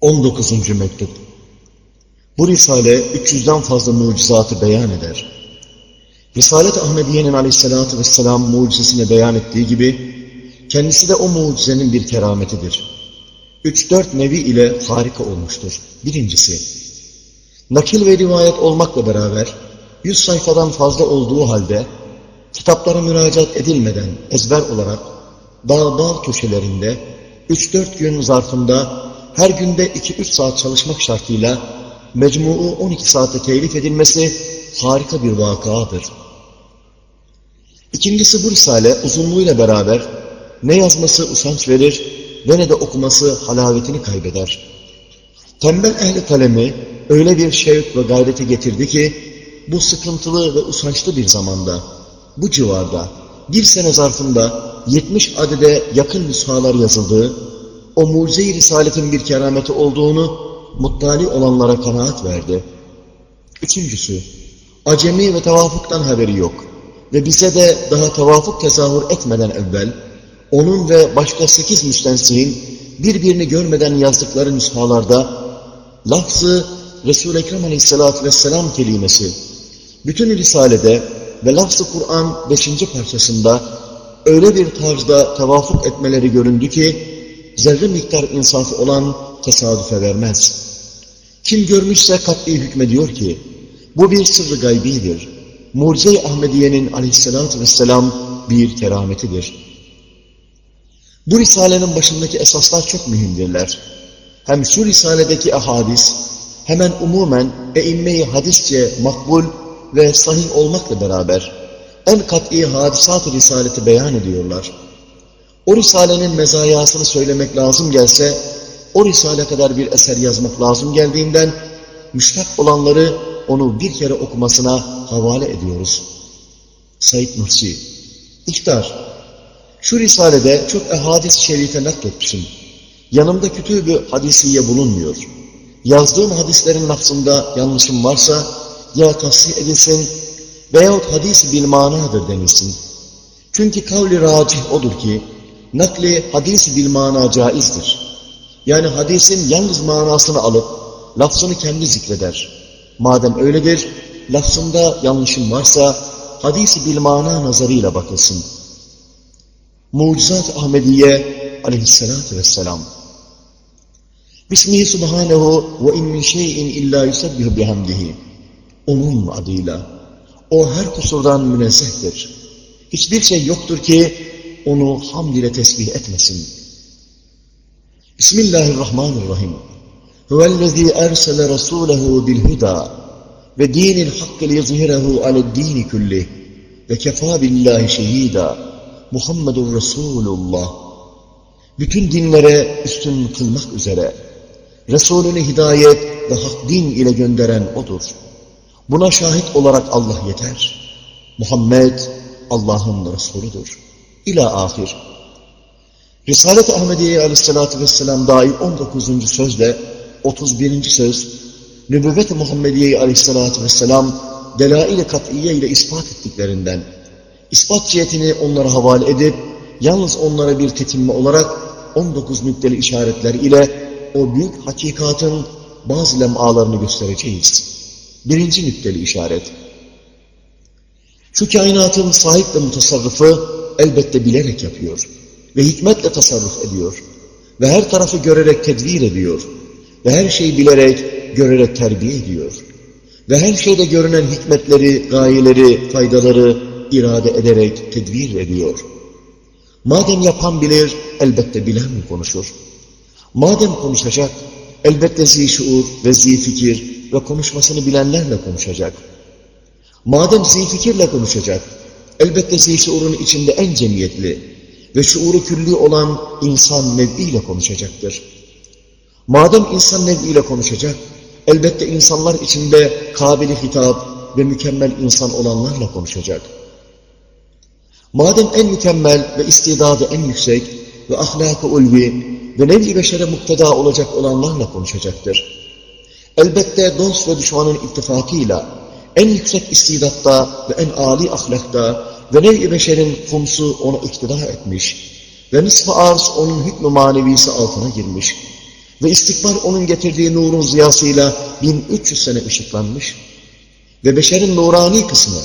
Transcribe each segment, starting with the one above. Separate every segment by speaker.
Speaker 1: 19. Mektup Bu Risale 300'den fazla mucizatı beyan eder. Risalet Ahmediye'nin aleyhissalatü vesselam mucizesini beyan ettiği gibi, kendisi de o mucizenin bir kerametidir. 3-4 nevi ile harika olmuştur. Birincisi, nakil ve rivayet olmakla beraber, 100 sayfadan fazla olduğu halde, kitaplara müracaat edilmeden ezber olarak, dağ dağ köşelerinde, 3-4 gün zarfında her günde 2-3 saat çalışmak şartıyla mecmuu 12 saate telif edilmesi harika bir vakadır. İkincisi bu risale uzunluğuyla beraber ne yazması usanç verir ve ne de okuması halavetini kaybeder. Tembel ehli kalemi öyle bir şevk ve gayrete getirdi ki bu sıkıntılı ve usançlı bir zamanda bu civarda bir sene zarfında 70 adede yakın nüshalar yazıldığı o mucize-i risaletin bir kerameti olduğunu muttali olanlara kanaat verdi. Üçüncüsü, acemi ve tevafuktan haberi yok ve bize de daha tevafuk tezahür etmeden evvel, onun ve başka sekiz müstensihin birbirini görmeden yazdıkları nüshalarda, lafzı Resul-i Ekrem Aleyhisselatü Vesselam kelimesi, bütün Risale'de ve lafzı Kur'an beşinci parçasında öyle bir tarzda tevafuk etmeleri göründü ki, zerre miktar insafı olan tesadüfe vermez. Kim görmüşse kat'i hükmediyor ki, bu bir sırrı gaybidir. Mucize-i Ahmediye'nin aleyhissalatü vesselam bir kerametidir. Bu risalenin başındaki esaslar çok mühimdirler. Hem şu risaledeki ahadis, hemen umumen e-imme-i hadisçe makbul ve sahih olmakla beraber en kat'i hadisat-ı risaleti beyan ediyorlar. O Risale'nin mezayasını söylemek lazım gelse, o Risale kadar bir eser yazmak lazım geldiğinden, müştak olanları onu bir kere okumasına havale ediyoruz. Said Nursi İhtar Şu Risale'de çok ehadis-i şerife nakletmişim. Yanımda kütübü hadisiye bulunmuyor. Yazdığım hadislerin lafzında yanlışım varsa ya tavsiye edilsin veyahut hadis bilmanadır denilsin. Çünkü kavli racih odur ki nakli hadis bil mana caizdir. Yani hadisin yalnız manasını alıp lafzını kendi zikreder. Madem öyledir, lafzında yanlışım varsa hadisi bil mana nazarıyla bakılsın. Mucizat Ahmediye aleyhissalatü vesselam. Bismihi subhanehu ve in min şeyin illa yusabbihu bihamdihi. Onun adıyla. O her kusurdan münezzehtir. Hiçbir şey yoktur ki onu hamd ile tesbih etmesin. Bismillahirrahmanirrahim. Huvellezî ersele rasûlehu bilhuda ve dinil hakkı liyezhirehu aleddini kullih ve kefâ billahi şehîdâ Muhammedur Resulullah. Bütün dinlere üstün kılmak üzere Resulünü hidayet ve hak din ile gönderen O'dur. Buna şahit olarak Allah yeter. Muhammed Allah'ın Resuludur. İlâ ahir. Risalet-i Ahmediye aleyhissalatü vesselam dair 19. sözle 31. söz Nübüvvet-i Muhammediye aleyhissalatü vesselam delail-i kat'iye ile ispat ettiklerinden ispat cihetini onlara havale edip yalnız onlara bir tetimme olarak 19 nükteli işaretler ile o büyük hakikatın bazı lemalarını göstereceğiz. Birinci nükteli işaret. Şu kainatın sahip ve mutasarrıfı elbette bilerek yapıyor ve hikmetle tasarruf ediyor ve her tarafı görerek tedbir ediyor ve her şeyi bilerek, görerek terbiye ediyor ve her şeyde görünen hikmetleri, gayeleri, faydaları irade ederek tedbir ediyor. Madem yapan bilir, elbette bilen mi konuşur? Madem konuşacak, elbette zişuur ve zifikir ve konuşmasını bilenlerle konuşacak. Madem zifikirle konuşacak, elbette zişuurun içinde en cemiyetli ve şuuru külli olan insan nev'iyle konuşacaktır. Madem insan nev'iyle konuşacak, elbette insanlar içinde kabili hitap ve mükemmel insan olanlarla konuşacak. Madem en mükemmel ve istidadı en yüksek ve ahlak-ı ulvi ve nevi beşere mukteda olacak olanlarla konuşacaktır. Elbette dost ve düşmanın ittifakıyla en yüksek istidatta ve en âli ahlakta ve nev-i beşerin kumsu onu iktidar etmiş ve nisf-ı onun hükmü manevisi altına girmiş Ve istikbal onun getirdiği nurun ziyasıyla 1300 sene ışıklanmış. Ve beşerin nurani kısmı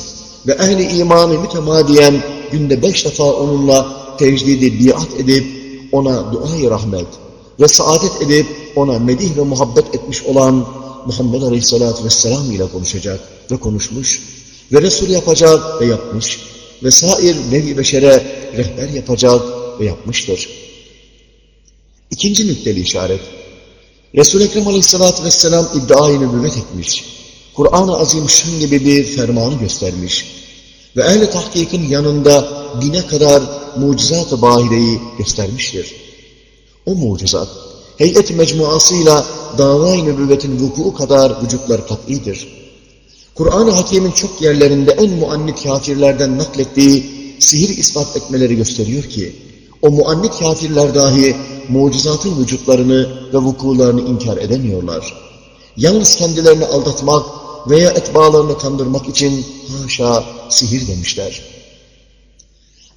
Speaker 1: ve ehli imanı mütemadiyen günde beş defa onunla tecdidi biat edip ona duayı rahmet ve saadet edip ona medih ve muhabbet etmiş olan Muhammed Aleyhisselatü Vesselam ile konuşacak ve konuşmuş ve Resul yapacak ve yapmış ve sair nevi beşere rehber yapacak ve yapmıştır. İkinci nükteli işaret. Resul-i Ekrem Aleyhisselatü Vesselam iddiayı nübüvvet etmiş. Kur'an-ı Azimüşşan gibi bir fermanı göstermiş. Ve ehl-i tahkikin yanında bine kadar mucizat-ı bahireyi göstermiştir. O mucizat, heyet mecmuasıyla dava-i nübüvvetin vuku kadar vücutlar kat'idir. Kur'an-ı Hakim'in çok yerlerinde en muannit kafirlerden naklettiği sihir ispat etmeleri gösteriyor ki, o muannit kafirler dahi mucizatın vücutlarını ve vukularını inkar edemiyorlar. Yalnız kendilerini aldatmak veya etbalarını kandırmak için haşa sihir demişler.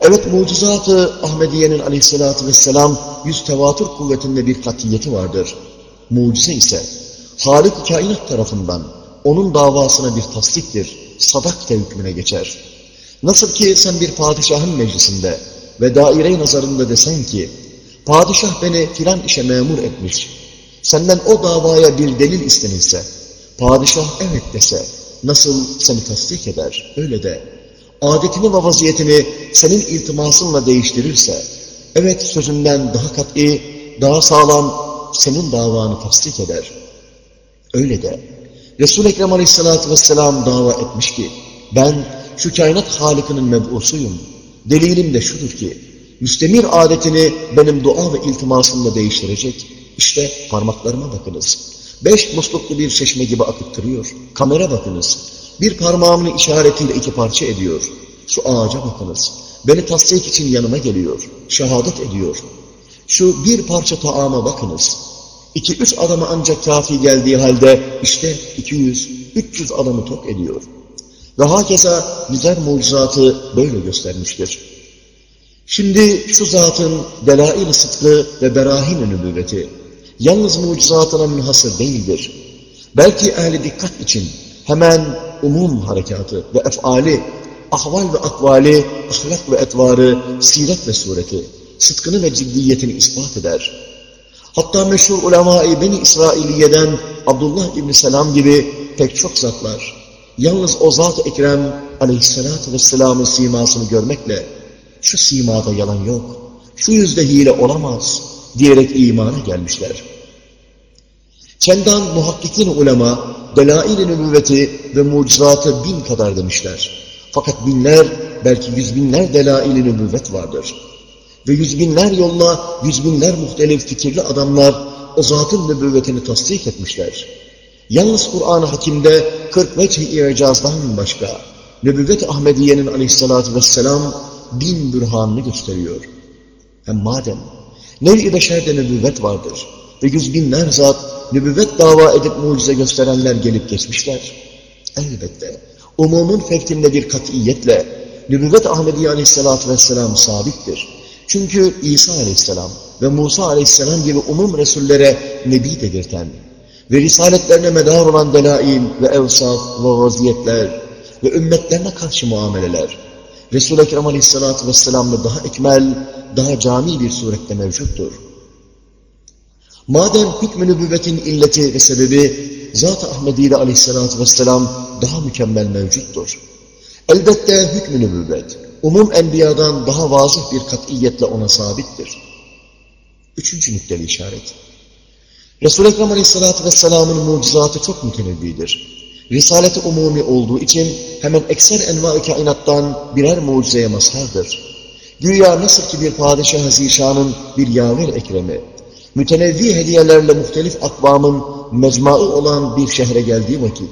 Speaker 1: Evet mucizatı Ahmediye'nin aleyhissalatü vesselam yüz tevatür kuvvetinde bir katiyeti vardır. Mucize ise Halik kainat tarafından onun davasına bir tasdiktir, sadak hükmüne geçer. Nasıl ki sen bir padişahın meclisinde ve daire nazarında desen ki, padişah beni filan işe memur etmiş, senden o davaya bir delil istenilse, padişah evet dese, nasıl seni tasdik eder, öyle de, adetini ve vaziyetini senin iltimasınla değiştirirse, evet sözünden daha kat'i, daha sağlam senin davanı tasdik eder. Öyle de, Resul-i Ekrem Aleyhisselatü Vesselam dava etmiş ki, ben şu kainat halikinin meb'usuyum. Delilim de şudur ki, müstemir adetini benim dua ve iltimasımla değiştirecek. İşte parmaklarıma bakınız. Beş musluklu bir çeşme gibi akıttırıyor. Kamera bakınız. Bir parmağımın işaretiyle iki parça ediyor. Şu ağaca bakınız. Beni tasdik için yanıma geliyor. Şehadet ediyor. Şu bir parça taama bakınız. İki üç adama ancak kafi geldiği halde işte 200, 300 adamı tok ediyor. Ve hakeza güzel mucizatı böyle göstermiştir. Şimdi şu zatın delail-i ve berahin-i nübüvveti yalnız mucizatına münhasır değildir. Belki ehli dikkat için hemen umum harekatı ve efali, ahval ve akvali, ahlak ve etvarı, siret ve sureti, sıdkını ve ciddiyetini ispat eder. Hatta meşhur ulema-i Beni İsrailiye'den Abdullah İbni Selam gibi pek çok zatlar, yalnız o Zat-ı Ekrem aleyhissalatü vesselamın simasını görmekle, şu simada yalan yok, şu yüzde hile olamaz diyerek imana gelmişler. Çendan muhakkikin ulema, delail-i nübüvveti ve mucizatı bin kadar demişler. Fakat binler, belki yüz binler delail-i nübüvvet vardır. Ve yüz binler yolla, yüz binler muhtelif fikirli adamlar o zatın nübüvvetini tasdik etmişler. Yalnız Kur'an-ı Hakim'de 40 vecih-i icazdan başka, nübüvvet Ahmediye'nin aleyhissalatü vesselam bin bürhanını gösteriyor. Hem madem nev-i beşerde nübüvvet vardır ve yüz binler zat nübüvvet dava edip mucize gösterenler gelip geçmişler. Elbette umumun fevkinde bir katiyetle nübüvvet Ahmediye aleyhissalatü vesselam sabittir. Çünkü İsa aleyhisselam ve Musa aleyhisselam gibi umum Resullere nebi dedirten ve risaletlerine medar olan delail ve evsaf ve vaziyetler ve ümmetlerine karşı muameleler Resul-i Ekrem aleyhissalatü vesselam'la daha ekmel, daha cami bir surette mevcuttur. Madem hükmü nübüvvetin illeti ve sebebi Zat-ı Ahmedi ile aleyhissalatü vesselam daha mükemmel mevcuttur. Elbette hükmü nübüvvet, umum enbiyadan daha vazıh bir katiyetle ona sabittir. Üçüncü nükteli işaret. Resul-i Ekrem Aleyhisselatü Vesselam'ın mucizatı çok mütenevvidir. Risaleti umumi olduğu için hemen ekser enva-ı kainattan birer mucizeye mazhardır. Güya nasıl ki bir padişah zişanın bir yaver ekremi, mütenevvi hediyelerle muhtelif akvamın mecmaı olan bir şehre geldiği vakit,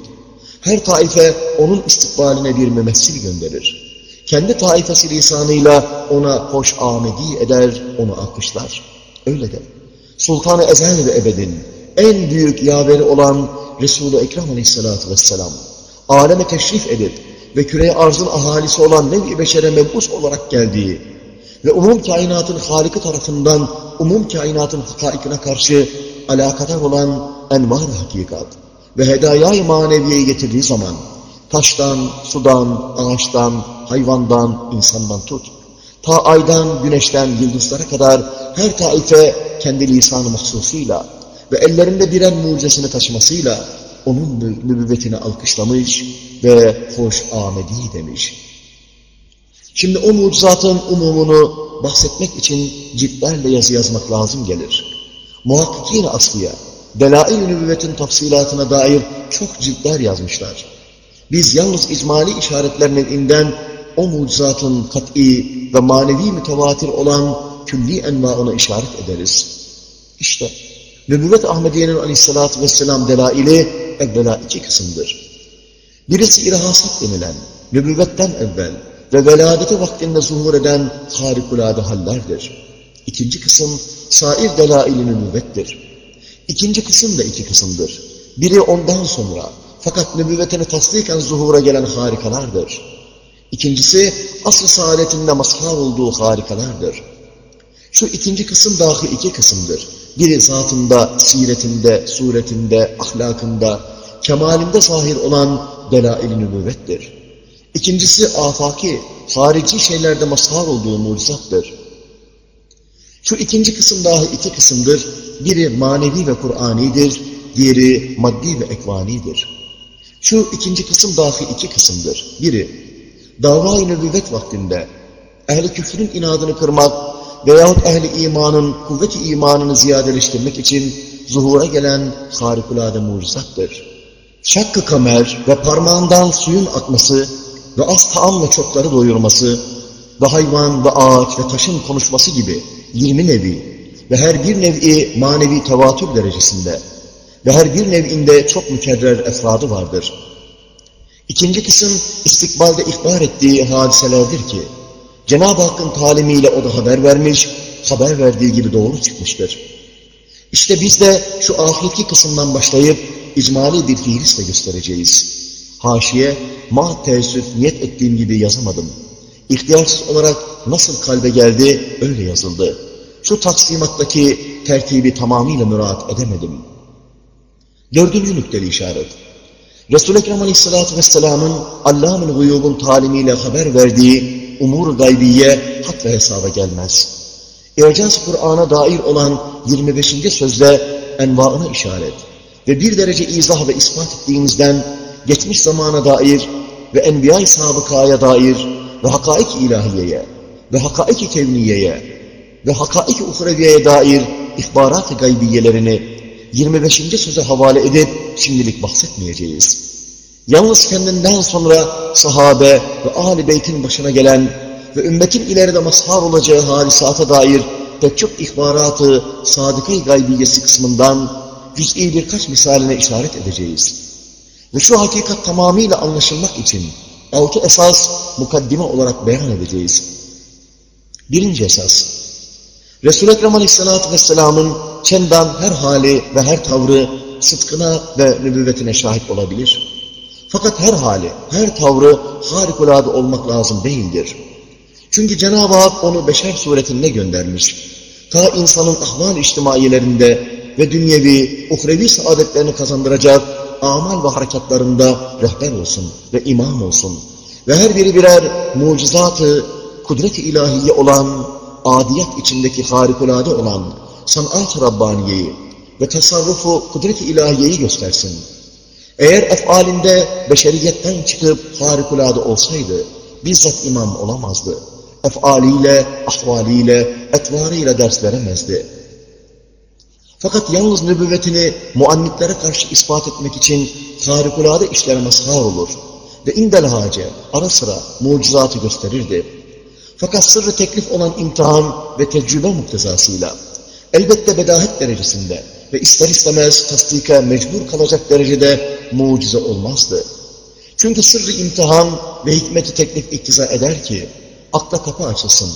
Speaker 1: her taife onun istikbaline bir mümessil gönderir. Kendi taifesi lisanıyla ona hoş amedi eder, onu alkışlar. Öyle de Sultan-ı Ezel ve Ebed'in en büyük yaveri olan Resul-i Ekrem aleyhissalatü vesselam, aleme teşrif edip ve küreye arzın ahalisi olan nev-i beşere mebus olarak geldiği ve umum kainatın Halik'i tarafından umum kainatın hakaikine karşı alakadar olan envar hakikat ve hedayay maneviyeyi getirdiği zaman taştan, sudan, ağaçtan, hayvandan, insandan tut. Ta aydan, güneşten, yıldızlara kadar her taife kendi lisanı mahsusuyla ve ellerinde birer mucizesini taşımasıyla onun nübüvvetini alkışlamış ve hoş amedi demiş. Şimdi o mucizatın umumunu bahsetmek için ciltlerle yazı yazmak lazım gelir. Muhakkikin asliye, delail-i nübüvvetin tafsilatına dair çok ciltler yazmışlar. Biz yalnız icmali işaretlerinin inden o mucizatın kat'i ve manevi mütevatir olan külli envaına işaret ederiz. İşte Nübüvvet Ahmediye'nin aleyhissalatü vesselam delaili evvela iki kısımdır. Birisi irhasat denilen, nübüvvetten evvel ve veladeti vaktinde zuhur eden harikulade hallerdir. İkinci kısım sair delail-i. İkinci kısım da iki kısımdır. Biri ondan sonra fakat nübüvvetini tasdiken zuhura gelen harikalardır. İkincisi asr-ı saadetinde mazhar olduğu harikalardır. Şu ikinci kısım dahi iki kısımdır. Biri zatında, siretinde, suretinde, ahlakında, kemalinde zahir olan delail-i nübüvvettir. İkincisi afaki, harici şeylerde mazhar olduğu mucizattır. Şu ikinci kısım dahi iki kısımdır. Biri manevi ve Kur'anidir, diğeri maddi ve ekvanidir. Şu ikinci kısım dahi iki kısımdır. Biri, dava-i nübüvvet vaktinde ehli küfrün inadını kırmak veyahut ehli imanın kuvveti imanını ziyadeleştirmek için zuhura gelen harikulade mucizattır. Şakkı kamer ve parmağından suyun akması ve az taamla çokları doyurması ve hayvan ve ağaç ve taşın konuşması gibi 20 nevi ve her bir nevi manevi tevatür derecesinde ve her bir nevinde çok mükerrer efradı vardır. İkinci kısım istikbalde ihbar ettiği hadiselerdir ki Cenab-ı Hakk'ın talimiyle o da haber vermiş, haber verdiği gibi doğru çıkmıştır. İşte biz de şu ahirki kısımdan başlayıp icmali bir fihrisle göstereceğiz. Haşiye, ma teessüf niyet ettiğim gibi yazamadım. İhtiyarsız olarak nasıl kalbe geldi öyle yazıldı. Şu taksimattaki tertibi tamamıyla müraat edemedim. Dördüncü nükteli işaret. Resul-i Ekrem Aleyhisselatü Vesselam'ın Allah'ın guyubun talimiyle haber verdiği umur gaybiye hat ve hesaba gelmez. İcaz Kur'an'a dair olan 25. sözde envaına işaret ve bir derece izah ve ispat ettiğimizden geçmiş zamana dair ve enbiya-i sabıkaya dair ve hakaik ilahiyeye ve hakaik kevniyeye ve hakaik uhreviyeye dair ihbarat-ı gaybiyelerini 25. söze havale edip şimdilik bahsetmeyeceğiz. Yalnız kendinden sonra sahabe ve ahli beytin başına gelen ve ümmetin ileride mazhar olacağı hadisata dair pek çok ihbaratı sadık-ı gaybiyesi kısmından cüz'i birkaç misaline işaret edeceğiz. Ve şu hakikat tamamıyla anlaşılmak için altı esas mukaddime olarak beyan edeceğiz. Birinci esas, Resul-i Ekrem Aleyhisselatü Vesselam'ın çendan her hali ve her tavrı sıdkına ve nübüvvetine şahit olabilir. Fakat her hali, her tavrı harikulade olmak lazım değildir. Çünkü Cenab-ı Hak onu beşer suretinde göndermiş. Ta insanın ahval içtimaiyelerinde ve dünyevi, uhrevi saadetlerini kazandıracak amal ve harekatlarında rehber olsun ve imam olsun. Ve her biri birer mucizatı, kudret-i ilahiye olan, adiyet içindeki harikulade olan sanat-ı Rabbaniye'yi ve tasarrufu kudret-i ilahiyeyi göstersin. Eğer efalinde beşeriyetten çıkıp harikulade olsaydı, bizzat imam olamazdı. Efaliyle, ahvaliyle, etvarıyla ders veremezdi. Fakat yalnız nübüvvetini muannitlere karşı ispat etmek için harikulade işlere mazhar olur. Ve indel hace ara sıra mucizatı gösterirdi. Fakat sırrı teklif olan imtihan ve tecrübe muktezasıyla elbette bedahet derecesinde ve ister istemez tasdika mecbur kalacak derecede mucize olmazdı. Çünkü sırrı imtihan ve hikmeti teklif iktiza eder ki akla kapı açılsın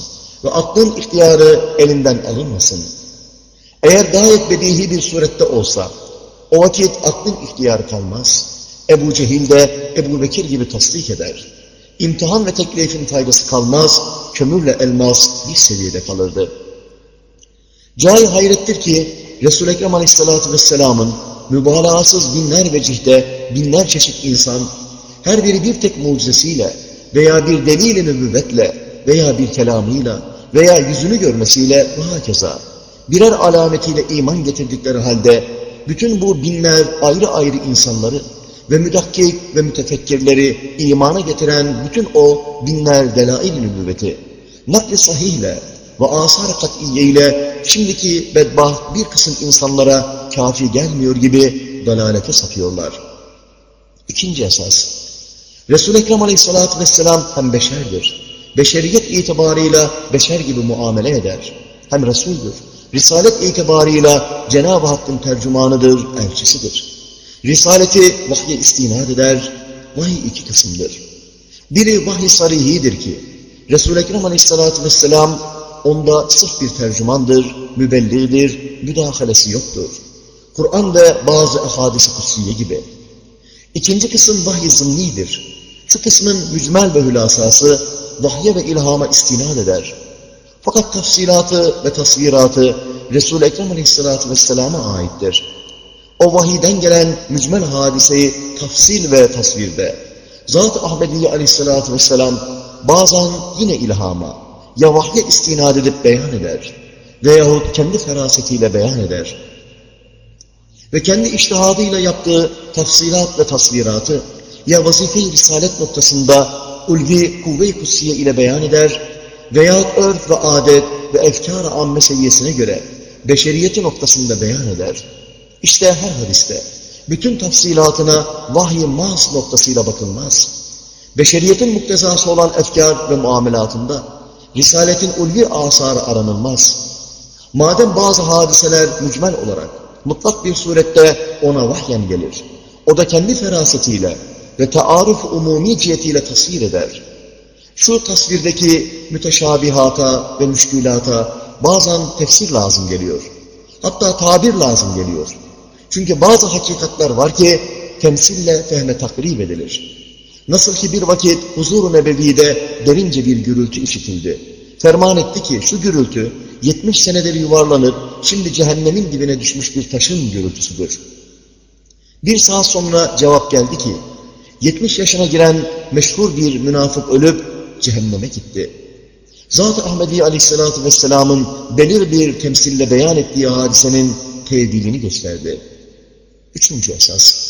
Speaker 1: ve aklın ihtiyarı elinden alınmasın. Eğer gayet bedihi bir surette olsa o vakit aklın ihtiyarı kalmaz. Ebu Cehil de Ebu Bekir gibi tasdik eder. İmtihan ve teklifin faydası kalmaz, kömürle elmas bir seviyede kalırdı. Cay hayrettir ki Resul-i Ekrem Aleyhisselatü Vesselam'ın mübalağasız binler vecihte binler çeşit insan, her biri bir tek mucizesiyle veya bir delil-i veya bir kelamıyla veya yüzünü görmesiyle ve hakeza birer alametiyle iman getirdikleri halde bütün bu binler ayrı ayrı insanları ve müdakkik ve mütefekkirleri imana getiren bütün o binler delail-i nübüvveti nakli sahihle ve asar-ı kat'iye ile şimdiki bedbaht bir kısım insanlara kafi gelmiyor gibi dalalete sapıyorlar. İkinci esas, Resul-i Ekrem aleyhissalatü vesselam hem beşerdir. Beşeriyet itibarıyla beşer gibi muamele eder. Hem Resul'dür. Risalet itibarıyla Cenab-ı Hakk'ın tercümanıdır, elçisidir. Risaleti vahye istinad eder, vahiy iki kısımdır. Biri vahiy sarihidir ki, Resul-i Ekrem aleyhissalatü vesselam onda sırf bir tercümandır, mübellidir, müdahalesi yoktur. Kur'an ve bazı ahadis-i kutsiye gibi. İkinci kısım vahiy zımnidir. Şu kısmın mücmel ve hülasası vahye ve ilhama istinad eder. Fakat tafsilatı ve tasviratı Resul-i Ekrem Aleyhisselatü Vesselam'a aittir. O vahiden gelen mücmel hadiseyi tafsil ve tasvirde Zat-ı Ahmediye Aleyhisselatü Vesselam bazen yine ilhama ya vahye istinad edip beyan eder veyahut kendi ferasetiyle beyan eder ve kendi iştihadıyla yaptığı tafsilat ve tasviratı ya vazife-i risalet noktasında ulvi kuvve-i kutsiye ile beyan eder veyahut örf ve adet ve efkar-ı amme seviyesine göre beşeriyeti noktasında beyan eder. İşte her hadiste bütün tafsilatına vahiy mas noktasıyla bakılmaz. Beşeriyetin muktezası olan efkar ve muamelatında Risaletin ulvi asarı aranılmaz. Madem bazı hadiseler mücmel olarak mutlak bir surette ona vahyen gelir, o da kendi ferasetiyle ve taarruf umumi cihetiyle tasvir eder. Şu tasvirdeki müteşabihata ve müşkülata bazen tefsir lazım geliyor. Hatta tabir lazım geliyor. Çünkü bazı hakikatler var ki temsille fehme takrib edilir. Nasıl ki bir vakit huzur-u nebevide derince bir gürültü işitildi. Ferman etti ki şu gürültü 70 senedir yuvarlanıp şimdi cehennemin dibine düşmüş bir taşın gürültüsüdür. Bir saat sonra cevap geldi ki 70 yaşına giren meşhur bir münafık ölüp cehenneme gitti. Zat-ı Ahmedi Aleyhisselatü Vesselam'ın belir bir temsille beyan ettiği hadisenin tevdilini gösterdi. Üçüncü esas.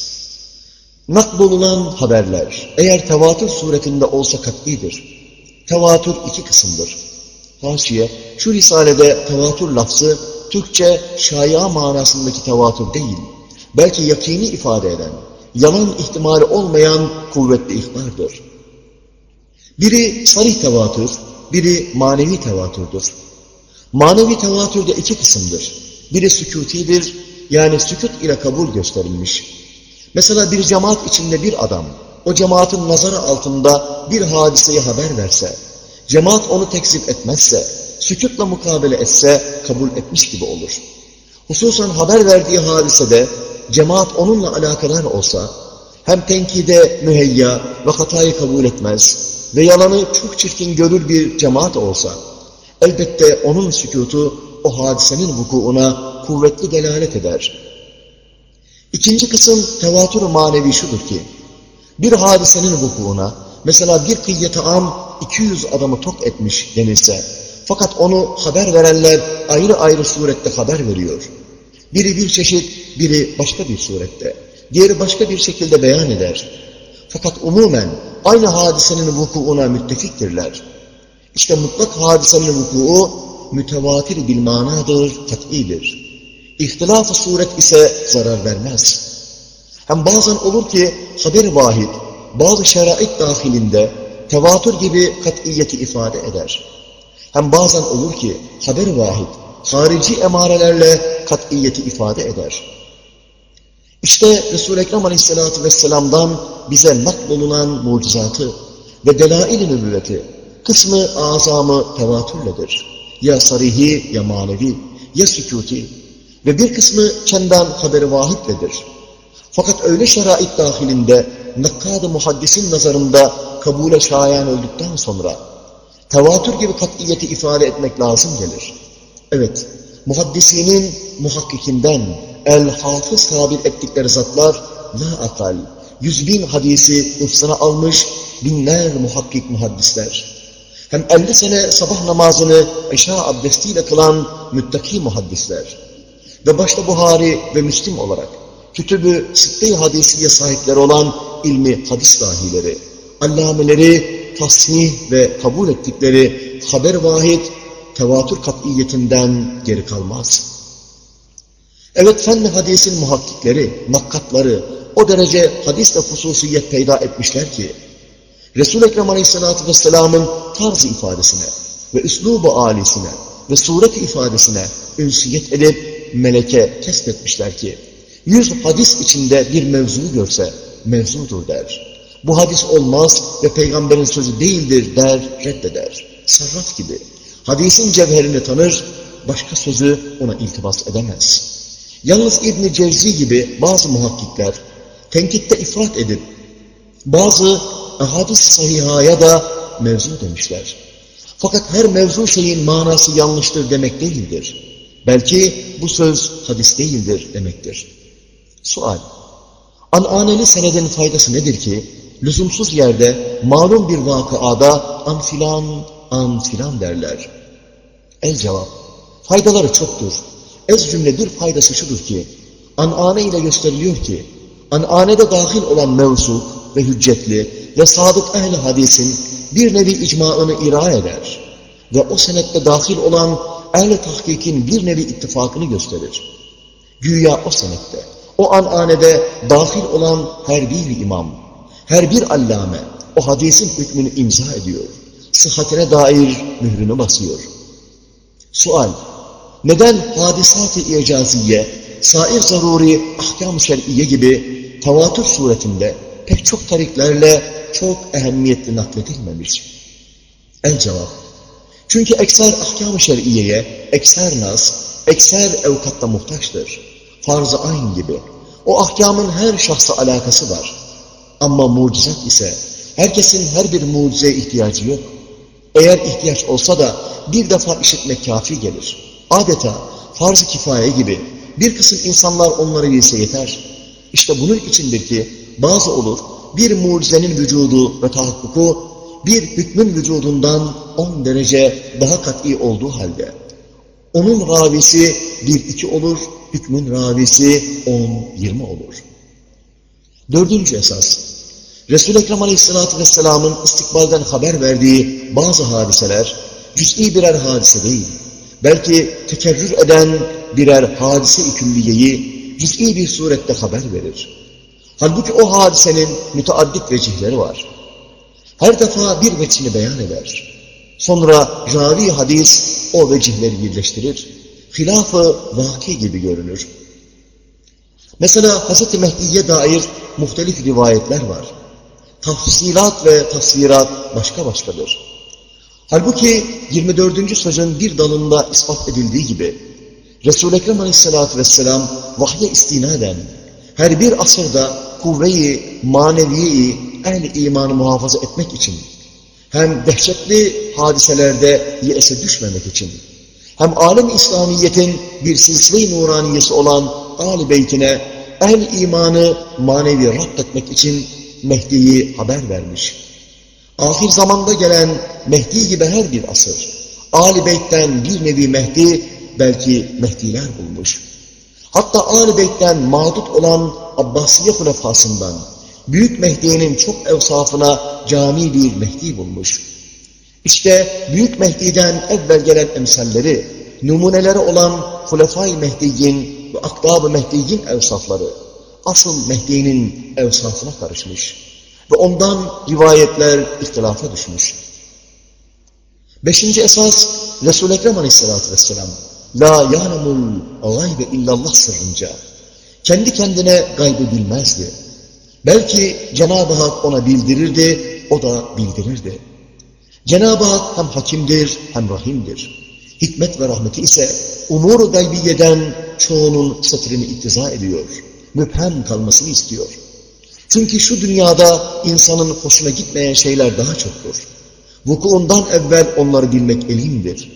Speaker 1: Nakbolunan haberler eğer tevatür suretinde olsa kat'idir. Tevatür iki kısımdır. Haşiye, şu risalede tevatür lafzı Türkçe şaya manasındaki tevatür değil, belki yakini ifade eden, yalan ihtimali olmayan kuvvetli ihbardır. Biri sarih tevatür, biri manevi tevatürdür. Manevi tevatürde iki kısımdır. Biri sükutidir, yani sükut ile kabul gösterilmiş. Mesela bir cemaat içinde bir adam, o cemaatin nazarı altında bir hadiseyi haber verse, cemaat onu tekzip etmezse, sükutla mukabele etse kabul etmiş gibi olur. Hususan haber verdiği hadisede cemaat onunla alakadar olsa, hem tenkide müheyya ve hatayı kabul etmez ve yalanı çok çirkin görür bir cemaat olsa, elbette onun sükutu o hadisenin vukuuna kuvvetli delalet eder. İkinci kısım tevatür manevi şudur ki, bir hadisenin vukuuna, mesela bir kıyyete am 200 adamı tok etmiş denilse, fakat onu haber verenler ayrı ayrı surette haber veriyor. Biri bir çeşit, biri başka bir surette, diğeri başka bir şekilde beyan eder. Fakat umumen aynı hadisenin vukuuna müttefiktirler. İşte mutlak hadisenin vuku'u mütevatir bil manadır, kat'idir. İhtilaf-ı suret ise zarar vermez. Hem bazen olur ki haber vahid, bazı şerait dahilinde tevatür gibi kat'iyeti ifade eder. Hem bazen olur ki haber vahid, harici emarelerle kat'iyeti ifade eder. İşte Resul-i Ekrem Aleyhisselatü Vesselam'dan bize naklolunan mucizatı ve delail-i nübüvveti, kısmı azamı tevatürledir. Ya sarihi ya manevi, ya sükuti ve bir kısmı çendan haberi vahidledir. Fakat öyle şerait dahilinde nakkad-ı muhaddisin nazarında kabule şayan olduktan sonra tevatür gibi kat'iyeti ifade etmek lazım gelir. Evet, muhaddisinin muhakkikinden el-hafız tabir ettikleri zatlar la akal, yüz bin hadisi hıfzına almış binler muhakkik muhaddisler. Hem elli sene sabah namazını eşa abdestiyle kılan müttaki muhaddisler. Ve başta Buhari ve Müslim olarak kütübü sitte-i hadisiye sahipleri olan ilmi hadis dahileri, allameleri tasnih ve kabul ettikleri haber vahid, tevatür kat'iyetinden geri kalmaz. Evet fen hadisin muhakkikleri, nakkatları o derece hadisle hususiyet peyda etmişler ki, Resul-i Ekrem Aleyhisselatü Vesselam'ın tarz ifadesine ve üslubu âlisine ve suret ifadesine ünsiyet edip meleke kesbetmişler ki, yüz hadis içinde bir mevzu görse mevzudur der. Bu hadis olmaz ve peygamberin sözü değildir der, reddeder. Sarraf gibi. Hadisin cevherini tanır, başka sözü ona iltibas edemez. Yalnız İbn-i Cevzi gibi bazı muhakkikler tenkitte ifrat edip bazı hadis sahihaya da mevzu demişler. Fakat her mevzu şeyin manası yanlıştır demek değildir. Belki bu söz hadis değildir demektir. Sual. An'aneli senedin faydası nedir ki, lüzumsuz yerde malum bir vakıada an filan, an filan derler. El cevap. Faydaları çoktur. Ez cümledir faydası şudur ki, an'ane ile gösteriliyor ki, an'anede dahil olan mevzu ve hüccetli ve sadık ehli hadisin bir nevi icmaını ira eder ve o senette dahil olan ehli tahkikin bir nevi ittifakını gösterir. Güya o senette, o an'anede dahil olan her bir imam, her bir allame o hadisin hükmünü imza ediyor. Sıhhatine dair mührünü basıyor. Sual, neden hadisat-ı icaziye, sair zaruri ahkam-ı şer'iye gibi tevatür suretinde pek çok tariklerle çok ehemmiyetli nakledilmemiş? El cevap, çünkü ekser ahkam-ı şer'iyeye, ekser nas, ekser evkatta muhtaçtır. Farz-ı ayn gibi. O ahkamın her şahsa alakası var. Ama mucizat ise herkesin her bir mucizeye ihtiyacı yok. Eğer ihtiyaç olsa da bir defa işitmek kafi gelir. Adeta farz-ı kifaye gibi bir kısım insanlar onları bilse yeter. İşte bunun içindir ki bazı olur bir mucizenin vücudu ve tahakkuku bir hükmün vücudundan on derece daha kat'i olduğu halde onun ravisi bir iki olur, hükmün ravisi on yirmi olur. Dördüncü esas, Resul-i Ekrem Aleyhisselatü Vesselam'ın istikbalden haber verdiği bazı hadiseler, cüz'i birer hadise değil, belki tekerrür eden birer hadise-i külliyeyi cüz'i bir surette haber verir. Halbuki o hadisenin müteaddit vecihleri var. Her defa bir vecihini beyan eder. Sonra ravi hadis o vecihleri birleştirir. Hilafı vaki gibi görünür. Mesela Hz. Mehdi'ye dair muhtelif rivayetler var. Tafsilat ve tafsirat başka başkadır. Halbuki 24. sözün bir dalında ispat edildiği gibi Resul-i Ekrem Aleyhisselatü Vesselam vahye istinaden her bir asırda kuvve-i maneviyeyi ehli imanı muhafaza etmek için hem dehşetli hadiselerde yese düşmemek için hem alem İslamiyet'in bir silsile-i nuraniyesi olan Ali Beytine ehl imanı manevi etmek için Mehdi'yi haber vermiş. Ahir zamanda gelen Mehdi gibi her bir asır, Ali Beyt'ten bir nevi Mehdi, belki Mehdiler bulmuş. Hatta Ali Beyt'ten mağdut olan Abbasiye hulefasından, Büyük Mehdi'nin çok evsafına cami bir Mehdi bulmuş. İşte Büyük Mehdi'den evvel gelen emsalleri, numuneleri olan Hulefai Mehdi'nin ve Akdab-ı Mehdi'nin evsafları, asıl Mehdi'nin evsafına karışmış. Ve ondan rivayetler ihtilafa düşmüş. Beşinci esas, Resul-i Ekrem Aleyhisselatü Vesselam, La yânemul gaybe illallah sırrınca, kendi kendine gaybı bilmezdi. Belki Cenab-ı Hak ona bildirirdi, o da bildirirdi. Cenab-ı Hak hem hakimdir hem rahimdir. Hikmet ve rahmeti ise umur gaybiyeden çoğunun satırını iktiza ediyor. Müphem kalmasını istiyor. Çünkü şu dünyada insanın hoşuna gitmeyen şeyler daha çoktur. Vukuundan evvel onları bilmek elimdir.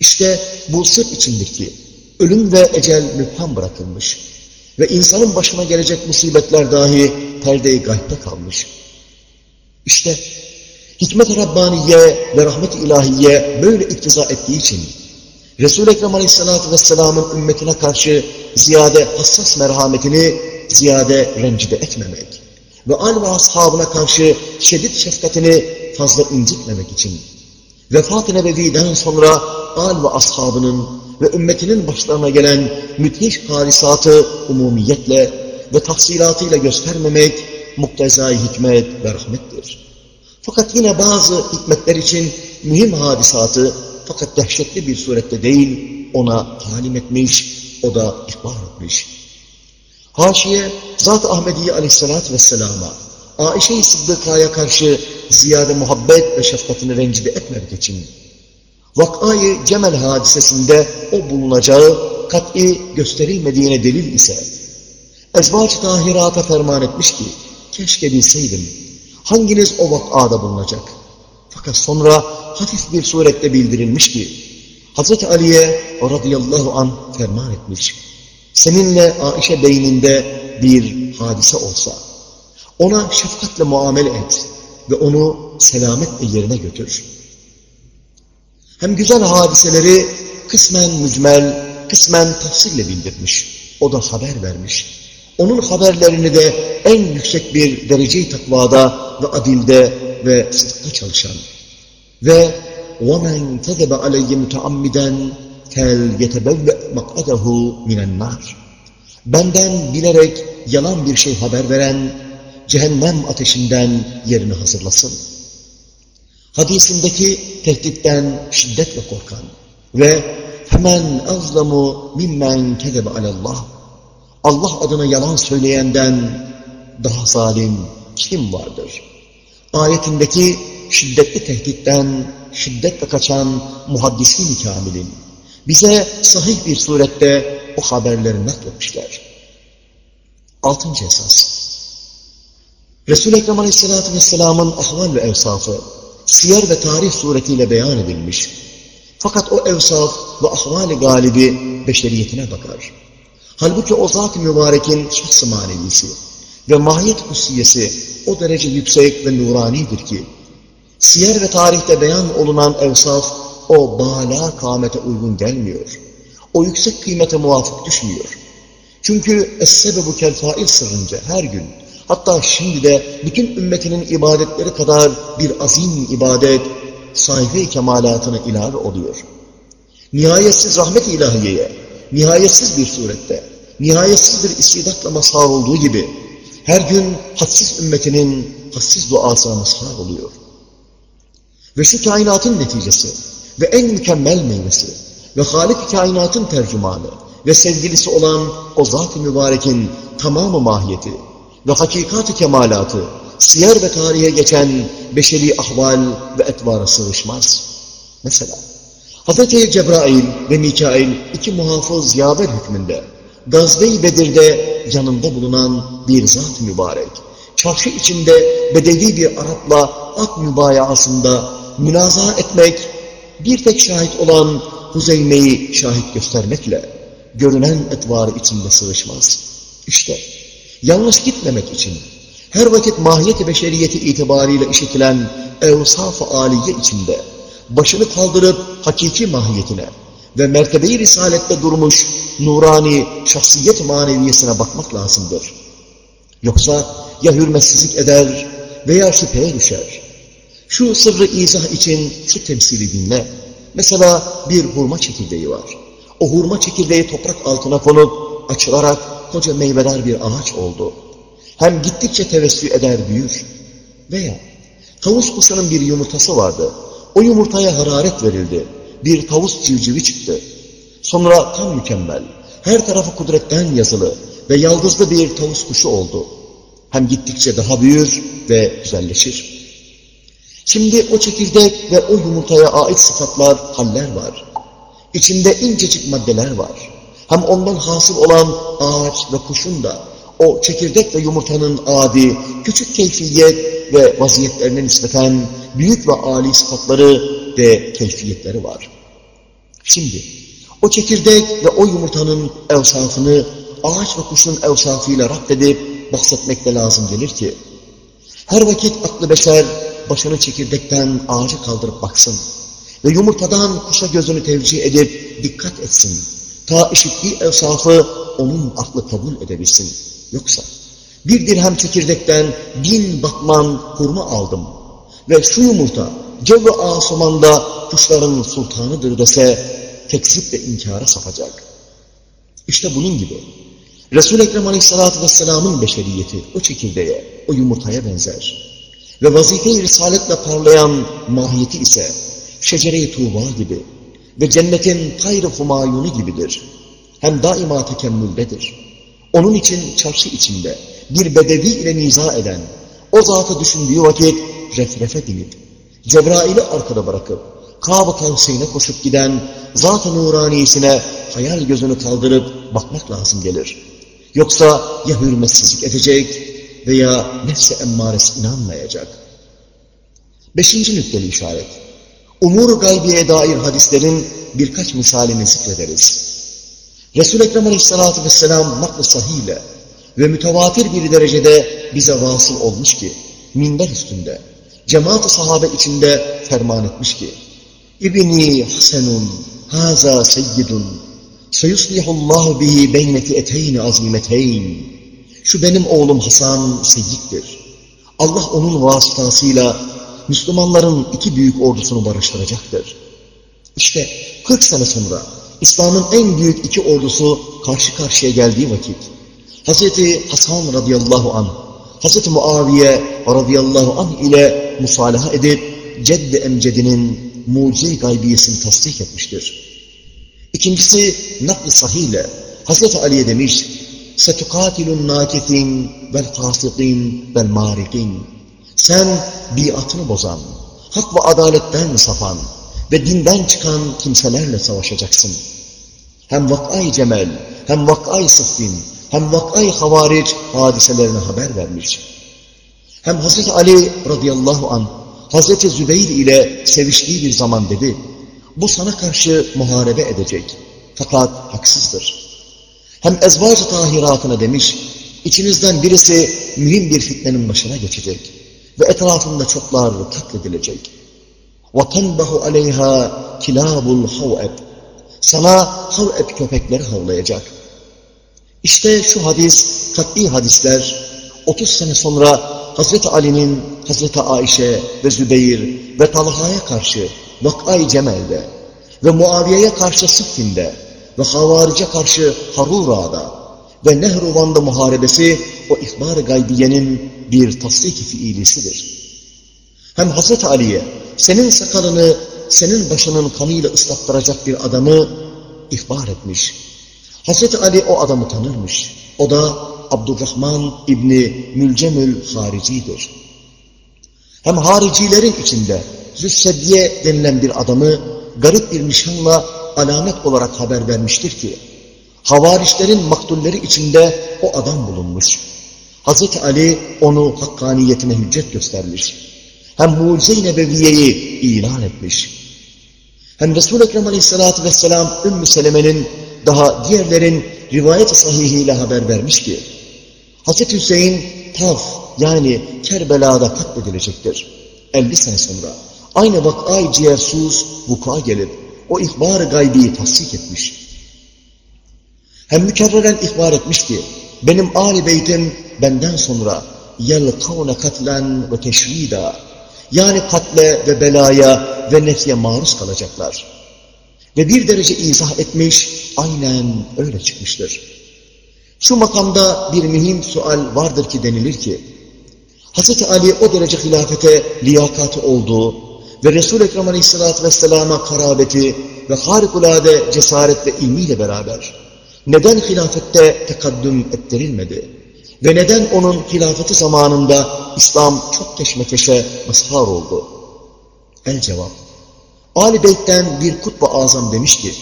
Speaker 1: İşte bu sır içindir ki ölüm ve ecel müpham bırakılmış ve insanın başına gelecek musibetler dahi perde-i kalmış. İşte hikmet-i Rabbaniye ve rahmet-i ilahiye böyle iktiza ettiği için Resul-i Ekrem Aleyhisselatü Vesselam'ın ümmetine karşı ziyade hassas merhametini ziyade rencide etmemek ve al ve ashabına karşı şiddet şefkatini fazla incitmemek için vefat-ı nebeviden sonra al ve ashabının ve ümmetinin başlarına gelen müthiş hadisatı umumiyetle ve tafsilatıyla göstermemek muktezai hikmet ve rahmettir. Fakat yine bazı hikmetler için mühim hadisatı fakat dehşetli bir surette değil ona talim etmiş, o da ihbar etmiş. Haşiye, Zat-ı Ahmediye aleyhissalatü vesselama, Aişe-i Sıddıka'ya karşı ziyade muhabbet ve şefkatini rencide etmemek için, vakayı Cemel hadisesinde o bulunacağı kat'i gösterilmediğine delil ise, ezvac-ı tahirata ferman etmiş ki, keşke bilseydim, hanginiz o vakada bulunacak? Fakat sonra hafif bir surette bildirilmiş ki, Hz. Ali'ye radıyallahu an ferman etmiş, seninle Aişe beyninde bir hadise olsa, ona şefkatle muamele et ve onu selametle yerine götür. Hem güzel hadiseleri kısmen mücmel, kısmen tafsille bildirmiş. O da haber vermiş. Onun haberlerini de en yüksek bir derece-i takvada ve adilde ve sıdkta çalışan ve وَمَنْ تَذَبَ عَلَيَّ مُتَعَمِّدًا kel yetebevve mak'adehu minennar. Benden bilerek yalan bir şey haber veren, cehennem ateşinden yerini hazırlasın. Hadisindeki tehditten şiddetle korkan ve hemen azlamu mimmen kedebe alallah. Allah adına yalan söyleyenden daha zalim kim vardır? Ayetindeki şiddetli tehditten şiddetle kaçan muhaddisi kamilin bize sahih bir surette o haberleri nakletmişler. Altıncı esas. Resul-i Ekrem Aleyhisselatü Vesselam'ın ahval ve evsafı siyer ve tarih suretiyle beyan edilmiş. Fakat o evsaf ve ahval-i galibi beşeriyetine bakar. Halbuki o zat-ı mübarekin şahs-ı manevisi ve mahiyet kutsiyesi o derece yüksek ve nuranidir ki, siyer ve tarihte beyan olunan evsaf o bala kâmete uygun gelmiyor. O yüksek kıymete muvafık düşmüyor. Çünkü es-sebebu kel-fail sırrınca her gün, hatta şimdi de bütün ümmetinin ibadetleri kadar bir azim ibadet, sahibi kemalatına ilave oluyor. Nihayetsiz rahmet ilahiyeye, nihayetsiz bir surette, nihayetsiz bir istidatla mazhar olduğu gibi, her gün hadsiz ümmetinin hadsiz duasına mazhar oluyor. Ve şu kainatın neticesi ve en mükemmel meyvesi ve Halik kainatın tercümanı ve sevgilisi olan o zat-ı mübarekin tamamı mahiyeti ve hakikat-ı kemalatı siyer ve tarihe geçen beşeri ahval ve etvara sığışmaz. Mesela Hz. Cebrail ve Mikail iki muhafız yaver hükmünde Gazve-i Bedir'de yanında bulunan bir zat mübarek, çarşı içinde bedevi bir Arap'la ak mübayasında münaza etmek, bir tek şahit olan Huzeyme'yi şahit göstermekle görünen etvarı içinde sığışmaz. İşte yanlış gitmemek için her vakit mahiyeti beşeriyeti itibariyle işitilen evsaf-ı aliye içinde başını kaldırıp hakiki mahiyetine ve mertebe-i risalette durmuş nurani şahsiyet maneviyesine bakmak lazımdır. Yoksa ya hürmetsizlik eder veya şüpheye düşer. Şu sırrı izah için şu temsili dinle. Mesela bir hurma çekirdeği var. O hurma çekirdeği toprak altına konup açılarak koca meyvedar bir ağaç oldu. Hem gittikçe tevessü eder büyür. Veya tavus kuşunun bir yumurtası vardı. O yumurtaya hararet verildi. Bir tavus civcivi çıktı. Sonra tam mükemmel, her tarafı kudretten yazılı ve yaldızlı bir tavus kuşu oldu. Hem gittikçe daha büyür ve güzelleşir. Şimdi o çekirdek ve o yumurtaya ait sıfatlar, haller var. İçinde incecik maddeler var. Hem ondan hasıl olan ağaç ve kuşun da o çekirdek ve yumurtanın adi, küçük keyfiyet ve vaziyetlerine nispeten büyük ve âli sıfatları ve keyfiyetleri var. Şimdi o çekirdek ve o yumurtanın evsafını ağaç ve kuşun evsafıyla rapt edip bahsetmek lazım gelir ki her vakit aklı beşer başını çekirdekten ağaca kaldırıp baksın ve yumurtadan kuşa gözünü tevcih edip dikkat etsin. Ta işittiği evsafı onun aklı kabul edebilsin. Yoksa bir dirhem çekirdekten bin batman hurma aldım ve şu yumurta cev-i asumanda kuşların sultanıdır dese tekzip ve inkara sapacak. İşte bunun gibi Resul-i Ekrem Aleyhisselatü Vesselam'ın beşeriyeti o çekirdeğe, o yumurtaya benzer. Ve vazife-i risaletle parlayan mahiyeti ise şecere-i tuğba gibi ve cennetin tayr-ı humayunu gibidir. Hem daima tekemmüldedir. Onun için çarşı içinde bir bedevi ile niza eden, o zatı düşündüğü vakit refrefe binip, Cebrail'i arkada bırakıp, Kâb-ı Kavseyn'e koşup giden zat-ı nuraniyesine hayal gözünü kaldırıp bakmak lazım gelir. Yoksa ya hürmetsizlik edecek veya nefse emmaresi inanmayacak. Beşinci nükteli işaret. Umur gaybiye dair hadislerin birkaç misalini zikrederiz. Resul-i Ekrem Aleyhisselatü Vesselam nakl sahiyle ve mütevatir bir derecede bize vasıl olmuş ki, minber üstünde, cemaat-ı sahabe içinde ferman etmiş ki, İbni Hasenun, haza seyyidun, seyuslihullahu bihi beyne fi'eteyni azimeteyn. Şu benim oğlum Hasan seyyittir. Allah onun vasıtasıyla Müslümanların iki büyük ordusunu barıştıracaktır. İşte 40 sene sonra İslam'ın en büyük iki ordusu karşı karşıya geldiği vakit Hz. Hasan radıyallahu anh, Hz. Muaviye radıyallahu anh ile musalaha edip ceddi emcedinin mucize gaybiyesini tasdik etmiştir. İkincisi nakl sahiyle Hz. Ali'ye demiş setukatilun nakitin vel fasikin vel marikin sen biatını bozan, hak ve adaletten sapan ve dinden çıkan kimselerle savaşacaksın. Hem vakay cemel, hem vakay sıffin, hem vakay havaric hadiselerine haber vermiş. Hem Hz. Ali radıyallahu an Hz. Zübeyir ile seviştiği bir zaman dedi, bu sana karşı muharebe edecek. Fakat haksızdır Hem ezvacı tahiratına demiş, içinizden birisi mühim bir fitnenin başına geçecek ve etrafında çoklar katledilecek. وَتَنْبَهُ عَلَيْهَا كِلَابُ الْحَوْءَبِ Sana haveb köpekleri havlayacak. İşte şu hadis, katli hadisler, 30 sene sonra Hazreti Ali'nin Hazreti Ayşe ve Zübeyir ve Talha'ya karşı Vakay Cemel'de ve Muaviye'ye karşı Sıffin'de ve Havarice karşı Harura'da ve Nehruvan'da muharebesi o ihbar-ı gaybiyenin bir tasdik-i fiilisidir. Hem Hazreti Ali'ye senin sakalını senin başının kanıyla ıslattıracak bir adamı ihbar etmiş. Hazreti Ali o adamı tanırmış. O da Abdurrahman İbni Mülcemül Harici'dir. Hem haricilerin içinde Züssediye denilen bir adamı garip bir nişanla alamet olarak haber vermiştir ki, havarişlerin maktulleri içinde o adam bulunmuş. Hazreti Ali onu hakkaniyetine hüccet göstermiş. Hem mucize-i nebeviyeyi ilan etmiş. Hem Resul-i Ekrem aleyhissalatü vesselam Ümmü Seleme'nin daha diğerlerin rivayet sahihiyle haber vermiş ki, Hazreti Hüseyin Taf yani Kerbela'da katledilecektir. 50 sene sonra aynı vakay ciğersuz vuku'a gelip o ihbar-ı gaybiyi tasdik etmiş. Hem mükerreren ihbar etmiş ki benim âli beytim benden sonra yelkavne katlen ve teşrida yani katle ve belaya ve nefye maruz kalacaklar. Ve bir derece izah etmiş, aynen öyle çıkmıştır. Şu makamda bir mühim sual vardır ki denilir ki, Hz. Ali o derece hilafete liyakatı olduğu ve Resul-i Ekrem Aleyhisselatü Vesselam'a karabeti ve harikulade cesaret ve ilmiyle beraber neden hilafette tekaddüm ettirilmedi? Ve neden onun hilafeti zamanında İslam çok keşmekeşe mazhar oldu? El cevap. Ali Beyt'ten bir kutbu azam demiş ki,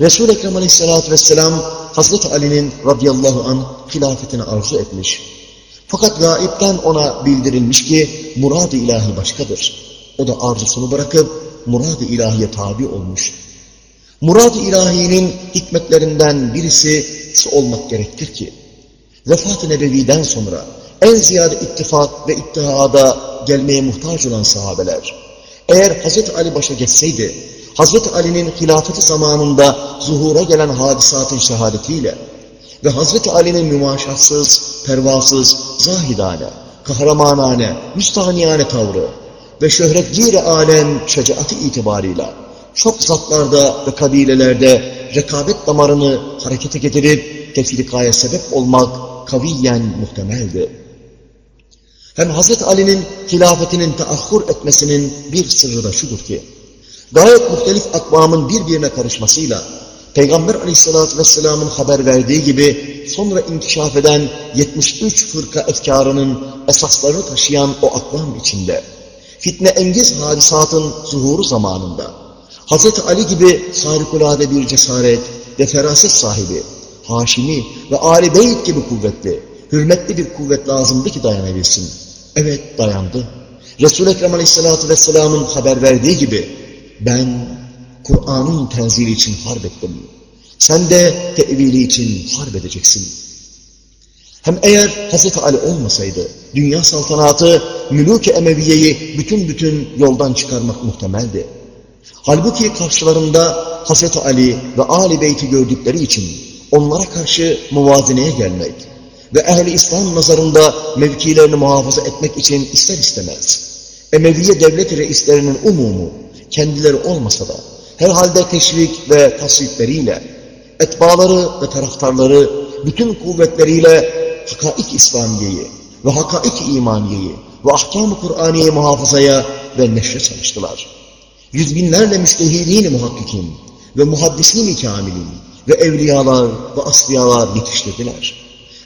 Speaker 1: Resul-i Ekrem Aleyhisselatü Vesselam Hazreti Ali'nin radıyallahu an hilafetini arzu etmiş. Fakat gaipten ona bildirilmiş ki murad-ı ilahi başkadır. O da arzusunu bırakıp murad-ı ilahiye tabi olmuş. Murad-ı ilahinin hikmetlerinden birisi olmak gerektir ki, vefat-ı nebeviden sonra en ziyade ittifak ve ittihada gelmeye muhtaç olan sahabeler, eğer Hazreti Ali başa geçseydi, Hazreti Ali'nin hilafeti zamanında zuhura gelen hadisatın şehadetiyle ve Hazreti Ali'nin mümaşatsız, pervasız, zahidane, kahramanane, müstahniyane tavrı ve şöhretgir alem şecaati itibarıyla çok zatlarda ve kabilelerde rekabet damarını harekete getirip tefrikaya sebep olmak kaviyen muhtemeldi. Hem Hazreti Ali'nin hilafetinin teahhur etmesinin bir sırrı da şudur ki, gayet muhtelif akvamın birbirine karışmasıyla, Peygamber aleyhissalatü vesselamın haber verdiği gibi sonra inkişaf eden 73 fırka efkarının esaslarını taşıyan o akvam içinde, fitne engiz hadisatın zuhuru zamanında, Hz. Ali gibi harikulade bir cesaret ve feraset sahibi, Haşimi ve Ali Beyt gibi kuvvetli, hürmetli bir kuvvet lazımdı ki dayanabilsin. Evet dayandı. Resul-i Ekrem Aleyhisselatü Vesselam'ın haber verdiği gibi ben Kur'an'ın tenzili için harp ettim. Sen de tevili için harp edeceksin. Hem eğer Hz. Ali olmasaydı dünya saltanatı Mülûk-i Emeviye'yi bütün bütün yoldan çıkarmak muhtemeldi. Halbuki karşılarında Hz. Ali ve Ali Beyt'i gördükleri için onlara karşı muvazineye gelmek ve ehli İslam nazarında mevkilerini muhafaza etmek için ister istemez. Emeviye devlet reislerinin umumu kendileri olmasa da herhalde teşvik ve tasvipleriyle etbaları ve taraftarları bütün kuvvetleriyle hakaik İslamiye'yi ve hakaik imaniyeyi ve ahkam-ı Kur'aniye'yi muhafazaya ve neşre çalıştılar. Yüz binlerle müstehidin muhakkikin ve muhaddisin kamilin ve evliyalar ve asliyalar yetiştirdiler.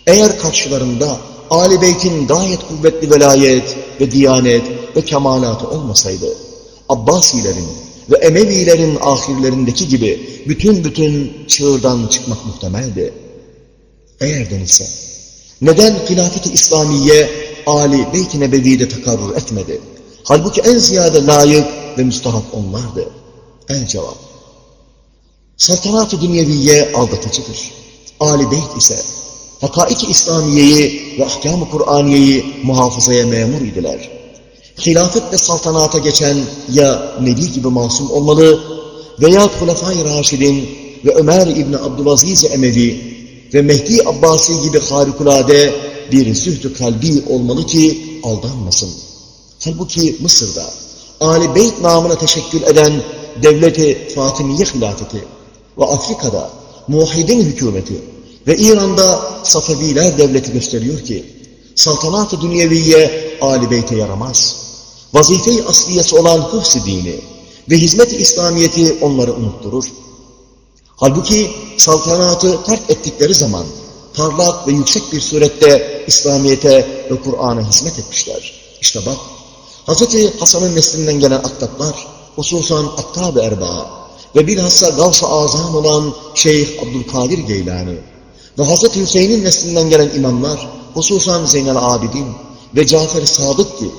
Speaker 1: Eğer karşılarında Ali Beyt'in gayet kuvvetli velayet ve diyanet ve kemalatı olmasaydı, Abbasilerin ve Emevilerin ahirlerindeki gibi bütün bütün çığırdan çıkmak muhtemeldi. Eğer denilse, neden hilafet-i İslamiye Ali Beyt-i Nebevi'de takarrur etmedi? Halbuki en ziyade layık ve müstahak onlardı. El cevap. Saltanat-ı dünyeviye aldatıcıdır. Ali Beyt ise hakaik-i İslamiye'yi ve ahkam-ı Kur'aniye'yi muhafazaya memur idiler. Hilafet ve saltanata geçen ya Nebi gibi masum olmalı veya Hulefai Raşidin ve Ömer İbni Abdülaziz Emevi ve Mehdi Abbasi gibi harikulade bir zühdü kalbi olmalı ki aldanmasın. Halbuki Mısır'da Ali Beyt namına teşekkül eden devleti Fatimiye hilafeti ve Afrika'da muahidin hükümeti ve İran'da Safeviler devleti gösteriyor ki saltanat-ı dünyeviye Ali Beyt'e yaramaz. Vazife-i asliyesi olan hıfz dini ve hizmet-i İslamiyeti onları unutturur. Halbuki saltanatı terk ettikleri zaman parlak ve yüksek bir surette İslamiyet'e ve Kur'an'a hizmet etmişler. İşte bak, Hz. Hasan'ın neslinden gelen aktaplar, hususan Attab-ı Erbaa ve bilhassa Gavs-ı Azam olan Şeyh Abdülkadir Geylani ve Hz. Hüseyin'in neslinden gelen imamlar, hususan Zeynel Abidin ve Cafer-i Sadık ki,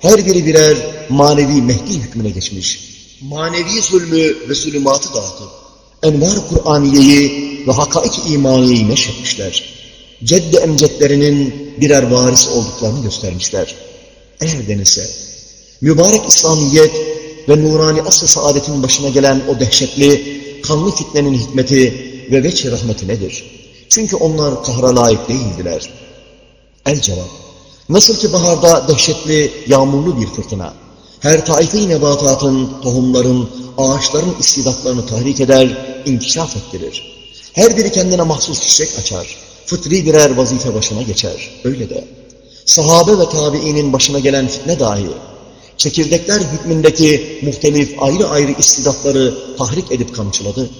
Speaker 1: her biri birer manevi Mehdi hükmüne geçmiş. Manevi zulmü ve zulümatı dağıtıp, envar Kur'aniyeyi ve hakaik imaniyeyi neşretmişler. Ceddi emcetlerinin birer varis olduklarını göstermişler. Eğer denilse, mübarek İslamiyet ve nurani asr saadetin başına gelen o dehşetli, kanlı fitnenin hikmeti ve veçh rahmeti nedir? Çünkü onlar kahra layık değildiler. El cevap, nasıl ki baharda dehşetli, yağmurlu bir fırtına, her taife-i nebatatın, tohumların, ağaçların istidatlarını tahrik eder, inkişaf ettirir. Her biri kendine mahsus çiçek açar, fıtri birer vazife başına geçer. Öyle de sahabe ve tabiinin başına gelen fitne dahi, çekirdekler hükmündeki muhtelif ayrı ayrı istidatları tahrik edip kamçıladı.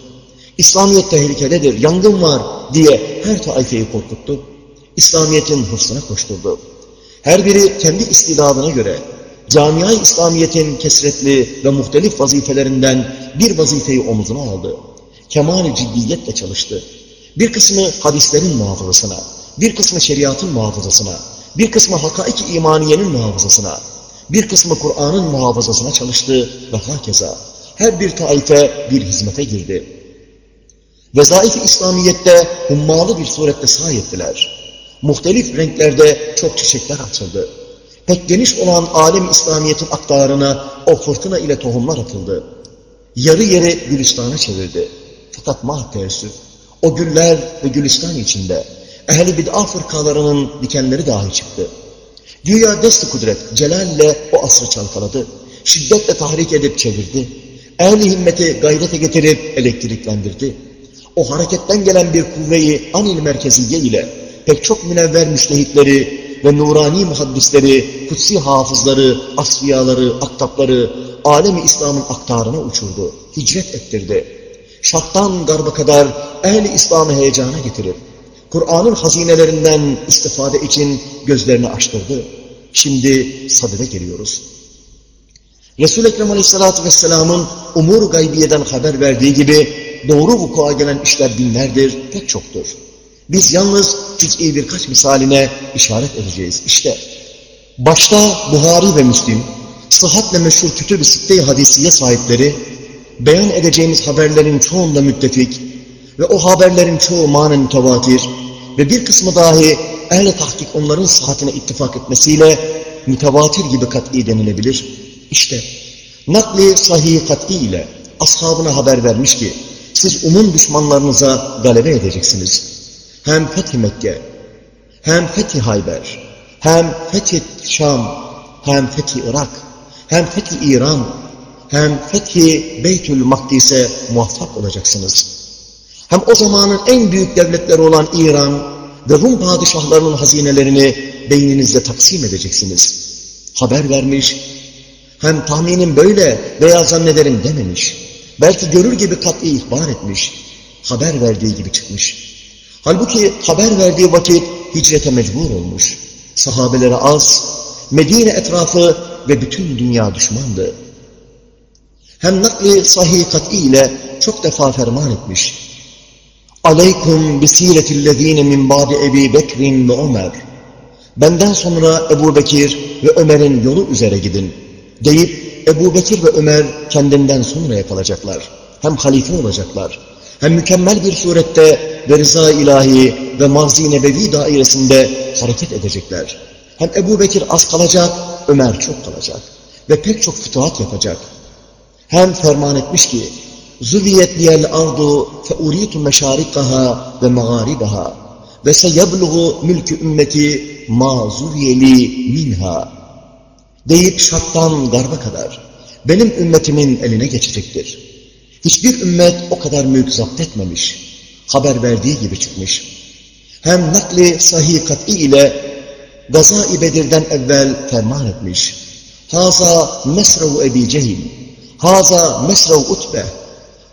Speaker 1: İslamiyet tehlikededir, yangın var diye her taifeyi korkuttu. İslamiyet'in hırsına koşturdu. Her biri kendi istidadına göre camia İslamiyet'in kesretli ve muhtelif vazifelerinden bir vazifeyi omuzuna aldı. Kemal-i ciddiyetle çalıştı. Bir kısmı hadislerin muhafazasına, bir kısmı şeriatın muhafazasına, bir kısmı hakaik imaniyenin muhafazasına, bir kısmı Kur'an'ın muhafazasına çalıştı ve hakeza. Her bir taife bir hizmete girdi. Vezaif-i İslamiyet'te hummalı bir surette sahi ettiler. Muhtelif renklerde çok çiçekler açıldı. Pek geniş olan alem İslamiyet'in aktarına o fırtına ile tohumlar atıldı. Yarı yere gülistana çevirdi. Fakat mah teessüf, o güller ve gülistan içinde ehli bid'a fırkalarının dikenleri dahi çıktı. Güya dest kudret, celalle o asrı çalkaladı. Şiddetle tahrik edip çevirdi. Ehli himmeti gayrete getirip elektriklendirdi. O hareketten gelen bir kuvveyi anil merkeziye ile pek çok münevver müştehitleri ve nurani muhaddisleri, kutsi hafızları, asfiyaları, aktapları, alemi İslam'ın aktarına uçurdu, hicret ettirdi. Şarttan garba kadar ehli İslam'ı heyecana getirip, Kur'an'ın hazinelerinden istifade için gözlerini açtırdı. Şimdi sadede geliyoruz. Resul-i Ekrem Aleyhisselatü Vesselam'ın umur gaybiyeden haber verdiği gibi doğru vuku'a gelen işler binlerdir, pek çoktur. Biz yalnız cüz'i birkaç misaline işaret edeceğiz. İşte başta Buhari ve Müslim, sıhhatle meşhur kütüb-i sitte-i hadisiye sahipleri, beyan edeceğimiz haberlerin çoğunda müttefik ve o haberlerin çoğu manen mütevatir ve bir kısmı dahi ehl tahkik onların sıhhatine ittifak etmesiyle mütevatir gibi kat'i denilebilir. İşte nakli sahih kat'i ile ashabına haber vermiş ki siz umum düşmanlarınıza galebe edeceksiniz. Hem fethi Mekke, hem fethi Hayber, hem fethi Şam, hem fethi Irak, hem fethi İran, hem fethi Beytül Makdis'e muvaffak olacaksınız. Hem o zamanın en büyük devletleri olan İran ve Rum padişahlarının hazinelerini beyninizde taksim edeceksiniz. Haber vermiş, hem tahminim böyle veya zannederim dememiş. Belki görür gibi kat'i ihbar etmiş. Haber verdiği gibi çıkmış. Halbuki haber verdiği vakit hicrete mecbur olmuş. Sahabelere az, Medine etrafı ve bütün dünya düşmandı. Hem nakli sahih kat'i ile çok defa ferman etmiş. Aleykum bisiletillezine min ba'di Ebi Bekrin ve Ömer. Benden sonra Ebu Bekir ve Ömer'in yolu üzere gidin. Deyip Ebu Bekir ve Ömer kendinden sonraya kalacaklar. Hem halife olacaklar. Hem mükemmel bir surette ve rıza ilahi ve marzi nebevi dairesinde hareket edecekler. Hem Ebu Bekir az kalacak, Ömer çok kalacak. Ve pek çok fütuhat yapacak. Hem ferman etmiş ki zürriyetliyel ardu feuritu meşarikaha ve mağaribaha ve seyebluğu mülkü ümmeti ma zürriyeli minha deyip şarttan garba kadar benim ümmetimin eline geçecektir. Hiçbir ümmet o kadar mülk zapt etmemiş. Haber verdiği gibi çıkmış. Hem nakli sahih kat'i ile Gaza-i Bedir'den evvel ferman etmiş. Haza mesrehu Ebi Cehil haza mesrav Utbe,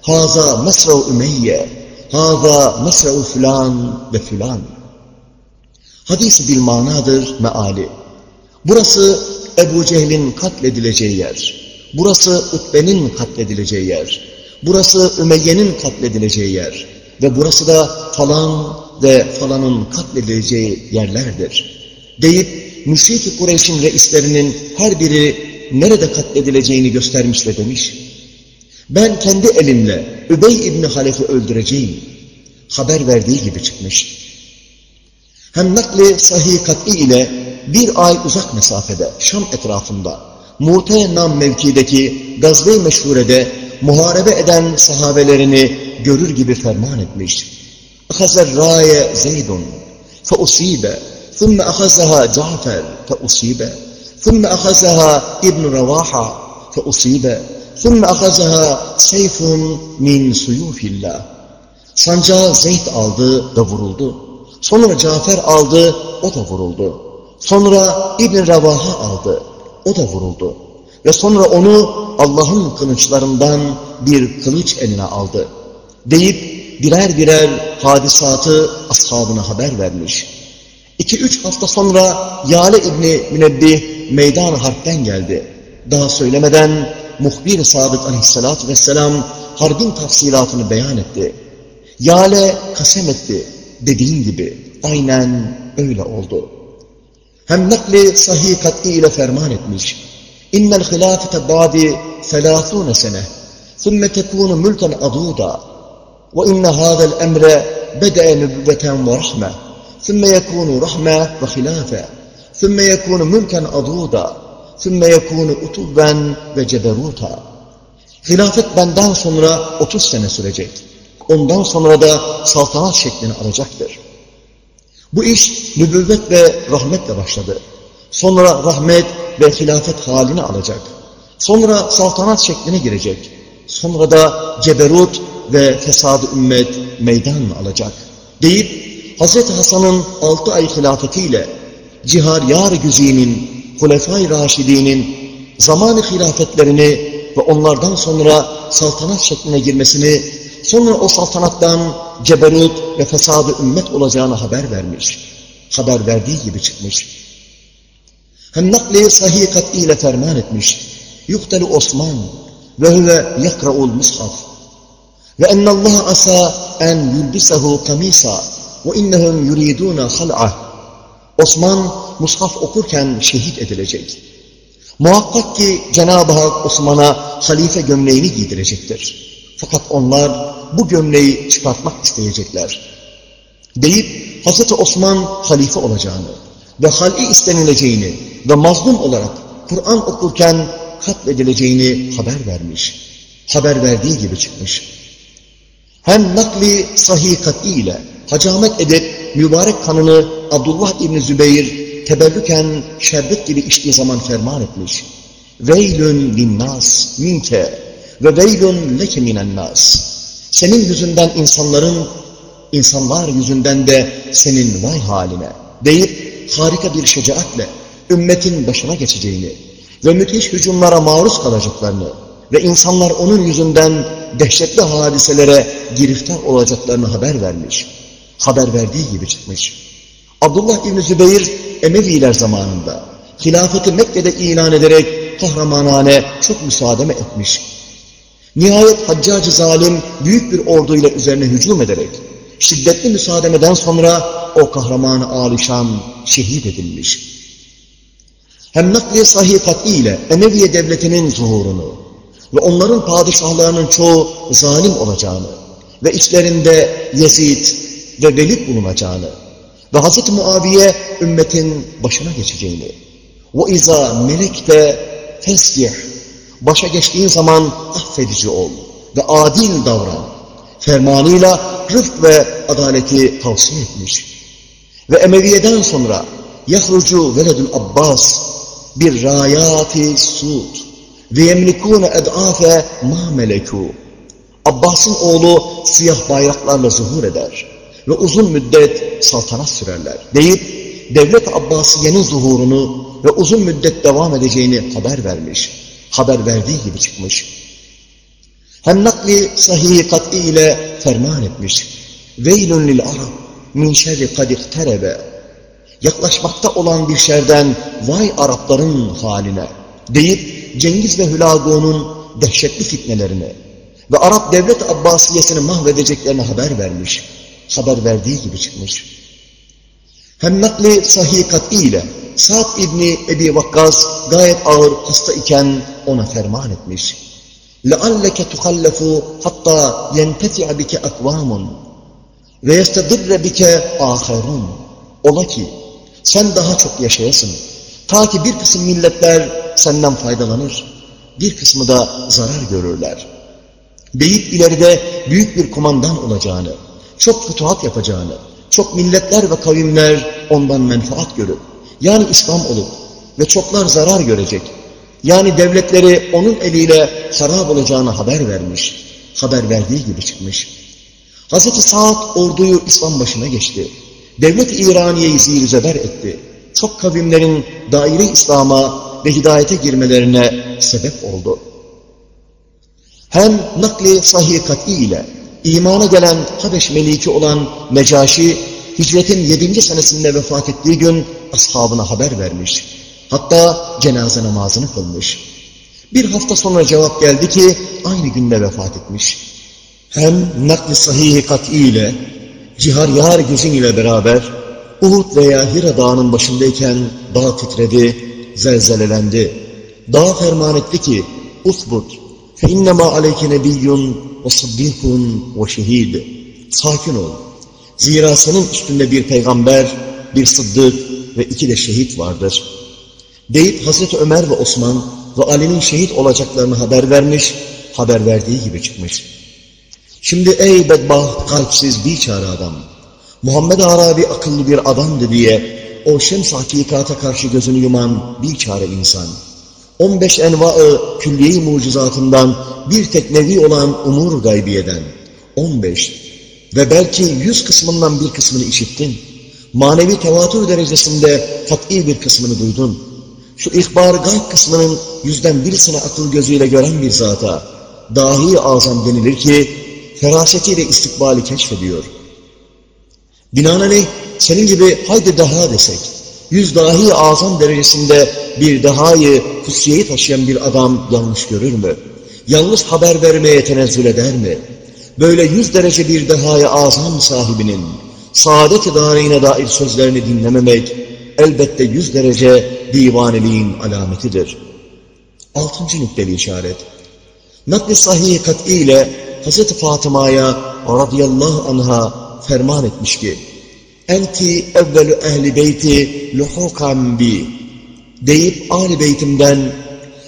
Speaker 1: haza mesrav Ümeyye, haza mesrav filan ve filan. Hadis-i bil manadır meali. Burası Ebu Cehil'in katledileceği yer. Burası Utbe'nin katledileceği yer. Burası Ümeyye'nin katledileceği yer. Ve burası da falan ve falanın katledileceği yerlerdir. Deyip müşrik-i Kureyş'in reislerinin her biri nerede katledileceğini göstermiş ve demiş. Ben kendi elimle Übey İbni Halef'i öldüreceğim. Haber verdiği gibi çıkmış. Hem nakli sahih kat'i ile bir ay uzak mesafede Şam etrafında Murte Nam mevkideki gazve-i meşhurede muharebe eden sahabelerini görür gibi ferman etmiş. Ahazer raye Zeydun fe usibe ثم أخذها جعفر فأصيب ثم أخذها ابن رواحة فأصيب ثم أخذها سيف min سيوف الله Sancağı Zeyd aldı da vuruldu. Sonra Cafer aldı, o da vuruldu. Sonra İbn Revaha aldı, o da vuruldu. Ve sonra onu Allah'ın kılıçlarından bir kılıç eline aldı. Deyip birer birer hadisatı ashabına haber vermiş. İki üç hafta sonra Yale İbni Münebbih meydan harpten geldi. Daha söylemeden muhbir-i sadık aleyhissalatü vesselam harbin tafsilatını beyan etti. Yale kasem etti dediğin gibi aynen öyle oldu. Hem nakli sahih kat'i ile ferman etmiş. İnnel hilafete ba'di selâthûne sene thumme tekûnu mülken adûda ve inne hâzel emre bede'e nübüvveten ve rahme thumme yekûnu rahme ve hilâfe ثُمَّ يَكُونُ مُلْكًا عَضُودًا ثُمَّ يَكُونُ اُتُبًّا وَجَبَرُوتًا Hilafet benden sonra 30 sene sürecek. Ondan sonra da saltanat şeklini alacaktır. Bu iş nübüvvet ve rahmetle başladı. Sonra rahmet ve hilafet halini alacak. Sonra saltanat şekline girecek. Sonra da ceberut ve fesad ümmet meydan alacak. Deyip Hz. Hasan'ın altı ay hilafetiyle Cihar Yar Güzi'nin, Hulefai Raşidi'nin zamanı hilafetlerini ve onlardan sonra saltanat şekline girmesini, sonra o saltanattan ceberut ve fesadı ümmet olacağını haber vermiş. Haber verdiği gibi çıkmış. Hem nakli sahih ile ferman etmiş. Yuhtelu Osman ve huve yakra'ul mushaf. Ve ennallah asa en yulbisahu kamisa ve innehum yuriduna hal'ah. Osman mushaf okurken şehit edilecek. Muhakkak ki Cenab-ı Hak Osman'a halife gömleğini giydirecektir. Fakat onlar bu gömleği çıkartmak isteyecekler. Deyip Hz. Osman halife olacağını ve hal'i istenileceğini ve mazlum olarak Kur'an okurken katledileceğini haber vermiş. Haber verdiği gibi çıkmış. Hem nakli sahih kat'i ile hacamet edip mübarek kanını Abdullah İbni Zübeyir teberrüken şerbet gibi içtiği zaman ferman etmiş. Veylün linnas minke ve veylün leke minennas. Senin yüzünden insanların, insanlar yüzünden de senin vay haline deyip harika bir şecaatle ümmetin başına geçeceğini ve müthiş hücumlara maruz kalacaklarını ve insanlar onun yüzünden dehşetli hadiselere giriftar olacaklarını haber vermiş. Haber verdiği gibi çıkmış. Abdullah İbni Zübeyir Emeviler zamanında hilafeti Mekke'de ilan ederek kahramanane çok müsaademe etmiş. Nihayet Haccacı zalim büyük bir orduyla üzerine hücum ederek şiddetli müsaademeden sonra o kahramanı alişan şehit edilmiş. Hem nakli sahih ile Emeviye devletinin zuhurunu ve onların padişahlarının çoğu zalim olacağını ve içlerinde Yezid ve Velid bulunacağını ve Hz. Muaviye ümmetin başına geçeceğini وَاِذَا melek de fesbih başa geçtiğin zaman affedici ol ve adil davran fermanıyla rıfk ve adaleti tavsiye etmiş. Ve Emeviye'den sonra yahrucu veledül Abbas bir rayati sud ve yemlikûne ed'afe ma melekû. Abbas'ın oğlu siyah bayraklarla zuhur eder ve uzun müddet saltanat sürerler deyip devlet Abbasiye'nin zuhurunu ve uzun müddet devam edeceğini haber vermiş. Haber verdiği gibi çıkmış. Hem nakli sahih kat'i ile ferman etmiş. Veylün lil arab min şerri kad ikterebe. Yaklaşmakta olan bir şerden vay Arapların haline deyip Cengiz ve Hülagu'nun dehşetli fitnelerini ve Arap devlet Abbasiyesini mahvedeceklerini haber vermiş Haber verdiği gibi çıkmış. Hem nakli sahih kat'i ile Sa'd İbni Ebi Vakkas gayet ağır hasta iken ona ferman etmiş. لَعَلَّكَ تُخَلَّفُ حَتَّى يَنْتَفِعَ بِكَ اَقْوَامٌ وَيَسْتَدِرَّ بِكَ آخَرُونَ Ola ki sen daha çok yaşayasın. Ta ki bir kısım milletler senden faydalanır, bir kısmı da zarar görürler. Deyip ileride büyük bir kumandan olacağını, çok fütuhat yapacağını, çok milletler ve kavimler ondan menfaat görüp, yani İslam olup ve çoklar zarar görecek, yani devletleri onun eliyle harap olacağını haber vermiş, haber verdiği gibi çıkmış. Hz. Sa'd orduyu İslam başına geçti. Devlet-i İraniye'yi zihir zeber etti. Çok kavimlerin daire İslam'a ve hidayete girmelerine sebep oldu. Hem nakli sahih kat'i ile imana gelen Habeş meliki olan Mecaşi, hicretin yedinci senesinde vefat ettiği gün ashabına haber vermiş. Hatta cenaze namazını kılmış. Bir hafta sonra cevap geldi ki aynı günde vefat etmiş. Hem nakli sahih kat'i ile cihar yar gözün ile beraber Uhud veya Hira dağının başındayken dağ titredi, zelzelelendi. Dağ ferman etti ki, Uthbut, innema aleyke nebiyyun ve sıddikun ve şehid. Sakin ol. Zira senin üstünde bir peygamber, bir sıddık ve iki de şehit vardır. Deyip Hazreti Ömer ve Osman ve Ali'nin şehit olacaklarını haber vermiş, haber verdiği gibi çıkmış. Şimdi ey bedbaht, kalpsiz, biçare adam, Muhammed Arabi akıllı bir adamdı diye o şems hakikata karşı gözünü yuman biçare insan, 15 enva-ı külliye mucizatından bir tek nevi olan umur gaybiyeden, 15 ve belki 100 kısmından bir kısmını işittin, manevi tevatür derecesinde kat'i bir kısmını duydun, şu ihbar gayb kısmının yüzden birisine akıl gözüyle gören bir zata, dahi azam denilir ki, ferasetiyle istikbali keşfediyor. Binaenaleyh senin gibi haydi daha desek, yüz dahi azam derecesinde bir dahayı kutsiyeyi taşıyan bir adam yanlış görür mü? Yanlış haber vermeye tenezzül eder mi? Böyle yüz derece bir dahaya azam sahibinin saadet-i darine dair sözlerini dinlememek elbette yüz derece divaneliğin alametidir. Altıncı nükteli işaret. Nakli sahih kat'i ile Hz. Fatıma'ya radıyallahu anha ferman etmiş ki Enti evvelü ehli beyti luhukan bi deyip Ali beytimden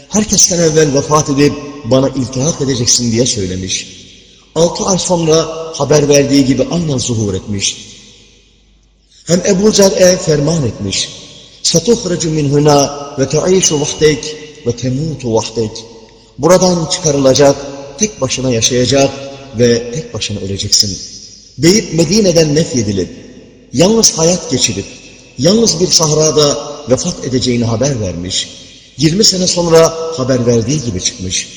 Speaker 1: herkesten evvel vefat edip bana iltihak edeceksin diye söylemiş. Altı ay sonra haber verdiği gibi aynen zuhur etmiş. Hem Ebu Zer'e ferman etmiş. Huna ve te'işu vahdek ve temutu vahdek. Buradan çıkarılacak, tek başına yaşayacak ve tek başına öleceksin. Deyip Medine'den nefyedilip, yalnız hayat geçirip, yalnız bir sahrada vefat edeceğini haber vermiş. 20 sene sonra haber verdiği gibi çıkmış.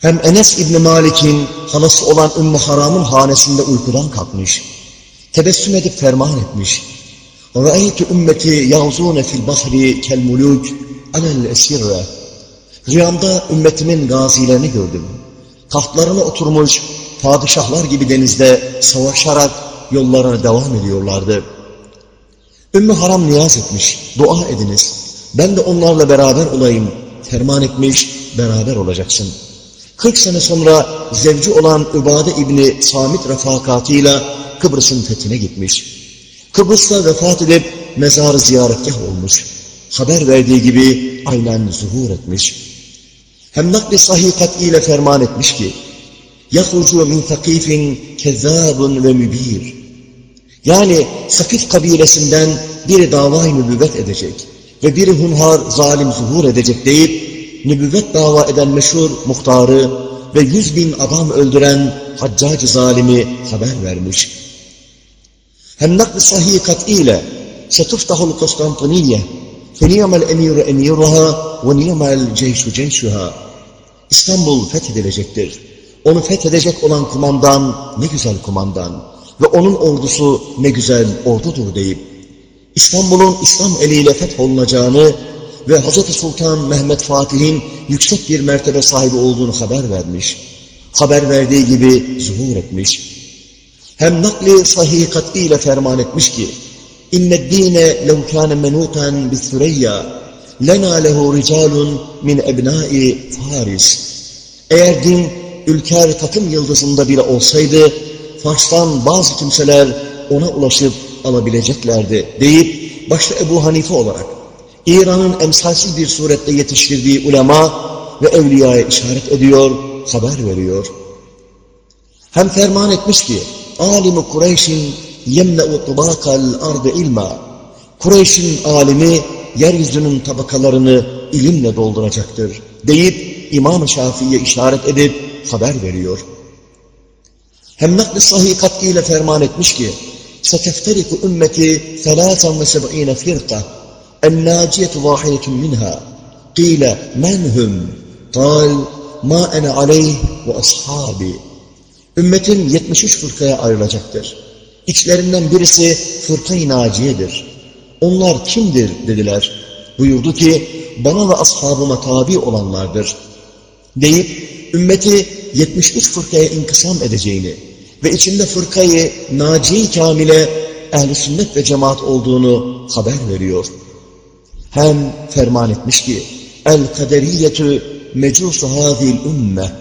Speaker 1: Hem Enes İbni Malik'in halası olan Ümmü Haram'ın hanesinde uykudan kalkmış. Tebessüm edip ferman etmiş. رَأَيْتُ ümmeti يَغْزُونَ fil bahri كَالْمُلُوكِ عَلَى الْاَسِرَّ Rüyamda ümmetimin gazilerini gördüm. Tahtlarına oturmuş padişahlar gibi denizde savaşarak yollarına devam ediyorlardı. Ümmü Haram niyaz etmiş, dua ediniz. Ben de onlarla beraber olayım. Ferman etmiş, beraber olacaksın. 40 sene sonra zevci olan Übade İbni Samit refakatıyla Kıbrıs'ın fethine gitmiş. Kıbrıs'ta vefat edip mezarı ziyaretgah olmuş. Haber verdiği gibi aynen zuhur etmiş. Hem nakli sahikat ile ferman etmiş ki, يَخْرُجُ مِنْ ثَقِيفٍ كَذَّابٌ وَمُب۪يرٌ yani Sakif kabilesinden biri davayı nübüvvet edecek ve biri hunhar zalim zuhur edecek deyip, nübüvvet dava eden meşhur muhtarı ve yüz bin adam öldüren haccacı zalimi haber vermiş. Hem nakl-i sahih kat'iyle setuftahul Konstantiniye feniyamel emiru emiruha ve niyamel ceyşu ceyşuha İstanbul fethedilecektir. Onu fethedecek olan kumandan ne güzel kumandan ve onun ordusu ne güzel ordudur deyip İstanbul'un İslam eliyle fetholunacağını ve Hz. Sultan Mehmet Fatih'in yüksek bir mertebe sahibi olduğunu haber vermiş. Haber verdiği gibi zuhur etmiş. Hem nakli sahih kat'iyle ferman etmiş ki اِنَّ الدِّينَ لَوْ كَانَ مَنُوتًا بِالثُّرَيَّا لَنَا لَهُ رِجَالٌ مِنْ اَبْنَاءِ Faris Eğer din ülker takım yıldızında bile olsaydı, Fars'tan bazı kimseler ona ulaşıp alabileceklerdi deyip, başta Ebu Hanife olarak, İran'ın emsalsiz bir surette yetiştirdiği ulema ve evliyaya işaret ediyor, haber veriyor. Hem ferman etmiş ki, alimu Kureyş'in yemle'u tıbakal ardı ilma. Kureyş'in alimi yeryüzünün tabakalarını ilimle dolduracaktır deyip İmam-ı Şafii'ye işaret edip haber veriyor. Hem nakl-i sahih kat'iyle ferman etmiş ki سَتَفْتَرِكُ ümmeti ثَلَاثًا وَسَبْعِينَ فِرْقَةً النَّاجِيَةُ وَاحِدَةٌ مِنْهَا قِيلَ مَنْ هُمْ قَالْ مَا أَنَا عَلَيْهِ وَأَصْحَابِي Ümmetin 73 fırkaya ayrılacaktır. İçlerinden birisi fırka-i naciyedir. Onlar kimdir dediler. Buyurdu ki bana ve ashabıma tabi olanlardır. Deyip ümmeti 73 fırkaya inkısam edeceğini ve içinde fırkayı naciye kamile ehl sünnet ve cemaat olduğunu haber veriyor. Hem ferman etmiş ki el kaderiyetü mecusu hadil ümme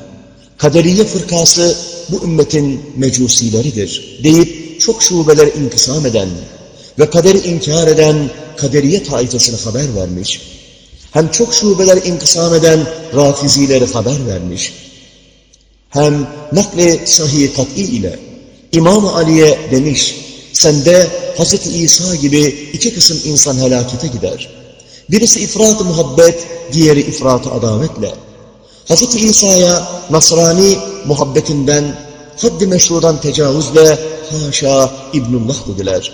Speaker 1: Kaderiye fırkası bu ümmetin mecusileridir deyip çok şubeler inkısam eden ve kaderi inkar eden kaderiye taifesine haber vermiş. Hem çok şubeler inkısam eden rafizileri haber vermiş. Hem nakli sahih kat'i ile İmam Ali'ye demiş, sende Hz. İsa gibi iki kısım insan helakete gider. Birisi ifrat-ı muhabbet, diğeri ifrat-ı adavetle. Hz. İsa'ya Nasrani muhabbetinden, haddi meşrudan tecavüzle haşa İbnullah dediler.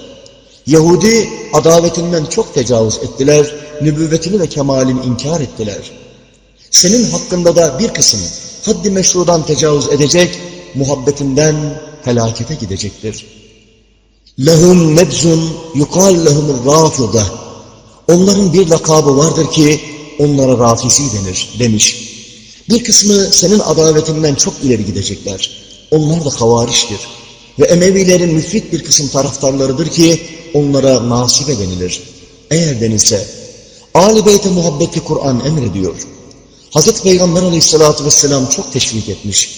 Speaker 1: Yahudi adavetinden çok tecavüz ettiler, nübüvvetini ve kemalini inkar ettiler. Senin hakkında da bir kısım haddi meşrudan tecavüz edecek, muhabbetinden helakete gidecektir. Lehum nebzun yukal lehumur rafıda. Onların bir lakabı vardır ki onlara rafizi denir demiş. Bir kısmı senin adavetinden çok ileri gidecekler. Onlar da havariştir. Ve Emevilerin müfrit bir kısım taraftarlarıdır ki onlara nasibe denilir. Eğer denilse, Ali Beyt'e muhabbeti Kur'an emrediyor. Hazreti Peygamber aleyhissalatü vesselam çok teşvik etmiş.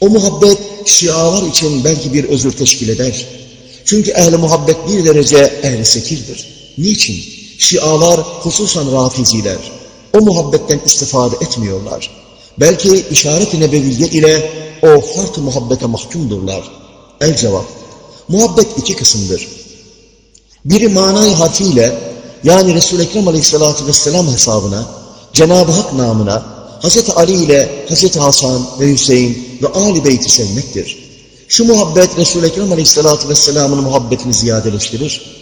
Speaker 1: O muhabbet şialar için belki bir özür teşkil eder. Çünkü ehli muhabbet bir derece ehli sekirdir. Niçin? Şialar hususan rafiziler o muhabbetten istifade etmiyorlar. Belki işaret-i nebeviye ile o fart muhabbete mahkumdurlar. El cevap. Muhabbet iki kısımdır. Biri manayı harfiyle yani Resul-i Ekrem Aleyhisselatü Vesselam hesabına, Cenab-ı Hak namına Hz. Ali ile Hz. Hasan ve Hüseyin ve Ali Beyt'i sevmektir. Şu muhabbet Resul-i Ekrem Aleyhisselatü Vesselam'ın muhabbetini ziyadeleştirir.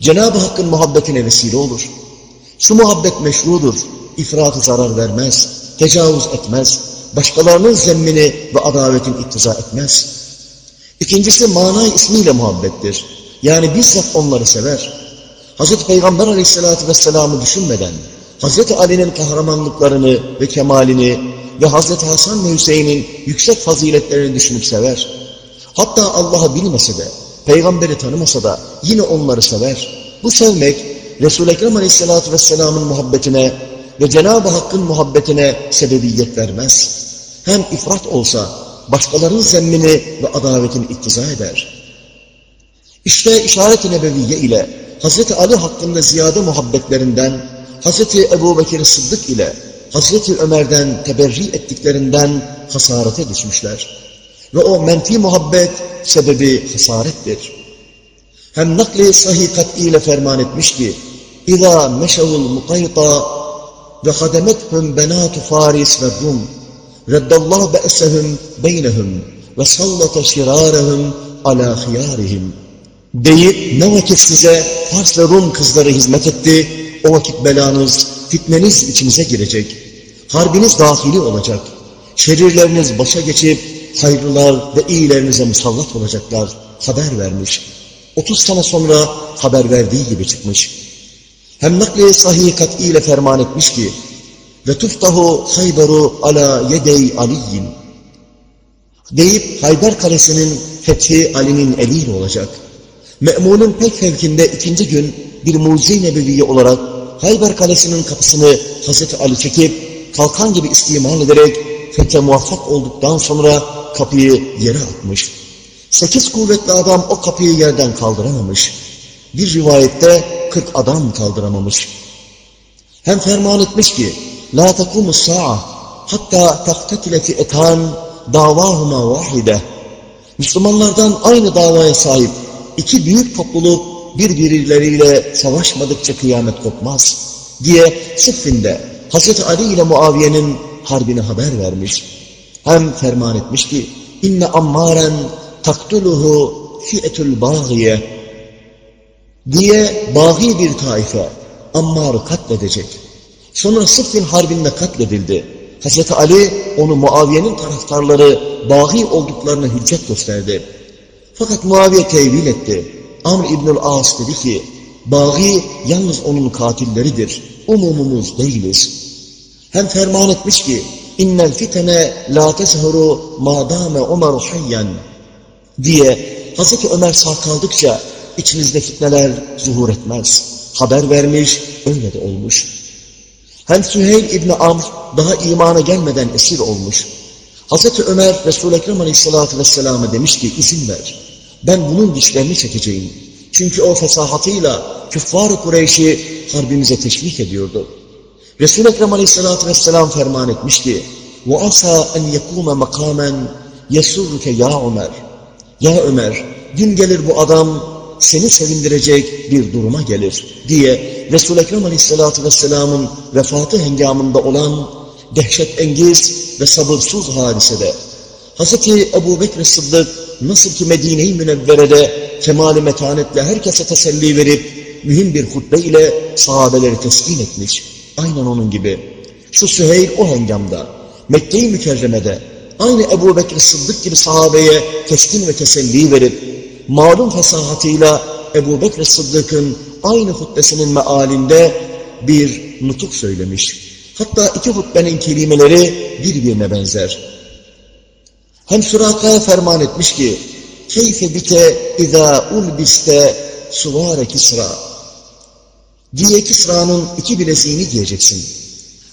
Speaker 1: Cenab-ı Hakk'ın muhabbetine vesile olur. Şu muhabbet meşrudur, ifratı zarar vermez, tecavüz etmez, başkalarının zemmini ve adavetin iktiza etmez. İkincisi manay ismiyle muhabbettir. Yani bizzat onları sever. Hz. Peygamber aleyhissalatü vesselam'ı düşünmeden, Hz. Ali'nin kahramanlıklarını ve kemalini ve Hz. Hasan ve Hüseyin'in yüksek faziletlerini düşünüp sever. Hatta Allah'ı bilmese de, peygamberi tanımasa da yine onları sever. Bu sevmek, Resul-i Ekrem aleyhissalatü vesselamın muhabbetine ve Cenab-ı Hakk'ın muhabbetine sebebiyet vermez. Hem ifrat olsa başkalarının zemmini ve adavetini iktiza eder. İşte işaret-i nebeviye ile Hz. Ali hakkında ziyade muhabbetlerinden, Hz. Ebu Bekir Sıddık ile Hz. Ömer'den teberri ettiklerinden hasarete düşmüşler. Ve o menfi muhabbet sebebi hasarettir. Hem nakli sahih ile ferman etmiş ki, mukayta ve hademethum benatu Faris ve Rum reddallahu be'sehum beynehum ve sallata şirarehum ala hiyarihim deyip ne vakit size Fars ve Rum kızları hizmet etti o vakit belanız, fitneniz içinize girecek. Harbiniz dahili olacak. Şerirleriniz başa geçip hayırlılar ve iyilerinize musallat olacaklar. Haber vermiş. 30 sene sonra haber verdiği gibi çıkmış. Hem nakli sahih kat'i ile ferman etmiş ki ve tuftahu hayberu ala yedey aliyin deyip Hayber Kalesi'nin fethi Ali'nin eliyle olacak. Me'munun pek fevkinde ikinci gün bir mucize nebeviye olarak Hayber Kalesi'nin kapısını Hazreti Ali çekip kalkan gibi istimal ederek fethe muvaffak olduktan sonra kapıyı yere atmış. Sekiz kuvvetli adam o kapıyı yerden kaldıramamış. Bir rivayette kırk adam kaldıramamış. Hem ferman etmiş ki La tekumus sa'a hatta taktetile fi etan davahuma vahide. Müslümanlardan aynı davaya sahip iki büyük topluluk birbirleriyle savaşmadıkça kıyamet kopmaz diye Sıffin'de Hz. Ali ile Muaviye'nin harbine haber vermiş. Hem ferman etmiş ki inne ammaren taktuluhu fi'etul bağiye diye bağî bir taife Ammar'ı katledecek. Sonra Sıffin Harbi'nde katledildi. Hz. Ali onu Muaviye'nin taraftarları bağî olduklarını hüccet gösterdi. Fakat Muaviye tevil etti. Amr İbnül As dedi ki, Bağî yalnız onun katilleridir, umumumuz değiliz. Hem ferman etmiş ki, innel fitene la teshuru madame Ömer hayyen diye Hazreti Ömer sağ kaldıkça içinizde fitneler zuhur etmez. Haber vermiş, öyle de olmuş. Hem Süheyl İbni Amr daha imana gelmeden esir olmuş. Hazreti Ömer Resul-i Ekrem Aleyhisselatü Vesselam'a demiş ki izin ver. Ben bunun dişlerini çekeceğim. Çünkü o fesahatıyla küffar-ı Kureyş'i harbimize teşvik ediyordu. Resul-i Ekrem Aleyhisselatü Vesselam ferman etmişti. وَعَسَى اَنْ يَكُومَ مَقَامًا يَسُرُّكَ ya Ömer. Ya Ömer, gün gelir bu adam seni sevindirecek bir duruma gelir diye Resul-i Ekrem Aleyhisselatü Vesselam'ın vefatı hengamında olan dehşet engiz ve sabırsız hadisede Hz. Ebu Bekir Sıddık nasıl ki Medine-i Münevvere'de kemali metanetle herkese teselli verip mühim bir hutbe ile sahabeleri teskin etmiş. Aynen onun gibi. Şu Süheyl o hengamda Mekke-i Mükerreme'de aynı Ebu Bekir Sıddık gibi sahabeye teskin ve teselli verip malum fesahatıyla Ebu Bekir Sıddık'ın aynı hutbesinin mealinde bir nutuk söylemiş. Hatta iki hutbenin kelimeleri birbirine benzer. Hem Suraka'ya ferman etmiş ki keyfe bike izâ ulbiste suvare kisra diye Kisra'nın iki bileziğini giyeceksin.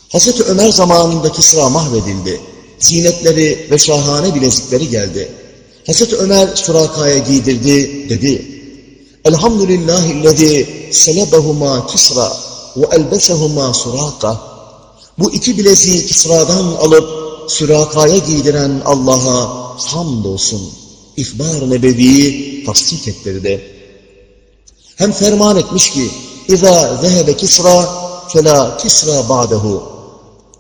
Speaker 1: Hazreti Ömer zamanında Kisra mahvedildi. Zinetleri ve şahane bilezikleri geldi. Hazreti Ömer Suraka'ya giydirdi, dedi. Elhamdülillahillezî selebehuma Kisra ve elbesehuma Suraka. Bu iki bileziği Kisra'dan alıp Suraka'ya giydiren Allah'a hamdolsun. İhbar-ı Nebevi'yi tasdik ettirdi. Hem ferman etmiş ki اِذَا ذَهَبَ Kisra فَلَا Kisra ba'dehu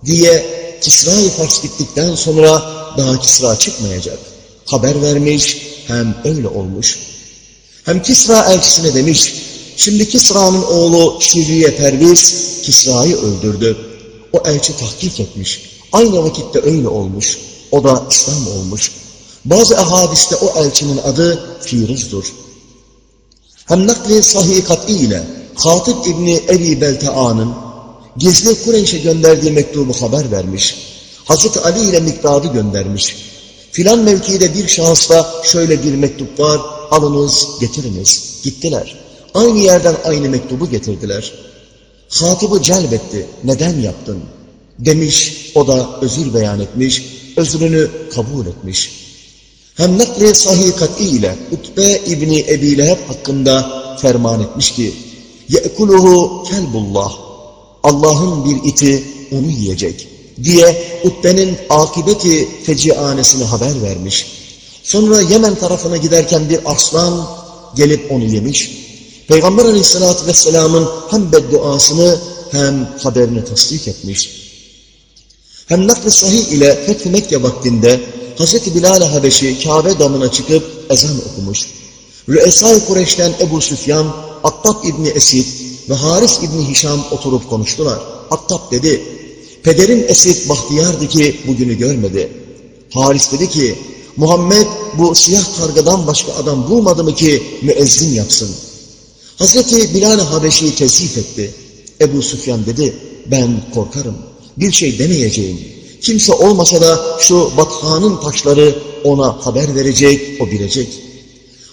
Speaker 1: diye Kisra'yı farz gittikten sonra daha Kisra çıkmayacak. Haber vermiş hem öyle olmuş. Hem Kisra elçisine demiş, şimdi Kisra'nın oğlu Şirriye Perviz Kisra'yı öldürdü. O elçi tahkik etmiş. Aynı vakitte öyle olmuş. O da İslam olmuş. Bazı ahadiste o elçinin adı Firuz'dur. Hem nakli sahih kat'i ile Hatip İbni Ebi Beltea'nın gizli Kureyş'e gönderdiği mektubu haber vermiş. Hazreti Ali ile miktarı göndermiş. Filan mevkide bir şahısla şöyle bir mektup var, alınız, getiriniz. Gittiler. Aynı yerden aynı mektubu getirdiler. Hatıbı celbetti. Neden yaptın? Demiş, o da özür beyan etmiş, özrünü kabul etmiş. Hem nakli sahih kat'i ile Utbe İbni Ebi Leheb hakkında ferman etmiş ki, ye'kuluhu kelbullah, Allah'ın bir iti onu yiyecek diye Utbe'nin akibeti fecianesini haber vermiş. Sonra Yemen tarafına giderken bir aslan gelip onu yemiş. Peygamber aleyhissalatü vesselamın hem bedduasını hem haberini tasdik etmiş. Hem nakl sahih ile Fethi Mekke vaktinde Hz. Bilal-i Habeşi Kabe damına çıkıp ezan okumuş. Rüesay Kureyş'ten Ebu Süfyan, Attab İbni Esid ve Haris İbni Hişam oturup konuştular. Attab dedi, pederim Esid bahtiyardı ki bugünü görmedi. Haris dedi ki, Muhammed bu siyah kargadan başka adam bulmadı mı ki müezzin yapsın. Hazreti Bilal-i Habeşi'yi tesif etti. Ebu Süfyan dedi, ben korkarım, bir şey demeyeceğim. Kimse olmasa da şu bathanın taşları ona haber verecek, o bilecek.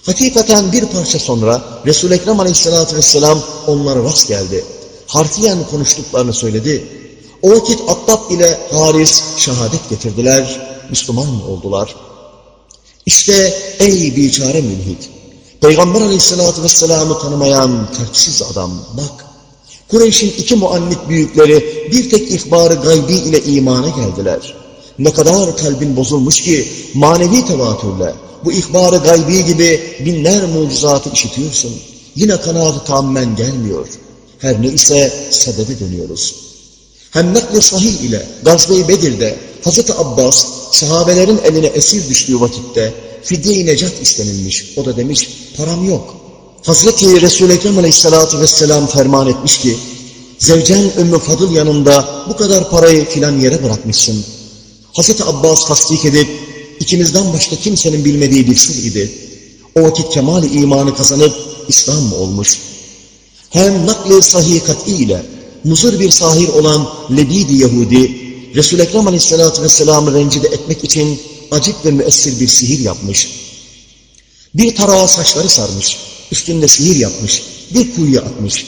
Speaker 1: Hakikaten bir parça sonra Resul-i Ekrem aleyhissalatü vesselam onlara rast geldi. Harfiyen konuştuklarını söyledi. O vakit Attab ile Haris şehadet getirdiler, Müslüman oldular. İşte ey biçare mülhid, Peygamber aleyhissalatü vesselam'ı tanımayan kalpsiz adam, bak, Kureyş'in iki muannit büyükleri bir tek ihbarı gaybi ile imana geldiler. Ne kadar kalbin bozulmuş ki manevi tevatürle bu ihbarı gaybi gibi binler mucizatı işitiyorsun. Yine kanaat tamamen gelmiyor. Her ne ise sebebe dönüyoruz. Hem nakli sahih ile Gazve-i Bedir'de Hazreti Abbas sahabelerin eline esir düştüğü vakitte fidye-i necat istenilmiş. O da demiş param yok. Hazreti Resul-i Ekrem aleyhissalatü vesselam ferman etmiş ki Zevcen Ümmü Fadıl yanında bu kadar parayı filan yere bırakmışsın. Hazreti Abbas tasdik edip ikimizden başka kimsenin bilmediği bir sır idi. O vakit kemali imanı kazanıp İslam olmuş. Hem nakli sahih kat'i ile muzır bir sahir olan Lebidi Yahudi, Resul-i Ekrem aleyhissalatü vesselam'ı rencide etmek için acip ve müessir bir sihir yapmış. Bir tarağa saçları sarmış, üstünde sihir yapmış, bir kuyuya atmış.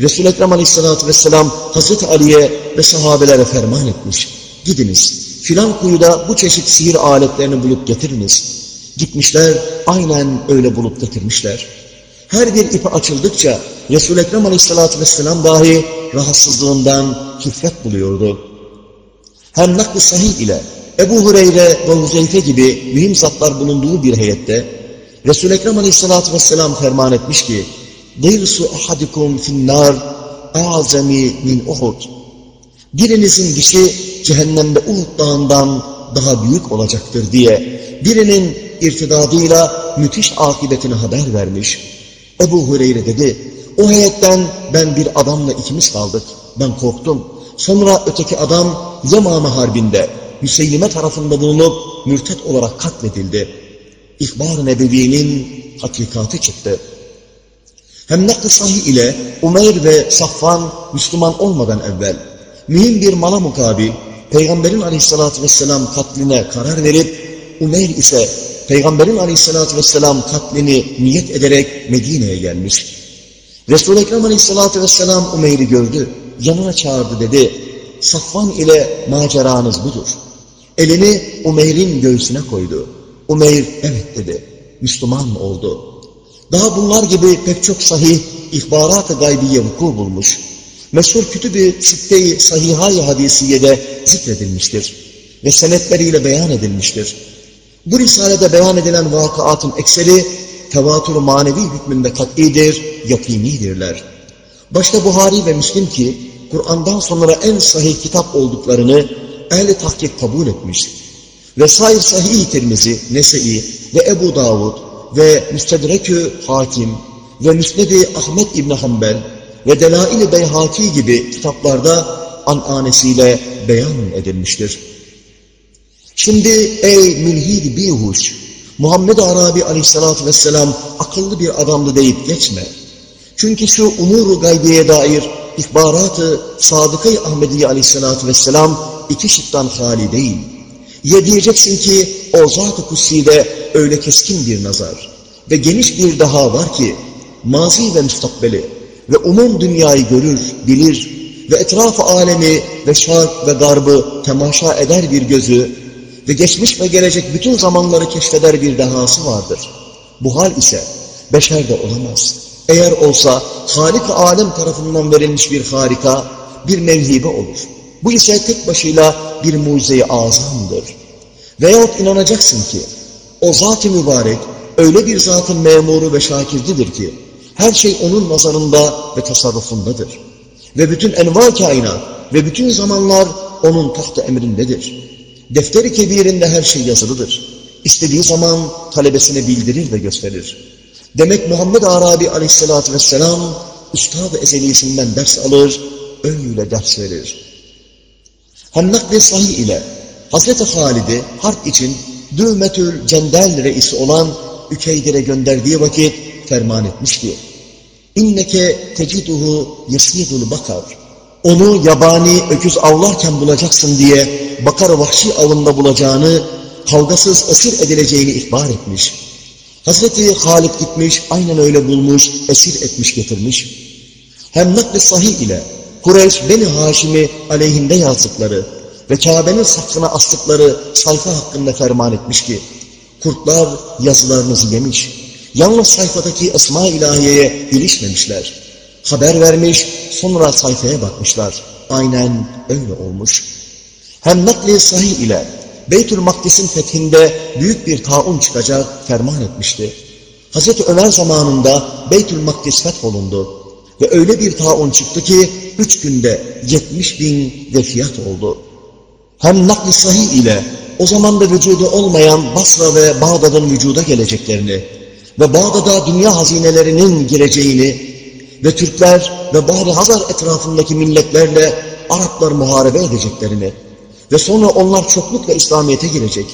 Speaker 1: Resul-i Ekrem aleyhissalatü vesselam Hazreti Ali'ye ve sahabelere ferman etmiş. Gidiniz, filan kuyuda bu çeşit sihir aletlerini bulup getiriniz. Gitmişler, aynen öyle bulup getirmişler. Her bir ipi açıldıkça Resul-i Ekrem Aleyhisselatü Vesselam dahi rahatsızlığından hifret buluyordu. Hem nakl sahih ile Ebu Hureyre ve Huzeyfe gibi mühim zatlar bulunduğu bir heyette Resul-i Ekrem Aleyhisselatü Vesselam ferman etmiş ki Dirsu ahadikum finnar azami min Uhud Birinizin dişi cehennemde Uhud dağından daha büyük olacaktır diye birinin irtidadıyla müthiş akıbetini haber vermiş. Ebu Hureyre dedi, o heyetten ben bir adamla ikimiz kaldık. Ben korktum. Sonra öteki adam Yemame Harbi'nde Hüseylime tarafında bulunup mürtet olarak katledildi. İhbar-ı Nebevi'nin hakikati çıktı. Hem nakl sahih ile Umeyr ve Safvan Müslüman olmadan evvel mühim bir mala mukabil Peygamberin aleyhissalatü vesselam katline karar verip Umeyr ise Peygamberin aleyhissalatü vesselam katlini niyet ederek Medine'ye gelmiş. Resul-i Ekrem aleyhissalatü vesselam Umeyr'i gördü. Yanına çağırdı dedi. Safvan ile maceranız budur. Elini Umeyr'in göğsüne koydu. Umeyr evet dedi. Müslüman oldu. Daha bunlar gibi pek çok sahih ihbarat-ı gaybiye vuku bulmuş. Meşhur kütüb-i sitte-i sahihâ-i hadisiyede zikredilmiştir ve senetleriyle beyan edilmiştir. Bu risalede beyan edilen vakıatın ekseri tevatür manevi hükmünde kat'idir, yakinidirler. Başta Buhari ve Müslim ki Kur'an'dan sonra en sahih kitap olduklarını ehli tahkik kabul etmiş. Vesair sahih Tirmizi, Nese'i ve Ebu Davud ve Müstedrekü Hakim ve Müsnedi Ahmet İbni Hanbel ve Delail-i Beyhaki gibi kitaplarda ananesiyle beyan edilmiştir. Şimdi ey mülhid bihuş, Muhammed Arabi aleyhissalatü vesselam akıllı bir adamdı deyip geçme. Çünkü şu umuru gaybeye dair ihbaratı Sadık-ı Ahmediye aleyhissalatü vesselam iki şıktan hali değil. Ya diyeceksin ki o zat-ı kutsi'de öyle keskin bir nazar ve geniş bir daha var ki mazi ve müstakbeli ve umum dünyayı görür, bilir ve etraf alemi ve şark ve garbı temaşa eder bir gözü ve geçmiş ve gelecek bütün zamanları keşfeder bir dehası vardır. Bu hal ise beşerde olamaz. Eğer olsa Halik alem tarafından verilmiş bir harika, bir mevhibe olur. Bu ise tek başıyla bir mucize-i azamdır. Veyahut inanacaksın ki o zat-ı mübarek öyle bir zatın memuru ve şakirdidir ki her şey onun nazarında ve tasarrufundadır. Ve bütün enva kainat ve bütün zamanlar onun tahtı emrindedir. Defteri kebirinde her şey yazılıdır. İstediği zaman talebesine bildirir ve gösterir. Demek Muhammed Arabi aleyhissalatü vesselam Üstad-ı Ezelisinden ders alır, öyle ders verir. Hem nakli sahih ile Hazreti Halid'i harp için Dümetül Cendel reisi olan Ükeydir'e gönderdiği vakit ferman etmiş ki İnneke teciduhu yesidul bakar onu yabani öküz avlarken bulacaksın diye bakar vahşi avında bulacağını, kavgasız esir edileceğini ihbar etmiş. Hazreti Halid gitmiş, aynen öyle bulmuş, esir etmiş getirmiş. Hem nakli sahih ile Kureyş Beni Haşim'i aleyhinde yazdıkları ve Kabe'nin safına astıkları sayfa hakkında ferman etmiş ki, kurtlar yazılarınızı yemiş, yalnız sayfadaki esma ilahiyeye ilişmemişler. Haber vermiş, sonra sayfaya bakmışlar. Aynen öyle olmuş. Hem nakli sahih ile Beytül Makdis'in fethinde büyük bir taun çıkacak ferman etmişti. Hazreti Ömer zamanında Beytül Makdis fetholundu. Ve öyle bir taun çıktı ki üç günde yetmiş bin vefiyat oldu. Hem nakli sahih ile o zaman da vücudu olmayan Basra ve Bağdat'ın vücuda geleceklerini ve Bağdat'a dünya hazinelerinin gireceğini ve Türkler ve Bahri Hazar etrafındaki milletlerle Araplar muharebe edeceklerini ve sonra onlar çoklukla İslamiyet'e girecek.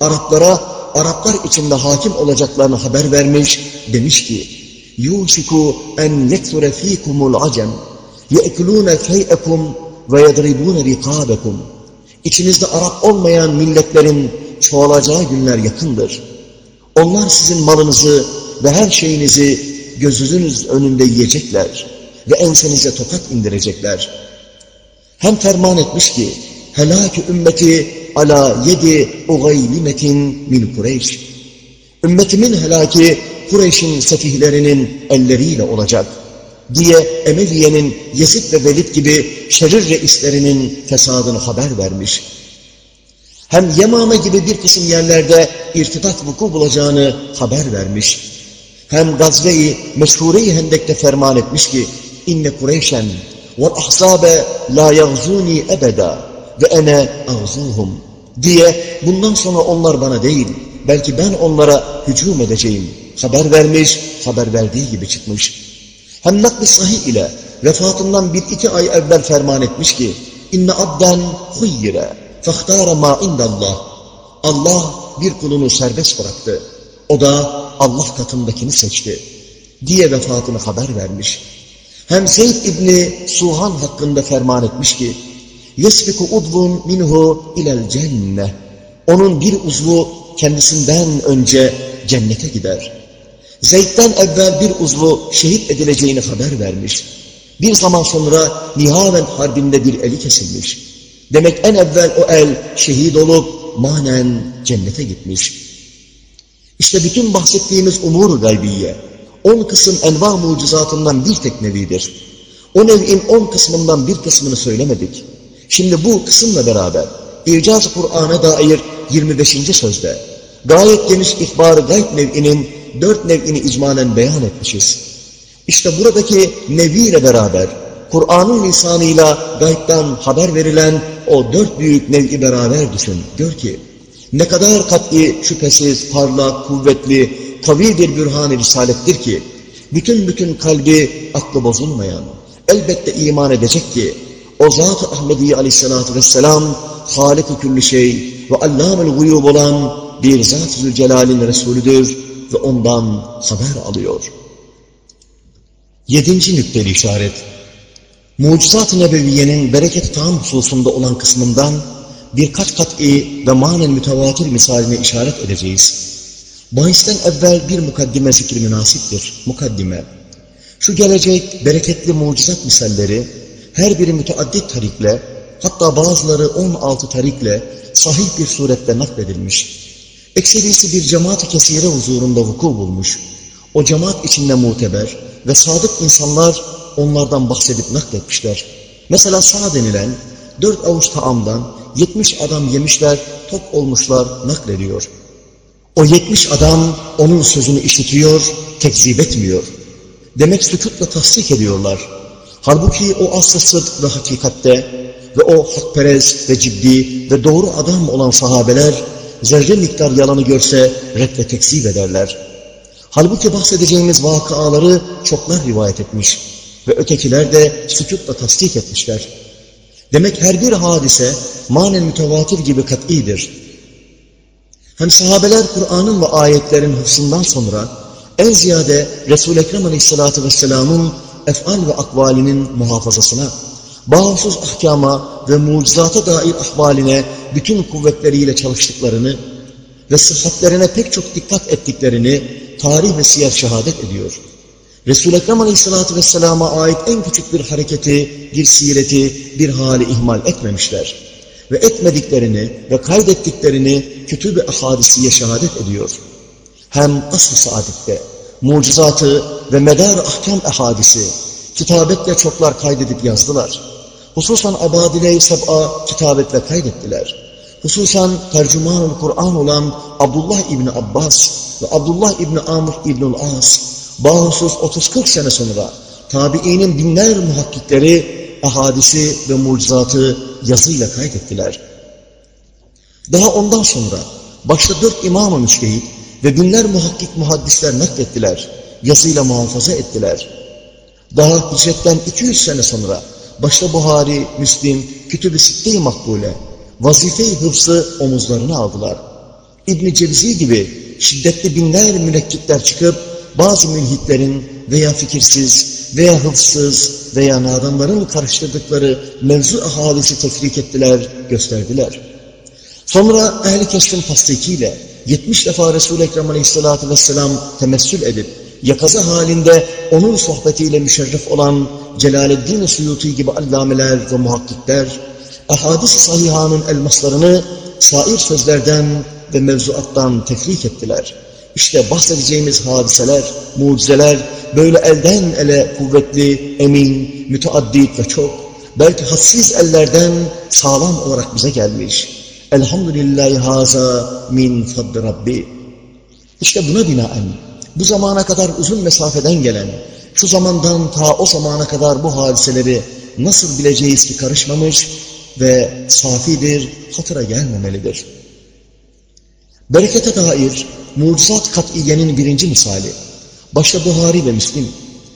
Speaker 1: Araplara Araplar içinde hakim olacaklarını haber vermiş, demiş ki يُوشِكُ اَنْ يَكْثُرَ ف۪يكُمُ الْعَجَمْ يَأْكُلُونَ فَيْئَكُمْ وَيَضْرِبُونَ رِقَابَكُمْ İçinizde Arap olmayan milletlerin çoğalacağı günler yakındır. Onlar sizin malınızı ve her şeyinizi gözünüz önünde yiyecekler ve ensenize tokat indirecekler. Hem ferman etmiş ki, helak ümmeti ala yedi ugaylimetin min Kureyş. Ümmetimin helaki Kureyş'in sefihlerinin elleriyle olacak diye Emeviye'nin Yezid ve Velid gibi şerir reislerinin fesadını haber vermiş. Hem Yemame gibi bir kısım yerlerde irtidat vuku bulacağını haber vermiş. Hem Gazve-i Meşhure-i Hendek'te ferman etmiş ki inne Kureyşen ve ahzabe la yagzuni ebeda ve ene ağzuhum diye bundan sonra onlar bana değil belki ben onlara hücum edeceğim haber vermiş, haber verdiği gibi çıkmış. Hem nakli sahih ile vefatından bir iki ay evvel ferman etmiş ki inne abden huyyire fehtara ma indallah Allah bir kulunu serbest bıraktı. O da Allah katındakini seçti diye vefatını haber vermiş. Hem Zeyd İbni Suhan hakkında ferman etmiş ki يَسْبِكُ udvun minhu ilel cenne Onun bir uzvu kendisinden önce cennete gider. Zeyd'den evvel bir uzvu şehit edileceğini haber vermiş. Bir zaman sonra Nihaven Harbi'nde bir eli kesilmiş. Demek en evvel o el şehit olup manen cennete gitmiş. İşte bütün bahsettiğimiz umur gaybiye, on kısım enva mucizatından bir tek nevidir. O nev'in on kısmından bir kısmını söylemedik. Şimdi bu kısımla beraber İcaz Kur'an'a dair 25. sözde gayet geniş ihbar-ı gayb nev'inin dört nev'ini icmalen beyan etmişiz. İşte buradaki nevi ile beraber Kur'an'ın lisanıyla gaybden haber verilen o dört büyük nev'i beraber düşün. Gör ki ne kadar kat'i, şüphesiz, parlak, kuvvetli, kavi bir bürhan-ı risalettir ki bütün bütün kalbi, aklı bozulmayan, elbette iman edecek ki o Zat-ı Ahmedi aleyhissalatü vesselam Halik-i şey ve Allâm-ül guyub olan bir Zat-ı Zülcelal'in Resulüdür ve ondan haber alıyor. Yedinci nükteli işaret. Mucizat-ı Nebeviye'nin bereket tam hususunda olan kısmından birkaç kat'i ve manen mütevatir misaline işaret edeceğiz. Bahisten evvel bir mukaddime zikri münasiptir. Mukaddime. Şu gelecek bereketli mucizat misalleri her biri müteaddit tarikle hatta bazıları 16 tarikle sahih bir surette nakledilmiş. Ekserisi bir cemaat-i kesire huzurunda vuku bulmuş. O cemaat içinde muteber ve sadık insanlar onlardan bahsedip nakletmişler. Mesela sağ denilen dört avuç taamdan yetmiş adam yemişler, tok olmuşlar naklediyor. O yetmiş adam onun sözünü işitiyor, tekzip etmiyor. Demek sükutla tasdik ediyorlar. Halbuki o aslı sıdk ve hakikatte ve o hakperest ve ciddi ve doğru adam olan sahabeler zerre miktar yalanı görse red ve tekzip ederler. Halbuki bahsedeceğimiz vakaları çoklar rivayet etmiş ve ötekiler de sükutla tasdik etmişler. Demek her bir hadise manen mütevatir gibi kat'idir. Hem sahabeler Kur'an'ın ve ayetlerin hıfzından sonra en ziyade Resul-i Ekrem Aleyhisselatü Vesselam'ın efal ve akvalinin muhafazasına, bağımsız ahkama ve mucizata dair ahvaline bütün kuvvetleriyle çalıştıklarını ve sıhhatlerine pek çok dikkat ettiklerini tarih ve siyer şehadet ediyor. Resul-i Ekrem Aleyhisselatü Vesselam'a ait en küçük bir hareketi, bir sireti, bir hali ihmal etmemişler. Ve etmediklerini ve kaydettiklerini kütüb-i ahadisiye şehadet ediyor. Hem asr-ı saadette, mucizatı ve medar ahkam ehadisi, kitabetle çoklar kaydedip yazdılar. Hususan Abadile-i Seb'a kitabetle kaydettiler. Hususan tercüman Kur'an olan Abdullah İbni Abbas ve Abdullah İbni Amr İbnül As, bahusuz 30-40 sene sonra tabiinin binler muhakkikleri ahadisi ve mucizatı yazıyla kaydettiler. Daha ondan sonra başta dört imam-ı müştehit ve binler muhakkik muhaddisler naklettiler, yazıyla muhafaza ettiler. Daha hicretten 200 sene sonra başta Buhari, Müslim, Kütüb-i Sitte-i Makbule, vazife-i hıfzı omuzlarına aldılar. İbn-i Cevzi gibi şiddetli binler münekkitler çıkıp bazı mülhitlerin veya fikirsiz veya hıfsız veya nadanların karıştırdıkları mevzu ahalisi tefrik ettiler, gösterdiler. Sonra ehli keşfin tasdikiyle 70 defa Resul-i Ekrem Aleyhisselatü Vesselam temessül edip yakaza halinde onun sohbetiyle müşerref olan Celaleddin Suyuti gibi allameler ve muhakkikler ahadis-i sahihanın elmaslarını sair sözlerden ve mevzuattan tefrik ettiler. İşte bahsedeceğimiz hadiseler, mucizeler böyle elden ele kuvvetli, emin, müteaddit ve çok, belki hassiz ellerden sağlam olarak bize gelmiş. Elhamdülillahi haza min fadli Rabbi. İşte buna binaen bu zamana kadar uzun mesafeden gelen, şu zamandan ta o zamana kadar bu hadiseleri nasıl bileceğiz ki karışmamış ve safidir, hatıra gelmemelidir. Berekete dair mucizat kat'iyenin birinci misali, başta Buhari ve Müslim,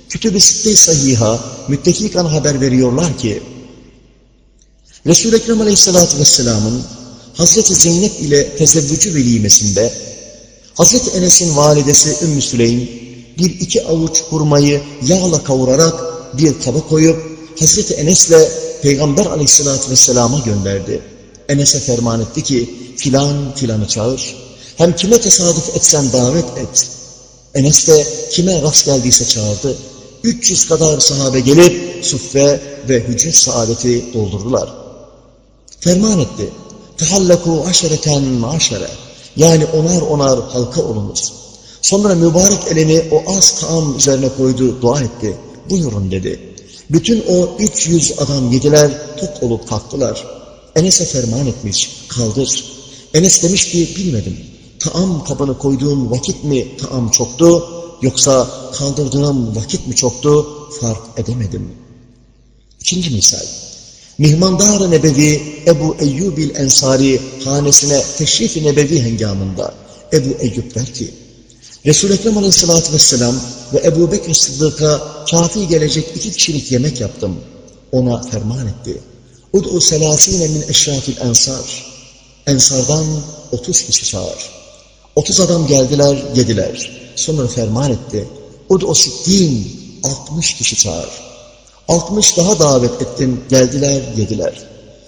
Speaker 1: Kütüb-i Sitte-i Sahiha müttefikan haber veriyorlar ki, Resul-i Ekrem Aleyhisselatü Vesselam'ın Hazreti Zeynep ile tezevvücü velimesinde Hazreti Enes'in validesi Ümmü Süleym bir iki avuç hurmayı yağla kavurarak bir kaba koyup Hazreti Enes'le Peygamber aleyhissalatü vesselama gönderdi. Enes'e ferman etti ki filan filanı çağır. Hem kime tesadüf etsen davet et. Enes de kime rast geldiyse çağırdı. 300 kadar sahabe gelip suffe ve hücret saadeti doldurdular. Ferman etti. Tehallaku aşereten aşere. Yani onar onar halka olunuz. Sonra mübarek elini o az taam üzerine koydu, dua etti. Buyurun dedi. Bütün o 300 adam yediler, tok olup kalktılar. Enes'e ferman etmiş, kaldır. Enes demiş ki bilmedim. Taam kabını koyduğum vakit mi taam çoktu, yoksa kaldırdığım vakit mi çoktu, fark edemedim. İkinci misal. Mihmandar-ı Nebevi Ebu Eyyubil Ensari hanesine teşrif-i nebevi hengamında Ebu Eyyub der ki, Resul-i Ekrem Aleyhisselatü Vesselam ve Ebu Bekir Sıddık'a kafi gelecek iki kişilik yemek yaptım. Ona ferman etti. Ud'u selasine min eşrafil ensar. Ensardan otuz kişi çağır. Otuz adam geldiler, yediler. Sonra ferman etti. Ud'u sittin, altmış kişi çağır. Altmış daha davet ettim, geldiler, yediler.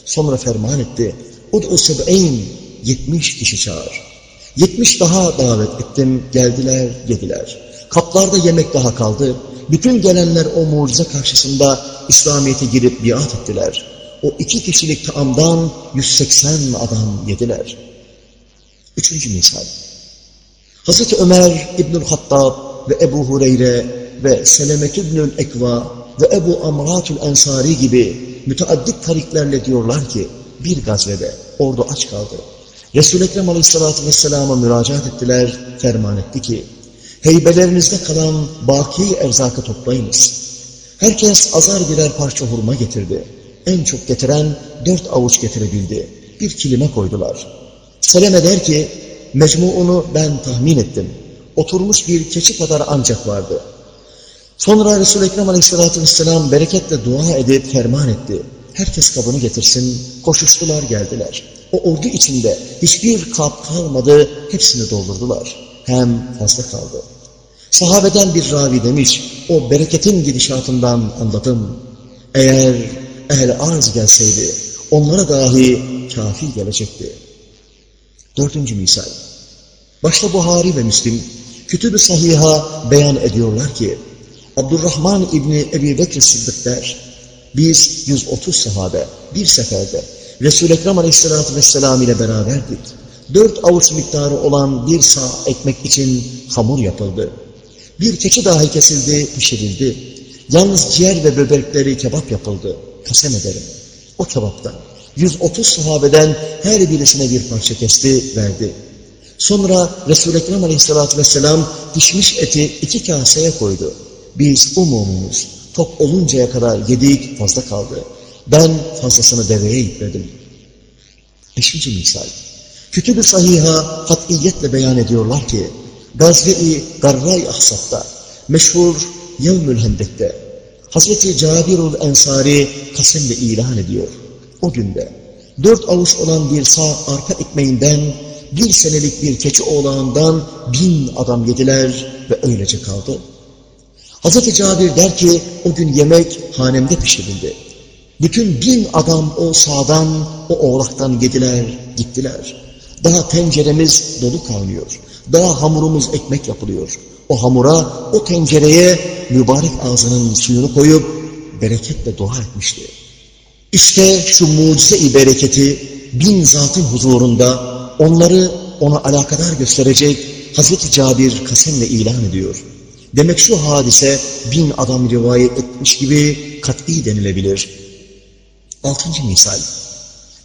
Speaker 1: Sonra ferman etti. Ud'u seb'in, yetmiş kişi çağır. Yetmiş daha davet ettim, geldiler, yediler. Kaplarda yemek daha kaldı. Bütün gelenler o mucize karşısında İslamiyet'e girip biat ettiler. O iki kişilik taamdan 180 adam yediler. Üçüncü misal. Hazreti Ömer İbnül Hattab ve Ebu Hureyre ve Selemet İbnül Ekva ve Ebu Amratül Ensari gibi müteaddit tariklerle diyorlar ki bir gazvede ordu aç kaldı. Resul-i Ekrem Aleyhisselatü Vesselam'a müracaat ettiler, ferman etti ki, heybelerinizde kalan baki erzakı toplayınız. Herkes azar birer parça hurma getirdi. En çok getiren dört avuç getirebildi. Bir kilime koydular. Seleme der ki, mecmuunu ben tahmin ettim. Oturmuş bir keçi kadar ancak vardı. Sonra Resul-i Ekrem Aleyhisselatü Vesselam bereketle dua edip ferman etti. Herkes kabını getirsin, koşuştular geldiler. O ordu içinde hiçbir kap kalmadı, hepsini doldurdular. Hem fazla kaldı. Sahabeden bir ravi demiş, o bereketin gidişatından anladım. Eğer ehl arz gelseydi, onlara dahi kafi gelecekti. Dördüncü misal. Başta Buhari ve Müslim, Kütüb-ü Sahiha beyan ediyorlar ki, Abdurrahman İbni Ebi Bekir Sıddık der, biz 130 sahabe bir seferde Resul-i Ekrem Aleyhisselatü Vesselam ile beraberdik. Dört avuç miktarı olan bir sağ ekmek için hamur yapıldı. Bir keçi dahi kesildi, pişirildi. Yalnız ciğer ve böbrekleri kebap yapıldı. Kasem ederim. O kebaptan 130 sahabeden her birisine bir parça kesti, verdi. Sonra Resul-i Ekrem Aleyhisselatü Vesselam pişmiş eti iki kaseye koydu. Biz umumumuz tok oluncaya kadar yedik fazla kaldı. Ben fazlasını deveye yükledim. Beşinci misal. Kütüb-ü sahiha katiyetle beyan ediyorlar ki, Gazve-i Garray Ahsat'ta, meşhur Yevmül Hendek'te, Hazreti Cabirul Ensari kasemle ilan ediyor. O günde dört avuç olan bir sağ arpa ekmeğinden, bir senelik bir keçi oğlağından bin adam yediler ve öylece kaldı. Hazreti Cabir der ki, o gün yemek hanemde pişirildi. Bütün bin adam o sağdan, o oğlaktan yediler, gittiler. Daha tenceremiz dolu kaynıyor. Daha hamurumuz ekmek yapılıyor. O hamura, o tencereye mübarek ağzının suyunu koyup bereketle dua etmişti. İşte şu mucize-i bereketi bin zatın huzurunda onları ona alakadar gösterecek Hazreti Cabir kasemle ilan ediyor. Demek şu hadise bin adam rivayet etmiş gibi kat'i denilebilir. Altıncı misal.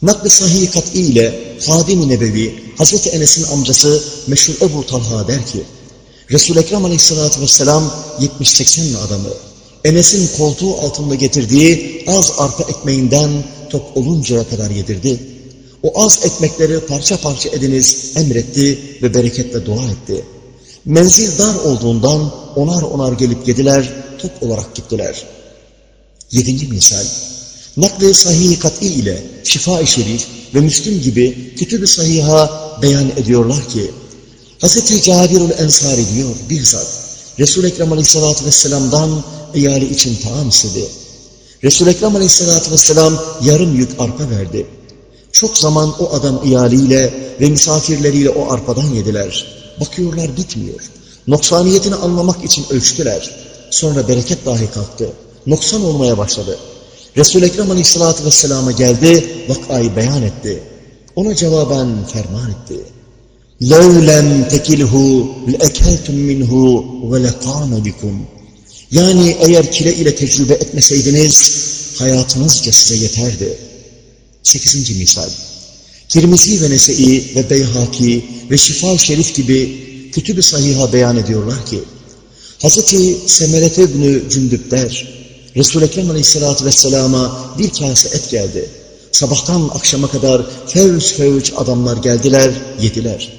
Speaker 1: Nakl-ı sahih kat'i ile Hadim-i Nebevi, Hazreti Enes'in amcası meşhur Ebu Talha der ki, Resul-i Ekrem aleyhissalatü vesselam 70-80 adamı, Enes'in koltuğu altında getirdiği az arpa ekmeğinden tok oluncaya kadar yedirdi. O az ekmekleri parça parça ediniz emretti ve bereketle dua etti. Menzil dar olduğundan onar onar gelip yediler, tok olarak gittiler. Yedinci misal, nakli sahih kat'i ile şifa-i şerif ve Müslüm gibi kütüb-i sahiha beyan ediyorlar ki, Hz. Cabirul Ensari diyor bir zat, Resul-i Ekrem Aleyhisselatü Vesselam'dan iyali için taam istedi. Resul-i Ekrem Aleyhisselatü Vesselam yarım yük arpa verdi. Çok zaman o adam iyaliyle ve misafirleriyle o arpadan yediler. Bakıyorlar bitmiyor. Noksaniyetini anlamak için ölçtüler. Sonra bereket dahi kalktı. Noksan olmaya başladı. Resul-i Ekrem Aleyhisselatü Vesselam'a geldi, vakayı beyan etti. Ona cevaben ferman etti. لَوْ لَمْ تَكِلْهُ لَاَكَلْتُمْ مِنْهُ وَلَقَامَ بِكُمْ Yani eğer kile ile tecrübe etmeseydiniz, hayatınızca size yeterdi. Sekizinci misal. Tirmizi ve Nese'i ve Beyhaki ve Şifa Şerif gibi kütüb-i sahiha beyan ediyorlar ki, Hz. Semerete ibn Cündüp der, Resul-i Ekrem Aleyhisselatü Vesselam'a bir kase et geldi. Sabahtan akşama kadar fevç fevç adamlar geldiler, yediler.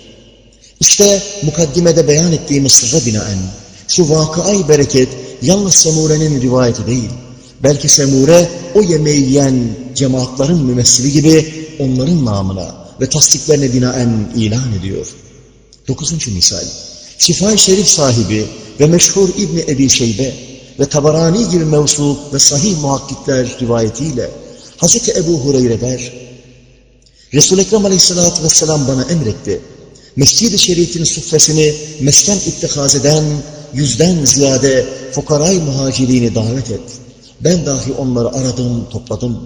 Speaker 1: İşte mukaddimede beyan ettiğimiz sırra binaen, şu vakıay bereket yalnız Semure'nin rivayeti değil, belki Semure o yemeği yiyen cemaatların mümessili gibi onların namına ve tasdiklerine binaen ilan ediyor. Dokuzuncu misal, Şifa-i Şerif sahibi ve meşhur İbni Ebi Şeybe ve Tabarani gibi mevsup ve sahih muhakkikler rivayetiyle Hz. Ebu Hureyre der, Resul-i Ekrem aleyhissalatü vesselam bana emretti. Mescid-i Şerif'in suffesini mesken ittihaz eden yüzden ziyade fukaray muhaciriğini davet et. Ben dahi onları aradım, topladım.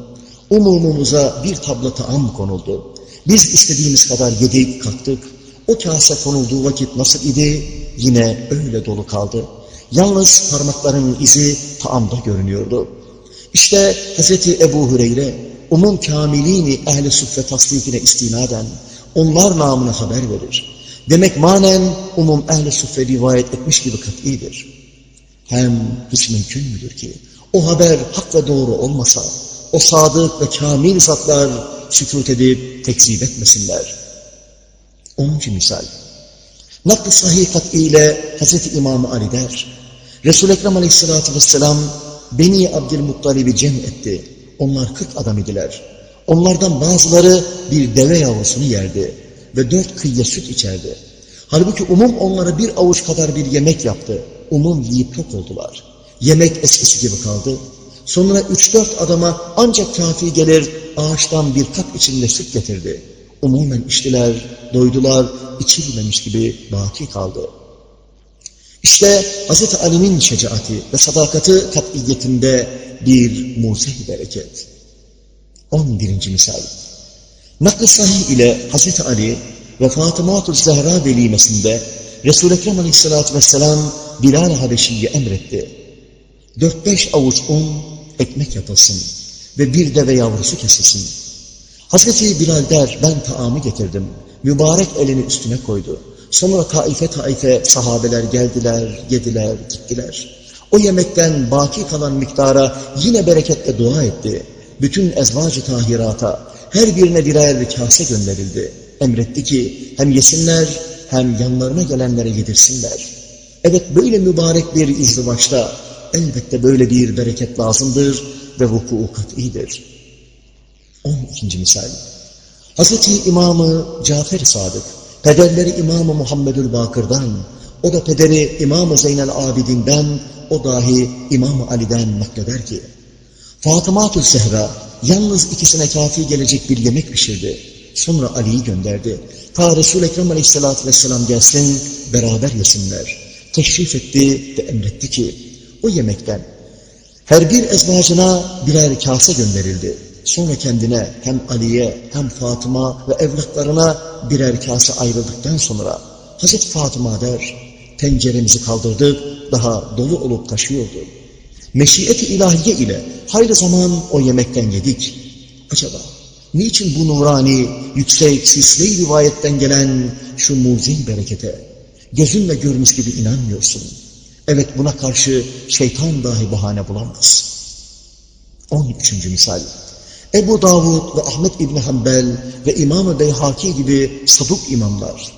Speaker 1: Umumumuza bir tabla taam konuldu. Biz istediğimiz kadar yedik, kalktık. O kase konulduğu vakit nasıl idi? Yine öyle dolu kaldı. Yalnız parmakların izi taamda görünüyordu. İşte Hz. Ebu Hüreyre, umum kamilini ehli suffe tasdikine istinaden onlar namına haber verir. Demek manen umum ehli suffe rivayet etmiş gibi kat'idir. Hem hiç mümkün müdür ki o haber hak ve doğru olmasa o sadık ve kamil zatlar sükut edip tekzip etmesinler. Onuncu misal. Nakl-ı sahih ile Hz. İmam Ali der. Resul-i Ekrem aleyhissalatü vesselam Beni Abdülmuttalib'i cem etti. Onlar kırk adam idiler. Onlardan bazıları bir deve yavrusunu yerdi ve dört kıyıya süt içerdi. Halbuki umum onlara bir avuç kadar bir yemek yaptı. Umum yiyip tok oldular. Yemek eskisi gibi kaldı. Sonra üç dört adama ancak kafi gelir ağaçtan bir kap içinde süt getirdi. Umumen içtiler, doydular, içilmemiş gibi baki kaldı. İşte Hz. Ali'nin şecaati ve sadakati kat'iyetinde bir muzehi bereket. 11. misal. Nakl-ı sahih ile Hz. Ali ve Fatıma-tül Zehra velimesinde Resul-i Ekrem aleyhissalatü vesselam Bilal-i Habeşi'yi emretti. Dört beş avuç un, ekmek yapılsın ve bir deve yavrusu kesilsin. Hazreti Bilal der, ben taamı getirdim. Mübarek elini üstüne koydu. Sonra taife taife sahabeler geldiler, yediler, gittiler. O yemekten baki kalan miktara yine bereketle dua etti. Bütün ezvacı tahirata her birine birer kase gönderildi. Emretti ki hem yesinler hem yanlarına gelenlere yedirsinler. Evet böyle mübarek bir izdivaçta elbette böyle bir bereket lazımdır ve vuku kat'idir. 12. misal. Hazreti İmamı Cafer Sadık, pederleri İmamı Muhammedül Bakır'dan, o da pederi İmamı Zeynel Abidin'den, o dahi İmamı Ali'den nakleder ki, Fatıma-tül Zehra yalnız ikisine kafi gelecek bir yemek pişirdi. Sonra Ali'yi gönderdi. Ta Resul-i Ekrem aleyhissalatü vesselam gelsin, beraber yesinler. Teşrif etti ve emretti ki, o yemekten her bir ezvacına birer kase gönderildi. Sonra kendine hem Ali'ye hem Fatıma ve evlatlarına birer kase ayrıldıktan sonra Hazreti Fatıma der, tenceremizi kaldırdık, daha dolu olup taşıyordu. Meşiyet-i ilahiye ile hayır zaman o yemekten yedik. Acaba niçin bu nurani, yüksek, sisli rivayetten gelen şu mucize berekete gözünle görmüş gibi inanmıyorsun? Evet buna karşı şeytan dahi bahane bulamaz. 13. misal. Ebu Davud ve Ahmet İbni Hanbel ve İmam-ı Beyhaki gibi saduk imamlar,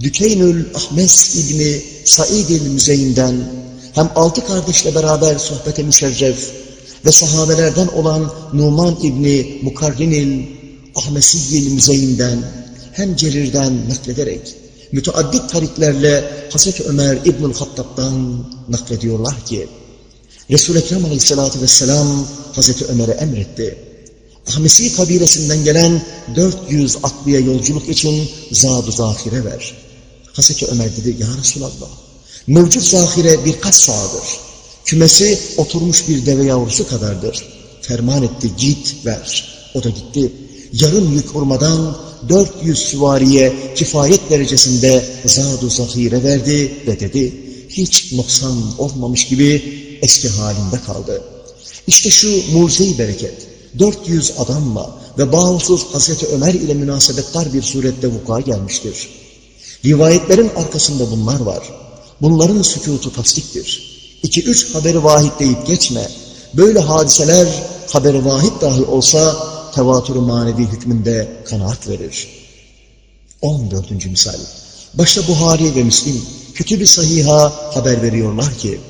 Speaker 1: Dükeynül Ahmes İbni Said-i Müzeyin'den hem altı kardeşle beraber sohbete müşerref ve sahabelerden olan Numan İbni Mukarrinil Ahmesiyyil Müzeyin'den hem Cerir'den naklederek müteaddit tariklerle Hazreti Ömer İbnül Hattab'dan naklediyorlar ki Resul-i Ekrem Aleyhisselatü Vesselam Hazreti Ömer'e emretti. Ahmesi kabilesinden gelen 400 atlıya yolculuk için zad-ı zahire ver. Hazreti Ömer dedi, Ya Resulallah, mevcut zahire birkaç sağdır. Kümesi oturmuş bir deve yavrusu kadardır. Ferman etti, git ver. O da gitti. Yarım yük hurmadan 400 süvariye kifayet derecesinde zad-ı zahire verdi ve dedi, hiç noksan olmamış gibi eski halinde kaldı. İşte şu mucize bereket, 400 adamla ve bağımsız Hazreti Ömer ile münasebetler bir surette vuku'a gelmiştir. Rivayetlerin arkasında bunlar var. Bunların sükutu tasdiktir. İki üç haberi vahid deyip geçme. Böyle hadiseler haberi vahid dahi olsa tevatür manevi hükmünde kanaat verir. 14. misal. Başta Buhari ve Müslim kütüb-i sahiha haber veriyorlar ki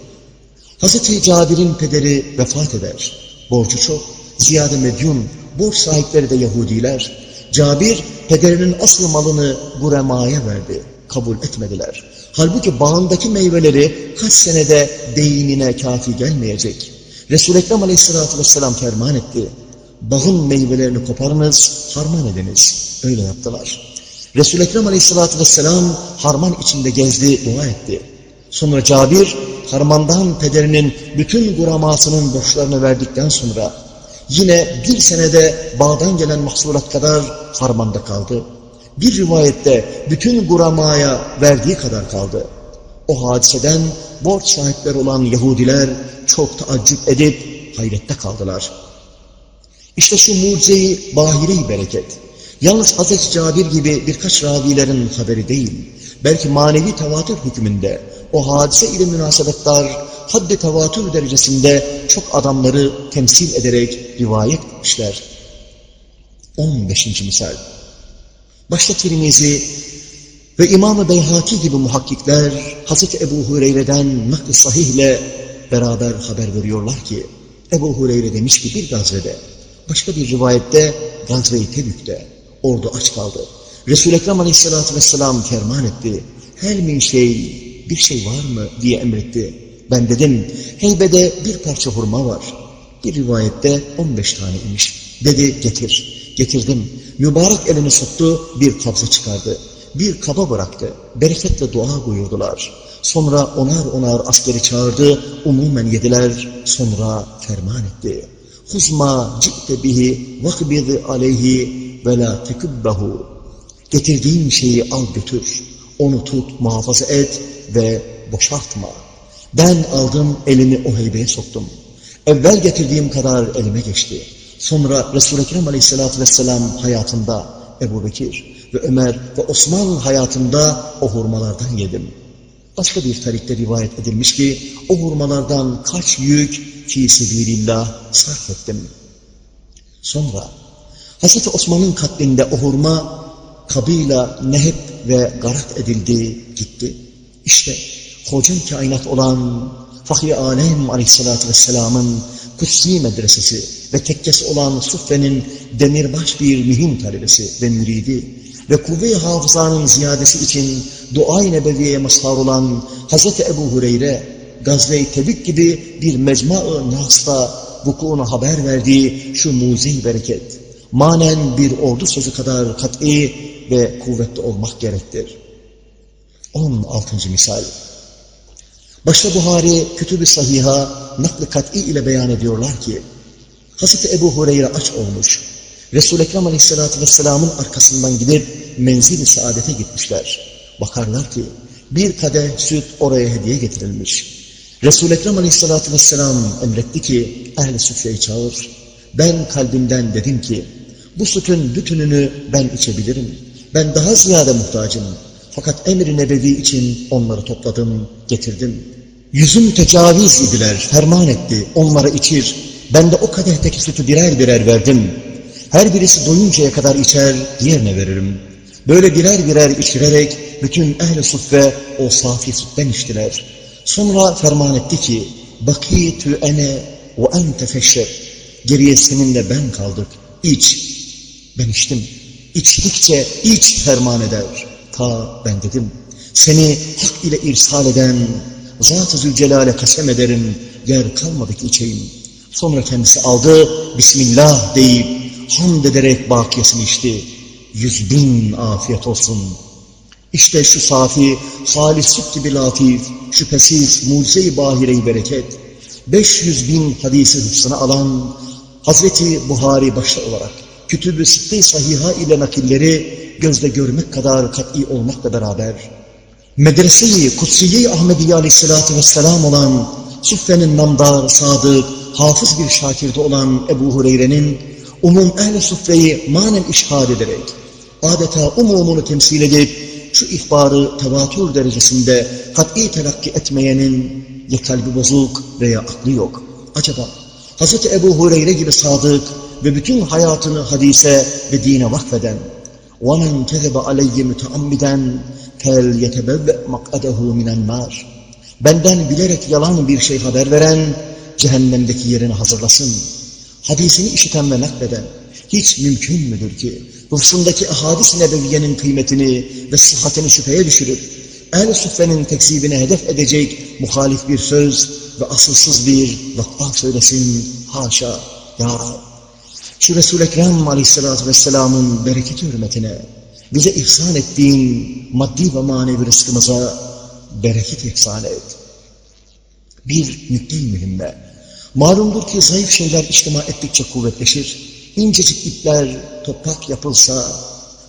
Speaker 1: Hz. Cabir'in pederi vefat eder. Borcu çok, ziyade medyun, borç sahipleri de Yahudiler. Cabir pederinin asıl malını Gurema'ya verdi. Kabul etmediler. Halbuki bağındaki meyveleri kaç senede değinine kafi gelmeyecek. Resul-i Ekrem aleyhissalatü vesselam ferman etti. Bağın meyvelerini koparınız, harman ediniz. Öyle yaptılar. Resul-i Ekrem aleyhissalatü vesselam harman içinde gezdi, dua etti. Sonra Cabir harmandan pederinin bütün guramasının borçlarını verdikten sonra yine bir senede bağdan gelen mahsulat kadar harmanda kaldı. Bir rivayette bütün guramaya verdiği kadar kaldı. O hadiseden borç sahipleri olan Yahudiler çok taaccüp edip hayrette kaldılar. İşte şu mucizeyi bahire bereket. Yalnız Hazreti Cabir gibi birkaç ravilerin haberi değil, belki manevi tevatür hükmünde o hadise ile münasebetler haddi tevatür derecesinde çok adamları temsil ederek rivayet etmişler. 15. misal. Başta Tirmizi ve İmam-ı Beyhaki gibi muhakkikler Hazreti Ebu Hureyre'den nakl sahihle beraber haber veriyorlar ki Ebu Hureyre demiş ki bir gazvede başka bir rivayette Gazve-i Tebük'te ordu aç kaldı. Resul-i Ekrem Aleyhisselatü Vesselam ferman etti. Her min şey bir şey var mı diye emretti. Ben dedim heybede bir parça hurma var. Bir rivayette 15 tane imiş. Dedi getir. Getirdim. Mübarek elini soktu bir kabza çıkardı. Bir kaba bıraktı. Bereketle dua buyurdular. Sonra onar onar askeri çağırdı. Umumen yediler. Sonra ferman etti. Huzma ci'te bihi vakbid aleyhi ve la tekubbehu. Getirdiğin şeyi al götür. Onu tut, muhafaza et ve boşaltma. Ben aldım elimi o heybeye soktum. Evvel getirdiğim kadar elime geçti. Sonra Resul-i Ekrem aleyhissalatü vesselam hayatında Ebu Bekir ve Ömer ve Osman hayatında o hurmalardan yedim. Başka bir tarikte rivayet edilmiş ki o hurmalardan kaç yük fi sebilillah sarf ettim. Sonra Hz. Osman'ın katlinde o hurma kabıyla nehep ve garat edildi, gitti. İşte hocam kainat olan Fahri Alem Aleyhisselatü Vesselam'ın kutsi medresesi ve tekkesi olan Suffe'nin demirbaş bir mühim talebesi ve müridi ve kuvve-i hafızanın ziyadesi için dua-i nebeviyeye mazhar olan Hz. Ebu Hureyre, Gazve-i Tebük gibi bir mecma-ı nasta vukuunu haber verdiği şu muzi bereket, manen bir ordu sözü kadar kat'i ve kuvvetli olmak gerektir. 16. misal. Başta Buhari Kütüb-i Sahiha nakl kat'i ile beyan ediyorlar ki Hazreti Ebu Hureyre aç olmuş. Resul-i Ekrem Aleyhisselatü Vesselam'ın arkasından gidip menzil-i saadete gitmişler. Bakarlar ki bir kadeh süt oraya hediye getirilmiş. Resul-i Ekrem Aleyhisselatü Vesselam emretti ki ehl-i süfreyi çağır. Ben kalbimden dedim ki bu sütün bütününü ben içebilirim. Ben daha ziyade muhtacım. Fakat emri nebevi için onları topladım, getirdim. Yüzüm tecavüz idiler, ferman etti, onlara içir. Ben de o kadehteki sütü birer birer verdim. Her birisi doyuncaya kadar içer, diğerine veririm. Böyle birer birer içirerek bütün ehl-i suffe o safi sütten içtiler. Sonra ferman etti ki, bakîtü ene ve ente feşşer. Geriye seninle ben kaldık. İç. Ben içtim. İçtikçe iç ferman eder. Ta ben dedim. Seni hak ile irsal eden Zat-ı Zülcelal'e kasem ederim. Yer kalmadı ki içeyim. Sonra kendisi aldı. Bismillah deyip hamd ederek bakiyesini içti. Yüz bin afiyet olsun. İşte şu safi, halis süt gibi latif, şüphesiz mucize-i bahire-i bereket, 500 bin hadisi hıfzına alan Hazreti Buhari başta olarak Kütüb-ü Sitte-i Sahiha ile nakilleri gözle görmek kadar kat'i olmakla beraber Medrese-i Kutsiye-i Ahmediye aleyhissalatü vesselam olan Suffe'nin namdar, sadık, hafız bir şakirde olan Ebu Hureyre'nin umum ehl-i suffeyi manen işhad ederek adeta umumunu temsil edip şu ihbarı tevatür derecesinde kat'i telakki etmeyenin ya kalbi bozuk veya aklı yok. Acaba Hz. Ebu Hureyre gibi sadık ve bütün hayatını hadise ve dine vakfeden وَمَنْ كَذَبَ عَلَيَّ مُتَعَمِّدًا فَلْيَتَبَوَّ مَقْعَدَهُ مِنَ النَّارِ Benden bilerek yalan bir şey haber veren, cehennemdeki yerini hazırlasın. Hadisini işiten ve nakleden, hiç mümkün müdür ki, hıfsındaki ahadis-i nebeviyenin kıymetini ve sıhhatini şüpheye düşürüp, el suffenin tekzibine hedef edecek muhalif bir söz ve asılsız bir vakfa söylesin. Haşa, ya Rab. şu Resul-i Ekrem aleyhissalatü vesselamın bereketi hürmetine bize ihsan ettiğin maddi ve manevi rızkımıza bereket ihsan et. Bir nükte mühimme. Malumdur ki zayıf şeyler içtima ettikçe kuvvetleşir. İncecik ipler toprak yapılsa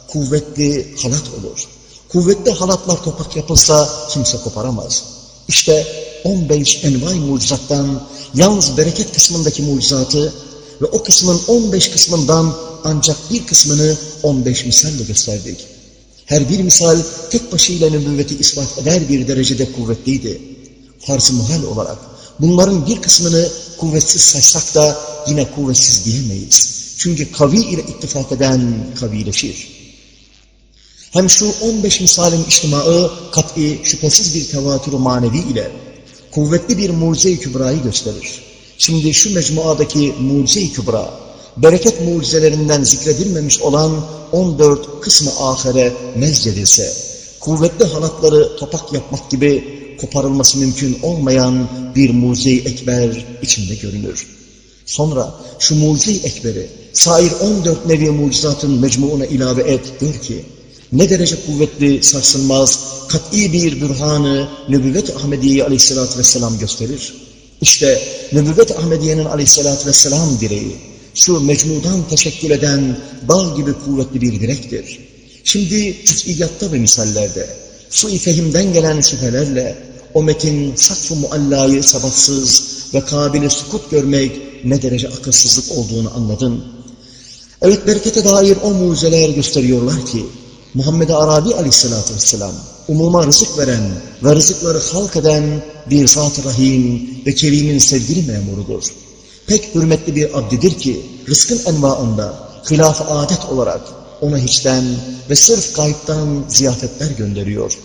Speaker 1: kuvvetli halat olur. Kuvvetli halatlar toprak yapılsa kimse koparamaz. İşte 15 envai mucizattan yalnız bereket kısmındaki mucizatı ve o kısmın 15 kısmından ancak bir kısmını 15 misalle gösterdik. Her bir misal tek başıyla nübüvveti ispat eder bir derecede kuvvetliydi. Farz-ı muhal olarak bunların bir kısmını kuvvetsiz saysak da yine kuvvetsiz diyemeyiz. Çünkü kavi ile ittifak eden kavileşir. Hem şu 15 misalin içtimaı kat'i şüphesiz bir tevatür manevi ile kuvvetli bir mucize-i kübrayı gösterir. Şimdi şu mecmuadaki mucize-i kübra, bereket mucizelerinden zikredilmemiş olan 14 kısmı ahire mezcedilse, kuvvetli halatları topak yapmak gibi koparılması mümkün olmayan bir mucize-i ekber içinde görünür. Sonra şu mucize-i ekberi, sair 14 nevi mucizatın mecmuuna ilave et, gör ki, ne derece kuvvetli, sarsılmaz, kat'i bir bürhanı nübüvvet Ahmediye aleyhissalatü vesselam gösterir. İşte nübüvvet Ahmediye'nin aleyhissalatü vesselam direği, şu mecmudan teşekkül eden dağ gibi kuvvetli bir direktir. Şimdi cüz'iyatta ve misallerde, su-i fehimden gelen şüphelerle, o metin sakf-ı muallayı sabatsız ve kabili sukut görmek ne derece akılsızlık olduğunu anladın. Evet berekete dair o mucizeler gösteriyorlar ki, Muhammed Arabi aleyhissalatü vesselam, umuma rızık veren ve rızıkları halk eden bir zat-ı rahim ve kerimin sevgili memurudur. Pek hürmetli bir abdidir ki, rızkın envaında, hilaf adet olarak ona hiçten ve sırf kayıptan ziyafetler gönderiyor.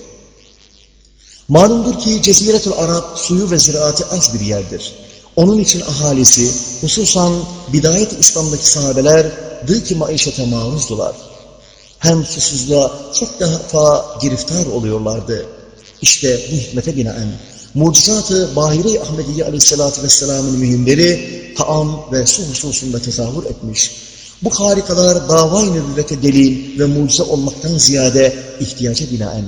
Speaker 1: Malumdur ki Ceziretül Arap suyu ve ziraatı az bir yerdir. Onun için ahalisi, hususan bidayet İslam'daki sahabeler, dık-ı maişete maruzdular hem susuzluğa çok daha giriftar oluyorlardı. İşte bu hikmete binaen mucizat-ı Bahire-i Ahmediye aleyhissalatü vesselamın mühimleri taam ve su hususunda tezahür etmiş. Bu harikalar davay nübüvvete delil ve mucize olmaktan ziyade ihtiyaca binaen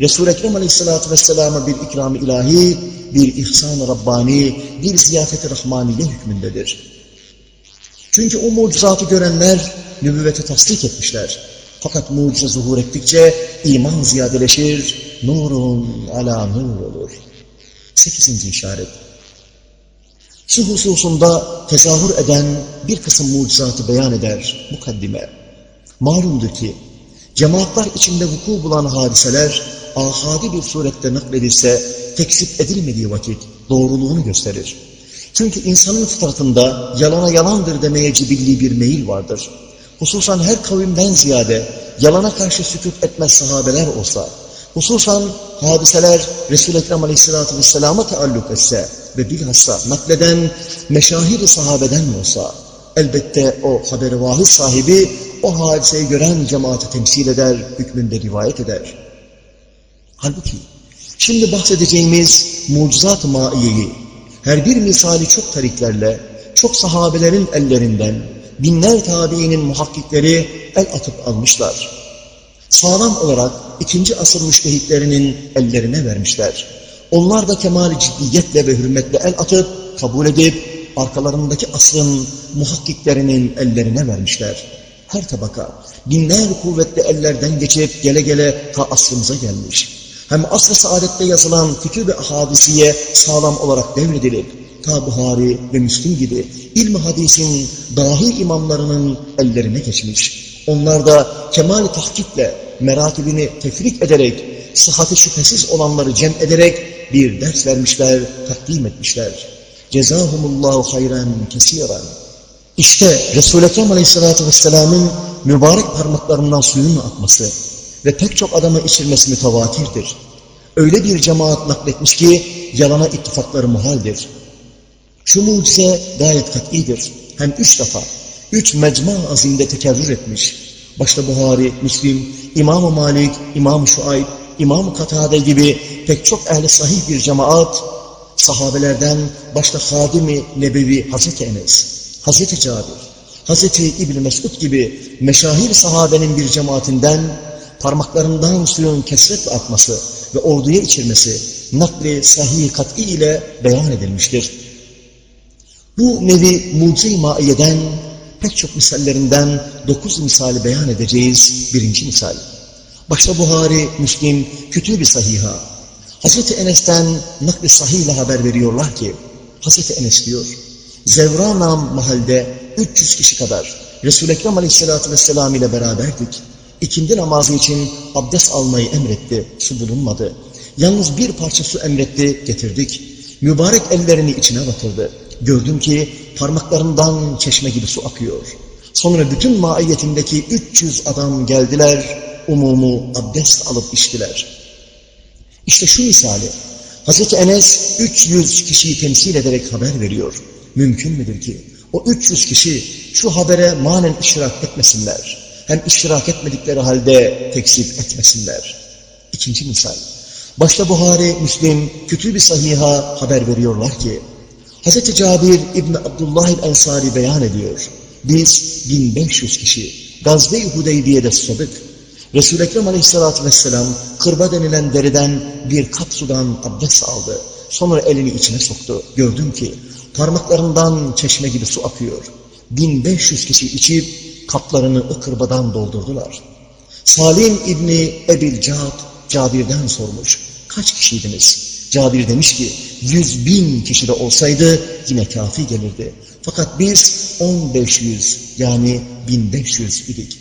Speaker 1: Resul-i Ekrem aleyhissalatü vesselama bir ikram-ı ilahi, bir ihsan-ı Rabbani, bir ziyafet-i Rahmaniye hükmündedir. Çünkü o mucizatı görenler nübüvveti tasdik etmişler. Fakat mucize zuhur ettikçe iman ziyadeleşir, nurun ala nur olur. Sekizinci işaret. Şu hususunda tezahür eden bir kısım mucizatı beyan eder mukaddime. Malumdur ki cemaatler içinde vuku bulan hadiseler ahadi bir surette nakledilse tekzip edilmediği vakit doğruluğunu gösterir. Çünkü insanın fıtratında yalana yalandır demeye cibilli bir meyil vardır. Hususan her kavimden ziyade yalana karşı sükut etmez sahabeler olsa, hususan hadiseler Resul-i Ekrem Aleyhisselatü Vesselam'a taalluk etse ve bilhassa nakleden meşahir sahabeden olsa, elbette o haberi vahid sahibi o hadiseyi gören cemaati temsil eder, hükmünde rivayet eder. Halbuki şimdi bahsedeceğimiz mucizat-ı maiyeyi her bir misali çok tariklerle, çok sahabelerin ellerinden, binler tabiinin muhakkikleri el atıp almışlar. Sağlam olarak ikinci asır müştehitlerinin ellerine vermişler. Onlar da kemali ciddiyetle ve hürmetle el atıp, kabul edip, arkalarındaki asrın muhakkiklerinin ellerine vermişler. Her tabaka binler kuvvetli ellerden geçip gele gele ta asrımıza gelmiş. Hem asr-ı saadette yazılan fikir ve ahadisiye sağlam olarak devredilip, ta Buhari ve Müslim gibi ilmi hadisin dahi imamlarının ellerine geçmiş. Onlar da kemal tahkikle meratibini tefrik ederek, sıhhati şüphesiz olanları cem ederek bir ders vermişler, takdim etmişler. Cezahumullahu hayran kesiren. İşte Resul-i Aleyhisselatü Vesselam'ın mübarek parmaklarından suyun akması ve pek çok adamı içirmesi mütevatirdir. Öyle bir cemaat nakletmiş ki yalana ittifakları muhaldir. Şu mucize gayet kat'idir. Hem üç defa, üç mecma azimde tekerrür etmiş. Başta Buhari, Müslim, İmam-ı Malik, İmam-ı Şuayb, İmam-ı Katade gibi pek çok ehli sahih bir cemaat, sahabelerden başta Hadimi Nebevi Hazreti Enes, Hazreti Cabir, Hazreti İbn Mesud gibi meşahir sahabenin bir cemaatinden parmaklarından suyun kesretle akması ve orduya içirmesi nakli sahih kat'i ile beyan edilmiştir. Bu nevi mucize-i maiyeden pek çok misallerinden dokuz misali beyan edeceğiz birinci misal. Başta Buhari, Müslim, Kütüb-i Sahiha. Hazreti Enes'ten nakli sahih ile haber veriyorlar ki, Hazreti Enes diyor, Zevranam mahalde 300 kişi kadar Resul-i Ekrem Aleyhisselatü Vesselam ile beraberdik. İkindi namazı için abdest almayı emretti, su bulunmadı. Yalnız bir parça su emretti, getirdik. Mübarek ellerini içine batırdı. Gördüm ki parmaklarından çeşme gibi su akıyor. Sonra bütün maiyetindeki 300 adam geldiler, umumu abdest alıp içtiler. İşte şu misali, Hazreti Enes 300 kişiyi temsil ederek haber veriyor. Mümkün müdür ki o 300 kişi şu habere manen iştirak etmesinler? Hem iştirak etmedikleri halde tekzip etmesinler. İkinci misal. Başta Buhari, Müslim, Kütüb-i Sahiha haber veriyorlar ki, Hz. Cabir İbni Abdullah el-Ensari beyan ediyor. Biz 1500 kişi Gazve-i Hudeybiye'de susadık. Resul-i Ekrem aleyhissalatü vesselam kırba denilen deriden bir kap sudan abdest aldı. Sonra elini içine soktu. Gördüm ki parmaklarından çeşme gibi su akıyor. 1500 kişi içip kaplarını o kırbadan doldurdular. Salim İbni Ebil Cad Cabir'den sormuş. Kaç kişiydiniz? Cabir demiş ki yüz bin kişi de olsaydı yine kafi gelirdi. Fakat biz on beş yüz yani bin beş yüz idik.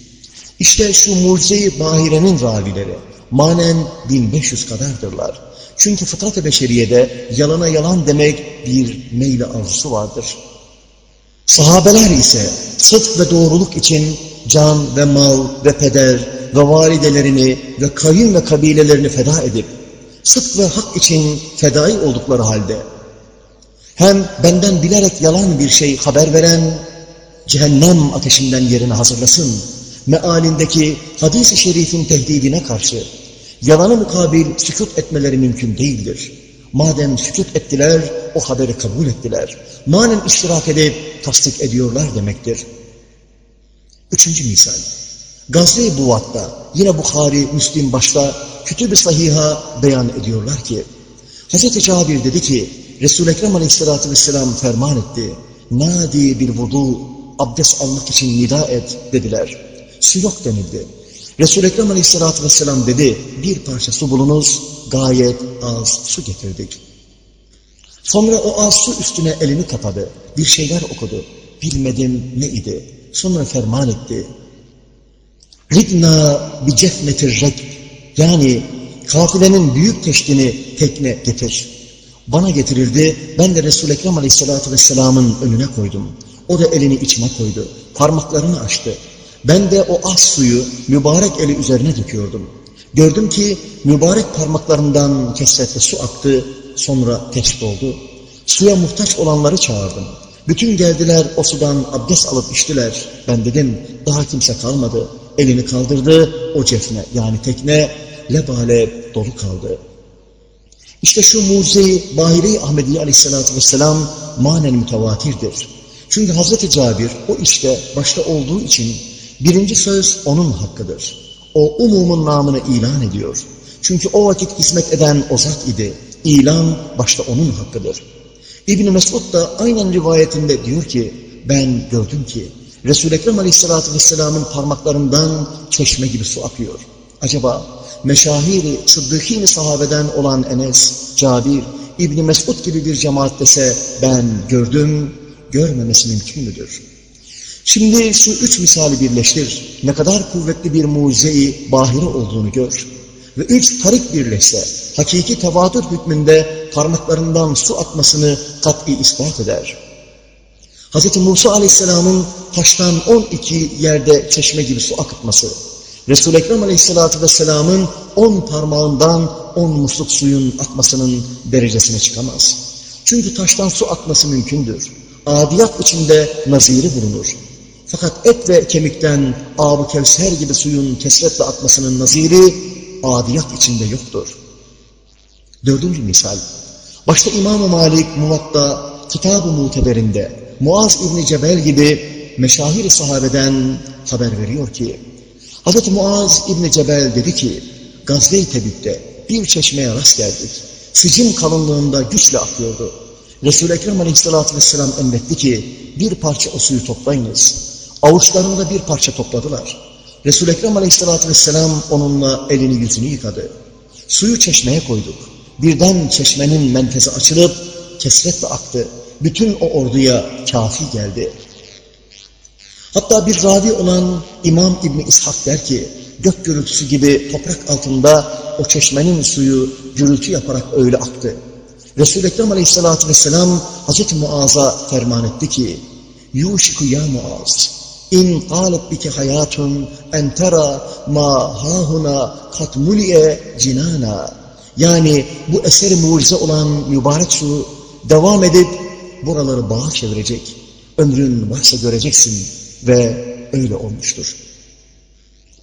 Speaker 1: İşte şu mucize-i bahirenin ravileri manen bin beş yüz kadardırlar. Çünkü fıtrat-ı beşeriyede yalana yalan demek bir meyli arzusu vardır. Sahabeler ise sıdk ve doğruluk için can ve mal ve peder ve validelerini ve kayın ve kabilelerini feda edip sıdk ve hak için fedai oldukları halde hem benden bilerek yalan bir şey haber veren cehennem ateşinden yerini hazırlasın mealindeki hadis-i şerifin tehdidine karşı yalanı mukabil sükut etmeleri mümkün değildir. Madem sükut ettiler, o haberi kabul ettiler. Manen iştirak edip tasdik ediyorlar demektir. Üçüncü misal. Gazze-i Buvat'ta yine Bukhari, Müslim başta Kütüb-i Sahiha beyan ediyorlar ki Hz. Cabir dedi ki Resul-i Ekrem Aleyhisselatü Vesselam ferman etti. Nadi bir vudu abdest almak için nida et dediler. Su yok denildi. Resul-i Ekrem aleyhissalatü vesselam dedi, bir parça su bulunuz, gayet az su getirdik. Sonra o az su üstüne elini kapadı, bir şeyler okudu. Bilmedim ne idi. Sonra ferman etti. Ridna bi cefnetir rek. Yani kafilenin büyük teşkini tekne getir. Bana getirildi, ben de Resul-i Ekrem aleyhissalatü vesselamın önüne koydum. O da elini içime koydu, parmaklarını açtı. Ben de o az suyu mübarek eli üzerine döküyordum. Gördüm ki mübarek parmaklarından kesretle su aktı, sonra teşk oldu. Suya muhtaç olanları çağırdım. Bütün geldiler o sudan abdest alıp içtiler. Ben dedim daha kimse kalmadı. Elini kaldırdı o cefne yani tekne lebale dolu kaldı. İşte şu mucize-i Bahire-i Ahmediye aleyhissalatü vesselam manen mütevatirdir. Çünkü Hazreti Cabir o işte başta olduğu için birinci söz onun hakkıdır. O umumun namını ilan ediyor. Çünkü o vakit hizmet eden o zat idi. İlan başta onun hakkıdır. İbn-i Mesud da aynen rivayetinde diyor ki, ben gördüm ki Resul-i Ekrem Aleyhisselatü Vesselam'ın parmaklarından çeşme gibi su akıyor. Acaba meşahiri, sıddıkîn sahabeden olan Enes, Cabir, İbn Mesud gibi bir cemaat dese ben gördüm, görmemesi mümkün müdür? Şimdi şu üç misali birleştir. Ne kadar kuvvetli bir mucize-i bahire olduğunu gör. Ve üç tarik birleşse, hakiki tevatür hükmünde parmaklarından su akmasını kat'i ispat eder. Hz. Musa aleyhisselamın taştan 12 yerde çeşme gibi su akıtması, Resul-i Ekrem aleyhissalatü vesselamın 10 parmağından 10 musluk suyun akmasının derecesine çıkamaz. Çünkü taştan su akması mümkündür. Adiyat içinde naziri bulunur. Fakat et ve kemikten ab kevser gibi suyun kesretle akmasının naziri adiyat içinde yoktur. Dördüncü misal. Başta İmam-ı Malik Muvatta Kitab-ı Muteberinde Muaz İbni Cebel gibi meşahir sahabeden haber veriyor ki Hz. Muaz İbni Cebel dedi ki Gazve-i Tebük'te bir çeşmeye rast geldik. Sicim kalınlığında güçle akıyordu. Resul-i Ekrem Aleyhisselatü Vesselam emretti ki bir parça o suyu toplayınız. Avuçlarında bir parça topladılar. Resul-i Ekrem Aleyhisselatü Vesselam onunla elini yüzünü yıkadı. Suyu çeşmeye koyduk. Birden çeşmenin menfezi açılıp kesretle aktı. Bütün o orduya kafi geldi. Hatta bir ravi olan İmam İbni İshak der ki, gök gürültüsü gibi toprak altında o çeşmenin suyu gürültü yaparak öyle aktı. Resul-i Ekrem Aleyhisselatü Vesselam Hazreti Muaz'a ferman etti ki, Yuşiku ya Muaz, in qalet bike hayatun en tera ma hahuna katmuliye cinana. Yani bu eseri mucize olan mübarek su devam edip buraları bağa çevirecek. Ömrün varsa göreceksin ve öyle olmuştur.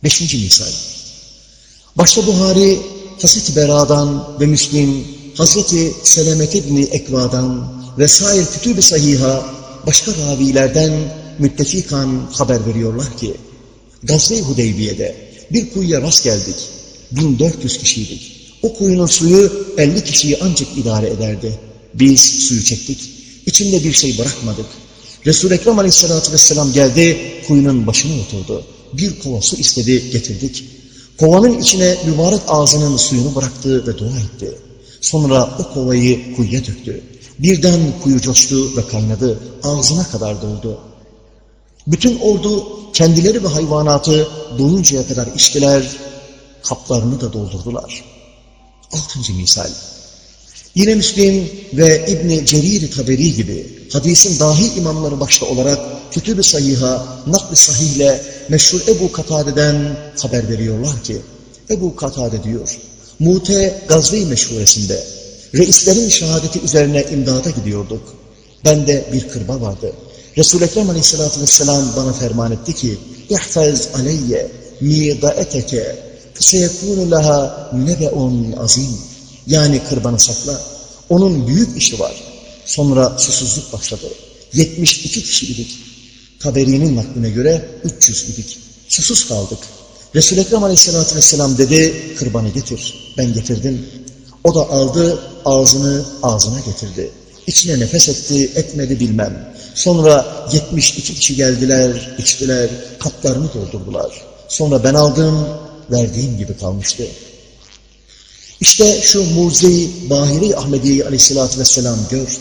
Speaker 1: Beşinci misal. Başta Buhari, Hazreti Bera'dan ve Müslim, Hazreti Selamet İbni Ekva'dan vesaire kütüb-i sahiha başka ravilerden müttefikan haber veriyorlar ki Gazve-i Hudeybiye'de bir kuyuya rast geldik. 1400 kişiydik. O kuyunun suyu 50 kişiyi ancak idare ederdi. Biz suyu çektik. İçinde bir şey bırakmadık. Resul-i Ekrem Aleyhisselatü Vesselam geldi, kuyunun başına oturdu. Bir kova su istedi, getirdik. Kovanın içine mübarek ağzının suyunu bıraktı ve dua etti. Sonra o kovayı kuyuya döktü. Birden kuyu coştu ve kaynadı. Ağzına kadar doldu. Bütün ordu kendileri ve hayvanatı doyuncaya kadar içtiler, kaplarını da doldurdular. Altıncı misal. Yine Müslim ve İbni Cerir Taberi gibi hadisin dahi imamları başta olarak kütüb-i sahiha, nakl-i sahihle meşhur Ebu Katade'den haber veriyorlar ki, Ebu Katade diyor, Mute Gazve-i Meşhuresinde reislerin şehadeti üzerine imdada gidiyorduk. Bende bir kırba vardı. Resul-i Ekrem Aleyhisselatü Vesselam bana ferman etti ki, İhfaz aleyye midaeteke seyekûnü leha nebe'un azim. Yani kırbanı sakla. Onun büyük işi var. Sonra susuzluk başladı. 72 kişi idik. Taberi'nin nakline göre 300 idik. Susuz kaldık. Resul-i Ekrem Aleyhisselatü Vesselam dedi, kırbanı getir. Ben getirdim. O da aldı, ağzını ağzına getirdi. İçine nefes etti, etmedi bilmem. Sonra 72 kişi geldiler, içtiler, kaplarını doldurdular. Sonra ben aldım, verdiğim gibi kalmıştı. İşte şu mucize-i Bahire-i Ahmediye aleyhissalatü vesselam gör.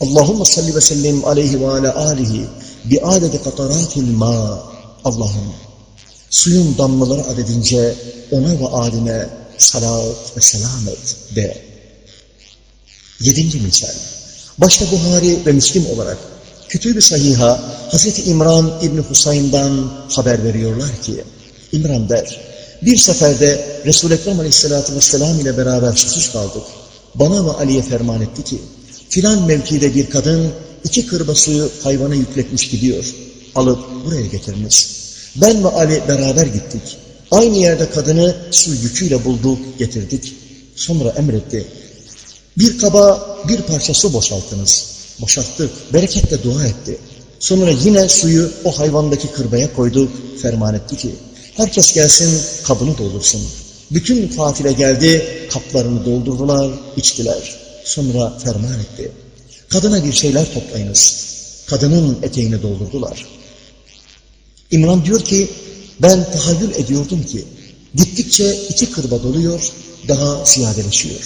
Speaker 1: Allahumme salli ve sellim aleyhi ve ala alihi bi adedi kataratil ma. Allah'ım suyun damlaları adedince ona ve aline salat ve selam et de. Yedinci misal. Başta Buhari ve Müslim olarak Kütüb-i Sahiha Hz. İmran İbni Husayn'dan haber veriyorlar ki İmran der bir seferde Resul-i Ekrem Aleyhisselatü Vesselam ile beraber susuz kaldık. Bana ve Ali'ye ferman etti ki filan mevkide bir kadın iki kırba suyu hayvana yükletmiş gidiyor. Alıp buraya getiriniz. Ben ve Ali beraber gittik. Aynı yerde kadını su yüküyle bulduk, getirdik. Sonra emretti. Bir kaba bir parça su boşalttınız. Boşalttık, bereketle dua etti. Sonra yine suyu o hayvandaki kırbaya koyduk, ferman etti ki, herkes gelsin kabını doldursun. Bütün kafile geldi, kaplarını doldurdular, içtiler. Sonra ferman etti. Kadına bir şeyler toplayınız. Kadının eteğini doldurdular. İmran diyor ki, ben tahayyül ediyordum ki, gittikçe iki kırba doluyor, daha ziyadeleşiyor.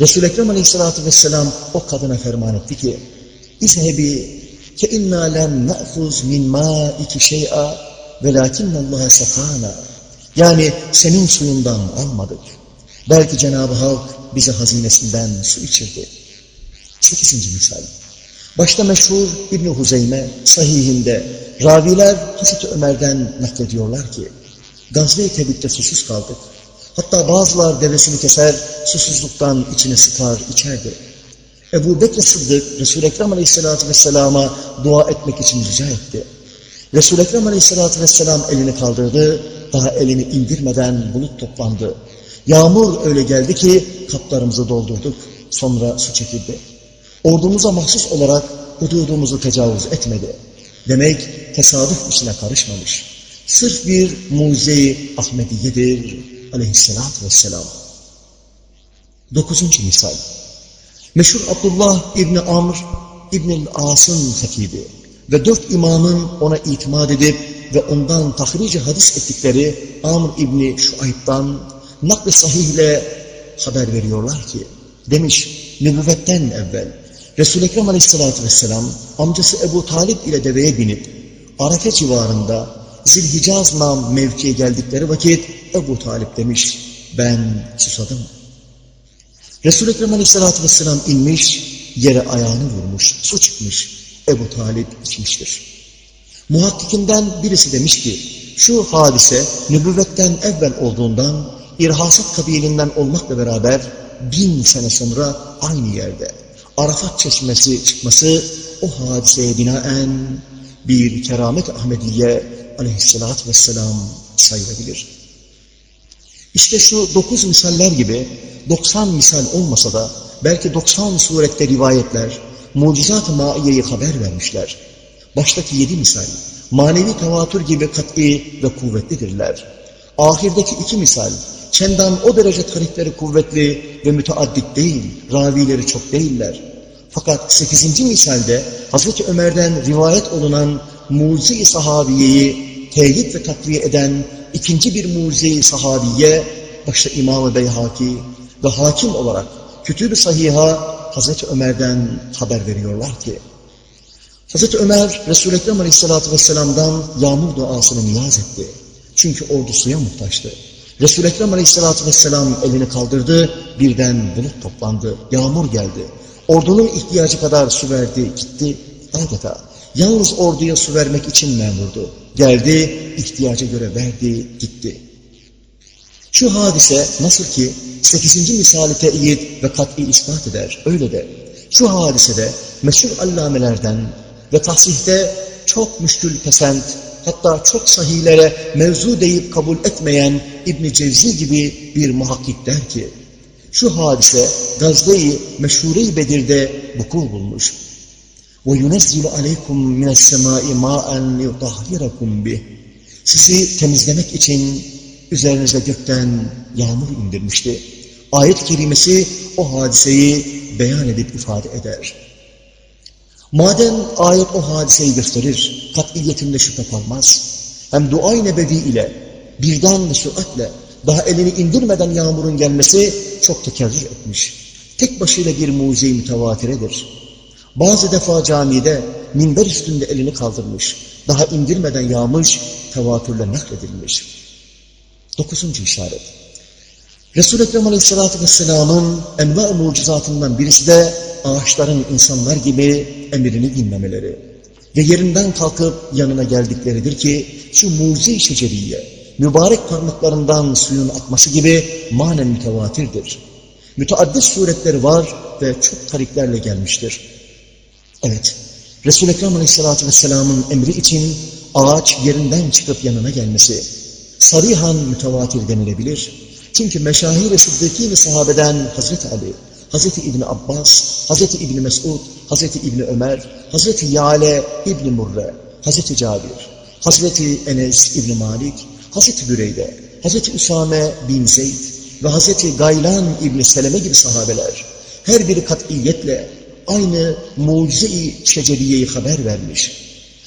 Speaker 1: Resul-i Ekrem Aleyhisselatü Vesselam o kadına ferman etti ki, İzhebi ke inna lem na'fuz min ma'iki şey'a velakinnallaha sakana. Yani senin suyundan almadık. Belki Cenab-ı Hak bize hazinesinden su içirdi. Sekizinci misal. Başta meşhur İbn-i Huzeyme sahihinde raviler Hazreti Ömer'den naklediyorlar ki Gazve-i Tebük'te susuz kaldık. Hatta bazılar devesini keser, susuzluktan içine sıkar, içerdi. Ebu Bekir Sıddık, Resul-i Ekrem Aleyhisselatü Vesselam'a dua etmek için rica etti. Resul-i Ekrem Aleyhisselatü Vesselam elini kaldırdı, daha elini indirmeden bulut toplandı. Yağmur öyle geldi ki kaplarımızı doldurduk, sonra su çekildi. Ordumuza mahsus olarak hududumuzu tecavüz etmedi. Demek tesadüf içine karışmamış. Sırf bir mucize-i Ahmediyedir aleyhissalatü vesselam. Dokuzuncu misal. Meşhur Abdullah İbni Amr İbni As'ın fekibi ve dört imamın ona itimat edip ve ondan tahrici hadis ettikleri Amr İbni Şuayb'dan nakl-i sahihle haber veriyorlar ki demiş nübüvvetten evvel Resul-i Ekrem Aleyhisselatü Vesselam amcası Ebu Talip ile deveye binip Arafe civarında Zilhicaz nam mevkiye geldikleri vakit Ebu Talip demiş ben susadım. Resul-i Ekrem Aleyhisselatü Vesselam inmiş yere ayağını vurmuş su çıkmış Ebu Talip içmiştir. Muhakkikinden birisi demiş ki şu hadise nübüvvetten evvel olduğundan irhasat kabilinden olmakla beraber bin sene sonra aynı yerde Arafat çeşmesi çıkması o hadiseye binaen bir keramet Ahmediye aleyhissalatü vesselam sayılabilir. İşte şu dokuz misaller gibi 90 misal olmasa da belki 90 surette rivayetler mucizat-ı maiyeyi haber vermişler. Baştaki yedi misal manevi tevatür gibi kat'i ve kuvvetlidirler. Ahirdeki iki misal çendan o derece tarifleri kuvvetli ve müteaddit değil, ravileri çok değiller. Fakat sekizinci misalde Hazreti Ömer'den rivayet olunan mucize-i sahabiyeyi teyit ve takviye eden ikinci bir mucize-i sahabiye başta İmam-ı Beyhaki ve hakim olarak Kütüb-i Sahiha Hazreti Ömer'den haber veriyorlar ki Hazreti Ömer Resul-i Ekrem Aleyhisselatü Vesselam'dan yağmur duasını niyaz etti. Çünkü ordu suya muhtaçtı. Resul-i Ekrem Aleyhisselatü Vesselam elini kaldırdı, birden bulut toplandı, yağmur geldi. Ordunun ihtiyacı kadar su verdi, gitti. Adeta yalnız orduya su vermek için memurdu. Geldi, ihtiyaca göre verdi, gitti. Şu hadise nasıl ki sekizinci misali teyit ve kat'i ispat eder, öyle de. Şu hadisede meşhur allamelerden ve tahsihte çok müşkül pesent, hatta çok sahilere mevzu deyip kabul etmeyen İbn Cevzi gibi bir muhakkik der ki, şu hadise Gazve-i Meşhure-i Bedir'de vuku bulmuş. وَيُنَزِّلُ عَلَيْكُمْ مِنَ السَّمَاءِ مَاءً لِيُطَهِّرَكُمْ بِهِ Sizi temizlemek için üzerinize gökten yağmur indirmişti. Ayet-i kerimesi o hadiseyi beyan edip ifade eder. Madem ayet o hadiseyi gösterir, kat'iyetinde şüphe kalmaz. Hem dua-i nebevi ile birden ve süratle daha elini indirmeden yağmurun gelmesi çok tekerrür etmiş. Tek başıyla bir mucize-i mütevatiredir. Bazı defa camide minber üstünde elini kaldırmış, daha indirmeden yağmış, tevatürle nakledilmiş. Dokuzuncu işaret. Resul-i Ekrem Aleyhisselatü Vesselam'ın enva mucizatından birisi de ağaçların insanlar gibi emrini dinlemeleri ve yerinden kalkıp yanına geldikleridir ki şu mucize-i şeceriye, mübarek parmaklarından suyun akması gibi manen mütevatirdir. Müteaddis suretleri var ve çok tariklerle gelmiştir. Evet, Resul-i Ekrem Aleyhisselatü Vesselam'ın emri için ağaç yerinden çıkıp yanına gelmesi, sarihan mütevatir denilebilir. Çünkü meşahir-i sıddıki ve sahabeden Hazreti Ali, Hazreti İbni Abbas, Hazreti İbni Mesud, Hazreti İbni Ömer, Hazreti Yale İbni Murre, Hazreti Cabir, Hazreti Enes İbni Malik, Hazreti Büreyde, Hazreti Usame bin Zeyd ve Hazreti Gaylan İbni Seleme gibi sahabeler her biri kat'iyetle aynı mucize-i şeceriyeyi haber vermiş.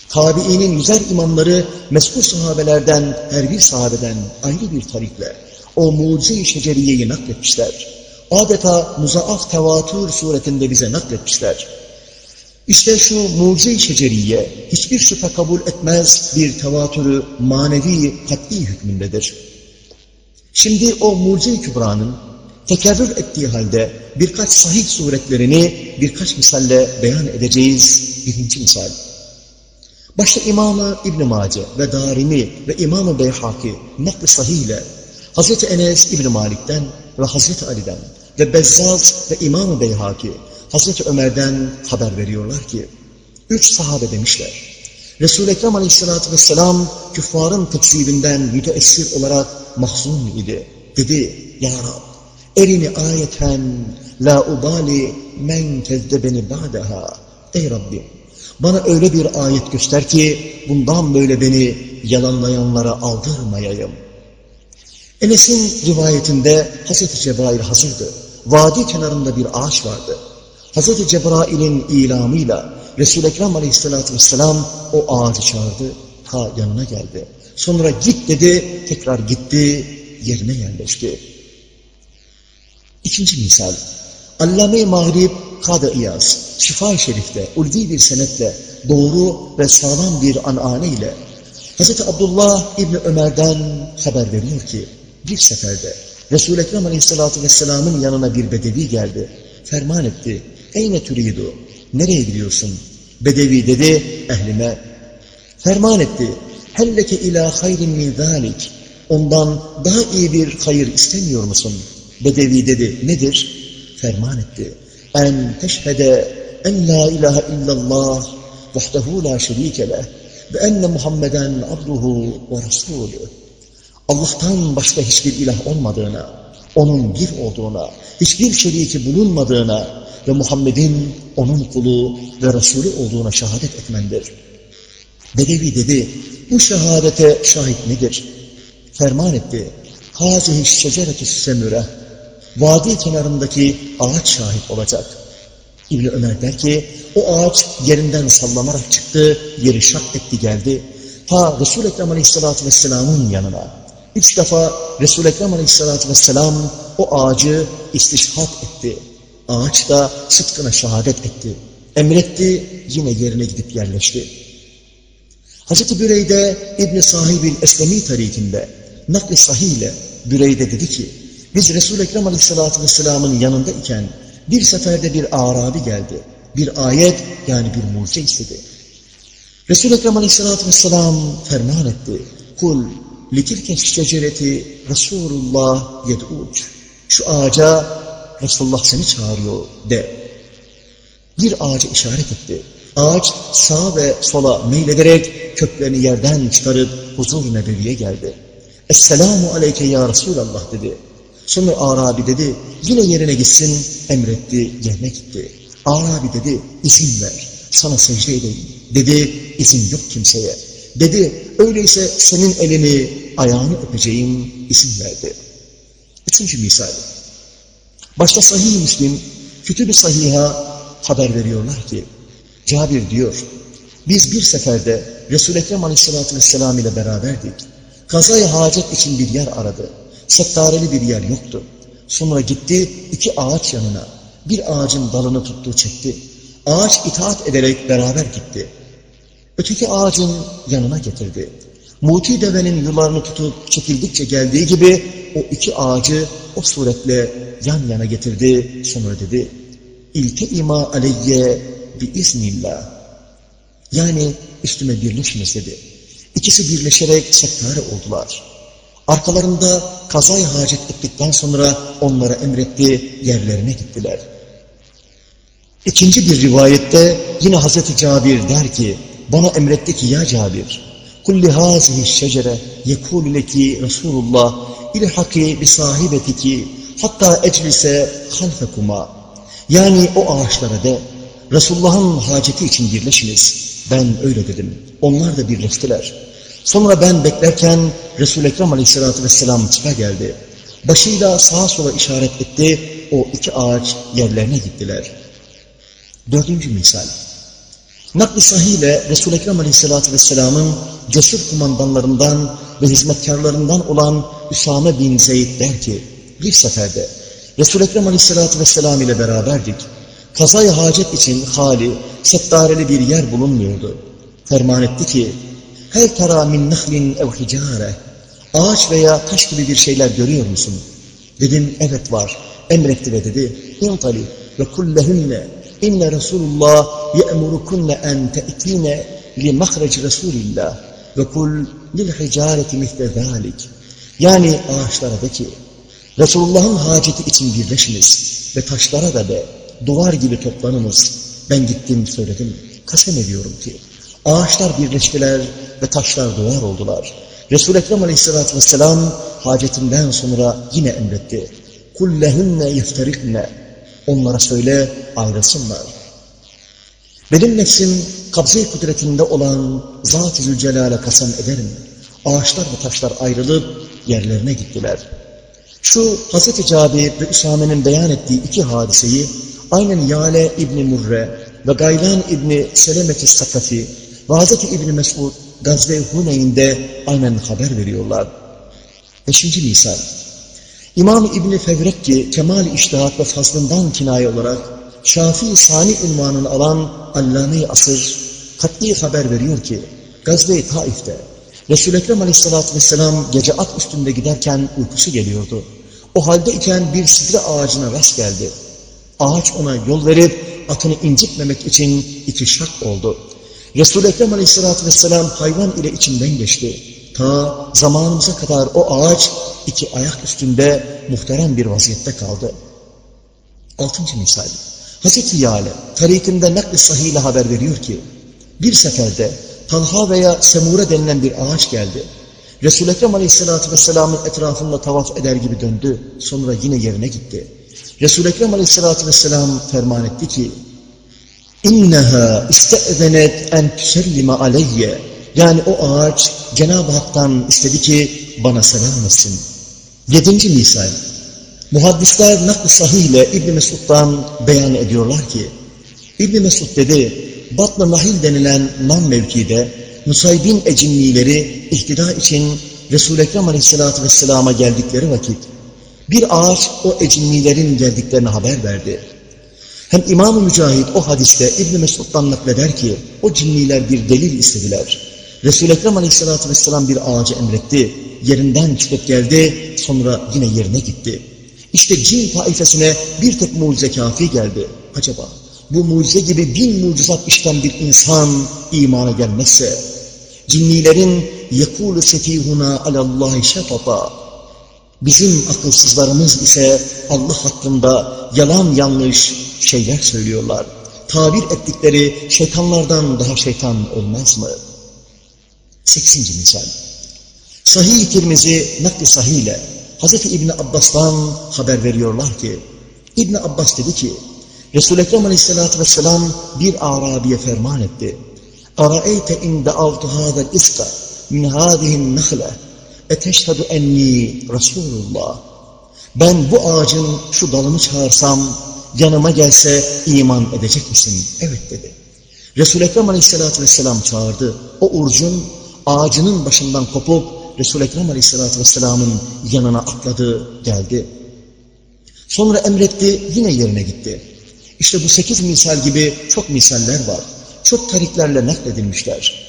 Speaker 1: Tabiinin yüzer imamları meskur sahabelerden her bir sahabeden ayrı bir tarikle o mucize-i şeceriyeyi nakletmişler. Adeta muzaaf tevatür suretinde bize nakletmişler. İşte şu mucize-i şeceriye hiçbir şüphe kabul etmez bir tevatürü manevi kat'i hükmündedir. Şimdi o mucize-i kübranın tekerrür ettiği halde birkaç sahih suretlerini birkaç misalle beyan edeceğiz. Birinci misal. Başta İmam-ı İbn-i Mace ve Darimi ve İmam-ı Beyhaki nakl sahih Hazreti Enes İbn Malik'ten ve Hazreti Ali'den ve Bezzaz ve İmam-ı Beyhaki Hazreti Ömer'den haber veriyorlar ki üç sahabe demişler. Resul-i Ekrem Aleyhisselatü Vesselam küffarın tekzibinden müteessir olarak mahzun idi. Dedi, Ya Rab, erini ayeten la ubali men kezdebeni ba'daha. Ey Rabbim, bana öyle bir ayet göster ki bundan böyle beni yalanlayanlara aldırmayayım. Enes'in rivayetinde Hazreti Cebrail hazırdı. Vadi kenarında bir ağaç vardı. Hazreti Cebrail'in ilamıyla Resul-i Ekrem aleyhissalatü vesselam o ağacı çağırdı. Ta yanına geldi. Sonra git dedi, tekrar gitti, yerine yerleşti. İkinci misal. Allame-i Mağrib Kadı İyaz, Şifa-i Şerif'te ulvi bir senetle doğru ve sağlam bir anane ile Hz. Abdullah İbni Ömer'den haber veriyor ki bir seferde Resul-i Ekrem Aleyhisselatü Vesselam'ın yanına bir bedevi geldi. Ferman etti. Eyne türidu? Nereye gidiyorsun? Bedevi dedi ehlime. Ferman etti. Helleke ila hayrin min zalik. Ondan daha iyi bir hayır istemiyor musun? Bedevi dedi. Nedir? Ferman etti. En teşhede en la ilahe illallah vahdehu la şerike ve enne Muhammeden abduhu ve rasulü. Allah'tan başka hiçbir ilah olmadığına, onun bir olduğuna, hiçbir şeriki bulunmadığına ve Muhammed'in onun kulu ve Resulü olduğuna şehadet etmendir. Bedevi dedi, bu şehadete şahit nedir? Ferman etti, Hazihi şeceretü semüre, vadi kenarındaki ağaç şahit olacak. İbni Ömer der ki, o ağaç yerinden sallanarak çıktı, yeri şak etti geldi. Ta Resul-i Ekrem Aleyhisselatü Vesselam'ın yanına. Üç defa Resul-i Ekrem Aleyhisselatü Vesselam o ağacı istişhat etti. Ağaç da sıdkına şehadet etti. Emretti, yine yerine gidip yerleşti. Hazreti Büreyde İbni Sahibil Eslemi tarikinde nakli sahih ile Büreyde dedi ki, biz Resul-i Ekrem Aleyhisselatü Vesselam'ın yanında iken bir seferde bir Arabi geldi. Bir ayet yani bir mucize istedi. Resul-i Ekrem Aleyhisselatü Vesselam ferman etti. Kul litilke şecereti Resulullah yed'uc. Şu ağaca Resulullah seni çağırıyor de. Bir ağaca işaret etti. Ağaç sağa ve sola meylederek köklerini yerden çıkarıp huzur nebeviye geldi. Esselamu aleyke ya Resulallah dedi. Sonra Arabi dedi, yine yerine gitsin, emretti, yerine gitti. Arabi dedi, izin ver, sana secde edeyim. Dedi, izin yok kimseye. Dedi, öyleyse senin elini, ayağını öpeceğim, izin verdi. Üçüncü misal. Başta sahih Müslim, kütüb-i sahiha haber veriyorlar ki, Cabir diyor, biz bir seferde Resul-i Ekrem Aleyhisselatü Vesselam ile beraberdik. Kazayı hacet için bir yer aradı. Settareli bir yer yoktu. Sonra gitti iki ağaç yanına. Bir ağacın dalını tuttu çekti. Ağaç itaat ederek beraber gitti. Öteki ağacın yanına getirdi. Muti devenin yularını tutup çekildikçe geldiği gibi o iki ağacı o suretle yan yana getirdi. Sonra dedi, İlke ima aleyye bi iznillah. Yani üstüme birleşiniz dedi. İkisi birleşerek sektare oldular. Arkalarında kazayı hacet ettikten sonra onlara emretti, yerlerine gittiler. İkinci bir rivayette yine Hazreti Cabir der ki, bana emretti ki ya Cabir, kulli hazihi şecere yekûlü leki Resulullah ilhaki bi sahibetiki hatta eclise halfekuma. Yani o ağaçlara de, Resulullah'ın haceti için birleşiniz. Ben öyle dedim. Onlar da birleştiler. Sonra ben beklerken Resul-i Ekrem aleyhissalatü vesselam çıka geldi. Başıyla sağa sola işaret etti. O iki ağaç yerlerine gittiler. Dördüncü misal. Nakli sahiyle Resul-i Ekrem aleyhissalatü vesselamın cesur kumandanlarından ve hizmetkarlarından olan Üsame bin Zeyd der ki, bir seferde Resul-i Ekrem aleyhissalatü vesselam ile beraberdik. Kazayı hacet için hali, settareli bir yer bulunmuyordu. Ferman etti ki, Hel tera min nahlin ev hicare. Ağaç veya taş gibi bir şeyler görüyor musun? Dedim, evet var. Emretti ve dedi, İntali ve kullehünne inne Resulullah ye'murukunne en te'tine li mahrec Resulillah ve kul lil hicareti mihte zalik. Yani ağaçlara de ki, Resulullah'ın haceti için birleşiniz ve taşlara da de, duvar gibi toplanınız. Ben gittim söyledim, kasem ediyorum ki, ağaçlar birleştiler ve taşlar duvar oldular. Resul-i Ekrem aleyhissalatü vesselam hacetinden sonra yine emretti. Kullehünne yefterikne. Onlara söyle ayrılsınlar. Benim nefsim kabze kudretinde olan Zat-ı Zülcelal'e kasem ederim. Ağaçlar ve taşlar ayrılıp yerlerine gittiler. Şu Hz. Cabir ve Üsame'nin beyan ettiği iki hadiseyi aynen Yale İbni Murre ve Gaylan İbni Selemet-i Sakafi ve Hz. İbni Mesud Gazve-i Huneyn'de aynen haber veriyorlar. Beşinci misal. İmam İbni Fevrekki kemal-i iştihat ve fazlından kinaye olarak Şafii Sani unvanını alan Allame-i Asır katli haber veriyor ki Gazve-i Taif'te Resul-i Ekrem aleyhissalatü vesselam gece at üstünde giderken uykusu geliyordu. O halde iken bir sidre ağacına rast geldi. Ağaç ona yol verip atını incitmemek için iki şak oldu. Resul-i Ekrem aleyhissalatü vesselam hayvan ile içinden geçti. Ta zamanımıza kadar o ağaç iki ayak üstünde muhterem bir vaziyette kaldı. Altıncı misal. Hazreti Yale tarikinde nakli sahiyle haber veriyor ki bir seferde Talha veya Semure denilen bir ağaç geldi. Resul-i Ekrem Aleyhisselatü Vesselam'ın etrafında tavaf eder gibi döndü. Sonra yine yerine gitti. Resul-i Ekrem Aleyhisselatü Vesselam ferman etti ki İnneha iste'zenet en tüsellime aleyye yani o ağaç Cenab-ı Hak'tan istedi ki bana selam etsin. Yedinci misal. Muhaddisler nakl-ı sahihle İbn Mesud'dan beyan ediyorlar ki İbn Mesud dedi Batlı Nahil denilen Nam mevkide Nusaybin ecimlileri ihtida için Resul-i Ekrem Aleyhisselatü Vesselam'a geldikleri vakit bir ağaç o ecimlilerin geldiklerini haber verdi. Hem İmam-ı Mücahit o hadiste İbn-i Mesud'dan nakleder ki o cinniler bir delil istediler. Resul-i Ekrem Aleyhisselatü Vesselam bir ağacı emretti. Yerinden çıkıp geldi sonra yine yerine gitti. İşte cin taifesine bir tek mucize kafi geldi. Acaba bu mucize gibi bin mucizat işten bir insan imana gelmezse cinnilerin yekûlü sefihuna alallahi şefata bizim akılsızlarımız ise Allah hakkında yalan yanlış şeyler söylüyorlar. Tabir ettikleri şeytanlardan daha şeytan olmaz mı? Sekizinci misal. Sahih-i Tirmizi nakli sahih ile Hz. İbni Abbas'tan haber veriyorlar ki İbni Abbas dedi ki Resul-i Ekrem aleyhissalatü vesselam bir Arabiye ferman etti. Araeyte inde altu hâzel iska min hâzihin nehle eteşhedü enni Resulullah. Ben bu ağacın şu dalını çağırsam yanıma gelse iman edecek misin? Evet dedi. Resul-i Ekrem Aleyhisselatü Vesselam çağırdı. O urcun ağacının başından kopup Resul-i Ekrem Aleyhisselatü Vesselam'ın yanına atladı, geldi. Sonra emretti, yine yerine gitti. İşte bu sekiz misal gibi çok misaller var. Çok tariklerle nakledilmişler.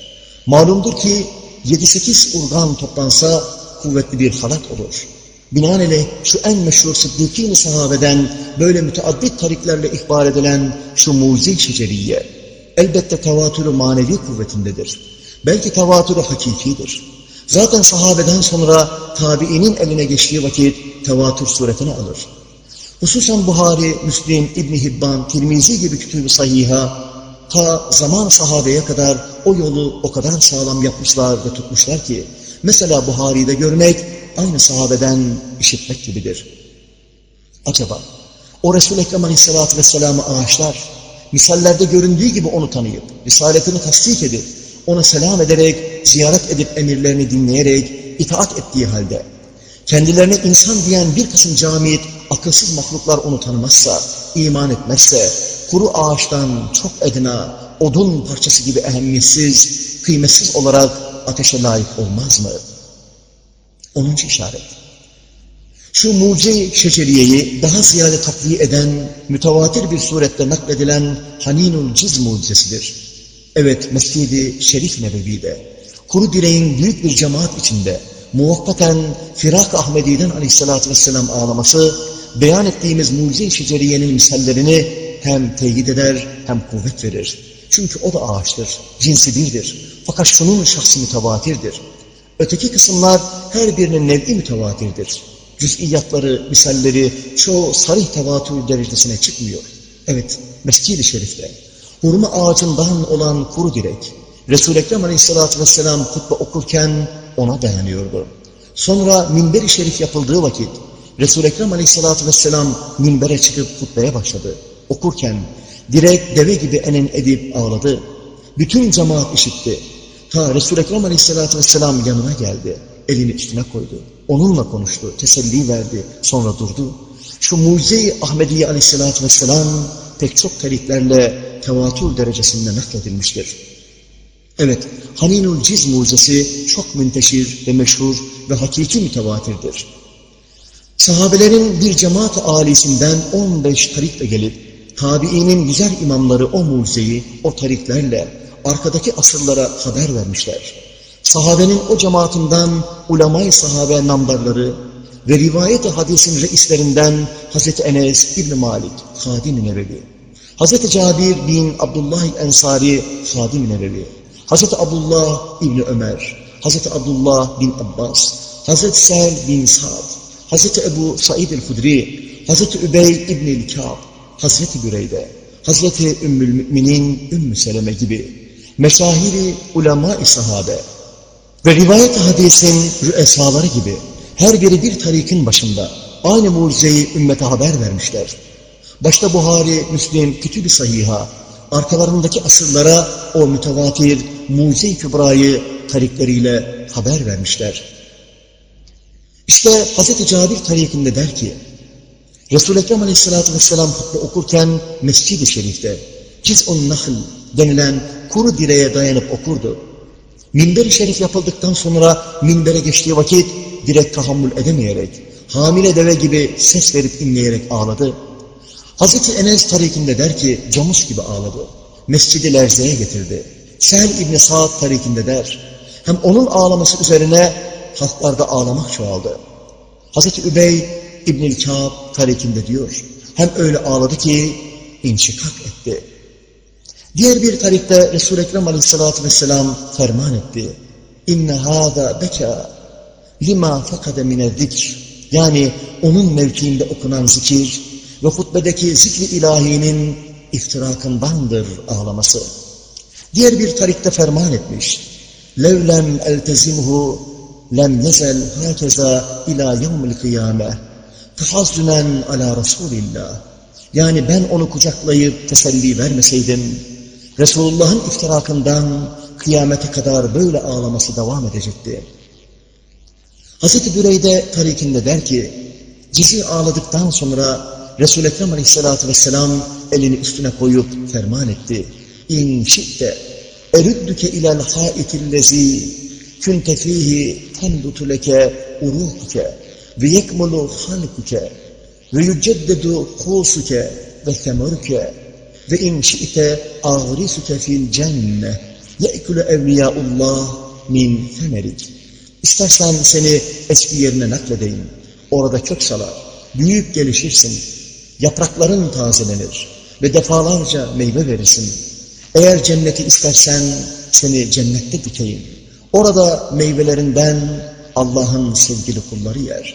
Speaker 1: Malumdur ki yedi sekiz urgan toplansa kuvvetli bir halat olur. Binaenaleyh şu en meşhur sıddıkîn sahabeden böyle müteaddit tariklerle ihbar edilen şu mucize şeceriye elbette tevatürü manevi kuvvetindedir. Belki tevatürü hakikidir. Zaten sahabeden sonra tabiinin eline geçtiği vakit tevatür suretini alır. Hususan Buhari, Müslim, İbni Hibban, Tirmizi gibi kütüb-i sahiha ta zaman sahabeye kadar o yolu o kadar sağlam yapmışlar ve tutmuşlar ki mesela Buhari'de görmek aynı sahabeden işitmek gibidir. Acaba o Resul-i Ekrem Aleyhisselatü Vesselam'ı ağaçlar misallerde göründüğü gibi onu tanıyıp, risaletini tasdik edip, ona selam ederek, ziyaret edip emirlerini dinleyerek, itaat ettiği halde, kendilerine insan diyen bir kısım camit, akılsız mahluklar onu tanımazsa, iman etmezse, kuru ağaçtan çok edina, odun parçası gibi ehemmiyetsiz, kıymetsiz olarak ateşe layık olmaz mı? Onuncu işaret. Şu mucize şeceriyeyi daha ziyade takviye eden, mütevatir bir surette nakledilen Haninul Ciz mucizesidir. Evet, Mescid-i Şerif Nebevi'de, kuru direğin büyük bir cemaat içinde, muvakkaten Firak Ahmedi'den aleyhissalatü vesselam ağlaması, beyan ettiğimiz mucize-i şeceriyenin misallerini hem teyit eder hem kuvvet verir. Çünkü o da ağaçtır, cinsi birdir. Fakat şunun şahsı mütevatirdir. Öteki kısımlar her birinin nev'i mütevatirdir cüz'iyatları, misalleri çoğu sarih tevatür derecesine çıkmıyor. Evet, Mescid-i Şerif'te hurma ağacından olan kuru direk, Resul-i Ekrem Aleyhisselatü Vesselam hutbe okurken ona dayanıyordu. Sonra minber-i şerif yapıldığı vakit Resul-i Ekrem Aleyhisselatü Vesselam minbere çıkıp hutbeye başladı. Okurken direk deve gibi enen edip ağladı. Bütün cemaat işitti. Ta Resul-i Ekrem Aleyhisselatü Vesselam yanına geldi. Elini üstüne koydu. Onunla konuştu, teselli verdi, sonra durdu. Şu mucize-i Ahmediye aleyhissalatü vesselam pek çok tariklerle tevatür derecesinde nakledilmiştir. Evet, Haninul Ciz mucizesi çok münteşir ve meşhur ve hakiki mütevatirdir. Sahabelerin bir cemaat âlisinden 15 tarikle gelip, tabiinin güzel imamları o mucizeyi, o tariklerle arkadaki asırlara haber vermişler. Sahabenin o cemaatinden ulemay sahabe namdarları ve rivayet-i hadisin reislerinden Hazreti Enes İbn Malik, Hadim-i Nebevi, Hazreti Cabir bin Abdullah Ensari, Hadim-i Nebevi, Hazreti Abdullah İbni Ömer, Hazreti Abdullah bin Abbas, Hazreti Sel bin Sa'd, Hazreti Ebu Said el-Hudri, Hazreti Übey İbni Kâb, Hazreti Büreyde, Hazreti Ümmül Müminin Ümmü Seleme gibi. Meşahiri ulema-i sahabe, ve rivayet hadisin rüesaları gibi her biri bir tarikin başında aynı mucizeyi ümmete haber vermişler. Başta Buhari, Müslim, Kütüb-i Sahiha, arkalarındaki asırlara o mütevatir mucize-i kübrayı tarikleriyle haber vermişler. İşte Hz. Cabir tarikinde der ki, Resul-i Ekrem Aleyhisselatü Vesselam hutbe okurken Mescid-i Şerif'te Ciz'un Nahl denilen kuru direğe dayanıp okurdu. Minber-i şerif yapıldıktan sonra minbere geçtiği vakit direkt tahammül edemeyerek, hamile deve gibi ses verip inleyerek ağladı. Hazreti Enes tarikinde der ki, camus gibi ağladı. Mescidi lerzeye getirdi. Sehl İbni Sa'd tarikinde der, hem onun ağlaması üzerine halklarda ağlamak çoğaldı. Hazreti Übey İbn-i Kâb tarikinde diyor, hem öyle ağladı ki inşikak etti. Diğer bir tarikte Resul-i Ekrem aleyhissalatü vesselam ferman etti. İnne hâzâ beka lima fakade mine zikr. Yani onun mevkiinde okunan zikir ve hutbedeki zikri ilahinin iftirakındandır ağlaması. Diğer bir tarikte ferman etmiş. Levlem eltezimhu lem yezel hakeza ila yevmil kıyame tahazzünen ala Resulillah. Yani ben onu kucaklayıp teselli vermeseydim, Resulullah'ın iftirakından kıyamete kadar böyle ağlaması devam edecekti. Hazreti Büreyde tarikinde der ki, Cizi ağladıktan sonra Resul-i Ekrem Aleyhisselatü Vesselam elini üstüne koyup ferman etti. İn şi'te erüddüke ilel haitillezi künte fihi tenbutu leke urukuke ve yekmulu halkuke ve yüceddedu kusuke ve semeruke ve in şi'te ağrisuke fil cenne ye'kulu evliyaullah min semerik. İstersen seni eski yerine nakledeyim. Orada kök salar, büyük gelişirsin. Yaprakların tazelenir ve defalarca meyve verirsin. Eğer cenneti istersen seni cennette dikeyim. Orada meyvelerinden Allah'ın sevgili kulları yer.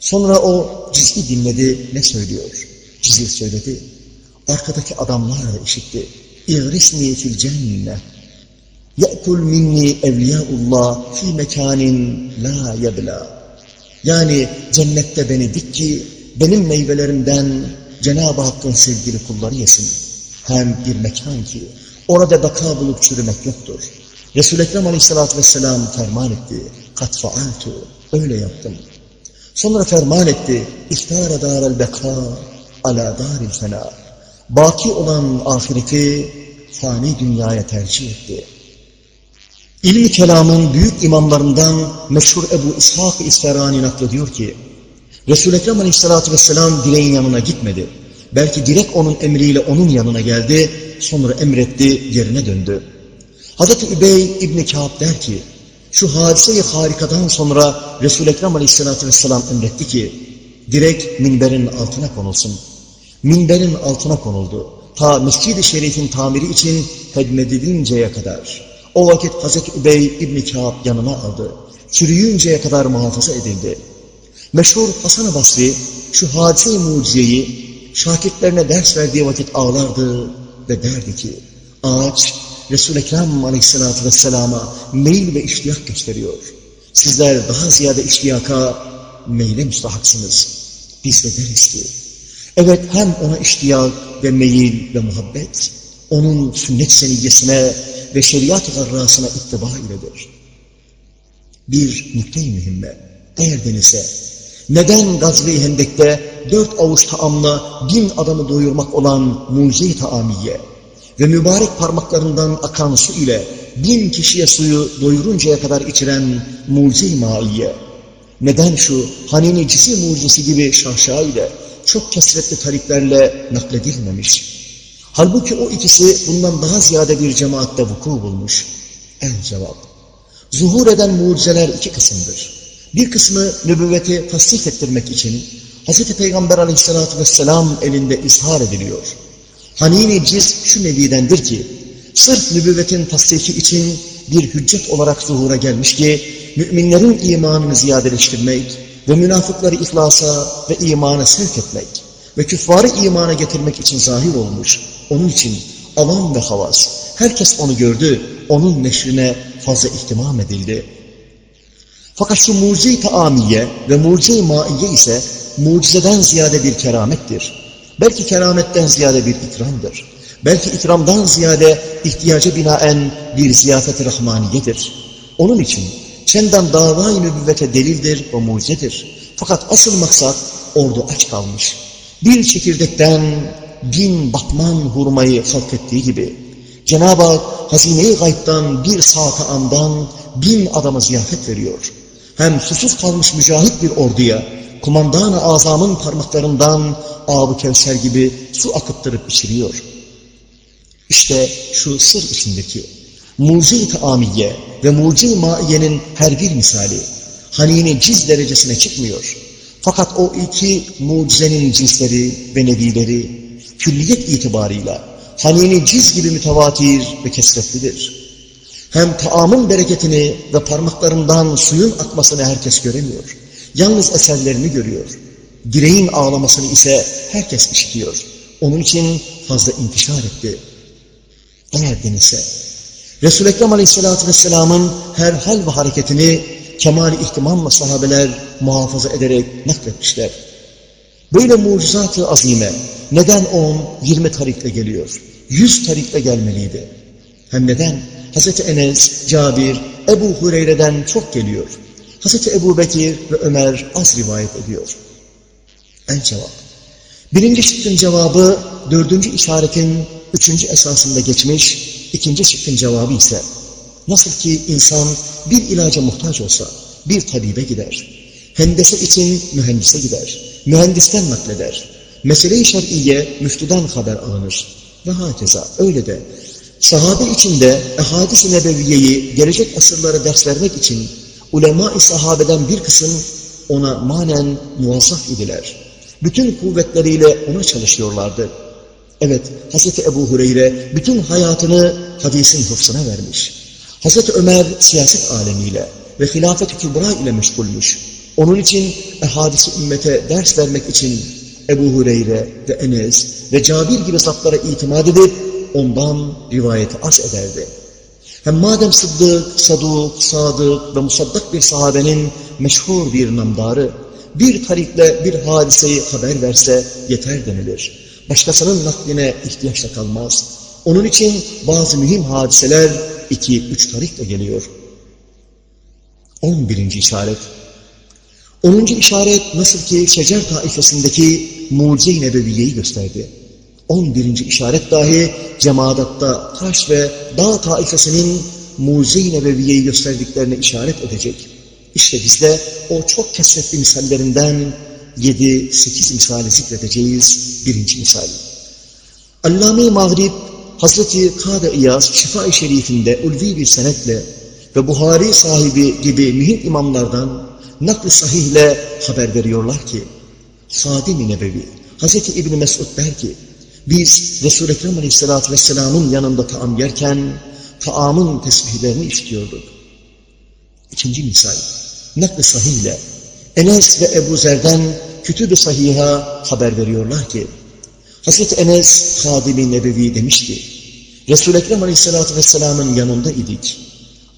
Speaker 1: Sonra o cizgi dinledi ne söylüyor? Cizgi söyledi. Arkadaki adamlar işitti. İğrisni fil cenne. Ye'kul minni evliyaullah fi mekanin la yebla. Yani cennette beni dik ki benim meyvelerimden Cenab-ı Hakk'ın sevgili kulları yesin. Hem bir mekan ki orada baka bulup çürümek yoktur. Resul-i Ekrem aleyhissalatü vesselam ferman etti. Kat faaltu. Öyle yaptım. Sonra ferman etti. İhtara darel beka ala daril fena. Baki olan ahireti fani dünyaya tercih etti. İlmi kelamın büyük imamlarından meşhur Ebu İshak-ı İsferani naklediyor ki, Resul-i Ekrem aleyhissalatü vesselam direğin yanına gitmedi. Belki direk onun emriyle onun yanına geldi, sonra emretti, yerine döndü. Hazreti Übey İbni Kâb der ki, şu hadise-i harikadan sonra Resul-i Ekrem aleyhissalatü vesselam emretti ki, direk minberin altına konulsun. Minberin altına konuldu. Ta Mescid-i Şerif'in tamiri için hedmedilinceye kadar. O vakit Hazreti Übey İbni Kâb yanına aldı. Çürüyünceye kadar muhafaza edildi. Meşhur Hasan-ı Basri şu hadise-i mucizeyi şakirtlerine ders verdiği vakit ağlardı ve derdi ki ağaç Resul-i Ekrem aleyhissalatü vesselama meyil ve iştiyak gösteriyor. Sizler daha ziyade iştiyaka meyle müstahaksınız. Biz de deriz ki evet hem ona iştiyak ve meyil ve muhabbet onun sünnet seniyyesine ve şeriat-ı garrasına ittiba iledir. Bir nükte-i mühimme eğer denilse neden Gazve-i Hendek'te dört avuç taamla bin adamı doyurmak olan mucize-i taamiye ve mübarek parmaklarından akan su ile bin kişiye suyu doyuruncaya kadar içiren mucize-i maiye, neden şu hanini cisi mucizesi gibi şahşa ile çok kesretli tariklerle nakledilmemiş? Halbuki o ikisi bundan daha ziyade bir cemaatte vuku bulmuş. El cevap. Zuhur eden mucizeler iki kısımdır. Bir kısmı nübüvveti tasdik ettirmek için Hz. Peygamber aleyhissalatü vesselam elinde izhar ediliyor. Hanini ciz şu nevidendir ki, sırf nübüvvetin tasdiki için bir hüccet olarak zuhura gelmiş ki, müminlerin imanını ziyadeleştirmek ve münafıkları ihlasa ve imana sevk etmek ve küffarı imana getirmek için zahir olmuş. Onun için avam ve havas, herkes onu gördü, onun neşrine fazla ihtimam edildi. Fakat şu mucize-i taamiye ve mucize-i maiye ise mucizeden ziyade bir keramettir. Belki kerametten ziyade bir ikramdır. Belki ikramdan ziyade ihtiyaca binaen bir ziyafet-i rahmaniyedir. Onun için çendan davayı nübüvvete delildir ve mucizedir. Fakat asıl maksat ordu aç kalmış. Bir çekirdekten bin batman hurmayı halk ettiği gibi Cenab-ı Hak hazine-i gaybtan bir saate andan bin adama ziyafet veriyor. Hem susuz kalmış mücahit bir orduya kumandan-ı azamın parmaklarından ağabı kevser gibi su akıttırıp içiriyor. İşte şu sır içindeki mucize-i ve mucize-i maiyenin her bir misali hanini ciz derecesine çıkmıyor. Fakat o iki mucizenin cinsleri ve nevileri külliyet itibarıyla hanini ciz gibi mütevatir ve kesretlidir. Hem taamın bereketini ve parmaklarından suyun akmasını herkes göremiyor. Yalnız eserlerini görüyor. Direğin ağlamasını ise herkes işitiyor. Onun için fazla intişar etti. Eğer denilse, Resul-i Ekrem Aleyhisselatü Vesselam'ın her hal ve hareketini kemal ihtimamla sahabeler muhafaza ederek nakletmişler. Böyle mucizat-ı azime neden 10, 20 tarikle geliyor? 100 tarikle gelmeliydi. Hem neden? Hz. Enes, Cabir, Ebu Hureyre'den çok geliyor. Hz. Ebu Bekir ve Ömer az rivayet ediyor. El cevap. Birinci şıkkın cevabı dördüncü işaretin üçüncü esasında geçmiş, ikinci şıkkın cevabı ise nasıl ki insan bir ilaca muhtaç olsa bir tabibe gider. Hendese için mühendise gider. Mühendisten nakleder. Mesele-i şer'iye müftüden haber alınır. Ve hakeza öyle de sahabe içinde ehadis-i nebeviyeyi gelecek asırlara ders vermek için ulema-i sahabeden bir kısım ona manen muvazzaf idiler. Bütün kuvvetleriyle ona çalışıyorlardı. Evet, Hz. Ebu Hureyre bütün hayatını hadisin hıfzına vermiş. Hz. Ömer siyaset alemiyle ve hilafet-i kübra ile meşgulmüş. Onun için ehadisi ümmete ders vermek için Ebu Hureyre ve Enes ve Cabir gibi zatlara itimat edip ondan rivayeti az ederdi. Hem madem Sıddık, Saduk, Sadık ve Musaddak bir sahabenin meşhur bir namdarı, bir tarikle bir hadiseyi haber verse yeter denilir. Başkasının nakline ihtiyaç da kalmaz. Onun için bazı mühim hadiseler iki, üç tarikle geliyor. On birinci işaret. Onuncu işaret nasıl ki şecer taifesindeki mucize-i nebeviyeyi gösterdi. On birinci işaret dahi cemadatta taş ve dağ taifesinin mucize-i nebeviyeyi gösterdiklerine işaret edecek. İşte bizde o çok kesretli misallerinden yedi, sekiz misali zikredeceğiz. Birinci misal. Allame-i Mağrib, Hazreti Kade İyaz, Şifa-i Şerifinde ulvi bir senetle ve Buhari sahibi gibi mühim imamlardan nakl-ı sahihle haber veriyorlar ki, Sadim-i Nebevi, Hazreti İbni Mesud der ki, biz Resul-i Ekrem Aleyhisselatü Vesselam'ın yanında taam yerken, taamın tesbihlerini işitiyorduk. İkinci misal, nakl-ı sahihle, Enes ve Ebu Zer'den kütüb-i sahiha haber veriyorlar ki, Hazreti Enes Hadim-i Nebevi demişti, Resul-i Ekrem Aleyhisselatü Vesselam'ın yanında idik.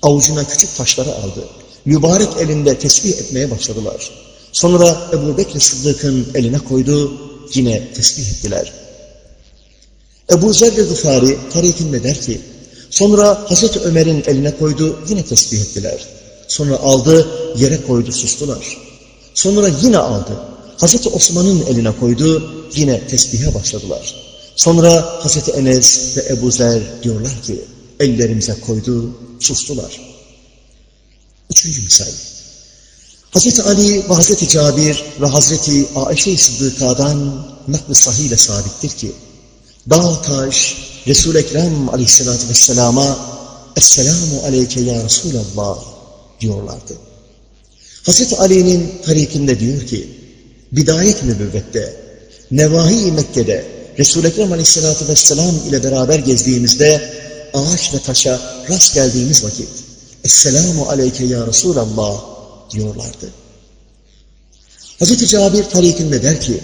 Speaker 1: Avucuna küçük taşları aldı. Mübarek elinde tesbih etmeye başladılar. Sonra Ebu Bekir Sıddık'ın eline koydu, yine tesbih ettiler. Ebu Zer ve Gıfari tarikinde der ki, sonra Hazreti Ömer'in eline koydu, yine tesbih ettiler. Sonra aldı, yere koydu, sustular. Sonra yine aldı, Hazreti Osman'ın eline koydu, yine tesbihe başladılar. Sonra Hazreti Enes ve Ebu Zer diyorlar ki, ellerimize koydu, sustular. Üçüncü misal. Hazreti Ali ve Hazreti Cabir ve Hazreti Aişe-i Sıddıka'dan nakl-ı sahih sabittir ki, dağ taş Resul-i Ekrem aleyhissalatü vesselama Esselamu aleyke ya Resulallah diyorlardı. Hazreti Ali'nin tarikinde diyor ki, bidayet nübüvvette, Nevahi Mekke'de Resul-i Ekrem aleyhissalatü vesselam ile beraber gezdiğimizde ağaç ve taşa rast geldiğimiz vakit Esselamu aleyke ya Resulallah diyorlardı. Hz. Cabir tarikinde der ki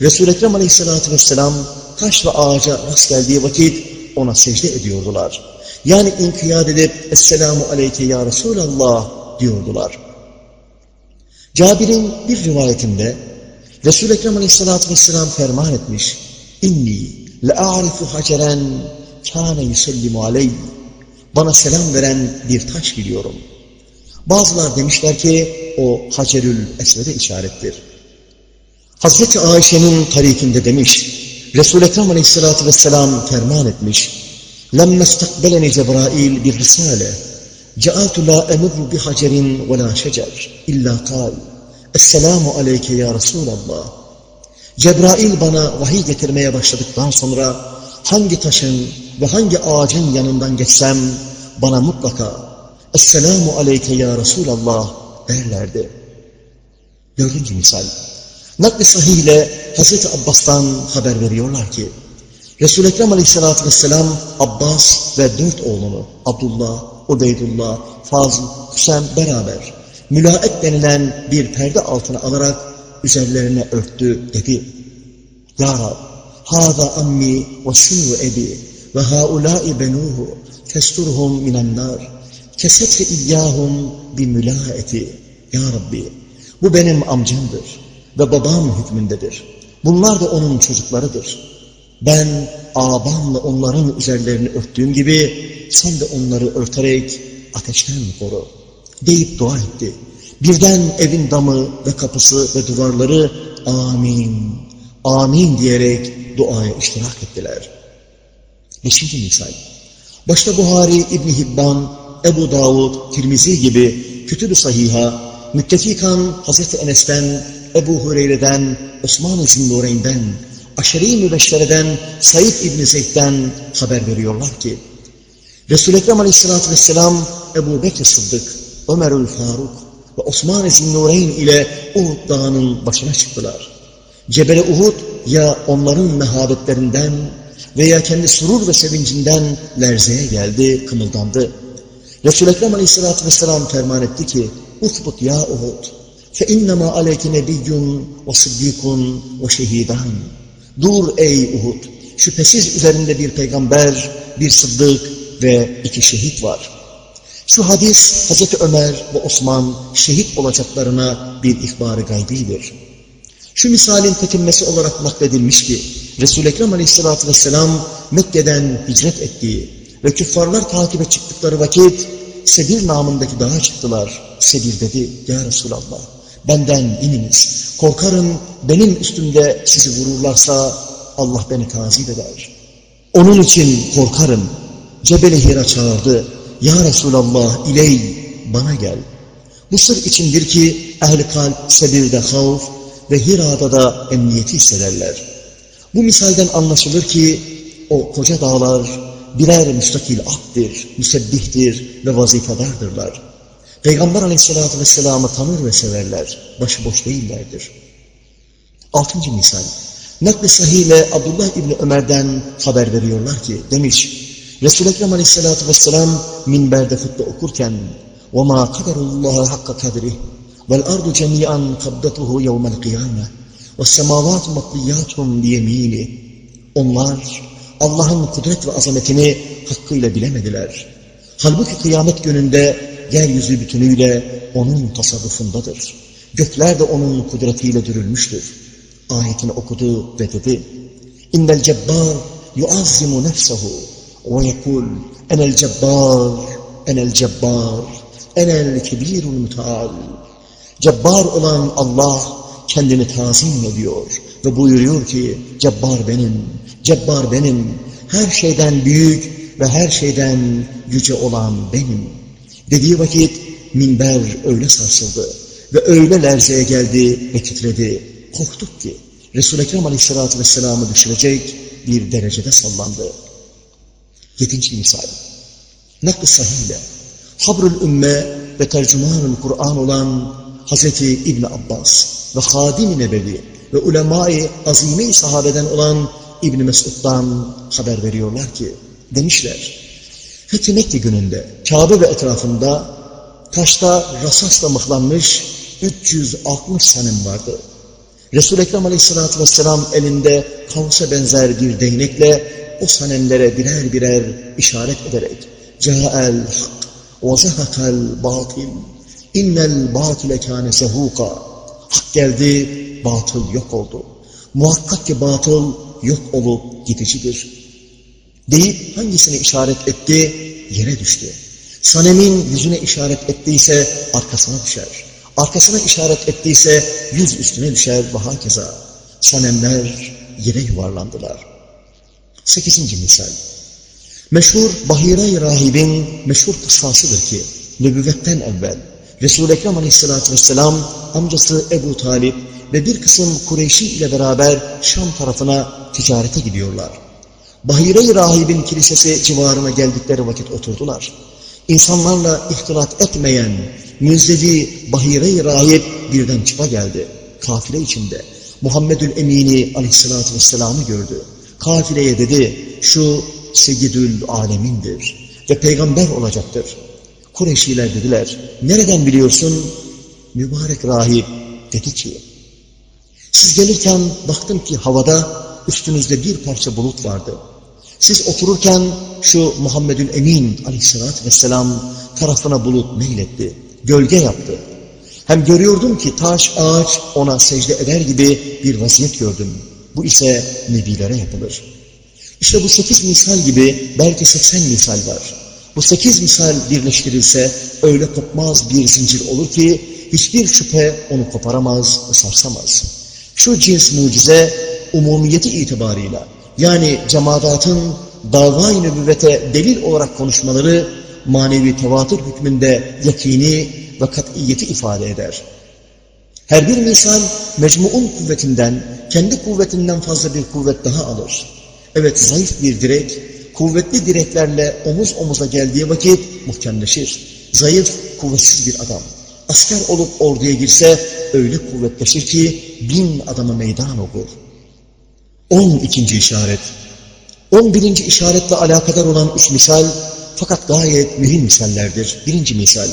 Speaker 1: Resul-i Ekrem aleyhissalatü vesselam taş ve ağaca rast geldiği vakit ona secde ediyordular. Yani inkiyat edip Esselamu aleyke ya Resulallah diyordular. Cabir'in bir rivayetinde Resul-i Ekrem aleyhissalatü vesselam ferman etmiş. İnni le'arifu haceren kâne yusellimu aleyh. Bana selam veren bir taş biliyorum. Bazılar demişler ki o Hacerül Esved'e işarettir. Hazreti Ayşe'nin tarikinde demiş, Resul-i Ekrem aleyhissalatü vesselam ferman etmiş, لَمَّ اسْتَقْبَلَنِ جَبْرَائِيلِ بِالرِّسَالَةِ جَعَلْتُ لَا أَمُرُّ بِحَجَرٍ وَلَا شَجَرٍ إِلَّا قَالِ Esselamu aleyke ya Resulallah. Cebrail bana vahiy getirmeye başladıktan sonra hangi taşın ve hangi ağacın yanından geçsem bana mutlaka Esselamu aleyke ya Resulallah derlerdi. Dördüncü misal. Nakli sahih ile Hazreti Abbas'tan haber veriyorlar ki Resul-i Ekrem aleyhissalatü vesselam Abbas ve dört oğlunu Abdullah, Ubeydullah, Fazıl, Hüsem beraber mülaet denilen bir perde altına alarak üzerlerine örttü dedi. Ya Rab, hâzâ ammi ve şunu ebi ve haulâi benuhu festurhum minennâr kesetre iyyâhum bi mülaeti. Ya Rabbi, bu benim amcamdır ve babam hükmündedir. Bunlar da onun çocuklarıdır. Ben abamla onların üzerlerini örttüğüm gibi sen de onları örterek ateşten koru deyip dua etti. Birden evin damı ve kapısı ve duvarları amin, amin diyerek duaya iştirak ettiler. Beşinci misal. Başta Buhari, İbni Hibban, Ebu Davud, Tirmizi gibi kütüb-ü sahiha, müttefikan Hazreti Enes'ten, Ebu Hureyre'den, Osman-ı Zinnureyn'den, Aşeri Mübeşşere'den, Said İbni Zeyd'den haber veriyorlar ki, Resul-i Ekrem Aleyhisselatü Vesselam, Ebu Bekir Sıddık, Ömerül Faruk ve Osman-ı Zinnureyn ile Uhud Dağı'nın başına çıktılar. Cebele Uhud ya onların mehabetlerinden veya kendi surur ve sevincinden lerzeye geldi, kımıldandı. Resul-i Ekrem Aleyhisselatü Vesselam ferman etti ki, Uthbut ya Uhud, nebiyyun ve sıddikun ve şehidan. Dur ey Uhud, şüphesiz üzerinde bir peygamber, bir sıddık ve iki şehit var. Şu hadis Hazreti Ömer ve Osman şehit olacaklarına bir ihbarı gaybidir. Şu misalin tekinmesi olarak nakledilmiş ki, Resul-i Ekrem aleyhissalatü vesselam Mekke'den hicret ettiği ve küffarlar takibe çıktıkları vakit Sedir namındaki dağa çıktılar. Sedir dedi, Ya Resulallah, benden ininiz. Korkarım benim üstümde sizi vururlarsa Allah beni tazip eder. Onun için korkarım. Cebeli Hira çağırdı. Ya Resulallah iley bana gel. Bu sır içindir ki ehli kalp Sebir'de havf ve Hira'da da emniyeti hissederler. Bu misalden anlaşılır ki o koca dağlar birer müstakil abdir, müsebbihtir ve vazifedardırlar. Peygamber aleyhissalatü vesselam'ı tanır ve severler. Başıboş değillerdir. Altıncı misal. Nakl-i sahih ile Abdullah İbni Ömer'den haber veriyorlar ki demiş Resul-i Ekrem aleyhissalatü vesselam minberde hutbe okurken وَمَا قَدَرُ اللّٰهَ حَقَّ قَدْرِهِ وَالْأَرْضُ جَمِيعًا قَبْدَتُهُ يَوْمَ الْقِيَامَةِ وَالسَّمَاوَاتُ مَطْلِيَاتٌ بِيَم۪ينِ Onlar Allah'ın kudret ve azametini hakkıyla bilemediler. Halbuki kıyamet gününde yeryüzü bütünüyle onun tasarrufundadır. Gökler de onun kudretiyle dürülmüştür. Ayetini okudu ve dedi, cebbar yuazzimu nefsehu ve yekul enel cebbar, enel cebbar, enel kebirul müteal. Cebbar olan Allah kendini tazim ediyor ve buyuruyor ki, cebbar benim, cebbar benim, her şeyden büyük ve her şeyden yüce olan benim. Dediği vakit minber öyle sarsıldı ve öyle lerzeye geldi ve titredi. Korktuk ki Resul-i Ekrem Aleyhisselatü Vesselam'ı düşürecek bir derecede sallandı. Yedinci misal. Nakl-ı sahiyle Habrül Ümme ve tercümanul Kur'an olan Hazreti İbn Abbas ve Hadim-i Nebevi ve ulema-i azime-i sahabeden olan İbn Mesud'dan haber veriyorlar ki demişler Fethi Mekke gününde Kabe ve etrafında taşta rasasla mıhlanmış 360 sanem vardı. Resul-i Ekrem Aleyhisselatü Vesselam elinde kavsa benzer bir değnekle o sanemlere birer birer işaret ederek Câ'el hak ve zehakal batil innel batile kâne sehuka Hak geldi, batıl yok oldu. Muhakkak ki batıl yok olup gidicidir. Deyip hangisini işaret etti? Yere düştü. Sanemin yüzüne işaret ettiyse arkasına düşer. Arkasına işaret ettiyse yüz üstüne düşer ve hakeza. Sanemler yere yuvarlandılar. Sekizinci misal. Meşhur Bahire-i Rahib'in meşhur kıssasıdır ki, nübüvvetten evvel Resul-i Ekrem Aleyhisselatü Vesselam amcası Ebu Talip ve bir kısım Kureyşi ile beraber Şam tarafına ticarete gidiyorlar. Bahire-i Rahib'in kilisesi civarına geldikleri vakit oturdular. İnsanlarla ihtilat etmeyen münzevi Bahire-i Rahib birden çıpa geldi. Kafile içinde Muhammedül Emini aleyhissalatü vesselam'ı gördü. Kafileye dedi, şu Seyyidül Alemindir ve peygamber olacaktır. Kureyşiler dediler, nereden biliyorsun? Mübarek rahip dedi ki, siz gelirken baktım ki havada üstünüzde bir parça bulut vardı. Siz otururken şu Muhammedül Emin aleyhissalatü vesselam tarafına bulut meyletti, gölge yaptı. Hem görüyordum ki taş, ağaç ona secde eder gibi bir vaziyet gördüm. Bu ise nebilere yapılır. İşte bu sekiz misal gibi belki seksen misal var. Bu sekiz misal birleştirilse öyle kopmaz bir zincir olur ki hiçbir şüphe onu koparamaz, sarsamaz. Şu cins mucize umumiyeti itibarıyla yani cemaatın dava-i nübüvvete delil olarak konuşmaları manevi tevatür hükmünde yakini ve kat'iyeti ifade eder. Her bir misal mecmuun kuvvetinden, kendi kuvvetinden fazla bir kuvvet daha alır. Evet zayıf bir direk, kuvvetli direklerle omuz omuza geldiği vakit muhkemleşir. Zayıf, kuvvetsiz bir adam. Asker olup orduya girse öyle kuvvetleşir ki bin adamı meydan okur. On ikinci işaret. On birinci işaretle alakadar olan üç misal fakat gayet mühim misallerdir. Birinci misal.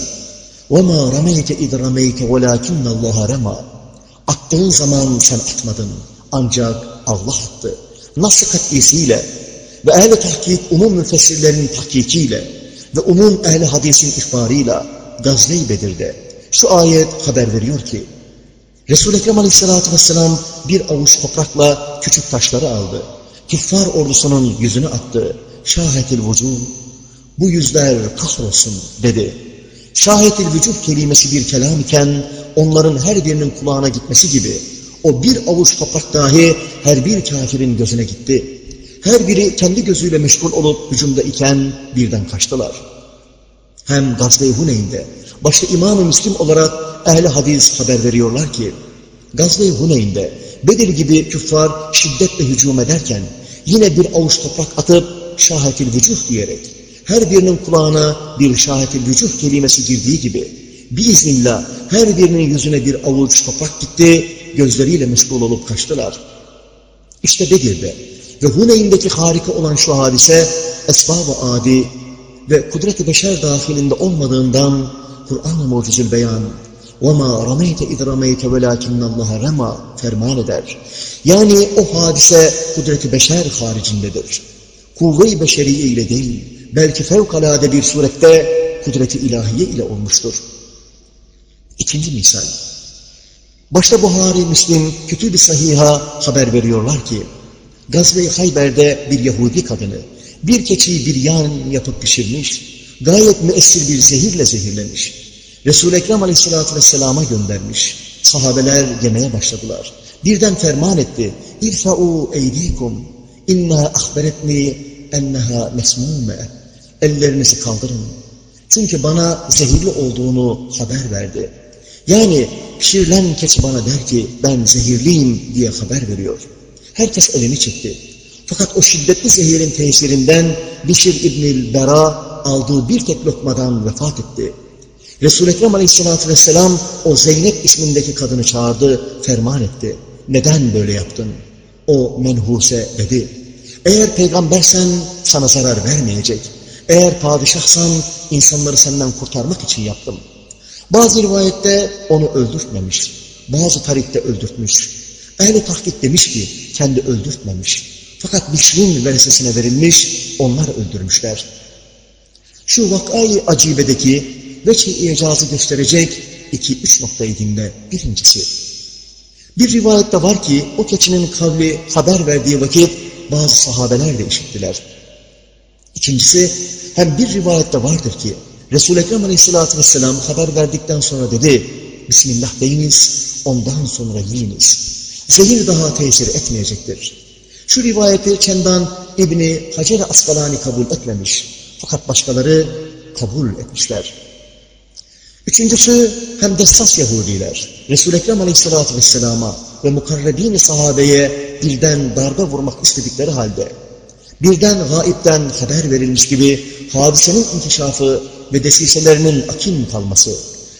Speaker 1: وَمَا رَمَيْتَ اِذْ رَمَيْتَ وَلَاكِنَّ اللّٰهَ رَمَى Attığın zaman sen atmadın. Ancak Allah attı. Nasıl kat'isiyle ve ehl-i tahkik umum müfessirlerinin tahkikiyle ve umum ehl-i hadisin ihbarıyla Gazve-i Bedir'de şu ayet haber veriyor ki Resul-i Ekrem Aleyhisselatü Vesselam bir avuç toprakla küçük taşları aldı. Küffar ordusunun yüzünü attı. Şahetil vücud. Bu yüzler kahrolsun dedi. Şahetil vücud kelimesi bir kelam iken onların her birinin kulağına gitmesi gibi o bir avuç toprak dahi her bir kafirin gözüne gitti. Her biri kendi gözüyle meşgul olup hücumda iken birden kaçtılar. Hem Gazve-i Huneyn'de başta İmam-ı Müslim olarak ehli hadis haber veriyorlar ki Gazve-i Huneyn'de Bedir gibi küffar şiddetle hücum ederken yine bir avuç toprak atıp şahetil vücuh diyerek her birinin kulağına bir şahetil vücuh kelimesi girdiği gibi biiznillah her birinin yüzüne bir avuç toprak gitti, gözleriyle meşgul olup kaçtılar. İşte Bedir'de ve Huneyn'deki harika olan şu hadise esbab-ı adi ve kudret-i beşer dahilinde olmadığından Kur'an-ı mucizül beyan وَمَا رَمَيْتَ اِذْ رَمَيْتَ وَلَاكِنَّ اللّٰهَ رَمَى ferman eder. Yani o hadise kudreti beşer haricindedir. Kuvve-i beşeriye ile değil, belki fevkalade bir surette kudreti ilahiye ile olmuştur. İkinci misal. Başta Buhari, Müslim, Kütüb-i Sahiha haber veriyorlar ki, Gazve-i Hayber'de bir Yahudi kadını bir keçiyi bir yan yapıp pişirmiş, gayet müessir bir zehirle zehirlemiş. Resul-i Ekrem Aleyhisselatü Vesselam'a göndermiş. Sahabeler yemeye başladılar. Birden ferman etti. İrfa'u eydikum inna ahberetni enneha mesmume. Ellerinizi kaldırın. Çünkü bana zehirli olduğunu haber verdi. Yani pişirilen keçi bana der ki ben zehirliyim diye haber veriyor. Herkes elini çekti. Fakat o şiddetli zehirin tesirinden Bişir İbnül Bera aldığı bir tek lokmadan vefat etti. Resul-i Ekrem Aleyhisselatü Vesselam o Zeynep ismindeki kadını çağırdı, ferman etti. Neden böyle yaptın? O menhuse dedi. Eğer peygambersen sana zarar vermeyecek. Eğer padişahsan insanları senden kurtarmak için yaptım. Bazı rivayette onu öldürtmemiş. Bazı tarikte öldürtmüş. Ehli tahkik demiş ki kendi öldürtmemiş. Fakat Bişr'in veresesine verilmiş, onlar öldürmüşler. Şu vakayı acibedeki veçh-i icazı gösterecek iki üç noktayı dinle. Birincisi, bir rivayette var ki o keçinin kavli haber verdiği vakit bazı sahabeler de işittiler. İkincisi, hem bir rivayette vardır ki Resul-i Ekrem Aleyhisselatü Vesselam haber verdikten sonra dedi, Bismillah deyiniz, ondan sonra yiyiniz. Zehir daha tesir etmeyecektir. Şu rivayeti Çendan İbni Hacer-i Askalani kabul etmemiş. Fakat başkaları kabul etmişler. Üçüncüsü hem dessas Yahudiler. Resul-i Ekrem Aleyhisselatü Vesselam'a ve mukarrebin sahabeye birden darbe vurmak istedikleri halde birden gaipten haber verilmiş gibi hadisenin inkişafı ve desiselerinin akin kalması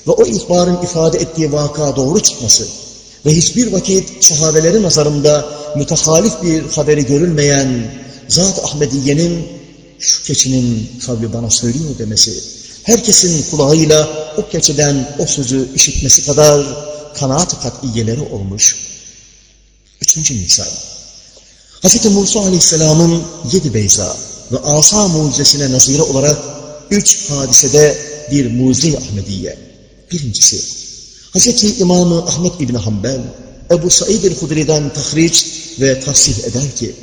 Speaker 1: ve o ihbarın ifade ettiği vaka doğru çıkması ve hiçbir vakit sahabelerin nazarında mütehalif bir haberi görülmeyen Zat Ahmediye'nin şu keçinin kavli bana söylüyor demesi, herkesin kulağıyla o keçiden o sözü işitmesi kadar kanaat-ı kat'iyeleri olmuş. Üçüncü misal. Hz. Musa Aleyhisselam'ın yedi beyza ve asa mucizesine nazire olarak üç hadisede bir muzi Ahmediye. Birincisi, Hz. İmamı Ahmet İbni Hanbel, Ebu Said el-Hudri'den tahriç ve tahsih eder ki,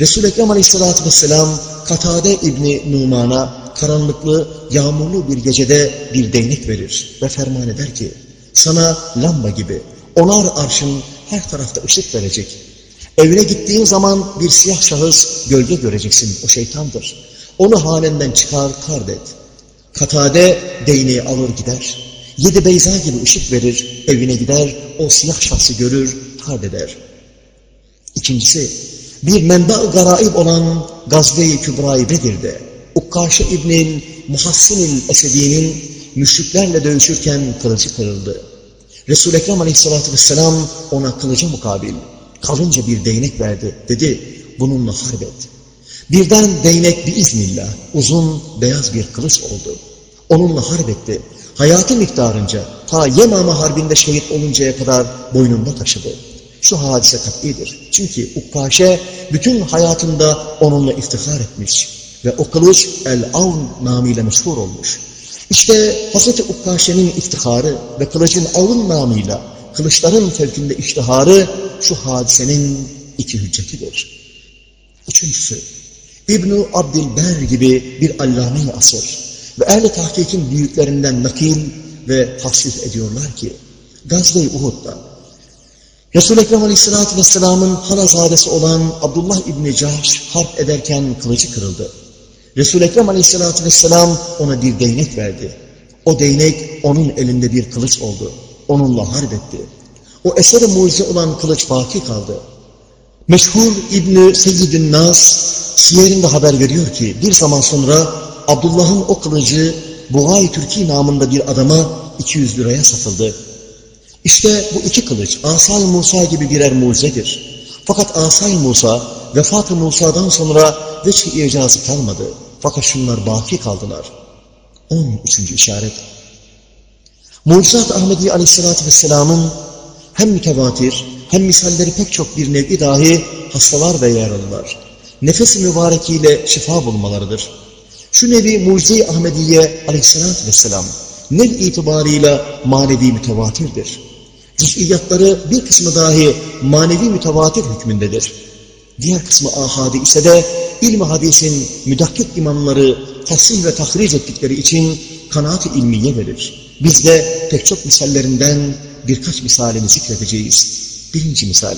Speaker 1: Resul-i Ekrem Aleyhisselatü Vesselam Katade İbni Numan'a karanlıklı, yağmurlu bir gecede bir değnek verir ve ferman eder ki, sana lamba gibi onar arşın her tarafta ışık verecek. Evine gittiğin zaman bir siyah şahıs gölge göreceksin. O şeytandır. Onu hanenden çıkar, kard et. Katade değneği alır gider. Yedi beyza gibi ışık verir, evine gider, o siyah şahsı görür, kard eder. İkincisi, bir menba-ı garaib olan Gazve-i Kübra-i Bedir'de, Ukkaşe İbn'in Muhassin-il Esedi'nin müşriklerle dövüşürken kılıcı kırıldı. Resul-i Ekrem aleyhissalatü vesselam ona kılıca mukabil kalınca bir değnek verdi. Dedi bununla harp et. Birden değnek bir iznillah uzun beyaz bir kılıç oldu. Onunla harp etti. Hayatı miktarınca ta Yemama Harbi'nde şehit oluncaya kadar boynunda taşıdı. Şu hadise kat'idir. Çünkü Ukkaşe bütün hayatında onunla iftihar etmiş. Ve o kılıç El-Avn namıyla meşhur olmuş. İşte Hazreti Ukkaşe'nin iftiharı ve kılıcın Avn namıyla kılıçların fevkinde iştiharı şu hadisenin iki hüccetidir. Üçüncüsü, İbn-i Abdilber gibi bir allame asır ve ehl-i tahkikin büyüklerinden nakil ve tasvip ediyorlar ki, Gazve-i Uhud'da Resul-i Ekrem Aleyhisselatü Vesselam'ın hanazadesi olan Abdullah İbni Cahş harp ederken kılıcı kırıldı. Resul-i Ekrem Aleyhisselatü Vesselam ona bir değnek verdi. O değnek onun elinde bir kılıç oldu. Onunla harp etti. O eseri mucize olan kılıç baki kaldı. Meşhur İbni Seyyidin Nas siyerinde haber veriyor ki bir zaman sonra Abdullah'ın o kılıcı Buğay Türki namında bir adama 200 liraya satıldı. İşte bu iki kılıç Asay Musa gibi birer mucizedir. Fakat Asay Musa vefat-ı Musa'dan sonra veçh-i icazı kalmadı. Fakat şunlar baki kaldılar. 13. işaret. Mucizat Ahmedi Aleyhisselatü Vesselam'ın hem mütevatir hem misalleri pek çok bir nevi dahi hastalar ve yaralılar. Nefes-i mübarekiyle şifa bulmalarıdır. Şu nevi mucize-i Ahmediye aleyhissalatü vesselam nev itibarıyla manevi mütevatirdir. Cüz'iyatları bir kısmı dahi manevi mütevatir hükmündedir. Diğer kısmı ahadi ise de ilmi hadisin müdakkik imamları tahsil ve tahric ettikleri için kanaat-ı ilmiye verir. Biz de pek çok misallerinden birkaç misalini zikredeceğiz. Birinci misal.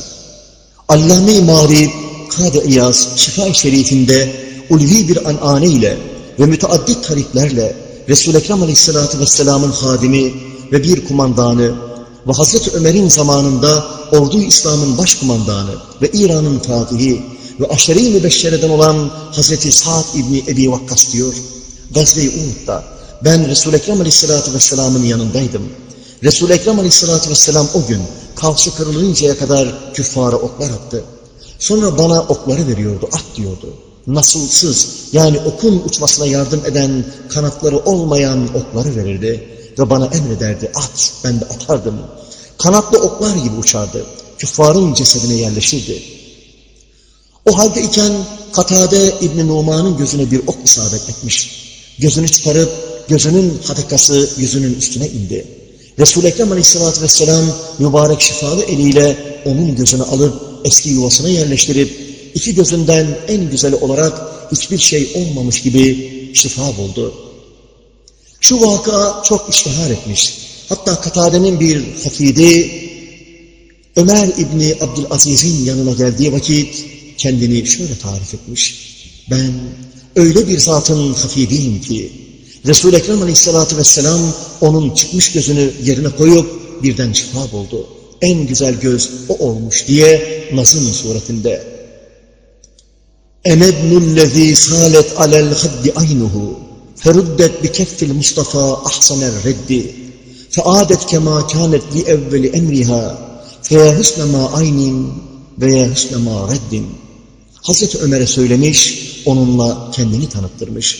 Speaker 1: Allame-i Mağrib, Kadı İyaz, Şifa-i Şerifinde ulvi bir anane ile ve müteaddit tariklerle Resul-i Ekrem Aleyhisselatü Vesselam'ın hadimi ve bir kumandanı ve Hazreti Ömer'in zamanında ordu İslam'ın başkumandanı ve İran'ın fatihi ve aşere-i mübeşşereden olan Hazreti Sa'd İbni Ebi Vakkas diyor. Gazve-i Uhud'da ben Resul-i Ekrem Aleyhisselatü Vesselam'ın yanındaydım. Resul-i Ekrem Aleyhisselatü Vesselam o gün kalçı kırılıncaya kadar küffara oklar attı. Sonra bana okları veriyordu, at diyordu. Nasılsız yani okun uçmasına yardım eden kanatları olmayan okları verirdi. Ve bana emrederdi at, ben de atardım. Kanatlı oklar gibi uçardı. Küffarın cesedine yerleşirdi. O halde iken Katade İbn-i Numan'ın gözüne bir ok isabet etmiş. Gözünü çıkarıp gözünün hadikası yüzünün üstüne indi. Resul-i Ekrem Aleyhisselatü Vesselam mübarek şifalı eliyle onun gözünü alıp eski yuvasına yerleştirip iki gözünden en güzeli olarak hiçbir şey olmamış gibi şifa buldu. Şu vaka çok iştihar etmiş. Hatta Katade'nin bir hafidi Ömer İbni Abdülaziz'in yanına geldiği vakit kendini şöyle tarif etmiş. Ben öyle bir zatın hafidiyim ki Resul-i Ekrem Aleyhisselatü Vesselam onun çıkmış gözünü yerine koyup birden şifa buldu. En güzel göz o olmuş diye Nazım suretinde. Enebnullezî sâlet alel haddi aynuhu feruddet bi keffil Mustafa ahsaner reddi feadet kema kânet li evveli emriha feya husne ma aynin veya husne ma reddin. Hazreti Ömer'e söylemiş, onunla kendini tanıttırmış.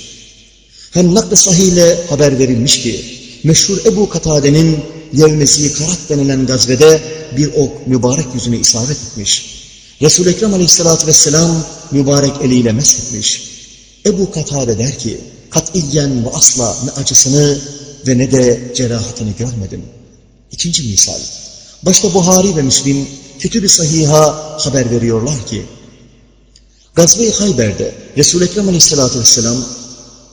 Speaker 1: Hem nakl-ı haber verilmiş ki, meşhur Ebu Katade'nin Yevmesi Karat denilen gazvede bir ok mübarek yüzüne isabet etmiş. Resul-i Ekrem aleyhissalatü vesselam mübarek eliyle meshetmiş. Ebu Katade der ki, katiyen ve asla ne acısını ve ne de cerahatını görmedim. İkinci misal, başta Buhari ve Müslim kütüb-i sahiha haber veriyorlar ki, Gazve-i Hayber'de Resul-i Ekrem aleyhissalatü vesselam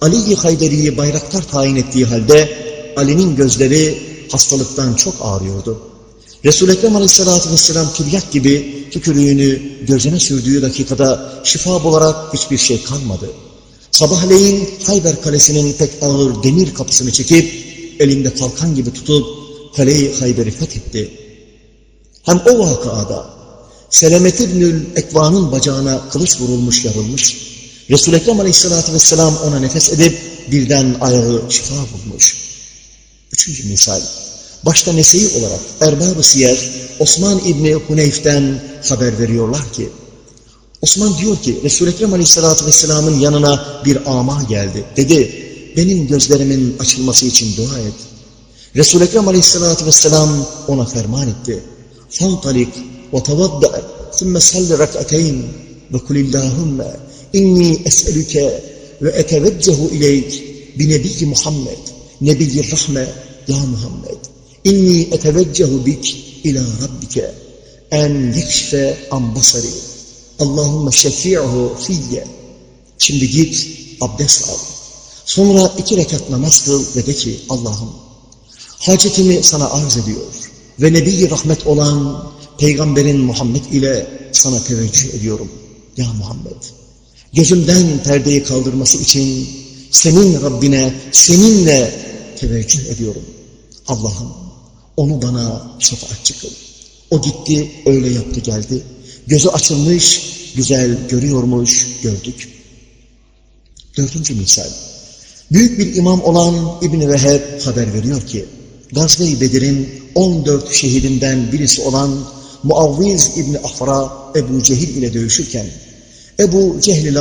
Speaker 1: Ali'yi Hayderi'yi bayraktar tayin ettiği halde Ali'nin gözleri hastalıktan çok ağrıyordu. Resul-i Ekrem Aleyhisselatü Vesselam tülyak gibi tükürüğünü gözüne sürdüğü dakikada şifa olarak hiçbir şey kalmadı. Sabahleyin Hayber Kalesi'nin pek ağır demir kapısını çekip elinde kalkan gibi tutup kaleyi Hayber'i fethetti. Hem o vakıada Selamet İbnül Ekva'nın bacağına kılıç vurulmuş yarılmış. Resul-i Ekrem Aleyhisselatü Vesselam ona nefes edip birden ayağı şifa bulmuş. Üçüncü misal. Başta neseyi olarak Erbab-ı Siyer Osman İbni Huneyf'ten haber veriyorlar ki Osman diyor ki Resul-i Ekrem Aleyhisselatü Vesselam'ın yanına bir ama geldi. Dedi benim gözlerimin açılması için dua et. Resul-i Ekrem Aleyhisselatü Vesselam ona ferman etti. Fantalik ve tavadda sümme salli rak'ateyn ve kulillahümme inni es'elüke ve eteveccehu ileyk bi nebiyyi Muhammed nebiyyi rahme ya Muhammed inni eteveccehu bik ila rabbike en yekşfe ambasari Allahümme şefi'hu fiyye Şimdi git abdest al. Sonra iki rekat namaz kıl ve de ki Allah'ım hacetimi sana arz ediyor ve Nebi rahmet olan Peygamberin Muhammed ile sana teveccüh ediyorum. Ya Muhammed, gözümden perdeyi kaldırması için senin Rabbine, seninle teveccüh ediyorum. Allah'ım onu bana şefaatçi kıl. O gitti, öyle yaptı geldi. Gözü açılmış, güzel görüyormuş, gördük. Dördüncü misal. Büyük bir imam olan İbni Veheb haber veriyor ki, Gazve-i Bedir'in 14 şehidinden birisi olan Muavviz İbni Afra Ebu Cehil ile dövüşürken, Ebu Cehli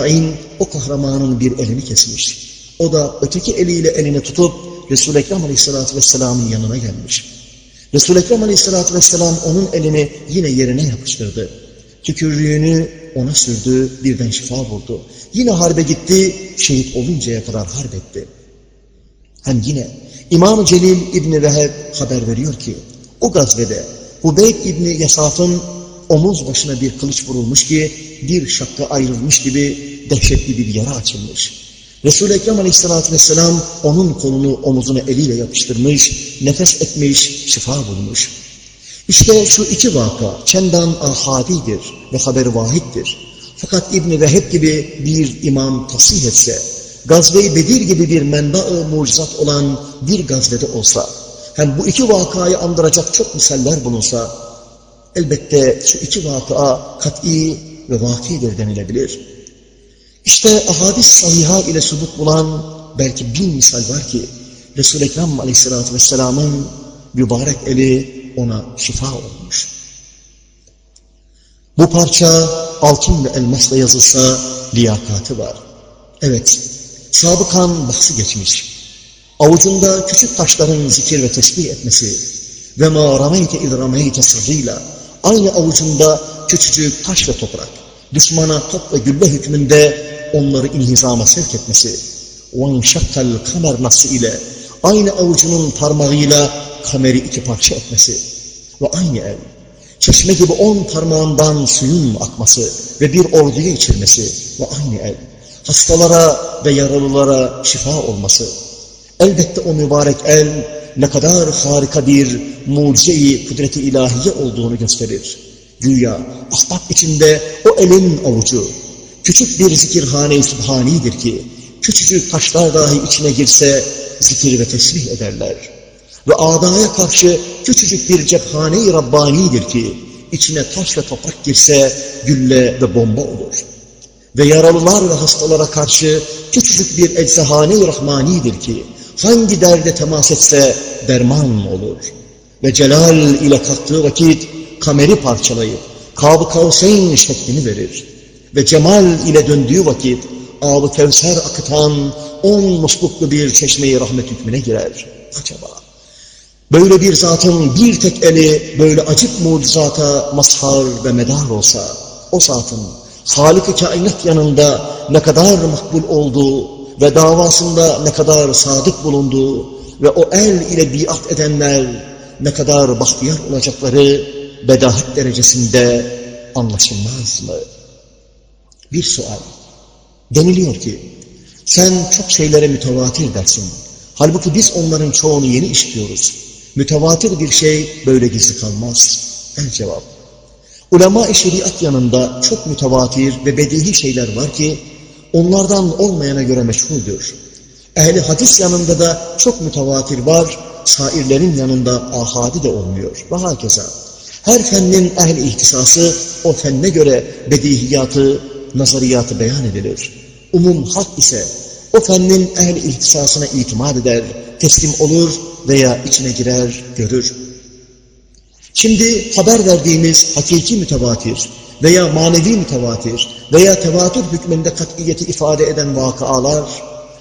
Speaker 1: o kahramanın bir elini kesmiş. O da öteki eliyle elini tutup Resul-i Ekrem Aleyhisselatü Vesselam'ın yanına gelmiş. Resul-i Ekrem Aleyhisselatü Vesselam onun elini yine yerine yapıştırdı. Tükürüğünü ona sürdü, birden şifa buldu. Yine harbe gitti, şehit oluncaya kadar harp etti. Hem yine İmam-ı Celil İbni Veheb haber veriyor ki, o gazvede Hubeyb İbni Yasaf'ın omuz başına bir kılıç vurulmuş ki, bir şakka ayrılmış gibi dehşetli bir yara açılmış. Resul-i Ekrem aleyhissalatü vesselam onun kolunu omuzuna eliyle yapıştırmış, nefes etmiş, şifa bulmuş. İşte şu iki vaka çendan ahadidir ve haber vahittir. Fakat İbni Veheb gibi bir imam tasih etse, Gazve-i Bedir gibi bir menba-ı mucizat olan bir gazvede olsa, hem bu iki vakayı andıracak çok misaller bulunsa, elbette şu iki vaka kat'i ve vakidir denilebilir. İşte ahadis sahiha ile subut bulan belki bin misal var ki Resul-i Ekrem aleyhissalatü vesselamın mübarek eli ona şifa olmuş. Bu parça altın ve elmasla yazılsa liyakatı var. Evet, sabıkan bahsi geçmiş. Avucunda küçük taşların zikir ve tesbih etmesi ve ma rameyte iz rameyte sırrıyla aynı avucunda küçücük taş ve toprak düşmana top ve gülle hükmünde onları inhizama sevk etmesi, وَنْشَقَّ kamer nasıl ile aynı avucunun parmağıyla kameri iki parça etmesi ve aynı el, çeşme gibi on parmağından suyun akması ve bir orduya içirmesi ve aynı el, hastalara ve yaralılara şifa olması. Elbette o mübarek el ne kadar harika bir mucize-i kudreti ilahiye olduğunu gösterir. Güya ahbap içinde o elin avucu, Küçük bir zikirhane-i subhanidir ki, küçücük taşlar dahi içine girse zikir ve tesbih ederler. Ve adaya karşı küçücük bir cephane-i Rabbani'dir ki, içine taş ve toprak girse gülle ve bomba olur. Ve yaralılar ve hastalara karşı küçücük bir eczahane-i Rahmani'dir ki, hangi derde temas etse derman olur. Ve celal ile kalktığı vakit kameri parçalayıp, Kab-ı Kavseyn şeklini verir ve cemal ile döndüğü vakit ağlı kevser akıtan on musluklu bir çeşmeyi rahmet hükmüne girer. Acaba böyle bir zatın bir tek eli böyle acık mucizata mazhar ve medar olsa o zatın Halik-i kainat yanında ne kadar makbul olduğu ve davasında ne kadar sadık bulunduğu ve o el ile biat edenler ne kadar bahtiyar olacakları bedahet derecesinde anlaşılmaz mı? Bir sual. Deniliyor ki, sen çok şeylere mütevatir dersin. Halbuki biz onların çoğunu yeni işliyoruz. Mütevatir bir şey böyle gizli kalmaz. El cevap. Ulema-i şeriat yanında çok mütevatir ve bedihi şeyler var ki, onlardan olmayana göre meşhurdur. Ehli hadis yanında da çok mütevatir var, sairlerin yanında ahadi de olmuyor. Ve hakeza. Her fennin ehli ihtisası o fenne göre bedihiyatı, nazariyatı beyan edilir. Umum halk ise o fennin ehli ihtisasına itimat eder, teslim olur veya içine girer, görür. Şimdi haber verdiğimiz hakiki mütevatir veya manevi mütevatir veya tevatür hükmünde kat'iyeti ifade eden vakalar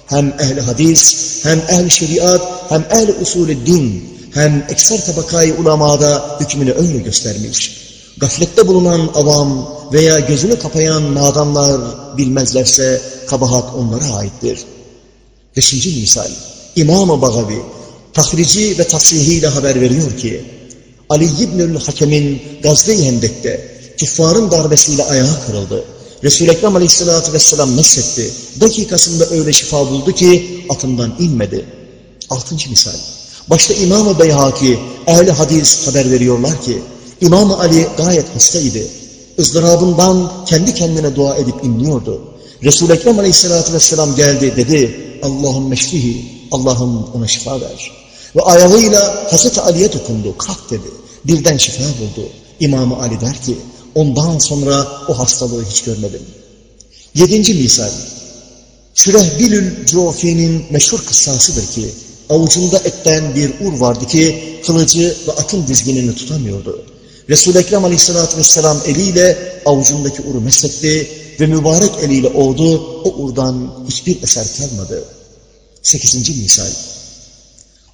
Speaker 1: hem ehli hadis, hem ehli şeriat, hem ehli usulü din, hem ekser tabakayı ulamada hükmünü öyle göstermiş. Gaflette bulunan avam veya gözünü kapayan nadanlar bilmezlerse kabahat onlara aittir. Beşinci misal, İmam-ı Bagavi, tahrici ve tasihiyle haber veriyor ki, Ali İbnül Hakem'in Gazve-i Hendek'te küffarın darbesiyle ayağı kırıldı. Resul-i Ekrem aleyhissalatü vesselam nesletti. Dakikasında öyle şifa buldu ki atından inmedi. Altıncı misal. Başta İmam-ı Beyhaki, ehli hadis haber veriyorlar ki, İmam Ali gayet hastaydı. ızdırabından kendi kendine dua edip inliyordu. Resul-i Ekrem aleyhissalatü vesselam geldi dedi, Allah'ım meşfihi, Allah'ım ona şifa ver. Ve ayağıyla Hazreti Ali'ye dokundu, kalk dedi. Birden şifa buldu. İmam Ali der ki, ondan sonra o hastalığı hiç görmedim. Yedinci misal, Şürehbilül Cofi'nin meşhur kıssasıdır ki, avucunda etten bir ur vardı ki, kılıcı ve atın dizginini tutamıyordu. Resul-i Ekrem aleyhissalatü vesselam eliyle avucundaki uru mesletti ve mübarek eliyle oldu, o urdan hiçbir eser kalmadı. Sekizinci misal,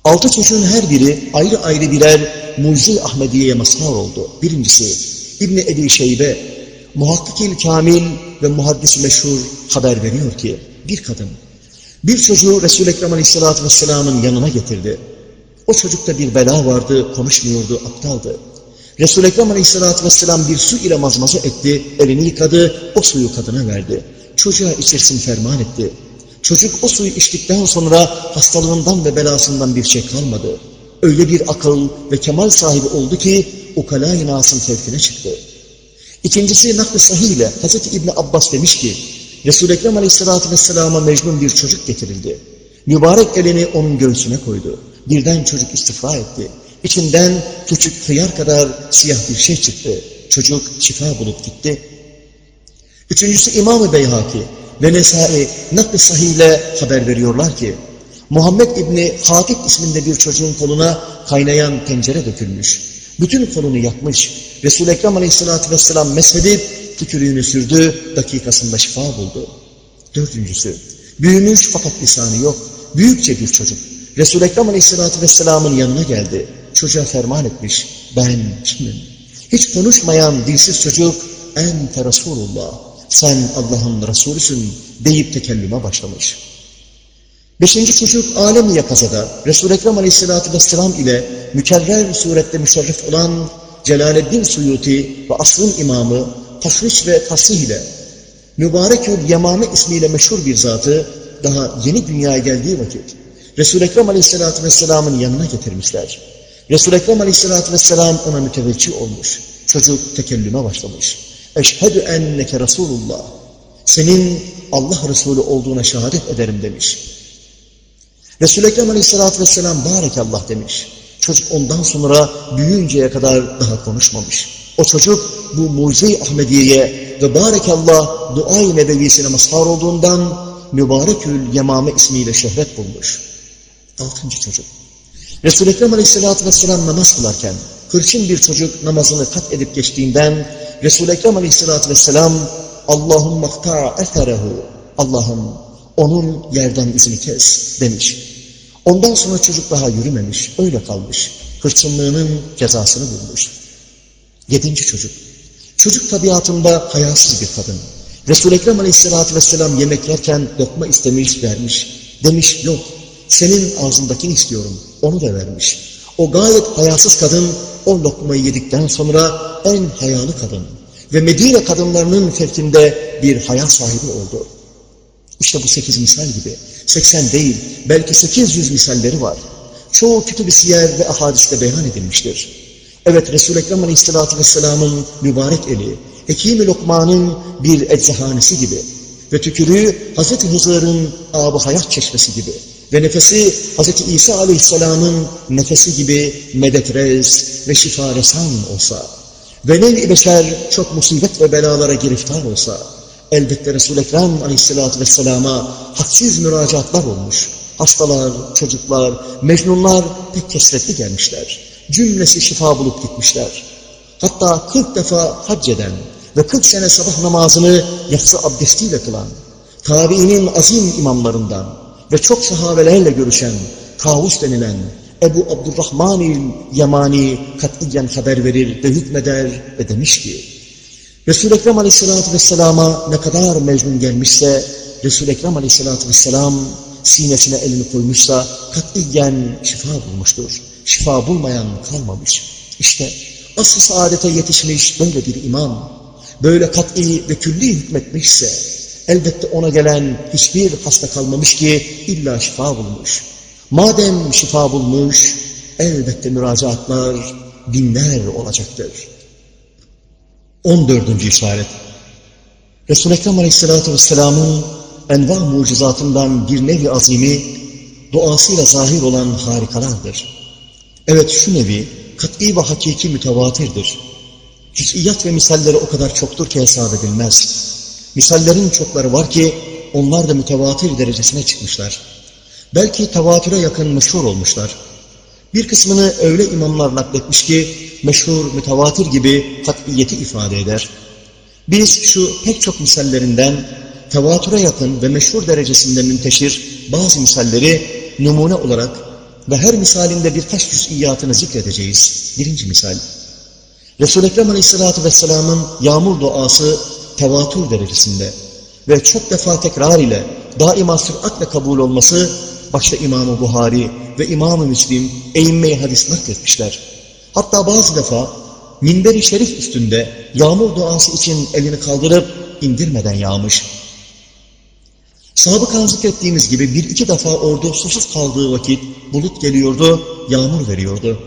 Speaker 1: Altı çocuğun her biri ayrı ayrı birer Muczi Ahmediye'ye mazhar oldu. Birincisi İbni Ebi Şeybe, Muhakkikil Kamil ve Muhaddis Meşhur haber veriyor ki bir kadın bir çocuğu Resul-i Ekrem Aleyhisselatü Vesselam'ın yanına getirdi. O çocukta bir bela vardı, konuşmuyordu, aptaldı. Resul-i Ekrem Aleyhisselatü Vesselam bir su ile mazmaza etti, elini yıkadı, o suyu kadına verdi. Çocuğa içirsin ferman etti. Çocuk o suyu içtikten sonra hastalığından ve belasından bir şey kalmadı. Öyle bir akıl ve kemal sahibi oldu ki ukalâ-i nasın fevkine çıktı. İkincisi nakl-i sahih ile Hz. İbni Abbas demiş ki Resul-i Ekrem Aleyhisselatü Vesselam'a mecnun bir çocuk getirildi. Mübarek elini onun göğsüne koydu. Birden çocuk istifra etti. İçinden küçük hıyar kadar siyah bir şey çıktı. Çocuk şifa bulup gitti. Üçüncüsü İmam-ı Beyhaki ve Nesai nakl-i sahiyle haber veriyorlar ki Muhammed İbni Hatip isminde bir çocuğun koluna kaynayan tencere dökülmüş. Bütün kolunu yakmış. Resul-i Ekrem Aleyhisselatü Vesselam meshedip tükürüğünü sürdü, dakikasında şifa buldu. Dördüncüsü, büyümüş fakat lisanı yok. Büyükçe bir çocuk. Resul-i Ekrem Aleyhisselatü Vesselam'ın yanına geldi. Çocuğa ferman etmiş. Ben kimim? Hiç konuşmayan dilsiz çocuk, ente Resulullah sen Allah'ın Resulüsün deyip tekellüme başlamış. Beşinci çocuk alem-i yakazada Resul-i Ekrem Aleyhisselatü Vesselam ile mükerrer surette müşerref olan Celaleddin Suyuti ve asrın imamı Tahriş ve Tasih ile Mübarekül Yemame ismiyle meşhur bir zatı daha yeni dünyaya geldiği vakit Resul-i Ekrem Aleyhisselatü Vesselam'ın yanına getirmişler. Resul-i Ekrem Aleyhisselatü Vesselam ona müteveccih olmuş. Çocuk tekellüme başlamış. Eşhedü enneke Resulullah. Senin Allah Resulü olduğuna şehadet ederim demiş. Resul-i Ekrem Aleyhisselatü Vesselam Barekallah demiş. Çocuk ondan sonra büyüyünceye kadar daha konuşmamış. O çocuk bu mucize-i Ahmediye'ye ve Barekallah dua-i nebevisine mazhar olduğundan Mübarekül Yemame ismiyle şöhret bulmuş. Altıncı çocuk. Resul-i Ekrem Aleyhisselatü Vesselam namaz kılarken hırçın bir çocuk namazını kat edip geçtiğinden Resul-i Ekrem Aleyhisselatü Vesselam Allahümme hta'a etherehu Allah'ım onun yerden izini kes demiş. Ondan sonra çocuk daha yürümemiş, öyle kalmış. Hırçınlığının cezasını bulmuş. Yedinci çocuk. Çocuk tabiatında hayasız bir kadın. Resul-i Ekrem Aleyhisselatü Vesselam yemek yerken lokma istemiş, vermiş. Demiş yok, senin ağzındakini istiyorum, onu da vermiş. O gayet hayasız kadın o lokmayı yedikten sonra en hayalı kadın ve Medine kadınlarının fevkinde bir haya sahibi oldu. İşte bu sekiz misal gibi. Seksen değil, belki sekiz yüz misalleri var. çoğu kütüb-i siyer ve ahadiste beyan edilmiştir. Evet Resul-i Ekrem Aleyhisselatü Vesselam'ın mübarek eli, Hekim-i Lokman'ın bir eczahanesi gibi ve tükürüğü Hz. Hızır'ın ab hayat çeşmesi gibi ve nefesi Hz. İsa Aleyhisselam'ın nefesi gibi medetrez ve şifaresan olsa ve nev-i beşer çok musibet ve belalara giriftar olsa elbette Resul-i Ekrem Aleyhisselatü Vesselam'a haksiz müracaatlar olmuş. Hastalar, çocuklar, mecnunlar pek kesretli gelmişler. Cümlesi şifa bulup gitmişler. Hatta 40 defa hac eden ve 40 sene sabah namazını yatsı abdestiyle kılan, tabiinin azim imamlarından ve çok sahabelerle görüşen, Tavus denilen Ebu Abdurrahman Yamani katliyen haber verir ve hükmeder ve demiş ki, Resul-i Ekrem Aleyhisselatü Vesselam'a ne kadar mecnun gelmişse, Resul-i Ekrem Aleyhisselatü Vesselam sinesine elini koymuşsa katiyen şifa bulmuştur. Şifa bulmayan kalmamış. İşte asıl saadete yetişmiş böyle bir imam, böyle kat'i ve külli hükmetmişse, elbette ona gelen hiçbir hasta kalmamış ki illa şifa bulmuş. Madem şifa bulmuş, elbette müracaatlar binler olacaktır. 14. işaret Resul-i Ekrem Aleyhisselatü Vesselam'ın enva mucizatından bir nevi azimi, duasıyla zahir olan harikalardır. Evet şu nevi, kat'i ve hakiki mütevatirdir. Cüz'iyat ve misalleri o kadar çoktur ki hesap edilmez. Misallerin çokları var ki, onlar da mütevatir derecesine çıkmışlar. Belki tevatüre yakın meşhur olmuşlar. Bir kısmını öyle imamlar nakletmiş ki, meşhur, mütevatir gibi kat'iyeti ifade eder. Biz şu pek çok misallerinden tevatüre yakın ve meşhur derecesinde münteşir bazı misalleri numune olarak ve her misalinde birkaç cüz'iyatını zikredeceğiz. Birinci misal. Resul-i Ekrem Aleyhisselatü Vesselam'ın yağmur duası tevatür derecesinde ve çok defa tekrar ile daima süratle kabul olması başta İmam-ı Buhari ve İmam-ı Müslim eğinmeyi hadis nakletmişler. Hatta bazı defa minberi şerif üstünde yağmur duası için elini kaldırıp indirmeden yağmış. Sabıkan zikrettiğimiz gibi bir iki defa ordu susuz kaldığı vakit bulut geliyordu, yağmur veriyordu.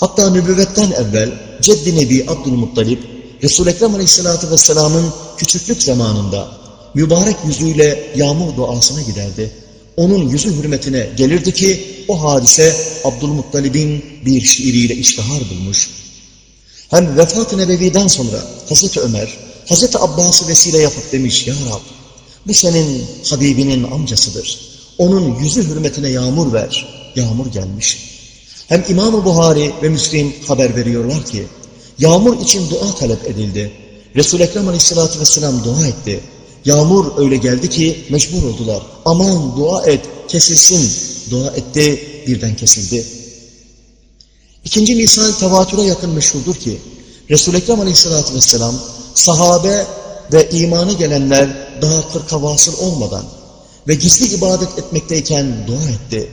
Speaker 1: Hatta nübüvvetten evvel Ceddi Nebi Abdülmuttalip, Resul-i Ekrem Aleyhisselatü Vesselam'ın küçüklük zamanında mübarek yüzüyle yağmur duasına giderdi. Onun yüzü hürmetine gelirdi ki o hadise Abdülmuttalib'in bir şiiriyle iştihar bulmuş. Hem vefat-ı nebeviden sonra Hazreti Ömer, Hazreti Abbas'ı vesile yapıp demiş, Ya Rab, bu senin Habibinin amcasıdır. Onun yüzü hürmetine yağmur ver. Yağmur gelmiş. Hem İmam-ı Buhari ve Müslim haber veriyorlar ki, yağmur için dua talep edildi. Resul-i Ekrem Aleyhisselatü Vesselam dua etti. Yağmur öyle geldi ki mecbur oldular. Aman dua et, kesilsin. Dua etti, birden kesildi. İkinci misal tevatüre yakın meşhurdur ki, Resul-i Ekrem Aleyhisselatü Vesselam, sahabe ve imana gelenler daha kırka vasıl olmadan ve gizli ibadet etmekteyken dua etti.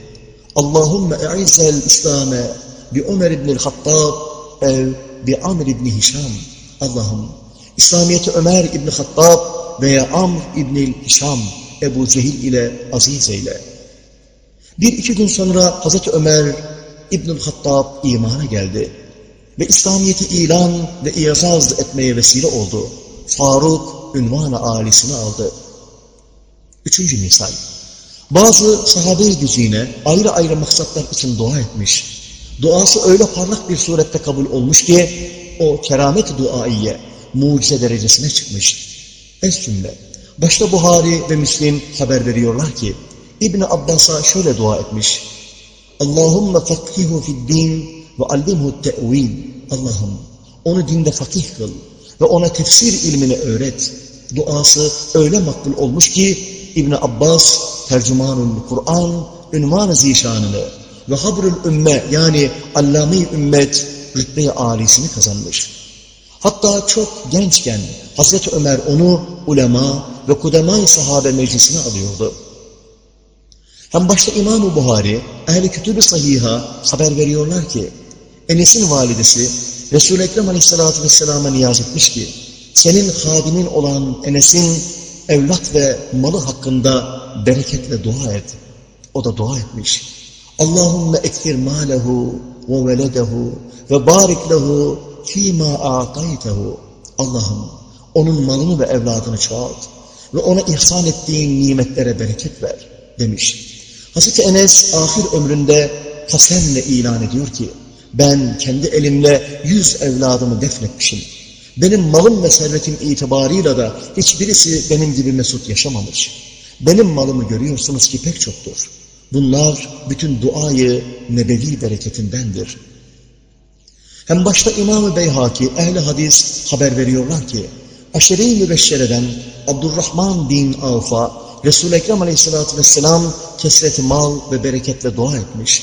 Speaker 1: Allahümme e'izzel İslam'e bi Ömer ibn-i Hattab ev bi Amr ibn Hişam. Allah'ım İslamiyet'i Ömer ibn Hattab veya Amr ibn Hişam Ebu Cehil ile aziz eyle. Bir iki gün sonra Hazreti Ömer İbnül Hattab imana geldi ve İslamiyet'i ilan ve iyazaz etmeye vesile oldu. Faruk ünvan-ı âlisini aldı. Üçüncü misal. Bazı sahabe-i ayrı ayrı maksatlar için dua etmiş. Duası öyle parlak bir surette kabul olmuş ki o keramet-i duaiye mucize derecesine çıkmış. Ez cümle. Başta Buhari ve Müslim haber veriyorlar ki İbni Abbas'a şöyle dua etmiş. Allahümme fakkihu fid din ve allimhu te'vil. Allah'ım onu dinde fakih kıl ve ona tefsir ilmini öğret. Duası öyle makbul olmuş ki İbn Abbas tercümanul Kur'an ünvan-ı zişanını ve habrül ümme yani allame ümmet rütbe-i âlisini kazanmış. Hatta çok gençken Hazreti Ömer onu ulema ve kudemay sahabe meclisine alıyordu. Hem başta İmam-ı Buhari, ehl-i kütüb-i sahiha haber veriyorlar ki, Enes'in validesi Resul-i Ekrem aleyhissalatü vesselama niyaz etmiş ki, senin hadimin olan Enes'in evlat ve malı hakkında bereketle dua et. O da dua etmiş. Allahümme ekfir mâlehu ve veledehu ve barik lehu fîmâ a'taytehu. Allah'ım onun malını ve evladını çoğalt ve ona ihsan ettiğin nimetlere bereket ver demiş. Hazreti Enes ahir ömründe kasemle ilan ediyor ki ben kendi elimle yüz evladımı defnetmişim. Benim malım ve servetim itibarıyla da hiçbirisi benim gibi mesut yaşamamış. Benim malımı görüyorsunuz ki pek çoktur. Bunlar bütün duayı nebevi bereketindendir. Hem başta İmam-ı Beyhaki, ehli hadis haber veriyorlar ki, Aşere-i Mübeşşere'den Abdurrahman bin Avf'a Resul-i Ekrem aleyhissalatü vesselam kesreti mal ve bereketle dua etmiş.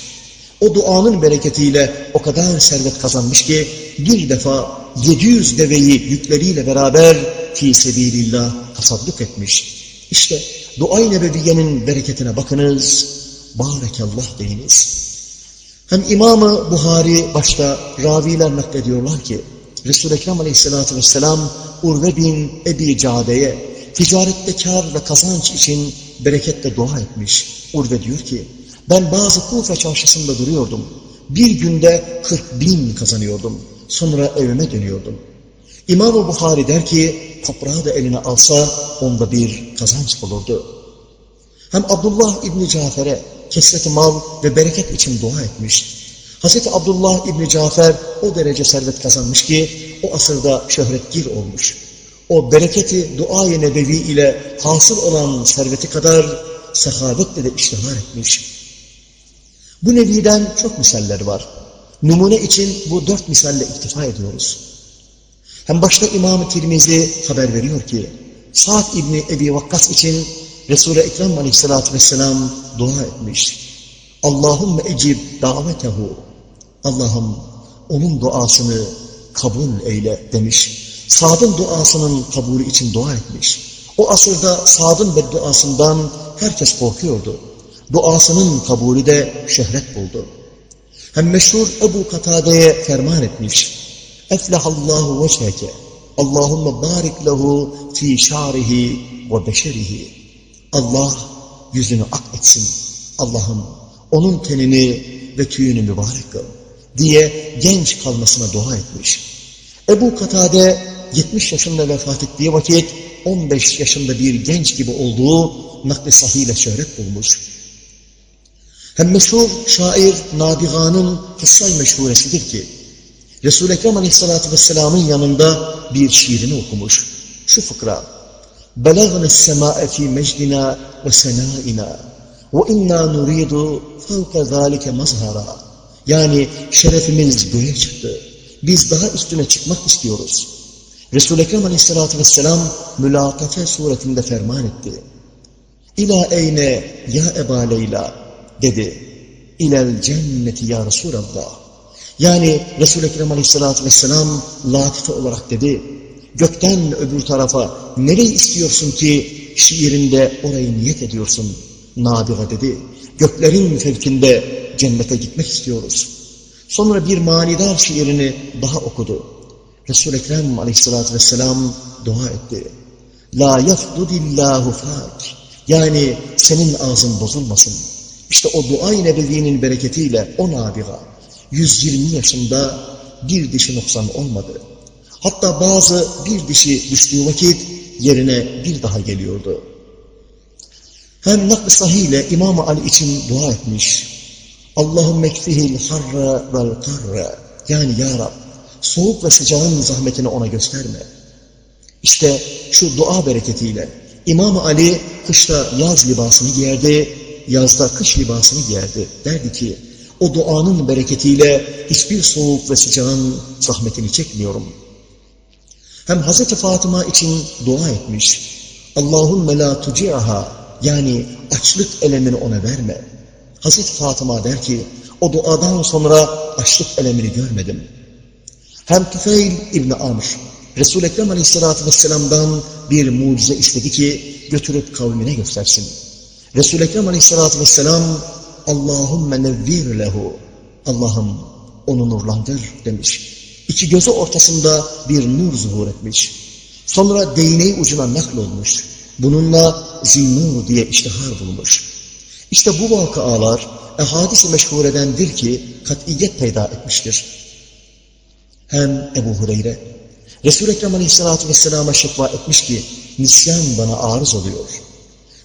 Speaker 1: O duanın bereketiyle o kadar servet kazanmış ki bir defa 700 deveyi yükleriyle beraber fi sebilillah tasadduk etmiş. İşte dua-i nebeviyenin bereketine bakınız, barekallah deyiniz. Hem İmam-ı Buhari başta raviler naklediyorlar ki, Resul-i Ekrem aleyhissalatü vesselam Urve bin Ebi Cade'ye ticarette kar ve kazanç için bereketle dua etmiş. Urve diyor ki, ben bazı Kufa çarşısında duruyordum. Bir günde 40 bin kazanıyordum. Sonra evime dönüyordum. İmam-ı Bukhari der ki, toprağı da eline alsa onda bir kazanç bulurdu. Hem Abdullah İbni Cafer'e kesreti mal ve bereket için dua etmiş. Hazreti Abdullah İbni Cafer o derece servet kazanmış ki o asırda şöhretgir olmuş. O bereketi dua-i nebevi ile hasıl olan serveti kadar sehavetle de iştihar etmiş. Bu neviden çok misaller var. Numune için bu dört misalle iktifa ediyoruz. Hem başta İmam-ı Tirmizi haber veriyor ki, Sa'd İbni Ebi Vakkas için Resul-i Ekrem aleyhissalatü vesselam dua etmiş. Allahümme ecib davetehu. Allah'ım onun duasını kabul eyle demiş. Sad'ın duasının kabulü için dua etmiş. O asırda Sad'ın bedduasından herkes korkuyordu. Duasının kabulü de şöhret buldu. Hem meşhur Ebu Katade'ye ferman etmiş. Eflehallahu veçheke. Allahümme barik lehu fi şarihi ve beşerihi. Allah yüzünü ak etsin. Allah'ım onun tenini ve tüyünü mübarek kıl diye genç kalmasına dua etmiş. Ebu Katade 70 yaşında vefat ettiği vakit 15 yaşında bir genç gibi olduğu nakli sahiyle şöhret bulmuş. Hem meşhur şair Nabiga'nın kıssay meşhuresidir ki Resul-i Ekrem Aleyhisselatü Vesselam'ın yanında bir şiirini okumuş. Şu fıkra بَلَغْنَ السَّمَاءَ ف۪ي مَجْدِنَا وَسَنَائِنَا وَاِنَّا نُرِيدُ فَوْقَ ذَٰلِكَ مَظْهَرًا Yani şerefimiz göğe çıktı. Biz daha üstüne çıkmak istiyoruz. Resul-i Ekrem Aleyhisselatü Vesselam mülatafe suretinde ferman etti. İlâ eyne ya Eba Leyla dedi. İlel cenneti ya Resulallah. Yani Resul-i Ekrem Aleyhisselatü Vesselam latife olarak dedi. Gökten öbür tarafa nereyi istiyorsun ki şiirinde orayı niyet ediyorsun? Nabiga dedi. Göklerin fevkinde cennete gitmek istiyoruz. Sonra bir manidar şiirini daha okudu. Resul-i Ekrem aleyhissalatü vesselam dua etti. La yafdudillahu fak. Yani senin ağzın bozulmasın. İşte o dua-i nebevinin bereketiyle o nabiga 120 yaşında bir dişi noksan olmadı. Hatta bazı bir dişi düştüğü vakit yerine bir daha geliyordu. Hem nakl sahiyle İmam Ali için dua etmiş. Allahümme ekfihil harra vel karra. Yani ya Rab, soğuk ve sıcağın zahmetini ona gösterme. İşte şu dua bereketiyle İmam Ali kışta yaz libasını giyerdi, yazda kış libasını giyerdi. Derdi ki, o duanın bereketiyle hiçbir soğuk ve sıcağın zahmetini çekmiyorum. Hem Hazreti Fatıma için dua etmiş. Allahümme la tuci'aha yani açlık elemini ona verme. Hazreti Fatıma der ki, o duadan sonra açlık elemini görmedim. Hem Tüfeil İbni Amr, Resul-i Ekrem Aleyhisselatü Vesselam'dan bir mucize istedi ki götürüp kavmine göstersin. Resul-i Ekrem Aleyhisselatü Vesselam Allahümme nevvir lehu Allah'ım onu nurlandır demiş. İki gözü ortasında bir nur zuhur etmiş. Sonra değneği ucuna nakl olmuş. Bununla zinnur diye iştihar bulmuş. İşte bu vakalar ehadis-i meşhuredendir ki kat'iyet peyda etmiştir. Hem Ebu Hureyre, Resul-i Ekrem Aleyhisselatü Vesselam'a şekva etmiş ki, nisyan bana arız oluyor.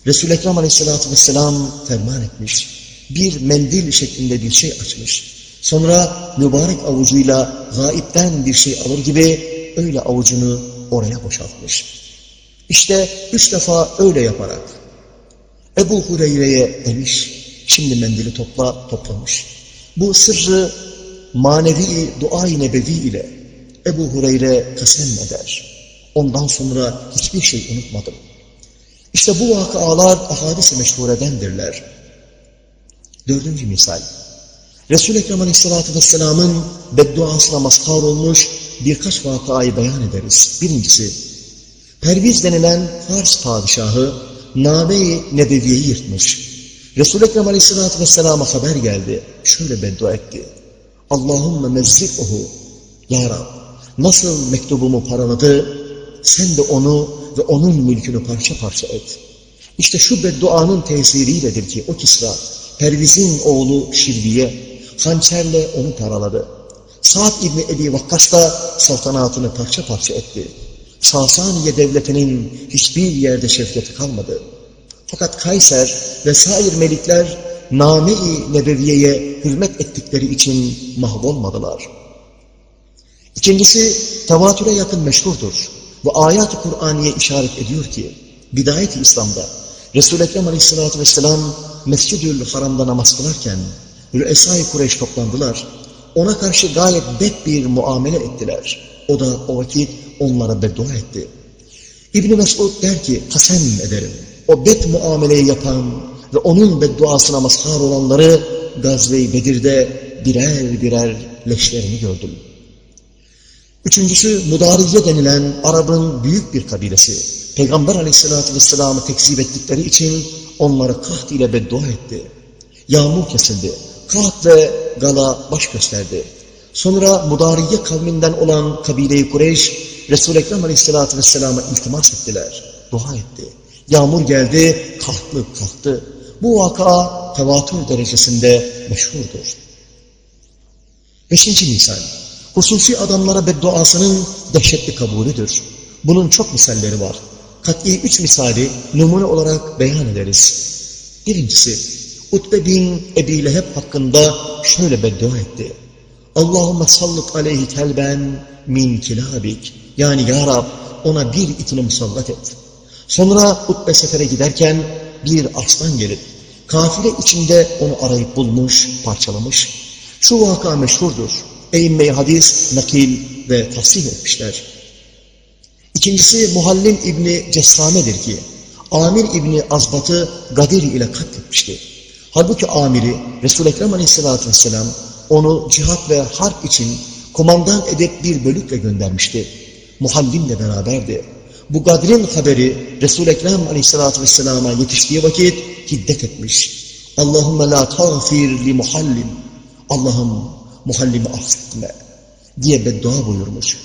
Speaker 1: Resul-i Ekrem Aleyhisselatü Vesselam ferman etmiş, bir mendil şeklinde bir şey açmış. Sonra mübarek avucuyla gaipten bir şey alır gibi öyle avucunu oraya boşaltmış. İşte üç defa öyle yaparak Ebu Hureyre'ye demiş, şimdi mendili topla, toplamış. Bu sırrı manevi dua-i nebevi ile Ebu Hureyre kasem eder. Ondan sonra hiçbir şey unutmadım. İşte bu vakalar ahadis-i meşhuredendirler. Dördüncü misal. Resul-i Ekrem Aleyhisselatü Vesselam'ın bedduasına mazhar olmuş birkaç vakayı beyan ederiz. Birincisi, Perviz denilen Fars padişahı Name-i Nebeviye'yi yırtmış. Resul-i Ekrem Aleyhisselatü Vesselam'a haber geldi. Şöyle beddua etti. Allahümme mezzik'uhu. Ya Rab, nasıl mektubumu paraladı, sen de onu ve onun mülkünü parça parça et. İşte şu bedduanın tesiriyledir ki o Kisra, Perviz'in oğlu Şirbiye, hançerle onu paraladı. Sa'd İbni Ebi Vakkas da saltanatını parça parça etti. Sasaniye devletinin hiçbir yerde şefkati kalmadı. Fakat Kayser ve sair melikler name-i nebeviyeye hürmet ettikleri için mahvolmadılar. İkincisi tevatüre yakın meşhurdur. Bu ayat-ı Kur'aniye işaret ediyor ki bidayet-i İslam'da Resul-i Ekrem Aleyhisselatü Vesselam Mescid-ül Haram'da namaz kılarken Rüesai Kureyş toplandılar. Ona karşı gayet bet bir muamele ettiler. O da o vakit onlara beddua etti. İbn Mesud der ki kasem ederim. O bet muameleyi yapan ve onun bedduasına mazhar olanları Gazve-i Bedir'de birer birer leşlerini gördüm. Üçüncüsü Mudariye denilen Arap'ın büyük bir kabilesi. Peygamber aleyhissalatü vesselam'ı tekzip ettikleri için onları kahd ile beddua etti. Yağmur kesildi. Kahd ve Gala baş gösterdi. Sonra Mudariye kavminden olan kabile-i Kureyş Resul-i Ekrem aleyhissalatü vesselama iltimas ettiler. Dua etti. Yağmur geldi, kalktı, kalktı. Bu vaka tevatür derecesinde meşhurdur. Beşinci misal. Hususi adamlara bedduasının dehşetli kabulüdür. Bunun çok misalleri var. Kat'i üç misali numune olarak beyan ederiz. Birincisi, Utbe bin Ebi Leheb hakkında şöyle beddua etti. Allahümme sallık aleyhi kelben min kilabik. Yani ya Rab ona bir itini musallat et. Sonra Utbe sefere giderken bir aslan gelip kafile içinde onu arayıp bulmuş, parçalamış. Şu vaka meşhurdur. Eğimme-i hadis, nakil ve tahsil etmişler. İkincisi Muhallim İbni Cessame'dir ki Amir İbni Azbat'ı Gadir ile katletmişti. Halbuki Amir'i Resul-i Ekrem Aleyhisselatü Vesselam onu cihat ve harp için komandan edip bir bölükle göndermişti. Muhallimle beraberdi. Bu Gadr'in haberi Resul-i Ekrem Aleyhisselatü Vesselam'a yetiştiği vakit hiddet etmiş. Allahümme la tağfir li muhallim. Allah'ım muhallimi affetme diye beddua buyurmuş.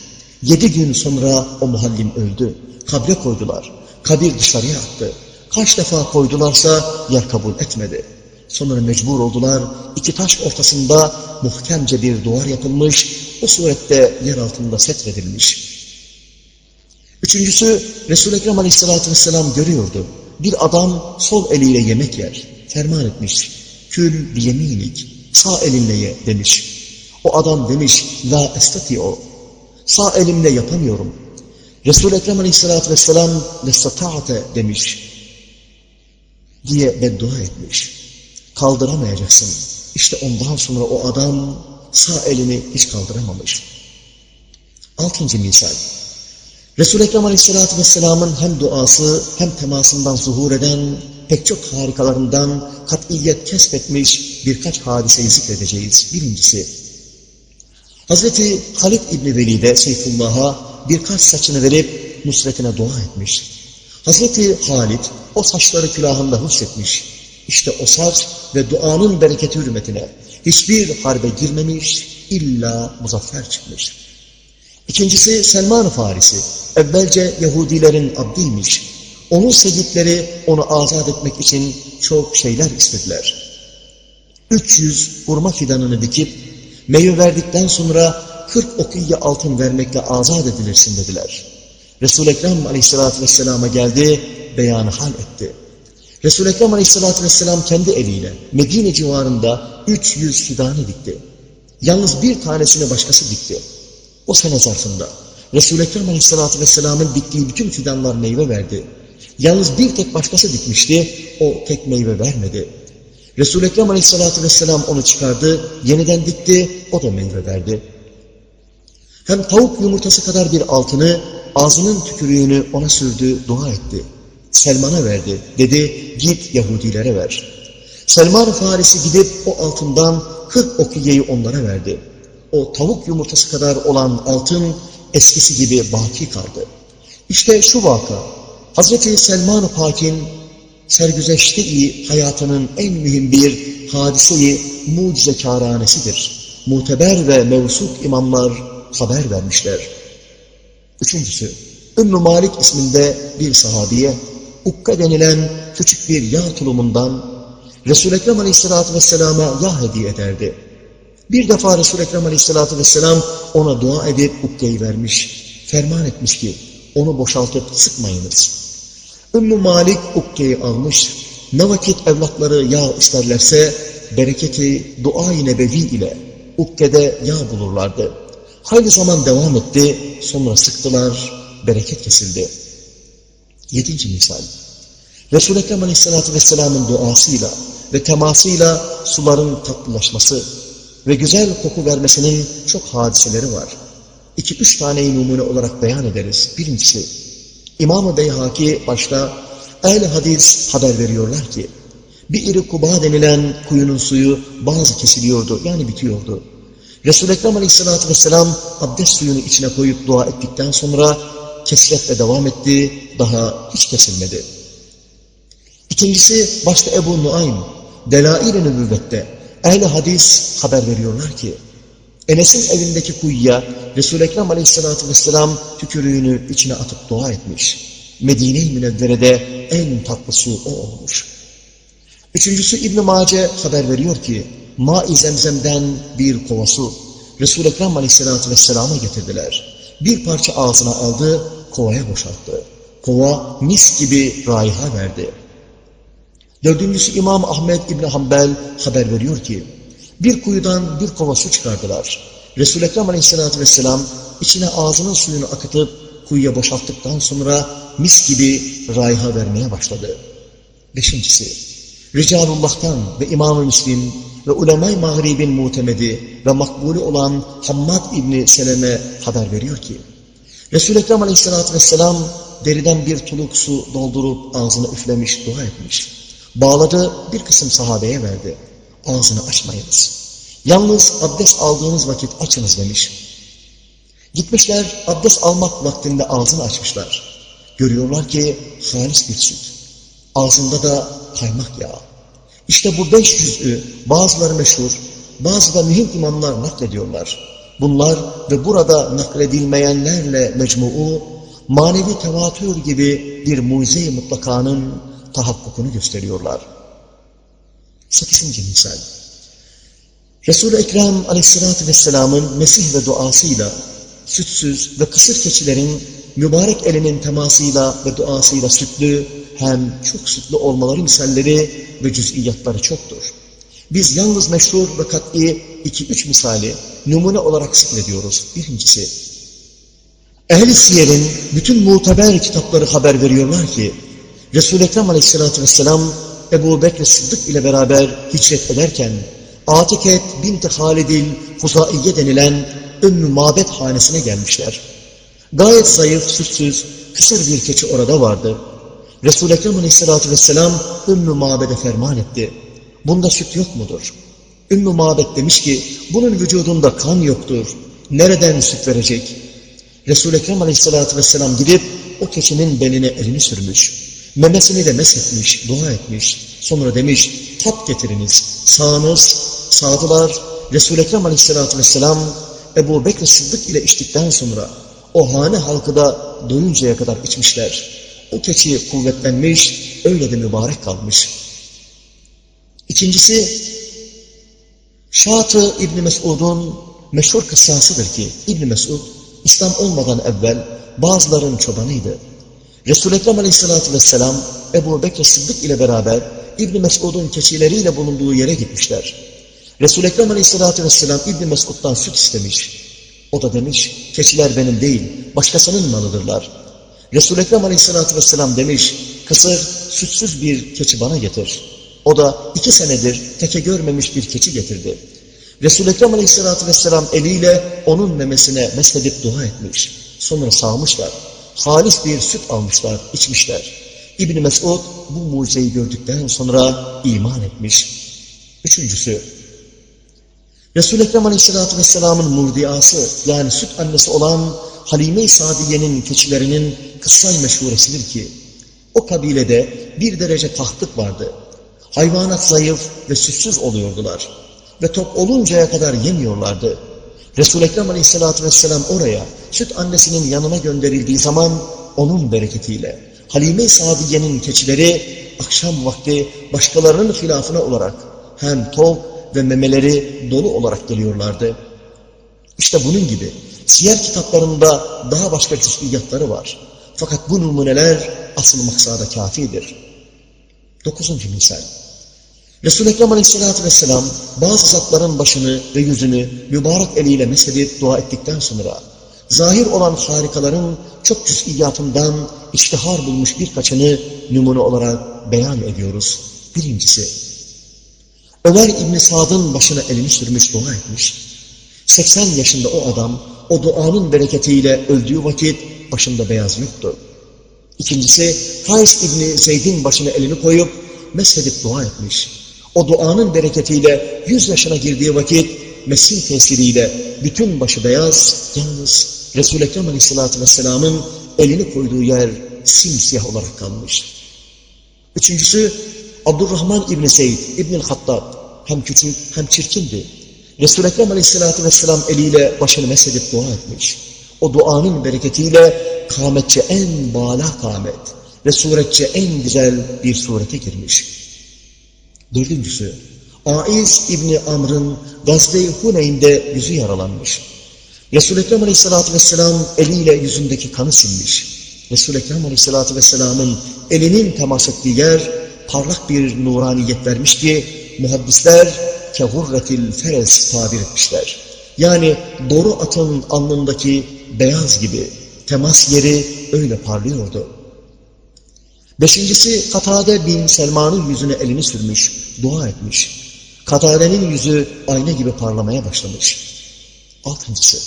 Speaker 1: Yedi gün sonra o muhallim öldü. Kabre koydular. Kabir dışarıya attı. Kaç defa koydularsa yer kabul etmedi. Sonra mecbur oldular. İki taş ortasında muhkemce bir duvar yapılmış. O surette yer altında setredilmiş. Üçüncüsü Resul-i Ekrem Aleyhisselatü Vesselam görüyordu. Bir adam sol eliyle yemek yer. Ferman etmiş. Kül biyeminik. Sağ elinle ye demiş. O adam demiş. La estati o. Sağ elimle yapamıyorum. Resul-i Ekrem Aleyhisselatü Vesselam lestata'ate demiş. Diye beddua etmiş. Kaldıramayacaksın. İşte ondan sonra o adam sağ elini hiç kaldıramamış. Altıncı misal. Resul-i Ekrem Aleyhisselatü Vesselam'ın hem duası hem temasından zuhur eden pek çok harikalarından kat'iyet kesbetmiş birkaç hadiseyi zikredeceğiz. Birincisi, Hazreti Halid İbni Velid'e Seyfullah'a birkaç saçını verip nusretine dua etmiş. Hazreti Halid o saçları külahında hussetmiş. İşte o saç ve duanın bereketi hürmetine hiçbir harbe girmemiş, illa muzaffer çıkmış. İkincisi Selman-ı Farisi, evvelce Yahudilerin abdiymiş. Onun sevdikleri onu azat etmek için çok şeyler istediler. 300 hurma fidanını dikip meyve verdikten sonra 40 okiye altın vermekle azat edilirsin dediler. Resul-i Ekrem aleyhissalatü vesselama geldi, beyanı hal etti. Resul-i Ekrem aleyhissalatü vesselam kendi eliyle Medine civarında 300 fidanı dikti. Yalnız bir tanesini başkası dikti. O sene zarfında Resul-i Ekrem aleyhissalatü vesselamın diktiği bütün fidanlar meyve verdi. Yalnız bir tek başkası dikmişti, o tek meyve vermedi. Resul-i Ekrem aleyhissalatü vesselam onu çıkardı, yeniden dikti, o da meyve verdi. Hem tavuk yumurtası kadar bir altını, ağzının tükürüğünü ona sürdü, dua etti. Selman'a verdi, dedi git Yahudilere ver. Selman Farisi gidip o altından 40 okiyeyi onlara verdi. O tavuk yumurtası kadar olan altın eskisi gibi baki kaldı. İşte şu vaka, Hazreti Selman-ı Pak'in sergüzeşte-i hayatının en mühim bir hadiseyi mucizekarhanesidir. Muteber ve mevsuk imamlar haber vermişler. Üçüncüsü, Ümmü Malik isminde bir sahabiye, Ukka denilen küçük bir yağ tulumundan Resul-i Ekrem Aleyhisselatü Vesselam'a yağ hediye ederdi. Bir defa Resul-i Ekrem Aleyhisselatü Vesselam ona dua edip Ukke'yi vermiş, ferman etmiş ki onu boşaltıp sıkmayınız. Ümmü Malik Ukke'yi almış, ne vakit evlatları yağ isterlerse bereketi dua-i nebevi ile Ukke'de yağ bulurlardı. Hayli zaman devam etti, sonra sıktılar, bereket kesildi. Yedinci misal. Resul-i Ekrem Aleyhisselatü Vesselam'ın duasıyla ve temasıyla suların tatlılaşması ve güzel koku vermesinin çok hadiseleri var. İki üç taneyi numune olarak beyan ederiz. Birincisi, İmam-ı Beyhaki başta ehl hadis haber veriyorlar ki, bir iri Kuba denilen kuyunun suyu bazı kesiliyordu, yani bitiyordu. Resul-i Ekrem Aleyhisselatü Vesselam abdest suyunu içine koyup dua ettikten sonra kesretle devam etti, daha hiç kesilmedi. İkincisi başta Ebu Nuaym, Delail-i Nübüvvet'te ehl hadis haber veriyorlar ki, Enes'in evindeki kuyuya Resul-i Ekrem Aleyhisselatü Vesselam tükürüğünü içine atıp dua etmiş. Medine-i Münevvere'de en tatlı su o olmuş. Üçüncüsü İbn-i Mace haber veriyor ki, Ma-i Zemzem'den bir kova su Resul-i Ekrem Aleyhisselatü Vesselam'a getirdiler. Bir parça ağzına aldı, kovaya boşalttı. Kova mis gibi raiha verdi. Dördüncüsü İmam Ahmet İbni Hanbel haber veriyor ki, bir kuyudan bir kova su çıkardılar. Resul-i Ekrem Aleyhisselatü Vesselam içine ağzının suyunu akıtıp kuyuya boşalttıktan sonra mis gibi raiha vermeye başladı. Beşincisi, Ricalullah'tan ve İmam-ı Müslim ve ulema-i mağribin mutemedi ve makbulü olan Hammad İbni Seleme haber veriyor ki, Resul-i Ekrem Aleyhisselatü Vesselam deriden bir tuluk su doldurup ağzını üflemiş, dua etmiş. Bağladı, bir kısım sahabeye verdi. Ağzını açmayınız. Yalnız abdest aldığınız vakit açınız demiş. Gitmişler, abdest almak vaktinde ağzını açmışlar. Görüyorlar ki halis bir süt. Ağzında da kaymak yağı. İşte bu beş yüzü bazıları meşhur, bazı da mühim imamlar naklediyorlar. Bunlar ve burada nakledilmeyenlerle mecmuu, manevi tevatür gibi bir mucize-i mutlakanın tahakkukunu gösteriyorlar. Sekizinci misal. Resul-i Ekrem aleyhissalatü vesselamın Mesih ve duasıyla, sütsüz ve kısır keçilerin mübarek elinin temasıyla ve duasıyla sütlü, hem çok sütlü olmaları misalleri ve cüz'iyatları çoktur. Biz yalnız meşhur ve kat'i iki üç misali numune olarak zikrediyoruz. Birincisi, Ehl-i Siyer'in bütün muteber kitapları haber veriyorlar ki, Resul-i Ekrem aleyhissalatü vesselam Ebu Bekir Sıddık ile beraber hicret ederken Atiket binti Halidil Huzaiye denilen Ümmü Mabet hanesine gelmişler. Gayet zayıf, sütsüz, kısır bir keçi orada vardı. Resul-i Ekrem aleyhissalatü vesselam Ümmü Mabed'e ferman etti. Bunda süt yok mudur? Ümmü Mabed demiş ki bunun vücudunda kan yoktur. Nereden süt verecek? Resul-i Ekrem aleyhissalatü vesselam gidip o keçinin beline elini sürmüş. Memesini de meshetmiş, dua etmiş. Sonra demiş, tat getiriniz. Sağınız, sağdılar. Resul-i Ekrem aleyhissalatü vesselam Ebu Bekir Sıddık ile içtikten sonra o hane halkı da doyuncaya kadar içmişler. o keçi kuvvetlenmiş, öyle de mübarek kalmış. İkincisi, Şatı İbni Mesud'un meşhur kıssasıdır ki, İbni Mesud, İslam olmadan evvel bazıların çobanıydı. Resul-i Ekrem Aleyhisselatü Vesselam, Ebu Bekir Sıddık ile beraber İbni Mesud'un keçileriyle bulunduğu yere gitmişler. Resul-i Ekrem Aleyhisselatü Vesselam İbni Mesud'dan süt istemiş. O da demiş, keçiler benim değil, başkasının malıdırlar. Resul-i Ekrem Aleyhisselatü Vesselam demiş, kısır, sütsüz bir keçi bana getir. O da iki senedir teke görmemiş bir keçi getirdi. Resul-i Ekrem Aleyhisselatü Vesselam eliyle onun memesine mesedip dua etmiş. Sonra sağmışlar. Halis bir süt almışlar, içmişler. İbni Mesud bu mucizeyi gördükten sonra iman etmiş. Üçüncüsü, Resul-i Ekrem Aleyhisselatü Vesselam'ın murdiası yani süt annesi olan Halime-i Sadiye'nin keçilerinin kıssay meşhuresidir ki o kabilede bir derece tahtlık vardı. Hayvanat zayıf ve sütsüz oluyordular ve top oluncaya kadar yemiyorlardı. Resul-i Ekrem Aleyhisselatü Vesselam oraya süt annesinin yanına gönderildiği zaman onun bereketiyle Halime-i Sadiye'nin keçileri akşam vakti başkalarının hilafına olarak hem top ve memeleri dolu olarak geliyorlardı. İşte bunun gibi siyer kitaplarında daha başka cüz'iyatları var. Fakat bu numuneler asıl maksada kafidir. Dokuzuncu misal. Resul-i Ekrem Aleyhisselatü Vesselam bazı zatların başını ve yüzünü mübarek eliyle mesedip dua ettikten sonra zahir olan harikaların çok cüz'iyatından iştihar bulmuş birkaçını numune olarak beyan ediyoruz. Birincisi, Ömer İbni Sad'ın başına elini sürmüş dua etmiş. 80 yaşında o adam o duanın bereketiyle öldüğü vakit başında beyaz yoktu. İkincisi Hays İbni Zeyd'in başına elini koyup meshedip dua etmiş. O duanın bereketiyle 100 yaşına girdiği vakit Mesih tesiriyle bütün başı beyaz, yalnız Resul-i Ekrem Aleyhisselatü Vesselam'ın elini koyduğu yer simsiyah olarak kalmış. Üçüncüsü Abdurrahman İbni Zeyd İbnül Hattab hem küçük hem çirkindi. Resul-i Ekrem Aleyhisselatü Vesselam eliyle başını mesedip dua etmiş. O duanın bereketiyle kâmetçe en bâlâ kâmet ve en güzel bir surete girmiş. Dördüncüsü, Aiz İbni Amr'ın Gazve-i Huneyn'de yüzü yaralanmış. Resul-i Ekrem Aleyhisselatü Vesselam eliyle yüzündeki kanı silmiş. Resul-i Ekrem Aleyhisselatü Vesselam'ın elinin temas ettiği yer parlak bir nuraniyet vermiş ki muhaddisler kehurretil feres tabir etmişler. Yani doğru atın alnındaki beyaz gibi temas yeri öyle parlıyordu. Beşincisi Katade bin Selman'ın yüzüne elini sürmüş, dua etmiş. Katade'nin yüzü ayna gibi parlamaya başlamış. Altıncısı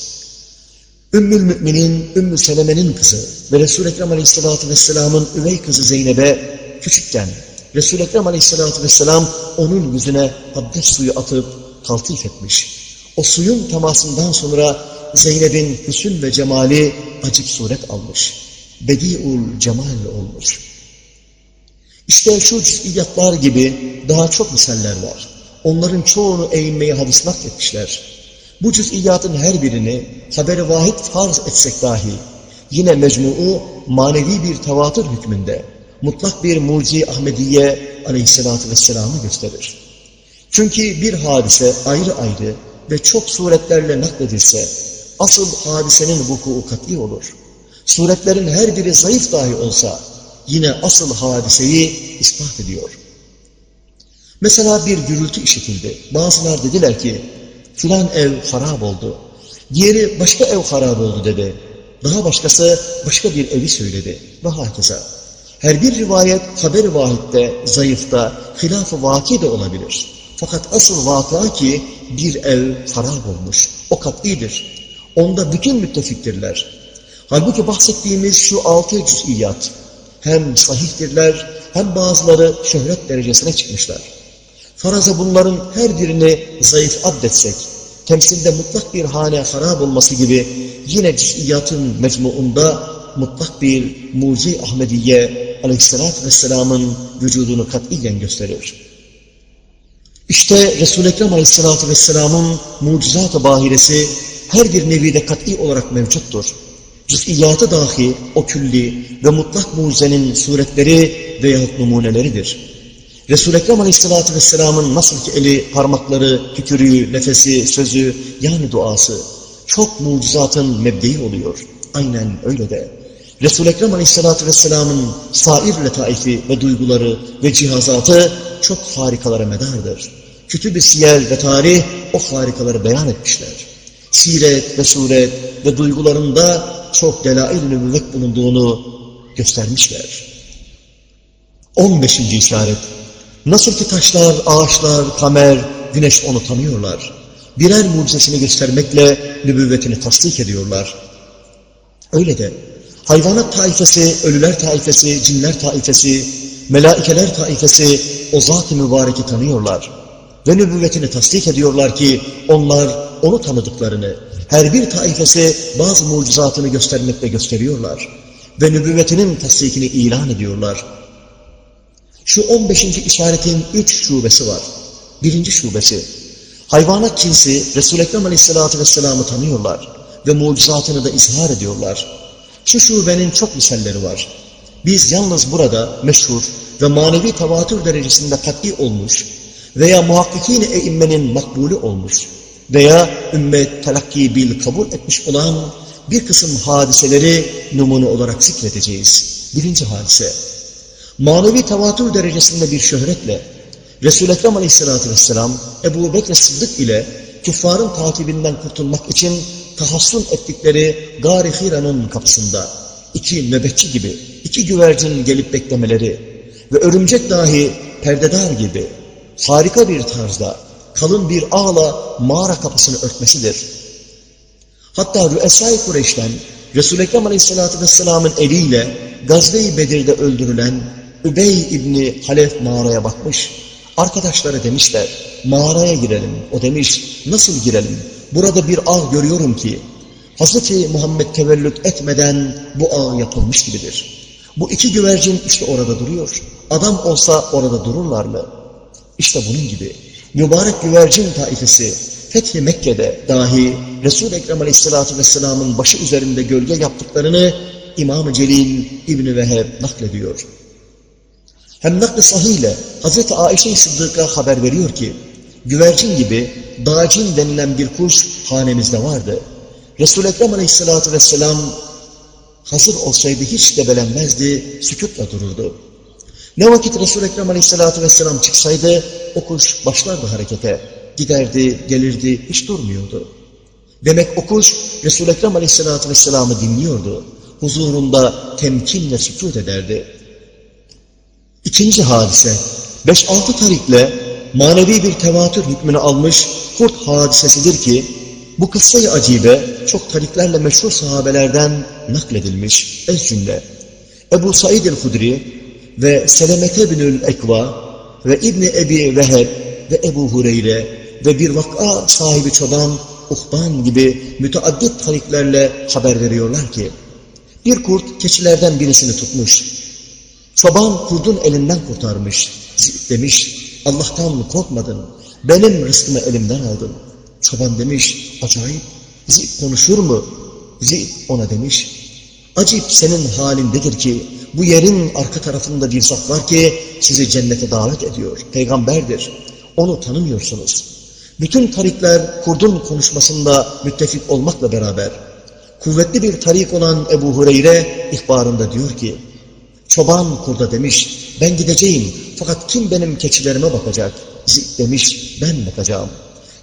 Speaker 1: Ümmül Mü'minin, Ümmü Seleme'nin kızı ve Resul-i Ekrem Aleyhisselatü Vesselam'ın üvey kızı Zeynep'e küçükken Resul-i Ekrem Aleyhisselatü Vesselam onun yüzüne abdest suyu atıp taltif etmiş. O suyun temasından sonra Zeynep'in hüsün ve cemali acip suret almış. Bedi'ul cemal olmuş. İşte şu cüz'iyatlar gibi daha çok misaller var. Onların çoğunu eğinmeye hadis nakletmişler. Bu cüz'iyatın her birini haberi vahid farz etsek dahi yine mecmuu manevi bir tevatür hükmünde mutlak bir mucize Ahmediye aleyhissalatü vesselam'ı gösterir. Çünkü bir hadise ayrı ayrı ve çok suretlerle nakledilse asıl hadisenin vuku kat'i olur. Suretlerin her biri zayıf dahi olsa yine asıl hadiseyi ispat ediyor. Mesela bir gürültü işitildi. Bazılar dediler ki filan ev harap oldu. Diğeri başka ev harap oldu dedi. Daha başkası başka bir evi söyledi. Ve hakeza. Her bir rivayet haber-i vahitte, zayıfta, hilaf-ı vaki de olabilir. Fakat asıl vaka ki bir ev harap olmuş. O kat'idir. Onda bütün müttefiktirler. Halbuki bahsettiğimiz şu altı cüz'iyat hem sahihtirler hem bazıları şöhret derecesine çıkmışlar. Faraza bunların her birini zayıf addetsek, temsilde mutlak bir hane harap olması gibi yine cüz'iyatın mecmuunda mutlak bir mucize Ahmediye aleyhissalatü vesselamın vücudunu katiyen gösterir. İşte Resul-i Ekrem aleyhissalatü vesselamın mucizat-ı bahiresi her bir nevide kat'i olarak mevcuttur. Cüz'iyatı dahi o külli ve mutlak mucizenin suretleri veyahut numuneleridir. Resul-i Ekrem Aleyhisselatü Vesselam'ın nasıl ki eli, parmakları, tükürüğü, nefesi, sözü yani duası çok mucizatın mebdeyi oluyor. Aynen öyle de. Resul-i Ekrem Aleyhisselatü Vesselam'ın sair letaifi ve duyguları ve cihazatı çok harikalara medardır. Kütüb-i siyer ve tarih o harikaları beyan etmişler. Siret ve suret ve duygularında çok delail-i nübüvvet bulunduğunu göstermişler. 15. işaret Nasıl ki taşlar, ağaçlar, kamer, güneş onu tanıyorlar. Birer mucizesini göstermekle nübüvvetini tasdik ediyorlar. Öyle de hayvanat taifesi, ölüler taifesi, cinler taifesi, melaikeler taifesi o zat-ı mübareki tanıyorlar. Ve nübüvvetini tasdik ediyorlar ki onlar onu tanıdıklarını, her bir taifesi bazı mucizatını göstermekle gösteriyorlar. Ve nübüvvetinin tasdikini ilan ediyorlar. Şu 15. işaretin üç şubesi var. Birinci şubesi, hayvanat cinsi Resul-i Ekrem Aleyhisselatü Vesselam'ı tanıyorlar ve mucizatını da izhar ediyorlar. Şu şubenin çok misalleri var. Biz yalnız burada meşhur ve manevi tevatür derecesinde kat'i olmuş veya muhakkikine eimmenin makbulü olmuş veya ümmet telakki bil kabul etmiş olan bir kısım hadiseleri numune olarak zikredeceğiz. Birinci hadise, manevi tevatür derecesinde bir şöhretle Resul-i Ekrem Aleyhisselatü Vesselam Ebu Bekir Sıddık ile küffarın takibinden kurtulmak için tahassun ettikleri Gari Hira'nın kapısında iki nöbetçi gibi iki güvercin gelip beklemeleri ve örümcek dahi perdedar gibi harika bir tarzda kalın bir ağla mağara kapısını örtmesidir. Hatta Rüesay Kureyş'ten Resul-i Ekrem Aleyhisselatü Vesselam'ın eliyle Gazve-i Bedir'de öldürülen Übey İbni Halef mağaraya bakmış. Arkadaşları demişler, mağaraya girelim. O demiş, nasıl girelim? Burada bir ağ görüyorum ki, Hz. Muhammed tevellüt etmeden bu ağ yapılmış gibidir. Bu iki güvercin işte orada duruyor. Adam olsa orada dururlar mı? İşte bunun gibi. Mübarek güvercin taifesi, Fethi Mekke'de dahi Resul-i Ekrem Aleyhisselatü Vesselam'ın başı üzerinde gölge yaptıklarını İmam-ı Celil İbni Veheb naklediyor. Hem nakli sahiyle Hazreti Ayşe-i Sıddık'a haber veriyor ki, güvercin gibi dağcin denilen bir kuş hanemizde vardı. Resul-i Ekrem Aleyhisselatü Vesselam hazır olsaydı hiç debelenmezdi, sükutla dururdu. Ne vakit Resul-i Ekrem Aleyhisselatü Vesselam çıksaydı, o kuş başlardı harekete. Giderdi, gelirdi, hiç durmuyordu. Demek o kuş Resul-i Ekrem Aleyhisselatü Vesselam'ı dinliyordu. Huzurunda temkinle sükut ederdi. İkinci hadise, 5-6 tarikle manevi bir tevatür hükmünü almış kurt hadisesidir ki, bu kıssayı acibe çok tariklerle meşhur sahabelerden nakledilmiş ez cümle. Ebu Said el-Hudri ve Selemete binül Ekva ve İbni Ebi Veheb ve Ebu Hureyre ve bir vak'a sahibi çoban Uhban gibi müteaddit tariklerle haber veriyorlar ki, bir kurt keçilerden birisini tutmuş, Çoban kurdun elinden kurtarmış. Demiş, Allah'tan korkmadın. Benim rızkımı elimden aldın. Çoban demiş, acayip. Zip konuşur mu? Zip ona demiş, acip senin halindedir ki bu yerin arka tarafında bir zat var ki sizi cennete davet ediyor. Peygamberdir. Onu tanımıyorsunuz. Bütün tarikler kurdun konuşmasında müttefik olmakla beraber kuvvetli bir tarik olan Ebu Hureyre ihbarında diyor ki Çoban kurda demiş, ben gideceğim fakat kim benim keçilerime bakacak? Zik demiş, ben bakacağım.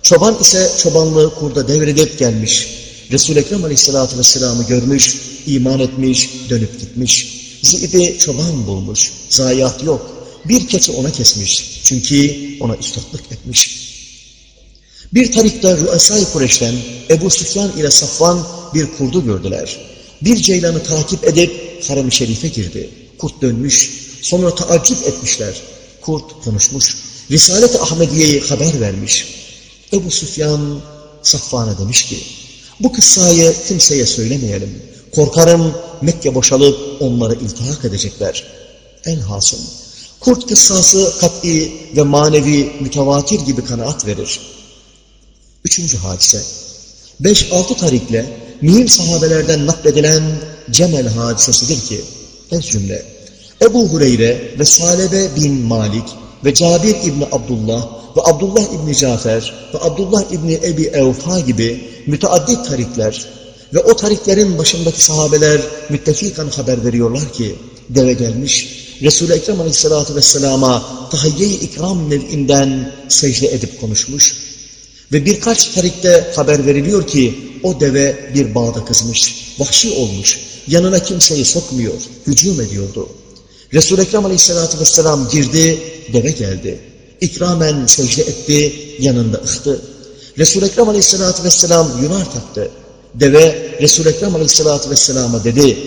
Speaker 1: Çoban ise çobanlığı kurda devredip gelmiş. Resul-i Ekrem Aleyhisselatü Vesselam'ı görmüş, iman etmiş, dönüp gitmiş. Zib'i çoban bulmuş, zayiat yok. Bir keçi ona kesmiş, çünkü ona üstadlık etmiş. Bir tarikta Rüesay Kureş'ten Ebu Süfyan ile Safvan bir kurdu gördüler. Bir ceylanı takip edip harem-i şerife girdi. Kurt dönmüş, sonra taaccüp etmişler. Kurt konuşmuş, Risalet-i Ahmediye'yi haber vermiş. Ebu Süfyan Safvan'a demiş ki, bu kıssayı kimseye söylemeyelim. Korkarım Mekke boşalıp onları iltihak edecekler. En hasım, kurt kıssası kat'i ve manevi mütevatir gibi kanaat verir. Üçüncü hadise, beş altı tarikle mühim sahabelerden nakledilen Cemel hadisesidir ki, ez cümle, Ebu Hureyre ve Salebe bin Malik ve Cabir İbni Abdullah ve Abdullah İbni Cafer ve Abdullah İbni Ebi Evfa gibi müteaddit tarikler ve o tariklerin başındaki sahabeler müttefikan haber veriyorlar ki deve gelmiş Resul-i Ekrem Aleyhisselatü Vesselam'a tahiyye-i ikram nev'inden secde edip konuşmuş ve birkaç tarikte haber veriliyor ki o deve bir bağda kızmış, vahşi olmuş, yanına kimseyi sokmuyor, hücum ediyordu. Resul-i Ekrem Aleyhisselatü Vesselam girdi, deve geldi. İkramen secde etti, yanında ıhtı. Resul-i Ekrem Aleyhisselatü Vesselam yunar taktı. Deve Resul-i Ekrem Aleyhisselatü Vesselam'a dedi,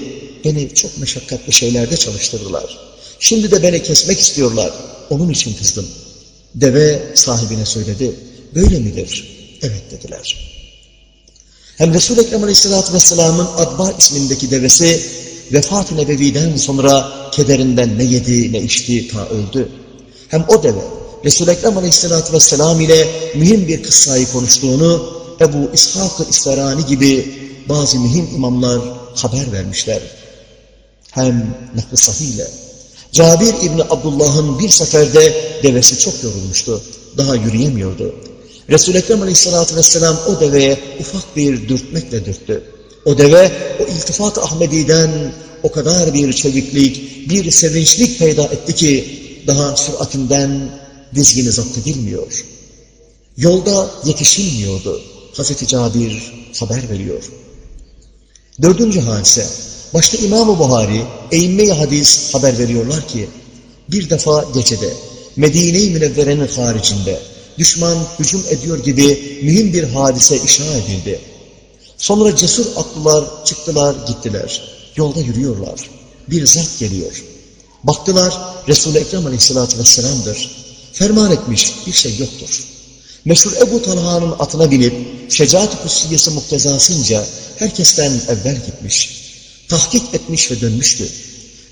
Speaker 1: beni çok meşakkatli şeylerde çalıştırdılar. Şimdi de beni kesmek istiyorlar. Onun için kızdım. Deve sahibine söyledi. Böyle midir? Evet dediler. Hem Resul-i Ekrem Aleyhisselatü Vesselam'ın Adbar ismindeki devesi vefat-ı nebeviden sonra kederinden ne yedi ne içti ta öldü. Hem o deve Resul-i Ekrem Aleyhisselatü Vesselam ile mühim bir kıssayı konuştuğunu Ebu İshak-ı İsferani gibi bazı mühim imamlar haber vermişler. Hem naklı sahiyle. Cabir İbni Abdullah'ın bir seferde devesi çok yorulmuştu. Daha yürüyemiyordu. Resul-i Ekrem Aleyhisselatü Vesselam o deveye ufak bir dürtmekle dürttü. O deve o iltifat Ahmedi'den o kadar bir çeviklik, bir sevinçlik peyda etti ki daha süratinden dizgini zapt edilmiyor. Yolda yetişilmiyordu. Hazreti Cabir haber veriyor. Dördüncü hadise. Başta İmam-ı Buhari, Eyyime-i Hadis haber veriyorlar ki, bir defa gecede Medine-i Münevvere'nin haricinde düşman hücum ediyor gibi mühim bir hadise işa edildi. Sonra cesur atlılar çıktılar gittiler. Yolda yürüyorlar. Bir zat geliyor. Baktılar Resul-i Ekrem Aleyhisselatü Vesselam'dır. Ferman etmiş bir şey yoktur. Meşhur Ebu Talha'nın atına binip şecaat-ı kutsiyesi muktezasınca herkesten evvel gitmiş. Tahkik etmiş ve dönmüştü.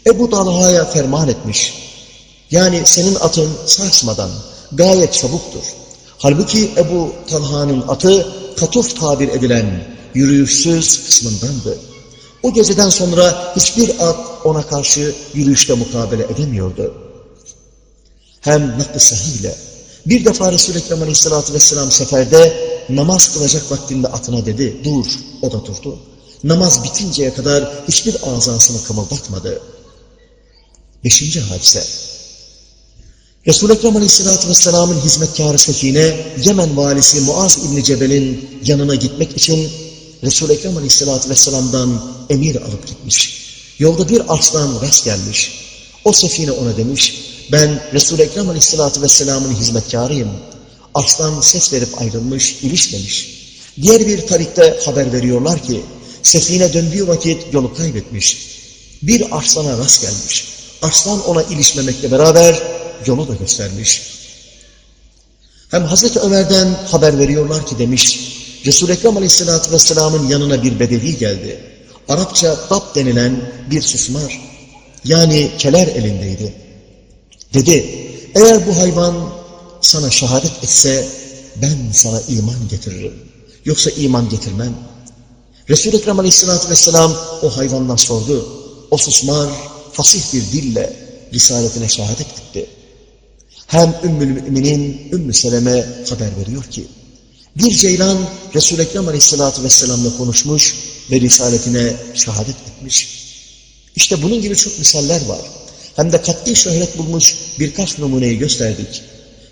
Speaker 1: Ebu Talha'ya ferman etmiş. Yani senin atın sarsmadan gayet çabuktur. Halbuki Ebu Talha'nın atı katuf tabir edilen yürüyüşsüz kısmındandı. O geceden sonra hiçbir at ona karşı yürüyüşte mukabele edemiyordu. Hem naklı sahiyle bir defa Resul-i Ekrem Aleyhisselatü Vesselam seferde namaz kılacak vaktinde atına dedi, dur, o da durdu. Namaz bitinceye kadar hiçbir azasını kımıldatmadı. Beşinci hadise. Resul-i Ekrem Aleyhisselatü Vesselam'ın hizmetkarı Sekine, Yemen valisi Muaz İbni Cebel'in yanına gitmek için Resul-i Ekrem Aleyhisselatü Vesselam'dan emir alıp gitmiş. Yolda bir arslan rast gelmiş. O sefine ona demiş, ben Resul-i Ekrem Aleyhisselatü Vesselam'ın hizmetkarıyım. Arslan ses verip ayrılmış, ilişmemiş. Diğer bir tarikte haber veriyorlar ki, sefine döndüğü vakit yolu kaybetmiş. Bir arslana rast gelmiş. Arslan ona ilişmemekle beraber yolu da göstermiş. Hem Hazreti Ömer'den haber veriyorlar ki demiş, Resul-i Ekrem Aleyhisselatü Vesselam'ın yanına bir bedevi geldi. Arapça dap denilen bir susmar, yani keler elindeydi. Dedi, eğer bu hayvan sana şehadet etse ben sana iman getiririm. Yoksa iman getirmem. Resul-i Ekrem Aleyhisselatü Vesselam o hayvandan sordu. O susmar fasih bir dille risaletine şehadet etti. Hem Ümmül Müminin Ümmü Seleme haber veriyor ki, bir ceylan Resul-i Ekrem Aleyhisselatü Vesselam'la konuşmuş ve risaletine şehadet etmiş. İşte bunun gibi çok misaller var. Hem de katli şöhret bulmuş birkaç numuneyi gösterdik.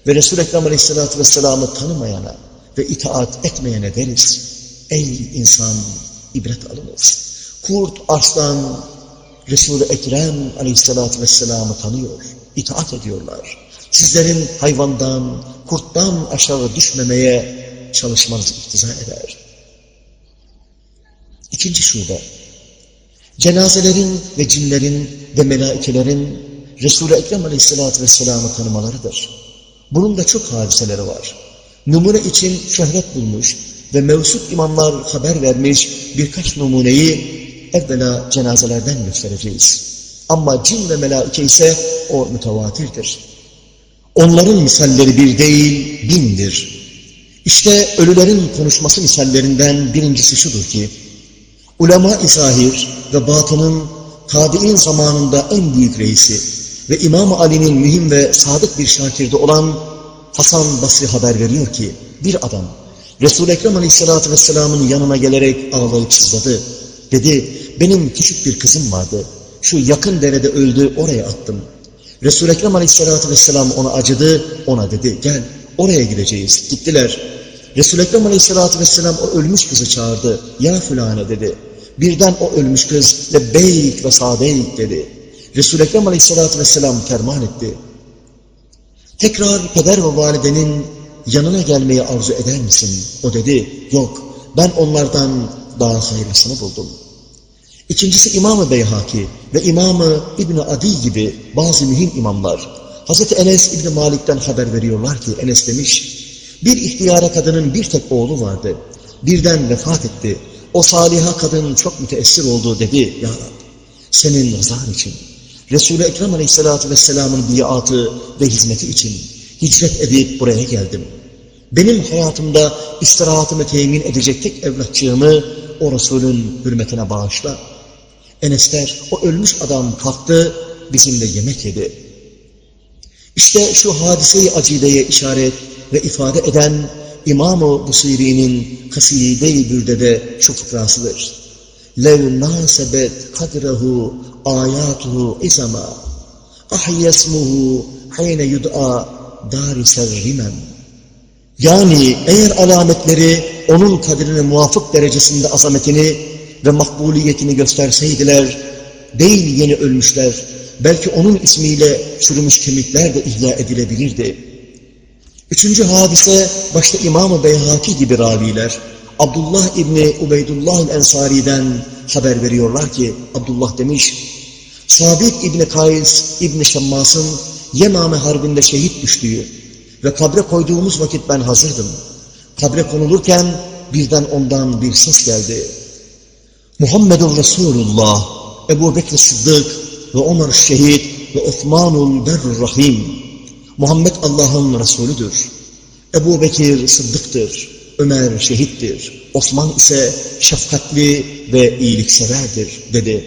Speaker 1: Ve Resul-i Ekrem Aleyhisselatü Vesselam'ı tanımayana ve itaat etmeyene deriz. Ey insan ibret alınız. Kurt, arslan, Resul-i Ekrem Aleyhisselatü Vesselam'ı tanıyor, itaat ediyorlar. Sizlerin hayvandan, kurttan aşağı düşmemeye çalışmanız iktiza eder. İkinci şube, cenazelerin ve cinlerin ve melaikelerin Resul-i Ekrem Aleyhisselatü Vesselam'ı tanımalarıdır. Bunun da çok hadiseleri var. Numune için şöhret bulmuş ve mevsup imamlar haber vermiş birkaç numuneyi evvela cenazelerden göstereceğiz. Ama cin ve melaike ise o mütevatirdir. Onların misalleri bir değil, bindir. İşte ölülerin konuşması misallerinden birincisi şudur ki, Ulema-i zahir ve batının tabi'in zamanında en büyük reisi ve İmam Ali'nin mühim ve sadık bir şakirde olan Hasan Basri haber veriyor ki bir adam Resul-i Ekrem Aleyhisselatü Vesselam'ın yanına gelerek ağlayıp sızladı. Dedi benim küçük bir kızım vardı. Şu yakın derede öldü oraya attım. Resul-i Ekrem Aleyhisselatü Vesselam ona acıdı. Ona dedi gel oraya gideceğiz. Gittiler. Resul-i Ekrem Aleyhisselatü Vesselam o ölmüş kızı çağırdı. Ya fulane dedi. Birden o ölmüş kız lebbeyk ve sadeyk dedi. Resul-i Ekrem Aleyhisselatü Vesselam ferman etti. Tekrar peder ve validenin yanına gelmeyi arzu eder misin? O dedi, yok ben onlardan daha hayırlısını buldum. İkincisi İmam-ı Beyhaki ve İmam-ı İbni Adi gibi bazı mühim imamlar Hazreti Enes İbni Malik'ten haber veriyorlar ki Enes demiş, bir ihtiyara kadının bir tek oğlu vardı. Birden vefat etti. O saliha kadın çok müteessir oldu dedi. Ya Rab, senin rızan için, Resul-i Ekrem Aleyhisselatü Vesselam'ın biatı ve hizmeti için hicret edip buraya geldim. Benim hayatımda istirahatımı temin edecek tek evlatçığımı o Resulün hürmetine bağışla. Enesler, o ölmüş adam kalktı, bizimle yemek yedi. İşte şu hadiseyi acileye işaret ve ifade eden İmam-ı Busiri'nin Kaside-i Bürde'de şu fıkrasıdır. لَوْ نَاسَبَتْ قَدْرَهُ آيَاتُهُ اِزَمَا اَحْيَ اسْمُهُ حَيْنَ يُدْعَى دَارِسَ الرِّمَمْ Yani eğer alametleri onun kadrine muvafık derecesinde azametini ve makbuliyetini gösterseydiler, değil yeni ölmüşler, belki onun ismiyle çürümüş kemikler de ihya edilebilirdi. Üçüncü hadise, başta İmam-ı Beyhaki gibi raviler, Abdullah İbni Ubeydullah Ensari'den haber veriyorlar ki, Abdullah demiş, Sabit İbni Kays İbni Şemmas'ın Yemame Harbi'nde şehit düştüğü ve kabre koyduğumuz vakit ben hazırdım. Kabre konulurken birden ondan bir ses geldi. Muhammedun Resulullah, Ebu Bekir Sıddık ve Ömer Şehit ve Osmanul Berrur Rahim. Muhammed Allah'ın Resulüdür. Ebu Bekir Sıddık'tır. Ömer şehittir. Osman ise şefkatli ve iyilikseverdir dedi.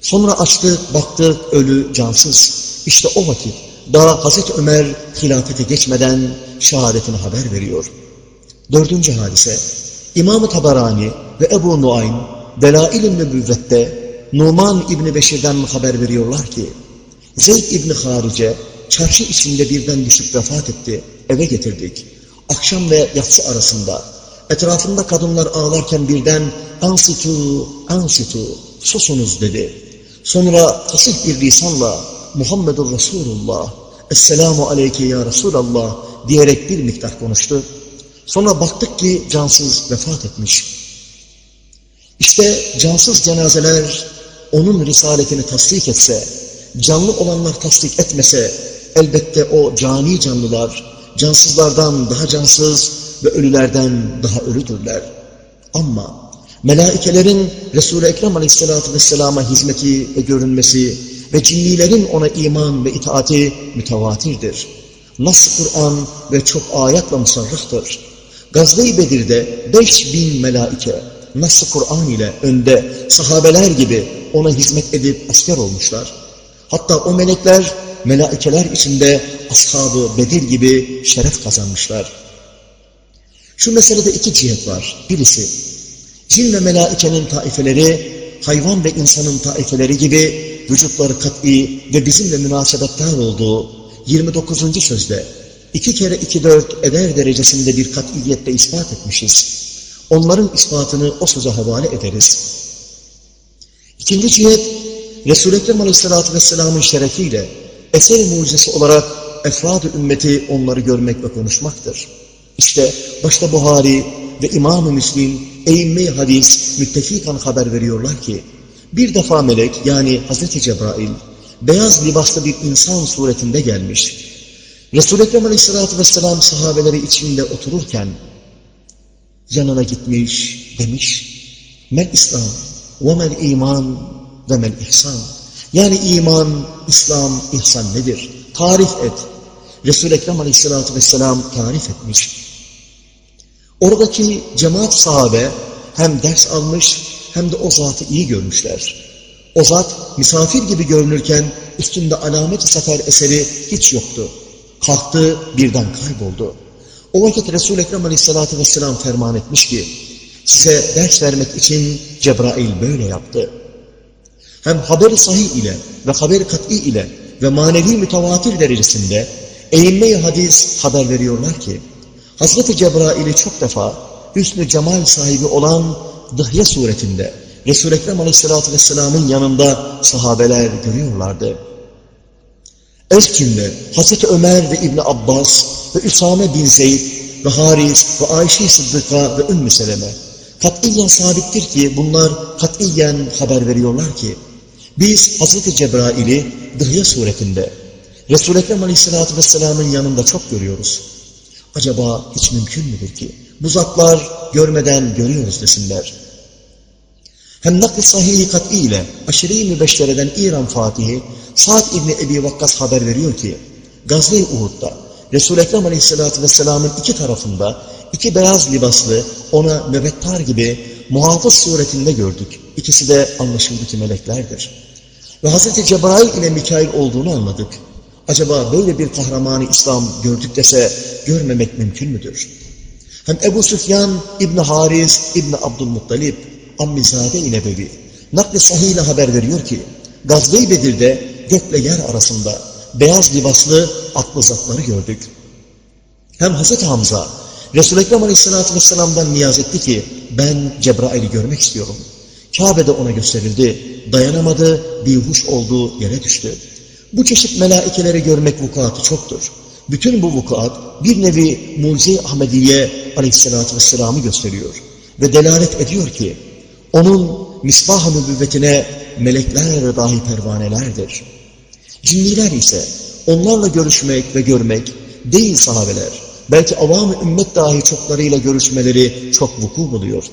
Speaker 1: Sonra açtık, baktık ölü, cansız. İşte o vakit daha Hazreti Ömer hilafete geçmeden şehadetini haber veriyor. Dördüncü hadise, İmam-ı Tabarani ve Ebu Nuaym Delail-i Nübüvvet'te Numan İbni Beşir'den haber veriyorlar ki, Zeyd İbni Harice çarşı içinde birden düşüp vefat etti. Eve getirdik. Akşam ve yatsı arasında etrafında kadınlar ağlarken birden ansitu, ansitu, susunuz dedi. Sonra fasih bir lisanla Muhammedur Resulullah, Esselamu aleyke ya Resulallah diyerek bir miktar konuştu. Sonra baktık ki cansız vefat etmiş. İşte cansız cenazeler onun risaletini tasdik etse, canlı olanlar tasdik etmese, elbette o cani canlılar, cansızlardan daha cansız ve ölülerden daha ölüdürler. Ama melaikelerin Resul-i Ekrem Aleyhisselatü Vesselam'a hizmeti ve görünmesi ve cinnilerin ona iman ve itaati mütevatirdir. Nas Kur'an ve çok ayetle musarrahtır. Gazve-i Bedir'de beş bin melaike Nas-ı Kur'an ile önde sahabeler gibi ona hizmet edip asker olmuşlar. Hatta o melekler melaikeler içinde ashabı Bedir gibi şeref kazanmışlar. Şu meselede iki cihet var. Birisi, cin ve melaikenin taifeleri, hayvan ve insanın taifeleri gibi vücutları kat'i ve bizimle münasebetler olduğu 29. sözde iki kere iki dört eder derecesinde bir kat'iyette ispat etmişiz. Onların ispatını o söze havale ederiz. İkinci cihet, Resul-i Ekrem Aleyhisselatü Vesselam'ın şerefiyle eser mucizesi olarak efrad-ı ümmeti onları görmek ve konuşmaktır. İşte başta Buhari ve İmam-ı Müslim eğimme hadis müttefikan haber veriyorlar ki bir defa melek yani Hazreti Cebrail beyaz libaslı bir insan suretinde gelmiş. Resul-i Ekrem Aleyhisselatü Vesselam sahabeleri içinde otururken yanına gitmiş demiş Mel İslam ve mel iman ve mel ihsan yani iman, İslam, ihsan nedir? Tarif et. Resul-i Ekrem Aleyhisselatü Vesselam tarif etmiş. Oradaki cemaat sahabe hem ders almış hem de o zatı iyi görmüşler. O zat misafir gibi görünürken üstünde alamet-i sefer eseri hiç yoktu. Kalktı birden kayboldu. O vakit Resul-i Ekrem aleyhissalatü vesselam ferman etmiş ki size ders vermek için Cebrail böyle yaptı. Hem haber sahih ile ve haber kat'i ile ve manevi mütevatir derecesinde eğinme hadis haber veriyorlar ki Hazreti Cebrail'i çok defa hüsnü cemal sahibi olan dıhye suretinde Resul-i Ekrem Aleyhisselatü Vesselam'ın yanında sahabeler görüyorlardı. Özkünde Hazreti Ömer ve İbni Abbas ve Üsame bin Zeyd ve Haris ve Ayşe Sıddıka ve Ümmü Seleme katiyen sabittir ki bunlar katiyen haber veriyorlar ki biz Hazreti Cebrail'i dıhye suretinde Resul-i Ekrem Aleyhisselatü Vesselam'ın yanında çok görüyoruz. Acaba hiç mümkün müdür ki bu zatlar görmeden görüyoruz desinler. Hem nakl-i sahih kat'i ile aşire-i mübeşşereden İran Fatihi Sa'd İbni Ebi Vakkas haber veriyor ki Gazve-i Uhud'da Resul-i Ekrem Aleyhisselatü Vesselam'ın iki tarafında iki beyaz libaslı ona mübettar gibi muhafız suretinde gördük. İkisi de anlaşıldı ki meleklerdir. Ve Hz. Cebrail ile Mikail olduğunu anladık. Acaba böyle bir kahramanı İslam gördük dese görmemek mümkün müdür? Hem Ebu Süfyan İbni Haris İbni Abdülmuttalib Ammizade ile Bevi nakli sahih ile haber veriyor ki Gazve-i Bedir'de gökle yer arasında beyaz libaslı atlı zatları gördük. Hem Hazreti Hamza Resul-i Ekrem Aleyhisselatü Vesselam'dan niyaz etti ki ben Cebrail'i görmek istiyorum. Kabe'de ona gösterildi. Dayanamadı, bir huş olduğu yere düştü. Bu çeşit melaikeleri görmek vukuatı çoktur. Bütün bu vukuat bir nevi mucize Ahmediye aleyhissalatü vesselam'ı gösteriyor. Ve delalet ediyor ki onun misbah-ı nübüvvetine melekler dahi pervanelerdir. Cinniler ise onlarla görüşmek ve görmek değil sahabeler. Belki avam-ı ümmet dahi çoklarıyla görüşmeleri çok vuku buluyor.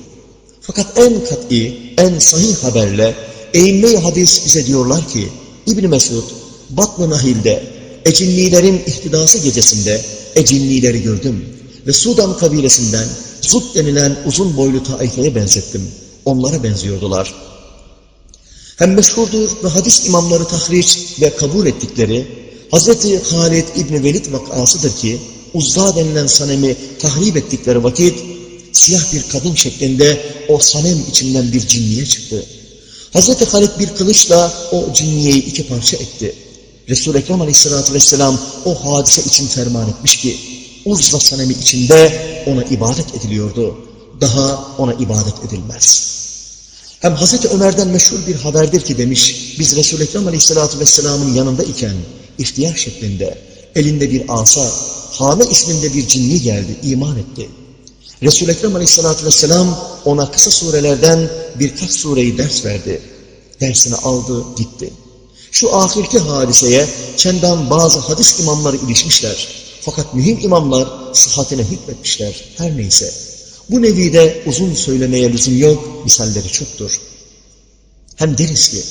Speaker 1: Fakat en kat'i, en sahih haberle eğinme hadis bize diyorlar ki İbn Mesud Batn-ı Nahil'de Ecinnilerin ihtidası gecesinde Ecinnileri gördüm ve Sudan kabilesinden Sud denilen uzun boylu taifeye benzettim. Onlara benziyordular. Hem meşhurdur ve hadis imamları tahriç ve kabul ettikleri Hz. Halid İbni Velid vakasıdır ki Uzza denilen sanemi tahrip ettikleri vakit siyah bir kadın şeklinde o sanem içinden bir cinniye çıktı. Hz. Halid bir kılıçla o cinniyeyi iki parça etti. Resul-i Ekrem Aleyhisselatü Vesselam o hadise için ferman etmiş ki Uzza sanemi içinde ona ibadet ediliyordu. Daha ona ibadet edilmez. Hem Hazreti Ömer'den meşhur bir haberdir ki demiş, biz Resul-i Ekrem Aleyhisselatü Vesselam'ın yanında iken ihtiyar şeklinde elinde bir asa, Hame isminde bir cinni geldi, iman etti. Resul-i Ekrem Aleyhisselatü Vesselam ona kısa surelerden birkaç sureyi ders verdi. Dersini aldı, gitti. Şu ahirki hadiseye çendan bazı hadis imamları ilişmişler. Fakat mühim imamlar sıhhatine hükmetmişler. Her neyse. Bu nevide uzun söylemeye lüzum yok, misalleri çoktur. Hem deriz ki,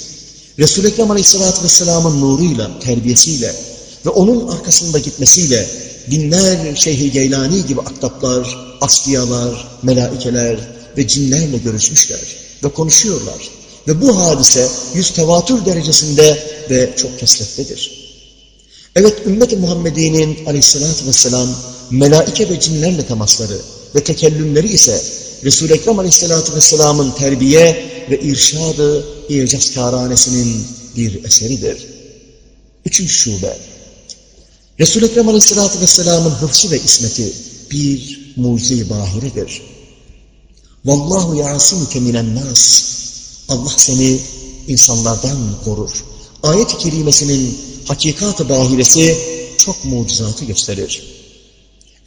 Speaker 1: Resul-i Ekrem Aleyhisselatü Vesselam'ın nuruyla, terbiyesiyle ve onun arkasında gitmesiyle binler Şeyh-i Geylani gibi aktaplar, asliyalar, melaikeler ve cinlerle görüşmüşler ve konuşuyorlar. Ve bu hadise yüz tevatür derecesinde ve çok kesrettedir. Evet ümmet-i Muhammedi'nin aleyhissalatü vesselam melaike ve cinlerle temasları ve tekellümleri ise Resul-i Ekrem aleyhissalatü vesselamın terbiye ve irşadı icazkaranesinin bir eseridir. Üçüncü şube. Resul-i Ekrem aleyhissalatü vesselamın hıfzı ve ismeti bir mucize-i bahiredir. Vallahu yasimuke minen nas. Allah seni insanlardan korur. Ayet-i kerimesinin hakikat-ı bahiresi çok mucizatı gösterir.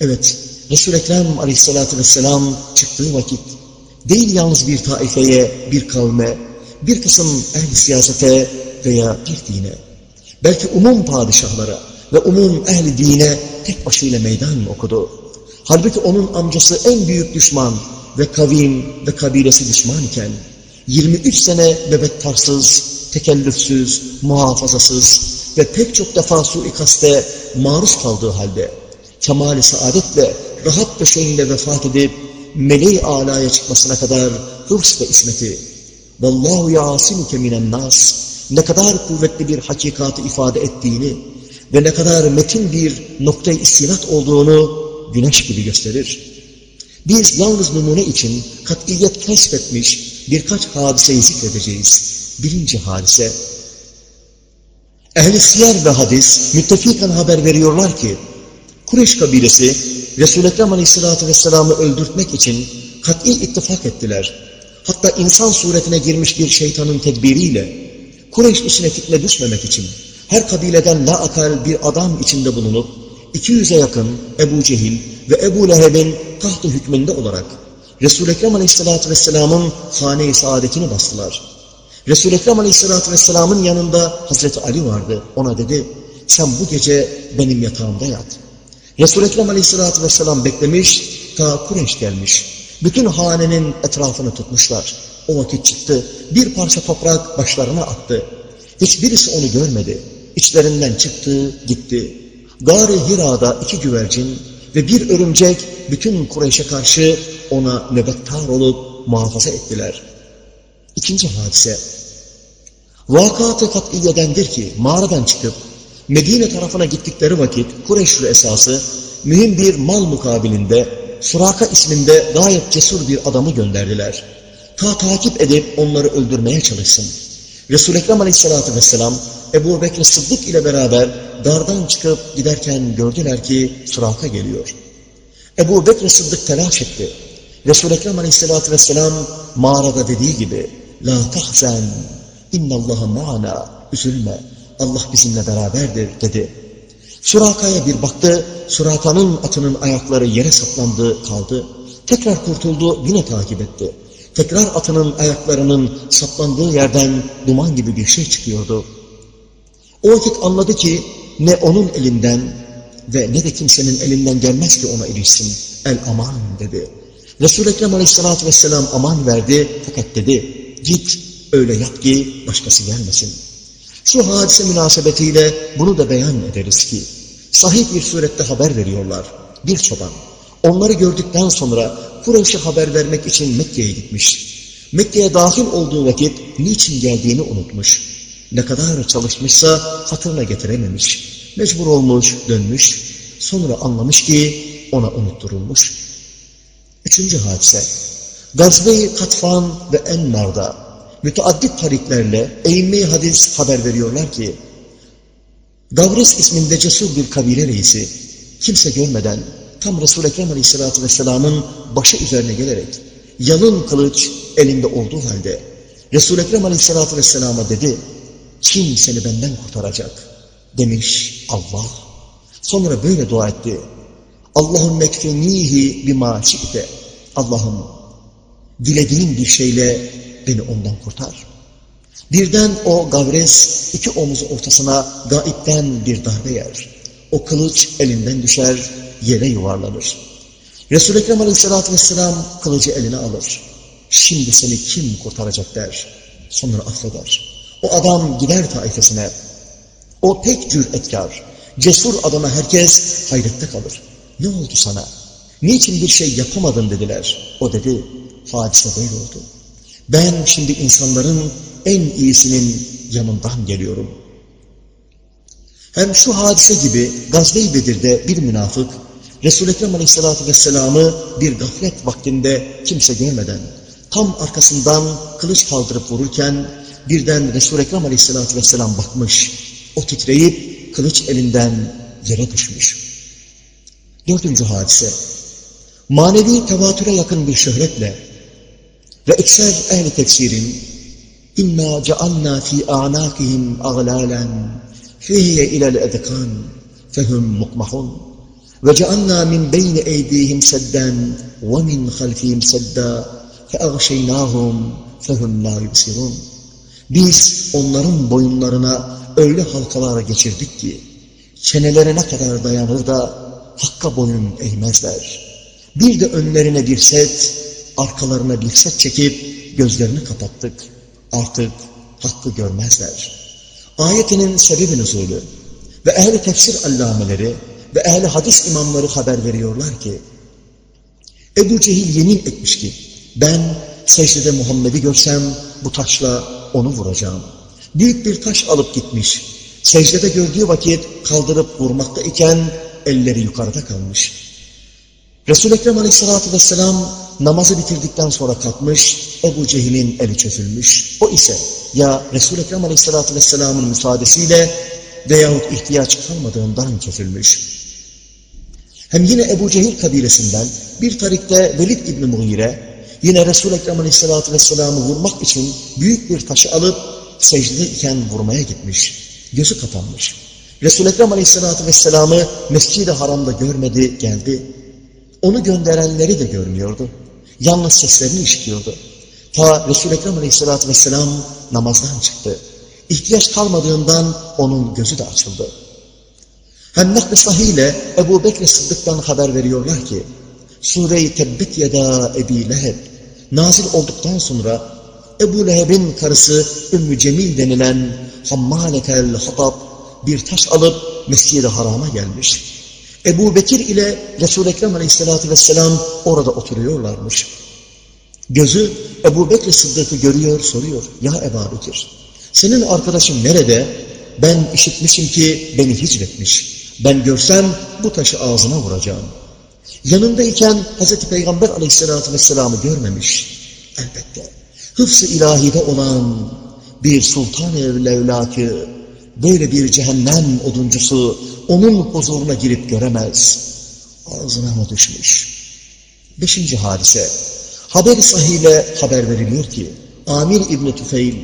Speaker 1: Evet, Resul-i Ekrem aleyhissalatü vesselam çıktığı vakit değil yalnız bir taifeye, bir kavme, bir kısım ehl siyasete veya bir dine, belki umum padişahlara ve umum ehli dine tek başıyla meydan okudu. Halbuki onun amcası en büyük düşman ve kavim ve kabilesi düşman iken, 23 sene bebettarsız, tekellüfsüz, muhafazasız ve pek çok defa suikaste maruz kaldığı halde kemal-i saadetle rahat döşeğinde vefat edip meleği alaya çıkmasına kadar hırs ve ismeti Vallahu yasimuke minen nas ne kadar kuvvetli bir hakikatı ifade ettiğini ve ne kadar metin bir noktayı istinat olduğunu güneş gibi gösterir. Biz yalnız numune için kat'iyet kesbetmiş birkaç hadiseyi zikredeceğiz. Birinci hadise, Ehl-i Siyer ve hadis müttefikan haber veriyorlar ki, Kureyş kabilesi Resul-i Ekrem Aleyhisselatü Vesselam'ı öldürtmek için kat'i ittifak ettiler. Hatta insan suretine girmiş bir şeytanın tedbiriyle Kureyş içine fitne düşmemek için her kabileden la akal bir adam içinde bulunup 200'e yakın Ebu Cehil ve Ebu Leheb'in tahtı hükmünde olarak Resul-i Ekrem Aleyhisselatü Vesselam'ın hane-i saadetini bastılar. Resul-i Ekrem Aleyhisselatü Vesselam'ın yanında Hazreti Ali vardı. Ona dedi, sen bu gece benim yatağımda yat. Resul-i Ekrem Aleyhisselatü Vesselam beklemiş, ta Kureyş gelmiş. Bütün hanenin etrafını tutmuşlar. O vakit çıktı, bir parça toprak başlarına attı. Hiçbirisi onu görmedi. İçlerinden çıktı, gitti. Gari Hira'da iki güvercin ve bir örümcek bütün Kureyş'e karşı ona nöbettar olup muhafaza ettiler. İkinci hadise, vakat-ı kat'iyedendir ki mağaradan çıkıp Medine tarafına gittikleri vakit Kureyşli esası mühim bir mal mukabilinde Suraka isminde gayet cesur bir adamı gönderdiler. Ta takip edip onları öldürmeye çalışsın. Resul-i Ekrem Aleyhisselatü Vesselam Ebu Bekir Sıddık ile beraber dardan çıkıp giderken gördüler ki Suraka geliyor. Ebu Bekir Sıddık telaş etti. Resul-i Ekrem Aleyhisselatü Vesselam mağarada dediği gibi La tahzen innallaha ma'ana üzülme Allah bizimle beraberdir dedi. Suraka'ya bir baktı, Suraka'nın atının ayakları yere saplandı kaldı. Tekrar kurtuldu, yine takip etti. Tekrar atının ayaklarının saplandığı yerden duman gibi bir şey çıkıyordu. O vakit anladı ki ne onun elinden ve ne de kimsenin elinden gelmez ki ona ilişsin. El aman dedi. Resul-i Ekrem aleyhissalatü vesselam aman verdi fakat dedi git öyle yap ki başkası gelmesin. Şu hadise münasebetiyle bunu da beyan ederiz ki sahih bir surette haber veriyorlar. Bir çoban onları gördükten sonra Kureyş'e haber vermek için Mekke'ye gitmiş. Mekke'ye dahil olduğu vakit niçin geldiğini unutmuş. Ne kadar çalışmışsa hatırına getirememiş. Mecbur olmuş, dönmüş. Sonra anlamış ki ona unutturulmuş. Üçüncü hadise. Gazve-i Katfan ve Enmar'da müteaddit tariklerle eğinme hadis haber veriyorlar ki Gavres isminde cesur bir kabile reisi kimse görmeden tam Resul-i Ekrem Aleyhisselatü Vesselam'ın başı üzerine gelerek yalın kılıç elinde olduğu halde Resul-i Ekrem Aleyhisselatü Vesselam'a dedi kim seni benden kurtaracak demiş Allah. Sonra böyle dua etti. Allah'ın mekfenihi bima şi'te. Allah'ım dilediğin bir şeyle beni ondan kurtar. Birden o gavres iki omuzu ortasına gaipten bir darbe yer. O kılıç elinden düşer, yere yuvarlanır. Resul-i Ekrem Aleyhisselatü Vesselam kılıcı eline alır. Şimdi seni kim kurtaracak der. Sonra affeder. O adam gider taifesine. O pek cüretkar, cesur adama herkes hayrette kalır. Ne oldu sana? Niçin bir şey yapamadın dediler. O dedi, hadise böyle oldu. Ben şimdi insanların en iyisinin yanından geliyorum. Hem şu hadise gibi Gazve-i Bedir'de bir münafık, Resul-i Ekrem Aleyhisselatü Vesselam'ı bir gaflet vaktinde kimse görmeden, tam arkasından kılıç kaldırıp vururken, birden Resul-i Ekrem Aleyhisselatü Vesselam bakmış, o titreyip kılıç elinden yere düşmüş. Dördüncü hadise, manevi tevatüre yakın bir şöhretle ve ekser ehli tefsirin inna cealna fi a'nakihim aglalen fihiye ilel edkan fehum mukmahun ve cealna min beyni eydihim sedden ve min halfihim sedda feagşeynahum fehum la yubsirun biz onların boyunlarına öyle halkalara geçirdik ki çenelerine kadar dayanır da hakka boyun eğmezler. Bir de önlerine bir set, arkalarına bir set çekip gözlerini kapattık. Artık hakkı görmezler. Ayetinin sebebi nüzulü ve ehli tefsir allameleri ve ehli hadis imamları haber veriyorlar ki Ebu Cehil yemin etmiş ki ben secdede Muhammed'i görsem bu taşla onu vuracağım. Büyük bir taş alıp gitmiş. Secdede gördüğü vakit kaldırıp vurmakta iken elleri yukarıda kalmış. Resul-i Ekrem Aleyhisselatü Vesselam namazı bitirdikten sonra kalkmış, Ebu Cehil'in eli çözülmüş. O ise ya Resul-i Ekrem Aleyhisselatü Vesselam'ın müsaadesiyle veyahut ihtiyaç kalmadığından çözülmüş. Hem yine Ebu Cehil kabilesinden bir tarikte Velid İbni Muhire yine Resul-i Ekrem Aleyhisselatü Vesselam'ı vurmak için büyük bir taşı alıp secdede iken vurmaya gitmiş. Gözü kapanmış. Resul-i Ekrem Aleyhisselatü Vesselam'ı Mescid-i Haram'da görmedi, geldi. Onu gönderenleri de görmüyordu. Yalnız seslerini işitiyordu. Ta Resul-i Ekrem Aleyhisselatü Vesselam namazdan çıktı. İhtiyaç kalmadığından onun gözü de açıldı. Hem nakl sahiyle Ebu Bekir Sıddık'tan haber veriyorlar ki, Sure-i Tebbet Yeda Ebi Leheb nazil olduktan sonra Ebu Leheb'in karısı Ümmü Cemil denilen Hammaletel Hatab bir taş alıp Mescid-i Haram'a gelmiş. Ebu Bekir ile Resul-i Ekrem Aleyhisselatü Vesselam orada oturuyorlarmış. Gözü Ebu Bekir Sıddık'ı görüyor, soruyor. Ya Ebu Bekir, senin arkadaşın nerede? Ben işitmişim ki beni hicretmiş. Ben görsem bu taşı ağzına vuracağım. Yanındayken Hz. Peygamber aleyhissalatü vesselam'ı görmemiş. Elbette. Hıfz-ı ilahide olan bir sultan-ı böyle bir cehennem oduncusu onun huzuruna girip göremez. Ağzına mı düşmüş? Beşinci hadise. Haber-i sahiyle haber veriliyor ki, Amir İbni Tüfeil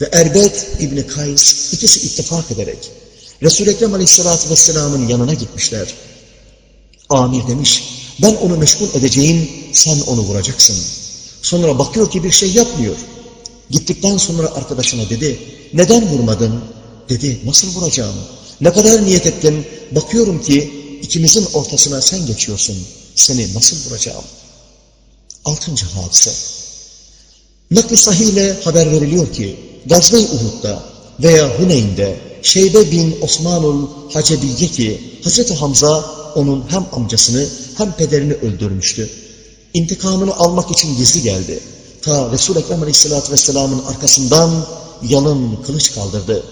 Speaker 1: ve Erbet İbni Kays ikisi ittifak ederek Resul-i Ekrem Aleyhisselatü Vesselam'ın yanına gitmişler. Amir demiş, ben onu meşgul edeceğim, sen onu vuracaksın. Sonra bakıyor ki bir şey yapmıyor. Gittikten sonra arkadaşına dedi, neden vurmadın? Dedi, nasıl vuracağım? Ne kadar niyet ettim, bakıyorum ki ikimizin ortasına sen geçiyorsun. Seni nasıl vuracağım? Altıncı hadise. Nakli sahiyle haber veriliyor ki, Gazve-i Uhud'da veya Huneyn'de Şeybe bin Osmanul Hacebiye ki Hazreti Hamza onun hem amcasını hem pederini öldürmüştü. İntikamını almak için gizli geldi. Ta Resul-i Ekrem Aleyhisselatü Vesselam'ın arkasından yalın kılıç kaldırdı.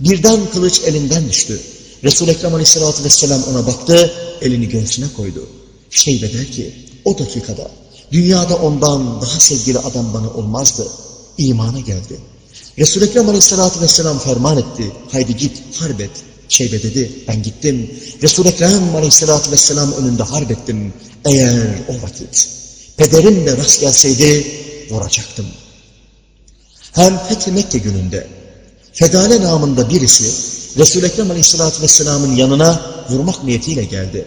Speaker 1: Birden kılıç elinden düştü. Resul-i Ekrem Aleyhisselatü Vesselam ona baktı, elini göğsüne koydu. Şeybe der ki, o dakikada dünyada ondan daha sevgili adam bana olmazdı. İmana geldi. Resul-i Ekrem Aleyhisselatü Vesselam ferman etti. Haydi git harbet. Şeybe dedi ben gittim. Resul-i Ekrem Aleyhisselatü Vesselam önünde harbettim. Eğer o vakit pederim de rast gelseydi vuracaktım. Hem Fethi Mekke gününde Fedale namında birisi Resul-i Ekrem Aleyhisselatü Vesselam'ın yanına vurmak niyetiyle geldi.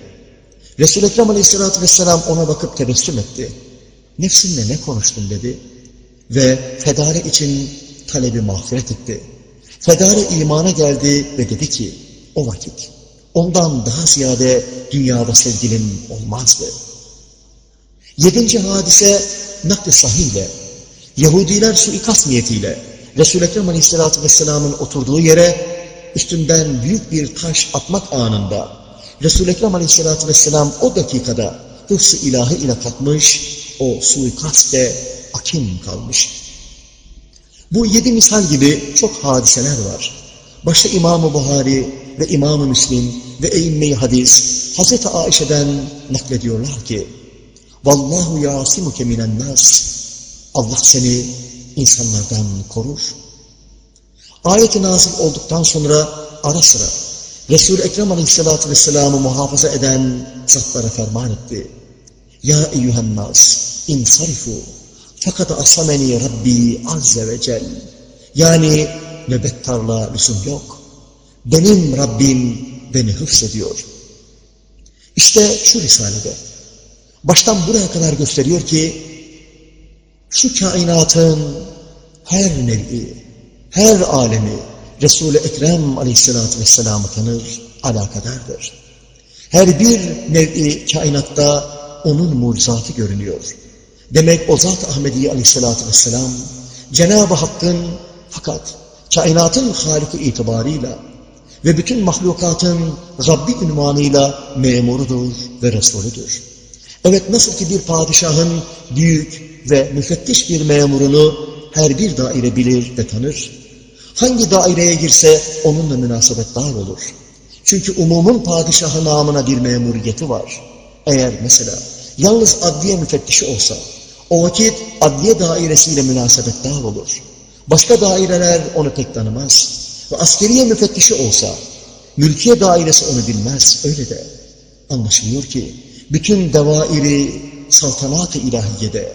Speaker 1: Resul-i Ekrem Aleyhisselatü Vesselam ona bakıp tebessüm etti. Nefsinle ne konuştun dedi. Ve fedare için talebi mağfiret etti. Fedare imana geldi ve dedi ki o vakit ondan daha ziyade dünyada sevgilim olmazdı. Yedinci hadise nakli sahiyle Yahudiler suikast niyetiyle Resul-i Ekrem Aleyhisselatü Vesselam'ın oturduğu yere üstünden büyük bir taş atmak anında Resul-i Ekrem Aleyhisselatü Vesselam o dakikada hıfz ilahi ile kalkmış, o suikaste akim kalmış. Bu yedi misal gibi çok hadiseler var. Başta İmam-ı Buhari ve İmam-ı Müslim ve Eyyime-i Hadis Hazreti Aişe'den naklediyorlar ki Vallahu yasimuke minen nas Allah seni insanlardan korur. Ayet-i nazil olduktan sonra ara sıra Resul-i Ekrem Aleyhisselatü Vesselam'ı muhafaza eden zatlara ferman etti. Ya eyyühen nas insarifu fakat asameni Rabbi azze ve cel. Yani nöbettarla lüzum yok. Benim Rabbim beni hıfzediyor. İşte şu risalede baştan buraya kadar gösteriyor ki şu kainatın her nevi, her alemi Resul-i Ekrem aleyhissalatü vesselam'ı tanır, alakadardır. Her bir nevi kainatta onun mucizatı görünüyor. Demek o Zat-ı Ahmediye aleyhissalatü vesselam Cenab-ı Hakk'ın fakat kainatın haliki itibarıyla ve bütün mahlukatın Rabbi ünvanıyla memurudur ve Resulüdür. Evet nasıl ki bir padişahın büyük ve müfettiş bir memurunu her bir daire bilir ve tanır. Hangi daireye girse onunla münasebetdar olur. Çünkü umumun padişahı namına bir memuriyeti var. Eğer mesela yalnız adliye müfettişi olsa, o vakit adliye dairesiyle münasebetdar olur. Başka daireler onu pek tanımaz. Ve askeriye müfettişi olsa, mülkiye dairesi onu bilmez. Öyle de anlaşılıyor ki, bütün devairi saltanat-ı ilahiyede,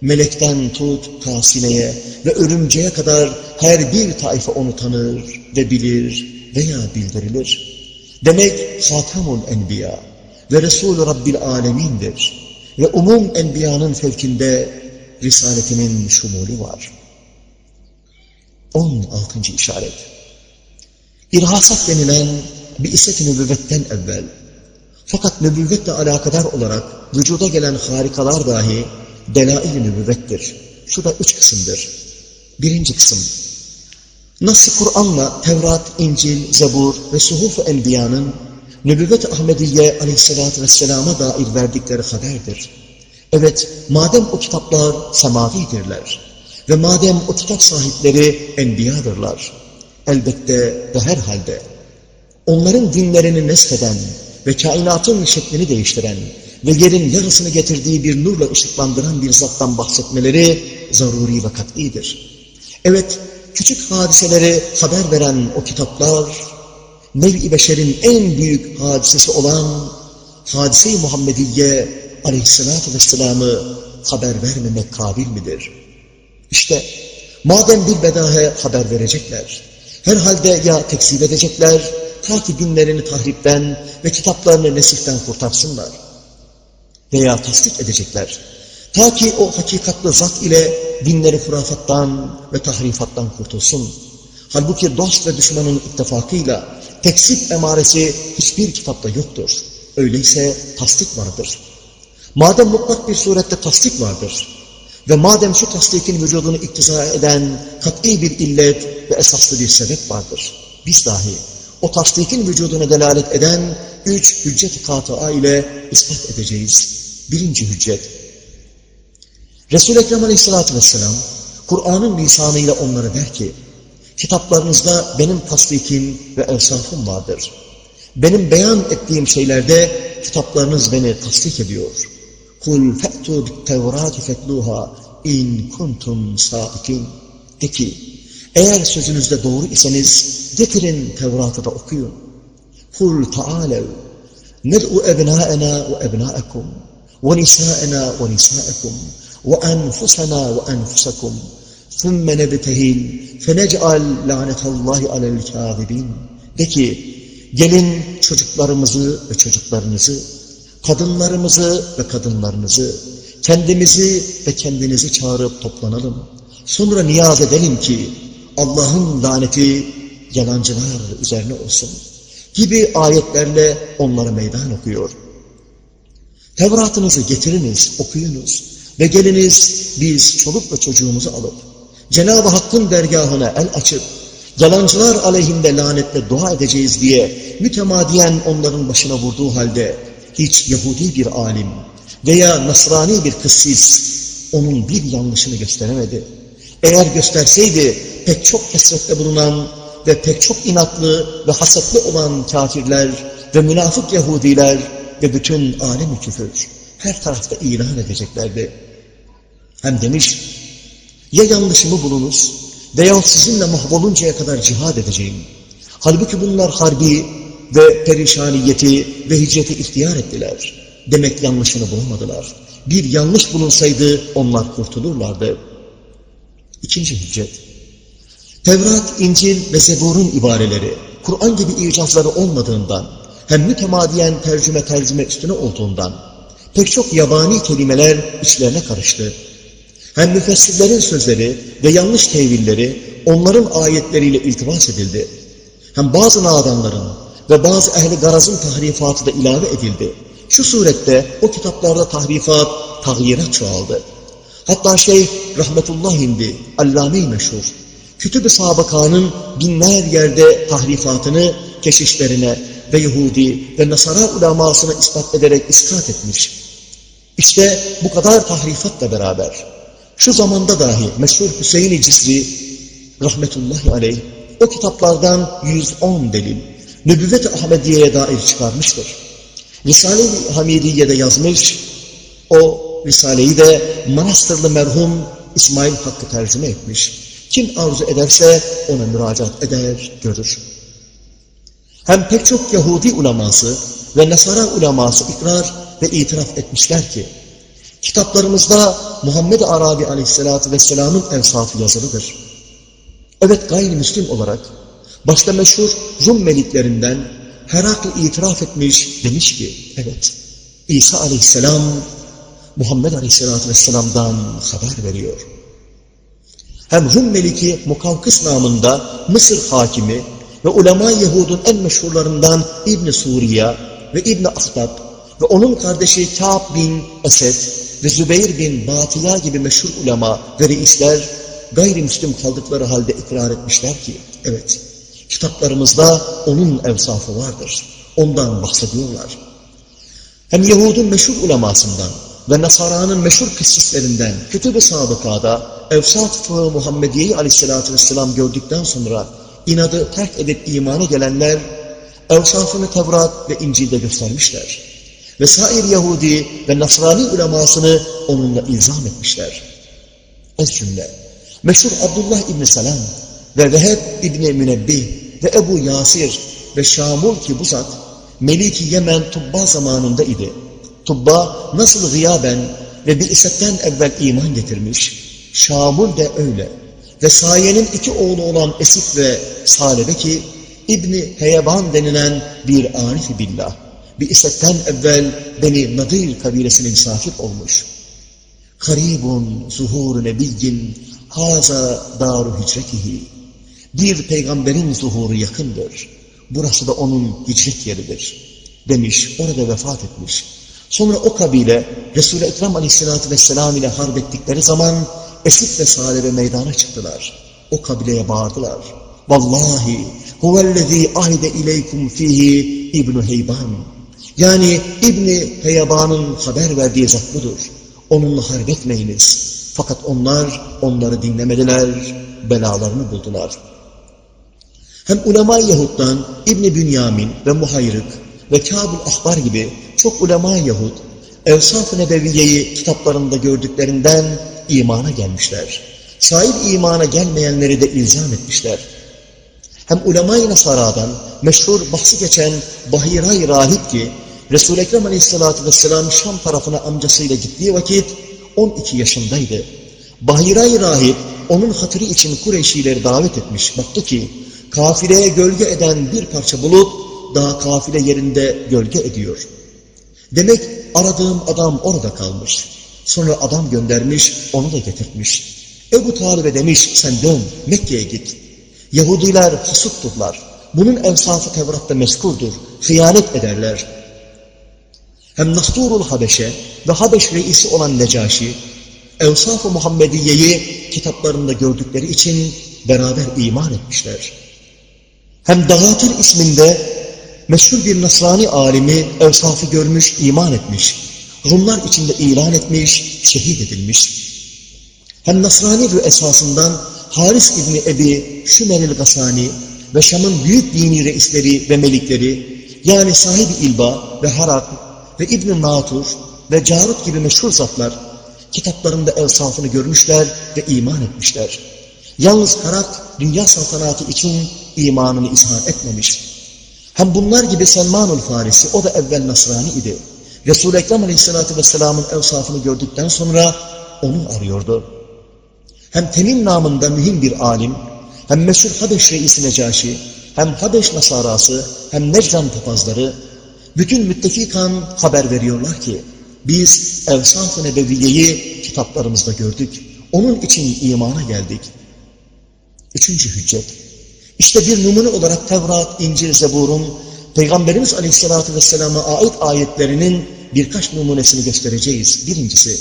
Speaker 1: melekten tut kasineye ve örümceğe kadar her bir tayfa onu tanır ve bilir veya bildirilir. Demek Hatamul Enbiya ve Resul-ü Rabbil Alemin'dir. Ve umum enbiyanın fevkinde risaletinin şumulü var. 16. işaret. İrhasat denilen bir iset-i nübüvvetten evvel fakat nübüvvetle alakadar olarak vücuda gelen harikalar dahi delail-i nübüvvettir. Şu da üç kısımdır. Birinci kısım. Nasıl Kur'an'la Tevrat, İncil, Zebur ve Suhuf-u Enbiya'nın Nübüvvet Ahmediye aleyhissalatü vesselama dair verdikleri haberdir. Evet, madem o kitaplar semavidirler ve madem o kitap sahipleri enbiyadırlar, elbette ve herhalde onların dinlerini nesheden ve kainatın şeklini değiştiren ve yerin yarısını getirdiği bir nurla ışıklandıran bir zattan bahsetmeleri zaruri ve kat'idir. Evet, küçük hadiseleri haber veren o kitaplar, nev-i beşerin en büyük hadisesi olan hadise-i Muhammediye aleyhissalatü vesselam'ı haber vermemek kabil midir? İşte madem bir bedahe haber verecekler, herhalde ya tekzip edecekler, ta ki dinlerini tahripten ve kitaplarını nesiften kurtarsınlar. Veya tasdik edecekler. Ta ki o hakikatlı zat ile dinleri hurafattan ve tahrifattan kurtulsun. Halbuki dost ve düşmanın ittifakıyla tekzip emaresi hiçbir kitapta yoktur. Öyleyse tasdik vardır. Madem mutlak bir surette tasdik vardır ve madem şu tasdikin vücudunu iktiza eden kat'i bir illet ve esaslı bir sebep vardır, biz dahi o tasdikin vücuduna delalet eden üç hüccet-i katıa ile ispat edeceğiz. Birinci hüccet. Resul-i Ekrem aleyhissalatü vesselam, Kur'an'ın lisanıyla onlara der ki, kitaplarınızda benim tasdikim ve evsafım vardır. Benim beyan ettiğim şeylerde kitaplarınız beni tasdik ediyor. Kul fe'tu bit tevrati fetluha in kuntum sadikin. De ki, eğer sözünüzde doğru iseniz getirin Tevrat'ı da okuyun. Kul ta'alev ned'u ebnâena ve ebnâekum ve nisâena ve nisâekum ve enfusena ve enfusakum ثُمَّ نَبْتَهِلْ فَنَجْعَلْ لَعْنَةَ اللّٰهِ عَلَى الْكَاذِبِينَ De ki, gelin çocuklarımızı ve çocuklarınızı, kadınlarımızı ve kadınlarınızı, kendimizi ve kendinizi çağırıp toplanalım. Sonra niyaz edelim ki, Allah'ın laneti yalancılar üzerine olsun gibi ayetlerle onlara meydan okuyor. Tevratınızı getiriniz, okuyunuz ve geliniz biz çoluk ve çocuğumuzu alıp Cenab-ı Hakk'ın dergahına el açıp yalancılar aleyhinde lanetle dua edeceğiz diye mütemadiyen onların başına vurduğu halde hiç Yahudi bir alim veya Nasrani bir kıssis onun bir yanlışını gösteremedi. Eğer gösterseydi pek çok kesrette bulunan ve pek çok inatlı ve hasetli olan kafirler ve münafık Yahudiler ve bütün alem-i küfür her tarafta ilan edeceklerdi. Hem demiş, ya yanlışımı bulunuz veya sizinle mahvoluncaya kadar cihad edeceğim. Halbuki bunlar harbi ve perişaniyeti ve hicreti ihtiyar ettiler. Demek yanlışını bulamadılar. Bir yanlış bulunsaydı onlar kurtulurlardı. İkinci hicret. Tevrat, İncil ve Zebur'un ibareleri, Kur'an gibi icazları olmadığından, hem mütemadiyen tercüme tercüme üstüne olduğundan, pek çok yabani kelimeler içlerine karıştı. Hem müfessirlerin sözleri ve yanlış tevilleri onların ayetleriyle iltibas edildi. Hem bazı nadanların ve bazı ehli garazın tahrifatı da ilave edildi. Şu surette o kitaplarda tahrifat, tahyirat çoğaldı. Hatta Şeyh Rahmetullah indi, Allame-i Meşhur, Kütüb-i Sabıka'nın binler yerde tahrifatını keşişlerine ve Yahudi ve Nasara ulemasına ispat ederek iskat etmiş. İşte bu kadar tahrifatla beraber şu zamanda dahi meşhur Hüseyin-i Cisri rahmetullahi aleyh o kitaplardan 110 delil Nübüvvet-i Ahmediye'ye dair çıkarmıştır. Risale-i Hamidiye'de yazmış, o Risale'yi de Manastırlı merhum İsmail Hakkı tercüme etmiş. Kim arzu ederse ona müracaat eder, görür. Hem pek çok Yahudi uleması ve Nasara uleması ikrar ve itiraf etmişler ki, kitaplarımızda Muhammed Arabi aleyhissalatü vesselamın evsafı yazılıdır. Evet gayrimüslim olarak başta meşhur Rum meliklerinden Herakl itiraf etmiş demiş ki evet İsa aleyhisselam Muhammed aleyhisselatü vesselam'dan haber veriyor. Hem Rum meliki Mukavkıs namında Mısır hakimi ve ulema Yahud'un en meşhurlarından İbn Suriye ve İbn Ahtab ve onun kardeşi Kâb bin Esed ve Zübeyir bin Batıya gibi meşhur ulema ve reisler gayrimüslim kaldıkları halde ikrar etmişler ki, evet, kitaplarımızda onun evsafı vardır. Ondan bahsediyorlar. Hem Yahud'un meşhur ulemasından ve Nasara'nın meşhur kıssislerinden Kütüb-i Sabıka'da Evsat Fığı Muhammediye'yi aleyhissalatü vesselam gördükten sonra inadı terk edip imana gelenler evsafını Tevrat ve İncil'de göstermişler. Ve sair Yahudi ve Nasrani ulemasını onunla ilzam etmişler. Ez cümle. Meşhur Abdullah İbni Selam ve Veheb İbni Münebbih ve Ebu Yasir ve Şamul ki bu zat Meliki Yemen Tubba zamanında idi. Tubba nasıl gıyaben ve bir isetten evvel iman getirmiş, Şamul de öyle. Ve Saye'nin iki oğlu olan Esif ve Salebe ki İbni Heyeban denilen bir arif billah. Bir isetten evvel Beni Nadir kabilesinin sahip olmuş. Karibun zuhur nebiyyin haza daru hicretihi. Bir peygamberin zuhuru yakındır. Burası da onun hicret yeridir. Demiş, orada vefat etmiş. Sonra o kabile Resul-i Ekrem aleyhissalatü vesselam ile harp ettikleri zaman Esif ve Salebe meydana çıktılar. O kabileye bağırdılar. Vallahi huvellezî ahide ileykum fihi İbn Heyban. Yani İbni Heyban'ın haber verdiği zat budur. Onunla harp etmeyiniz. Fakat onlar onları dinlemediler, belalarını buldular. Hem ulema Yahud'dan İbni Bünyamin ve Muhayrık ve Kâbul Ahbar gibi çok ulema Yahud, Evsaf-ı Nebeviye'yi kitaplarında gördüklerinden imana gelmişler. Sahip imana gelmeyenleri de ilzam etmişler. Hem ulema-i Nasara'dan meşhur bahsi geçen Bahiray Rahip ki, Resul-i Ekrem Aleyhisselatü Vesselam Şam tarafına amcasıyla gittiği vakit 12 yaşındaydı. Bahiray Rahip onun hatırı için Kureyşileri davet etmiş. Baktı ki kafileye gölge eden bir parça bulut daha kafile yerinde gölge ediyor. Demek aradığım adam orada kalmış. Sonra adam göndermiş, onu da getirtmiş. Ebu Talib'e demiş, sen dön, Mekke'ye git. Yahudiler hasutturlar. Bunun evsafı Tevrat'ta meskurdur. Hıyanet ederler. Hem Nasturul Habeşe ve Habeş reisi olan Necaşi, Evsaf-ı Muhammediye'yi kitaplarında gördükleri için beraber iman etmişler. Hem Dağatır isminde meşhur bir Nasrani alimi evsafı görmüş, iman etmiş. Rumlar içinde ilan etmiş, şehit edilmiş. Hem Nasrani esasından Haris İbni Ebi Şümeril Gasani ve Şam'ın büyük dini reisleri ve melikleri yani sahibi İlba ve Harak ve İbn-i Natur ve Carut gibi meşhur zatlar kitaplarında evsafını görmüşler ve iman etmişler. Yalnız Harak dünya saltanatı için imanını izhar etmemiş. Hem bunlar gibi Selmanul Farisi, o da evvel Nasrani idi. Resul-i Ekrem Aleyhisselatü Vesselam'ın evsafını gördükten sonra onu arıyordu. Hem Temim namında mühim bir alim, hem meşhur Habeş reisi Necaşi, hem Habeş Nasarası, hem Necran papazları, bütün müttefikan haber veriyorlar ki, biz Evsaf-ı Nebeviye'yi kitaplarımızda gördük. Onun için imana geldik. Üçüncü hüccet. İşte bir numune olarak Tevrat, İncil, Zebur'un Peygamberimiz Aleyhisselatü Vesselam'a ait ayetlerinin birkaç numunesini göstereceğiz. Birincisi,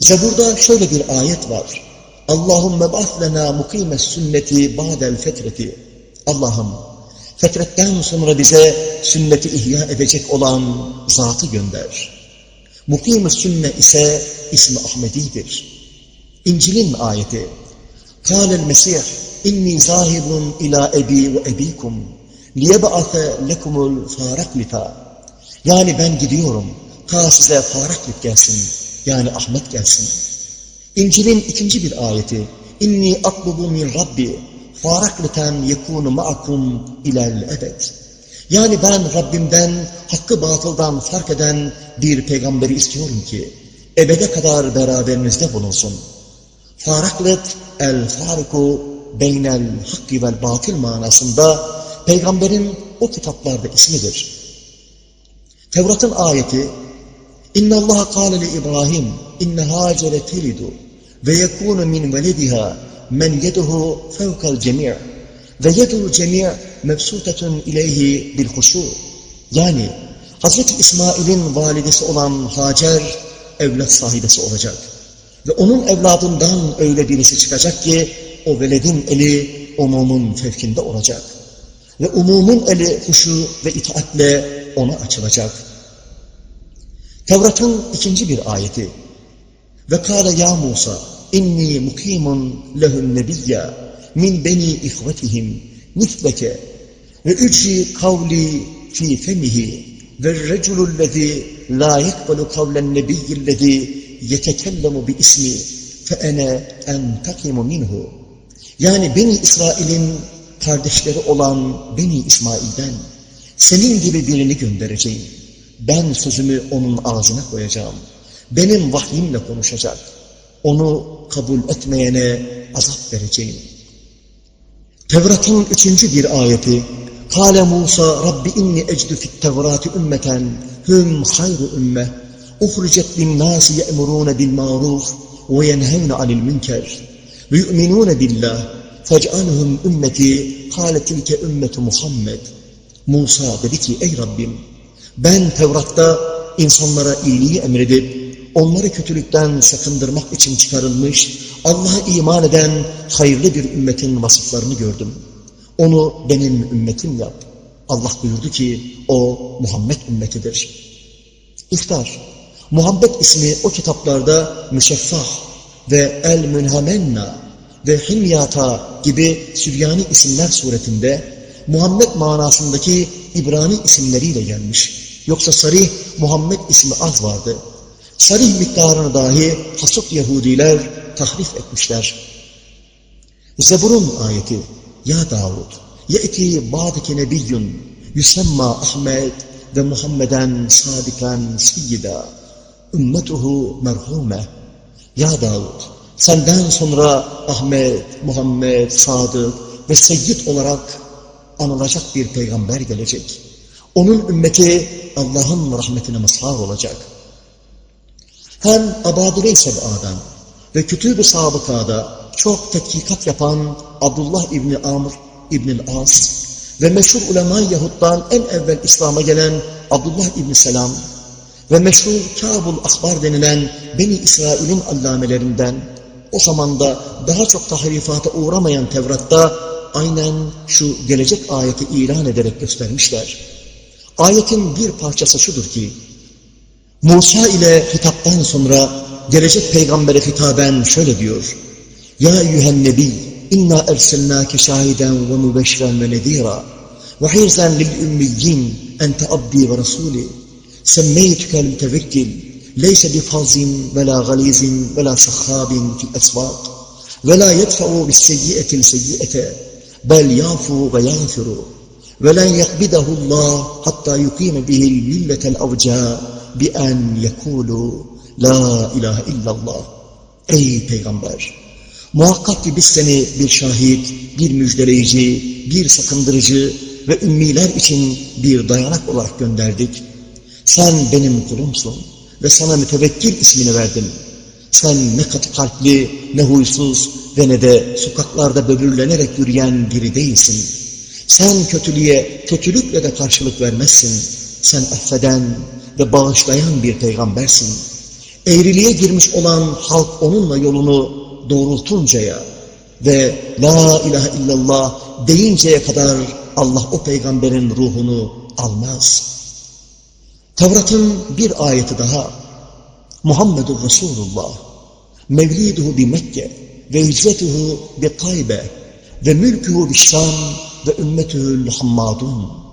Speaker 1: Zebur'da şöyle bir ayet var. Allahümme ba'thlena mukime sünneti ba'del fetreti. Allah'ım fetretten sonra bize sünneti ihya edecek olan zatı gönder. Mukim-i sünne ise ismi Ahmedi'dir. İncil'in ayeti Mesih inni zahibun ila ebi ve ebikum liyeb'ate lekumul faraklita Yani ben gidiyorum ta size faraklit gelsin yani Ahmet gelsin. İncil'in ikinci bir ayeti inni atlubu min rabbi farakliten yekunu ma'akum ilel ebed yani ben Rabbimden hakkı batıldan fark eden bir peygamberi istiyorum ki ebede kadar beraberinizde bulunsun. Faraklet el-fariku beynel hakki vel batil manasında peygamberin o kitaplarda ismidir. Tevrat'ın ayeti İbrahim inne hâcere telidu ve yekûnu min velediha men yeduhu fevkal cemi' ve yedul cemi' mebsutetun ileyhi bil huşu. Yani Hazreti İsmail'in validesi olan Hacer evlat sahibesi olacak. Ve onun evladından öyle birisi çıkacak ki o veledin eli umumun fevkinde olacak. Ve umumun eli huşu ve itaatle ona açılacak. Tevrat'ın ikinci bir ayeti. Ve kâle ya Musa inni mukimun lehun nebiyya min beni ihvetihim misleke ve ücri kavli fi femihi ve reculullezi la yekbalu kavlen nebiyyillezi yetekellemu bi ismi fe ene entakimu minhu. Yani Beni İsrail'in kardeşleri olan Beni İsmail'den senin gibi birini göndereceğim. Ben sözümü onun ağzına koyacağım. Benim vahyimle konuşacak. Onu kabul etmeyene azap vereceğim. Tevrat'ın üçüncü bir ayeti Kale Musa Rabbi inni ecdu fit tevrati ümmeten hüm hayru ümme bil ma'ruf ve yenhevne anil münker ve yu'minûne billah fec'alhum ümmeti kâle tilke ümmetu Muhammed Musa dedi ki ey Rabbim ben Tevrat'ta insanlara iyiliği emredip onları kötülükten sakındırmak için çıkarılmış, Allah'a iman eden hayırlı bir ümmetin vasıflarını gördüm. Onu benim ümmetim yap. Allah buyurdu ki o Muhammed ümmetidir. İftar, Muhammed ismi o kitaplarda Müşeffah ve El-Münhamenna ve Himyata gibi Süryani isimler suretinde Muhammed manasındaki İbrani isimleriyle gelmiş. Yoksa sarih Muhammed ismi az vardı. Sarih miktarını dahi hasut Yahudiler tahrif etmişler. Zebur'un ayeti Ya Davud ye'ti ba'dike nebiyyun yusemma Ahmet ve Muhammeden sadikan seyyida ümmetuhu merhume Ya Davud senden sonra Ahmet, Muhammed, Sadık ve Seyyid olarak anılacak bir peygamber gelecek. Onun ümmeti Allah'ın rahmetine mazhar olacak. Hem Abadile-i Seba'dan ve Kütüb-ü Sabıka'da çok tetkikat yapan Abdullah İbni Amr İbnil As ve meşhur ulema Yahud'dan en evvel İslam'a gelen Abdullah İbni Selam ve meşhur Kabul Akbar denilen Beni İsrail'in allamelerinden o zamanda daha çok tahrifata uğramayan Tevrat'ta aynen şu gelecek ayeti ilan ederek göstermişler. Ayetin bir parçası şudur ki, Musa ile hitaptan sonra gelecek peygambere hitaben şöyle diyor. Ya eyyühen nebi, inna erselnâke şahiden ve mübeşren ve nedîrâ ve hirzen lil ümmiyyin ente abdi ve rasûli semmeytüke mütevekkil leyse bi fazin ve la galizin ve la sahhabin fil esvâk ve la yedfa'u bis seyyiyetil seyyiyete bel yafu ve yağfiru وَلَنْ يَقْبِدَهُ اللّٰهِ حَتَّى يُقِيمَ بِهِ الْمِلَّةَ الْاَوْجَاءِ بِأَنْ يَكُولُوا لَا اِلَٰهَ اِلَّا اللّٰهِ Ey Peygamber! Muhakkak ki biz seni bir şahit, bir müjdeleyici, bir sakındırıcı ve ümmiler için bir dayanak olarak gönderdik. Sen benim kulumsun ve sana mütevekkil ismini verdim. Sen ne katı kalpli, ne huysuz ve ne de sokaklarda böbürlenerek yürüyen biri değilsin.'' Sen kötülüğe kötülükle de karşılık vermezsin. Sen affeden ve bağışlayan bir peygambersin. Eğriliğe girmiş olan halk onunla yolunu doğrultuncaya ve La ilahe illallah deyinceye kadar Allah o peygamberin ruhunu almaz. Tevrat'ın bir ayeti daha Muhammedur Resulullah, mevliduhu bi Mekke ve hicretuhu bi Taybe ve mülkühü bi Şam ve ümmetühül hammadun.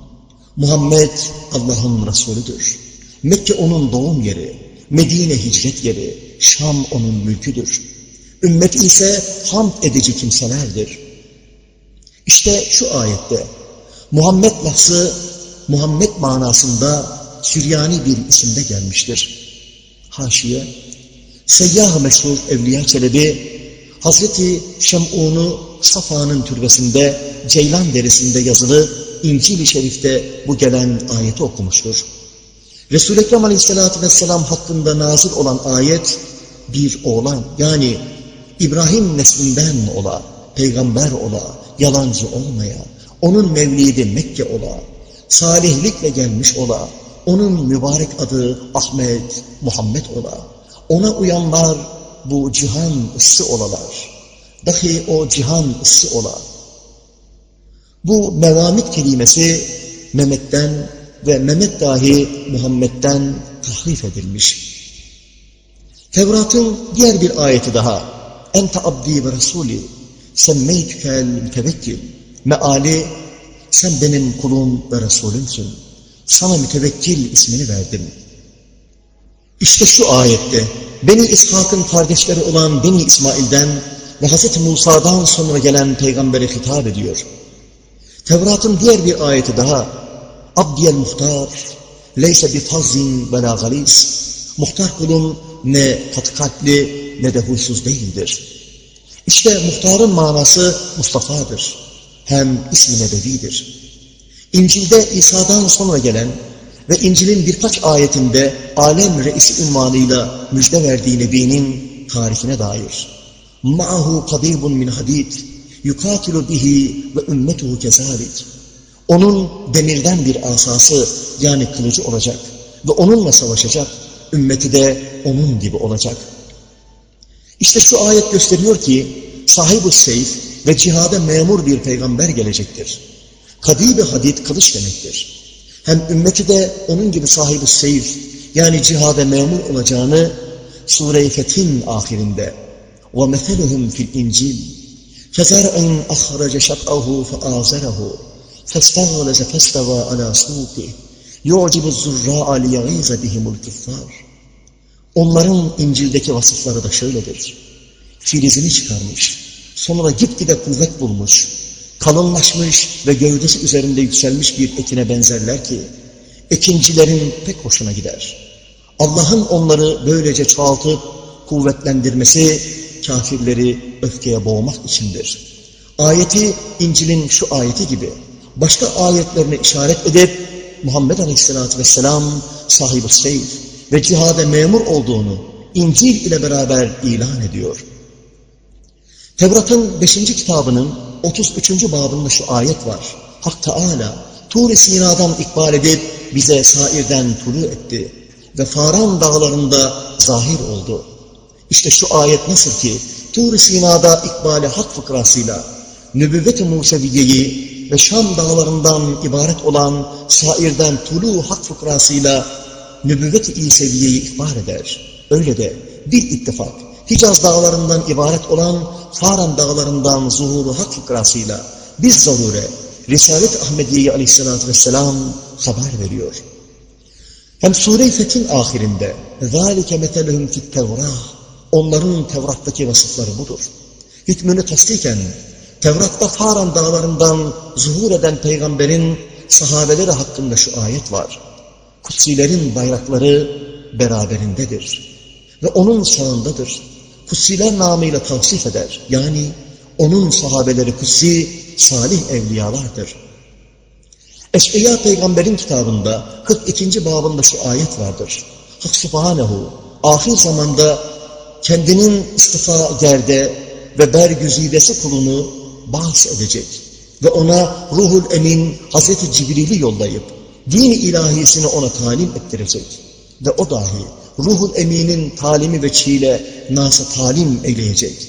Speaker 1: Muhammed Allah'ın Resulüdür. Mekke onun doğum yeri, Medine hicret yeri, Şam onun mülküdür. Ümmet ise hamd edici kimselerdir. İşte şu ayette Muhammed lafzı Muhammed manasında Süryani bir isimde gelmiştir. Haşiye Seyyah-ı meşhur Evliya Çelebi Hazreti Şem'un'u Safa'nın türbesinde Ceylan derisinde yazılı İncil-i Şerif'te bu gelen ayeti okumuştur. Resul-i Ekrem Aleyhisselatü Vesselam hakkında nazil olan ayet bir oğlan yani İbrahim neslinden ola, peygamber ola, yalancı olmaya, onun mevlidi Mekke ola, salihlikle gelmiş ola, onun mübarek adı Ahmet, Muhammed ola, ona uyanlar bu cihan ısı olalar, dahi o cihan ısı ola. Bu mevamit kelimesi Mehmet'ten ve Mehmet dahi Muhammed'den tahrif edilmiş. Tevrat'ın diğer bir ayeti daha, Ente abdi ve Resulü, semmeytükel mütevekkil, meali, sen benim kulum ve Resulümsün, sana mütevekkil ismini verdim. İşte şu ayette, Beni İshak'ın kardeşleri olan Beni İsmail'den ve Hz. Musa'dan sonra gelen peygambere hitap ediyor. Tevrat'ın diğer bir ayeti daha, Abdiyel muhtar, leyse bi fazin ve la galis. Muhtar kulum ne katı kalpli ne de huysuz değildir. İşte muhtarın manası Mustafa'dır. Hem ismi nebevidir. İncil'de İsa'dan sonra gelen ve İncil'in birkaç ayetinde alem reisi unvanıyla müjde verdiği Nebi'nin tarihine dair. Ma'hu kadibun min hadid, yukatilu bihi ve ümmetuhu kezalik. Onun demirden bir asası yani kılıcı olacak ve onunla savaşacak, ümmeti de onun gibi olacak. İşte şu ayet gösteriyor ki sahibi seyf ve cihada memur bir peygamber gelecektir. Kadibi hadid kılıç demektir. Hem ümmeti de onun gibi sahibi seyf yani cihada memur olacağını Sure-i Fethin ahirinde وَمَثَلُهُمْ فِي الْاِنْجِيلِ كَزَرْعٍ أَخْرَجَ شَطْأَهُ فَآزَرَهُ فَاسْتَغْلَزَ فَاسْتَوَى عَلَى سُوقِهِ يُعْجِبُ الزُّرَّاءَ لِيَغِيزَ بِهِمُ الْكُفَّارِ Onların İncil'deki vasıfları da şöyledir. Filizini çıkarmış, sonra gitgide kuvvet bulmuş, kalınlaşmış ve gövdesi üzerinde yükselmiş bir ekine benzerler ki, ekincilerin pek hoşuna gider. Allah'ın onları böylece çoğaltıp kuvvetlendirmesi, kafirleri öfkeye boğmak içindir. Ayeti İncil'in şu ayeti gibi başka ayetlerine işaret edip Muhammed Aleyhisselatü Vesselam sahibi seyf ve cihade memur olduğunu İncil ile beraber ilan ediyor. Tevrat'ın 5. kitabının 33. babında şu ayet var. Hak Teala Tur-i Sina'dan ikbal edip bize sairden tulu etti ve Faran dağlarında zahir oldu. İşte şu ayet nasıl ki Tur-i Sina'da ikbali hak fıkrasıyla nübüvvet-i Museviye'yi ve Şam dağlarından ibaret olan sairden tulu hak fıkrasıyla nübüvvet-i İseviye'yi ihbar eder. Öyle de bir ittifak Hicaz dağlarından ibaret olan Faran dağlarından zuhuru hak fıkrasıyla biz zarure Risalet Ahmediye'yi aleyhissalatü vesselam haber veriyor. Hem Sure-i Fethin ahirinde ذَٰلِكَ مَثَلُهُمْ فِي التَّوْرَةِ Onların Tevrat'taki vasıfları budur. Hükmünü tasdiken Tevrat'ta Faran dağlarından zuhur eden peygamberin sahabeleri hakkında şu ayet var. Kutsilerin bayrakları beraberindedir. Ve onun sağındadır. Kutsiler namıyla tavsif eder. Yani onun sahabeleri kutsi, salih evliyalardır. Eşkıya peygamberin kitabında 42. babında şu ayet vardır. Hak subhanehu ahir zamanda kendinin istifa gerde ve bergüzidesi kulunu bahs edecek ve ona ruhul emin Hazreti Cibril'i yollayıp din ilahisini ona talim ettirecek ve o dahi ruhul eminin talimi ve çiğle nasa talim eyleyecek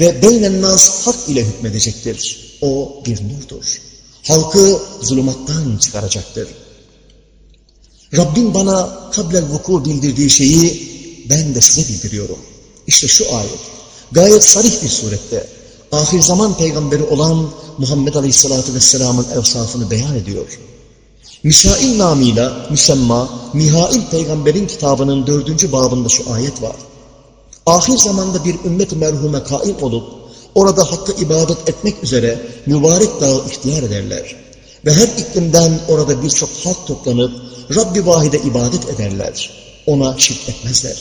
Speaker 1: ve beynen nas hak ile hükmedecektir. O bir nurdur. Halkı zulümattan çıkaracaktır. Rabbim bana kablel vuku bildirdiği şeyi ben de size bildiriyorum. İşte şu ayet. Gayet sarih bir surette ahir zaman peygamberi olan Muhammed Aleyhisselatü Vesselam'ın evsafını beyan ediyor. Misail namıyla müsemma Mihail peygamberin kitabının dördüncü babında şu ayet var. Ahir zamanda bir ümmet-i merhume kaim olup orada hakkı ibadet etmek üzere mübarek dağı ihtiyar ederler. Ve her iklimden orada birçok halk toplanıp Rabbi vahide ibadet ederler. Ona şirk etmezler.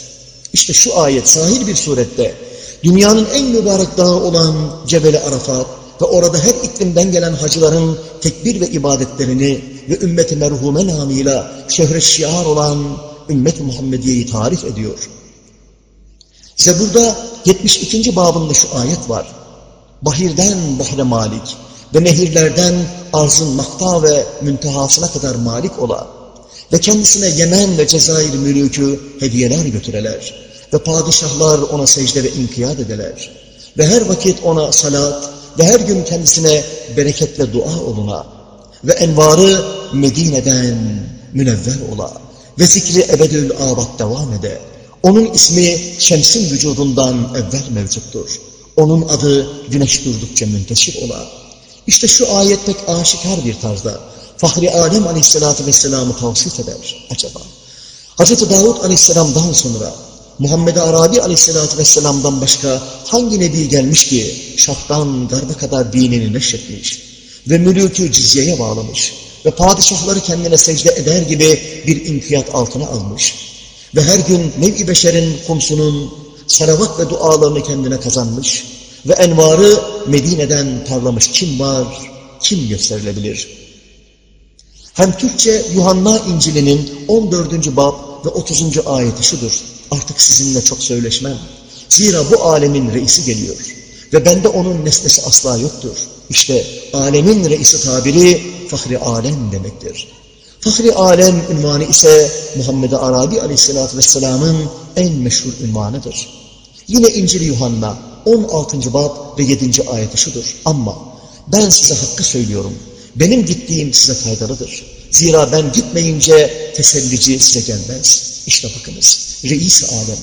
Speaker 1: İşte şu ayet sahil bir surette dünyanın en mübarek dağı olan Cebeli Arafat ve orada her iklimden gelen hacıların tekbir ve ibadetlerini ve ümmeti merhume namıyla şehre şiar olan ümmet-i Muhammediye'yi tarif ediyor. Zebur'da 72. babında şu ayet var. Bahirden bahre malik ve nehirlerden arzın makta ve müntehasına kadar malik ola ve kendisine Yemen ve Cezayir mülükü hediyeler götüreler ve padişahlar ona secde ve inkiyat edeler ve her vakit ona salat ve her gün kendisine bereketle dua oluna ve envarı Medine'den münevver ola ve zikri ebedül abad devam ede. Onun ismi şemsin vücudundan evvel mevcuttur. Onun adı güneş durdukça münteşir ola. İşte şu ayet pek aşikar bir tarzda Fahri Alem Aleyhisselatü Vesselam'ı tavsif eder acaba. Hz. Davud Aleyhisselam'dan sonra Muhammed Arabi Aleyhisselatü Vesselam'dan başka hangi nebi gelmiş ki şarttan garba kadar dinini neşretmiş ve mülükü cizyeye bağlamış ve padişahları kendine secde eder gibi bir inkiyat altına almış ve her gün nev-i beşerin kumsunun salavat ve dualarını kendine kazanmış ve envarı Medine'den parlamış kim var, kim gösterilebilir? Hem Türkçe Yuhanna İncil'inin 14. bab ve 30. ayeti şudur. Artık sizinle çok söyleşmem. Zira bu alemin reisi geliyor. Ve bende onun nesnesi asla yoktur. İşte alemin reisi tabiri fahri alem demektir. Fahri alem ünvanı ise Muhammed Arabi aleyhissalatü vesselamın en meşhur ünvanıdır. Yine İncil Yuhanna 16. bab ve 7. ayeti şudur. Ama ben size hakkı söylüyorum. Benim gittiğim size faydalıdır. Zira ben gitmeyince tesellici size gelmez. İşte bakınız reis alem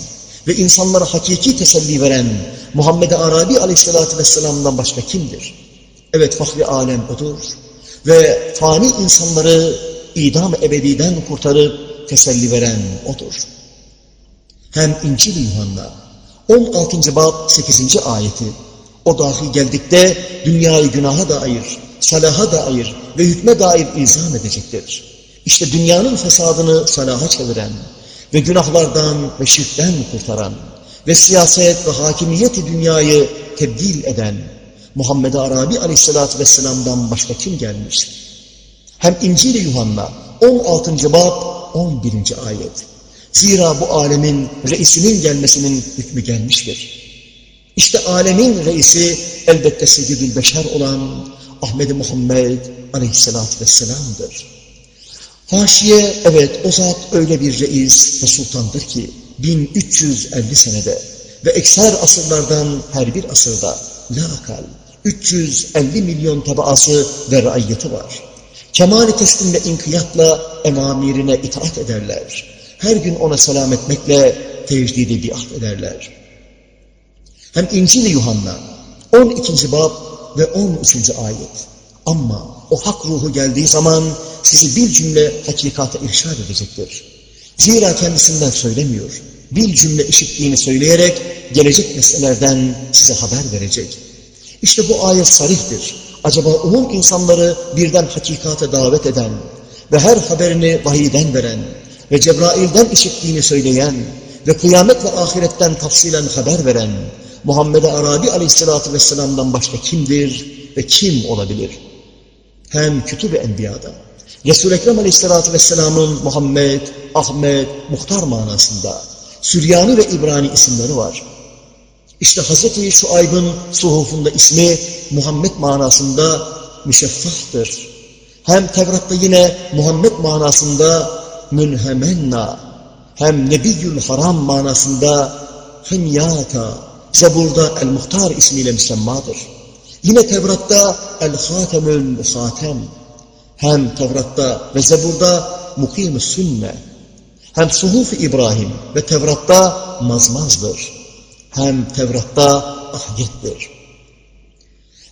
Speaker 1: ve insanlara hakiki teselli veren Muhammed Arabi aleyhissalatü vesselam'dan başka kimdir? Evet fahri alem odur. Ve fani insanları idam ebediden kurtarıp teselli veren odur. Hem İncil Yuhanna 16. bab 8. ayeti o dahi geldikte dünyayı günaha dair, salaha dair ve hükme dair izah edecektir. İşte dünyanın fesadını salaha çeviren ve günahlardan ve şirkten kurtaran ve siyaset ve hakimiyeti dünyayı tebdil eden Muhammed Arabi aleyhissalatü vesselam'dan başka kim gelmiş? Hem İncil-i Yuhanna 16. bab 11. ayet. Zira bu alemin reisinin gelmesinin hükmü gelmiştir. İşte alemin reisi elbette Seyyidül Beşer olan Ahmet Muhammed aleyhissalatü vesselam'dır. Haşiye evet o zat öyle bir reis ve sultandır ki 1350 senede ve ekser asırlardan her bir asırda lakal 350 milyon tabaası ve raiyeti var. Kemal-i teslimle inkiyatla emamirine itaat ederler. Her gün ona selam etmekle tecdidi biat ederler. Hem İncil-i Yuhanna 12. bab ve 13. ayet. Ama o hak ruhu geldiği zaman sizi bir cümle hakikate irşad edecektir. Zira kendisinden söylemiyor. Bir cümle işittiğini söyleyerek gelecek meselelerden size haber verecek. İşte bu ayet sarihtir. Acaba umum insanları birden hakikate davet eden ve her haberini vahiyden veren ve Cebrail'den işittiğini söyleyen ve kıyamet ve ahiretten tafsilen haber veren Muhammed Arabi aleyhissalatü vesselam'dan başka kimdir ve kim olabilir? Hem kütüb-i enbiyada Resul-i Ekrem Aleyhisselatü Vesselam'ın Muhammed, Ahmet, Muhtar manasında Süryani ve İbrani isimleri var. İşte Hz. Şuayb'ın suhufunda ismi Muhammed manasında müşeffahtır. Hem Tevrat'ta yine Muhammed manasında münhemenna, hem Nebiyyül Haram manasında himyata, Zebur'da El-Muhtar ismiyle müsemmadır. Yine Tevrat'ta El-Hatemül Hatem, hem Tevrat'ta ve Zebur'da mukim sünne, Hem suhuf İbrahim ve Tevrat'ta mazmazdır. Hem Tevrat'ta ahyettir.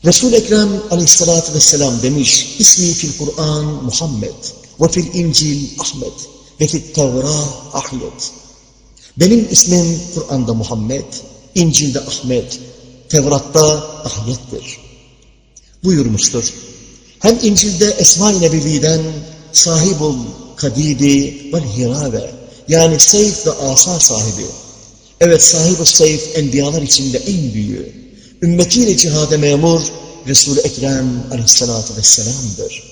Speaker 1: Resul-i Ekrem aleyhissalatü vesselam demiş, İsmi fil Kur'an Muhammed ve fil İncil Ahmet ve fil Tevrah Ahyet. Benim ismim Kur'an'da Muhammed, İncil'de Ahmet, Tevrat'ta Ahyet'tir. Buyurmuştur. Hem İncil'de Esma-i Nebevi'den sahibul kadidi vel hirave yani seyf ve asa sahibi. Evet sahibi seyf enbiyalar içinde en büyüğü. Ümmetiyle cihada memur Resul-i Ekrem aleyhissalatü vesselam'dır.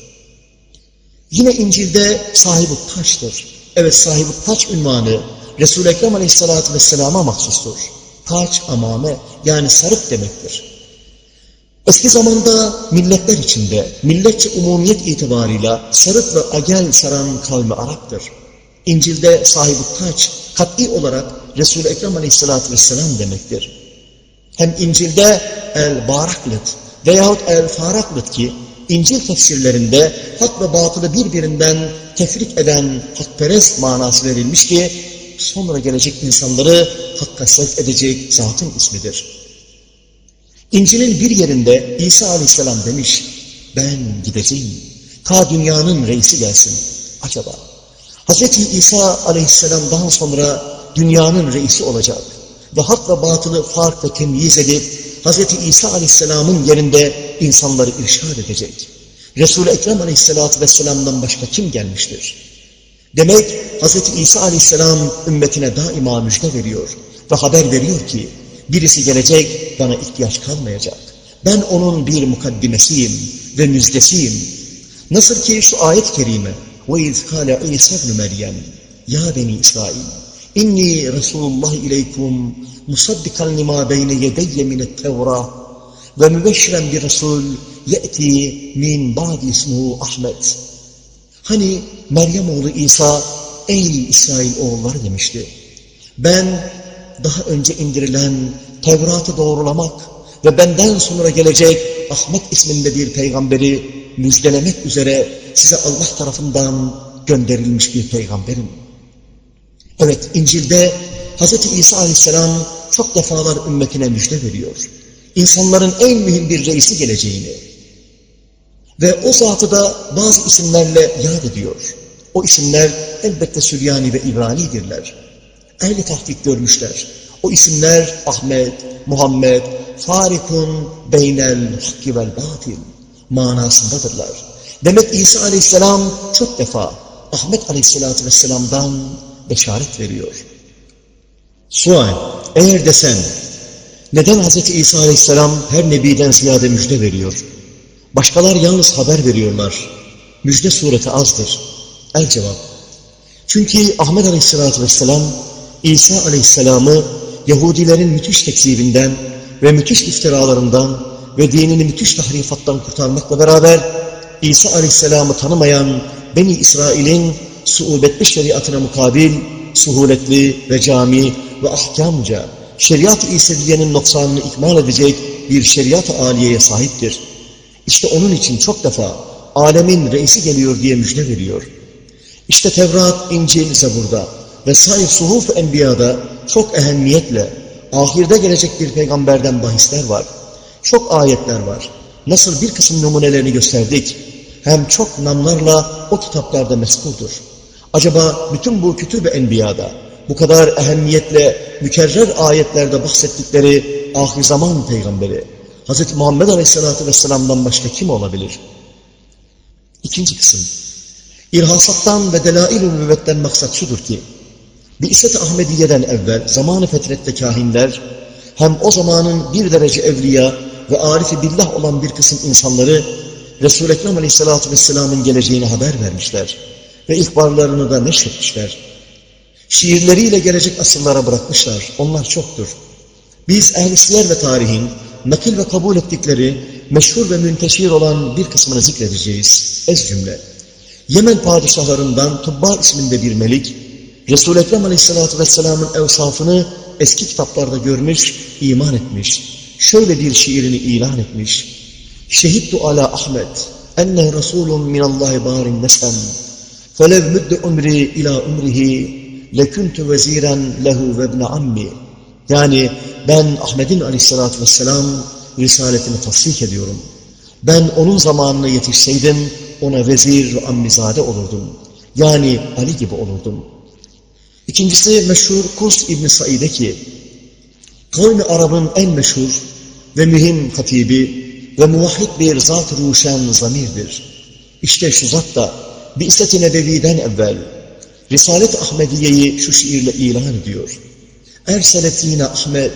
Speaker 1: Yine İncil'de sahibi taçtır. Evet sahibi taç ünvanı Resul-i Ekrem aleyhissalatü vesselama mahsustur. Taç, amame yani sarık demektir. Eski zamanda milletler içinde, milletçe umumiyet itibarıyla sarık ve agel saran kavmi Arap'tır. İncil'de sahibi taç, kat'i olarak Resul-i Ekrem aleyhissalatü vesselam demektir. Hem İncil'de el-baraklıt veyahut el-faraklıt ki, İncil tefsirlerinde hak ve batılı birbirinden tefrik eden hakperest manası verilmiş ki, sonra gelecek insanları hakka sevk edecek zatın ismidir. İncil'in bir yerinde İsa aleyhisselam demiş, ben gideceğim, ta dünyanın reisi gelsin. Acaba Hz. İsa aleyhisselamdan sonra dünyanın reisi olacak ve hak ve batılı fark ve temyiz edip Hz. İsa aleyhisselamın yerinde insanları irşad edecek. Resul-i Ekrem aleyhisselatü vesselam'dan başka kim gelmiştir? Demek Hz. İsa aleyhisselam ümmetine daima müjde veriyor ve haber veriyor ki birisi gelecek bana ihtiyaç kalmayacak. Ben onun bir mukaddimesiyim ve müjdesiyim. Nasıl ki şu ayet-i kerime وَاِذْ قَالَ عِيسَى بْنُ مَرْيَمْ Ya beni İsrail İnni Resulullah ileykum musaddikan lima beyne yedeyye minet tevrah ve mübeşşiren bir Resul ye'ti min ba'di ismuhu Ahmet. Hani Meryem oğlu İsa ey İsrail oğulları demişti. Ben daha önce indirilen Tevrat'ı doğrulamak ve benden sonra gelecek Ahmet isminde bir peygamberi müjdelemek üzere size Allah tarafından gönderilmiş bir peygamberim. Evet İncil'de Hz. İsa aleyhisselam çok defalar ümmetine müjde veriyor. İnsanların en mühim bir reisi geleceğini ve o zatı da bazı isimlerle yad ediyor. O isimler elbette Süryani ve İbrani'dirler. Ehli tahkik görmüşler. O isimler Ahmet, Muhammed, Farikun, Beynel, Hakki vel Batil manasındadırlar. Demek İsa aleyhisselam çok defa Ahmet aleyhisselatü vesselam'dan beşaret veriyor. Sual, eğer desen, neden Hz. İsa aleyhisselam her nebiden ziyade müjde veriyor? Başkalar yalnız haber veriyorlar. Müjde sureti azdır. El cevap. Çünkü Ahmet aleyhisselatü vesselam, İsa aleyhisselamı Yahudilerin müthiş tekzibinden ve müthiş iftiralarından ve dinini müthiş tahrifattan kurtarmakla beraber İsa aleyhisselamı tanımayan Beni İsrail'in suubetli şeriatına mukabil, suhuletli ve cami ve ahkamca şeriat-ı İsediye'nin noksanını ikmal edecek bir şeriat-ı aliyeye sahiptir. İşte onun için çok defa alemin reisi geliyor diye müjde veriyor. İşte Tevrat, İncil, Zebur'da ve sair suhuf enbiyada çok ehemmiyetle ahirde gelecek bir peygamberden bahisler var. Çok ayetler var. Nasıl bir kısım numunelerini gösterdik. Hem çok namlarla o kitaplarda meskuldur. Acaba bütün bu kütüb-i enbiyada bu kadar ehemmiyetle mükerrer ayetlerde bahsettikleri ahir zaman peygamberi Hz. Muhammed Aleyhisselatü Vesselam'dan başka kim olabilir? İkinci kısım. İrhasattan ve delail-ü nübüvvetten maksat şudur ki, Bi'set-i Ahmediye'den evvel zamanı fetrette kahinler, hem o zamanın bir derece evliya ve arifi billah olan bir kısım insanları Resul-i Ekrem Aleyhisselatü Vesselam'ın geleceğini haber vermişler ve ihbarlarını da neşretmişler. Şiirleriyle gelecek asırlara bırakmışlar. Onlar çoktur. Biz ehl ve tarihin nakil ve kabul ettikleri meşhur ve münteşir olan bir kısmını zikredeceğiz. Ez cümle. Yemen padişahlarından Tubba isminde bir melik, Resul-i Ekrem Aleyhisselatü Vesselam'ın evsafını eski kitaplarda görmüş, iman etmiş. Şöyle bir şiirini ilan etmiş. Şehittu ala Ahmet enne Resulun minallahi barin nesem felev müdde umri ila umrihi leküntü veziren lehu ve ibn ammi. Yani ben Ahmet'in aleyhissalatü vesselam risaletini tasdik ediyorum. Ben onun zamanına yetişseydim ona vezir ve ammizade olurdum. Yani Ali gibi olurdum. İkincisi meşhur Kurs İbni Said'e ki kavmi Arap'ın en meşhur ve mühim hatibi ve muvahhid bir zat-ı ruşen zamirdir. İşte şu zat da Bi'set-i Nebevi'den evvel Risalet Ahmediye'yi şu şiirle ilan ediyor. Erseletine Ahmet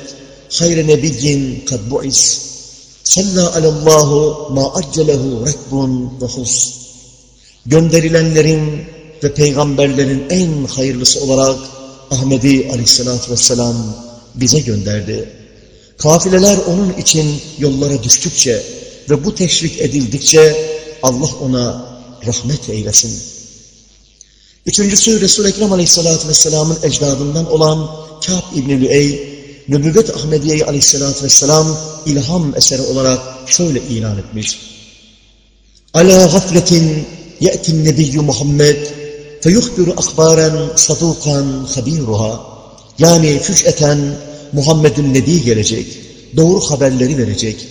Speaker 1: hayre nebiyyin kad bu'is salla alallahu ma accelehu rekbun ve hus gönderilenlerin ve peygamberlerin en hayırlısı olarak Ahmedi aleyhissalatü vesselam bize gönderdi. Kafileler onun için yollara düştükçe ve bu teşvik edildikçe Allah ona rahmet eylesin. Üçüncüsü Resul-i Ekrem Aleyhisselatü Vesselam'ın ecdadından olan Kâb İbni Lüey, Nübüvvet Ahmediye'yi Aleyhisselatü Vesselam ilham eseri olarak şöyle ilan etmiş. Ala gafletin ye'tin nebiyyü Muhammed feyuhbiru akbaren sadukan habiruha. Yani füçeten Muhammed'in Nebi gelecek, doğru haberleri verecek.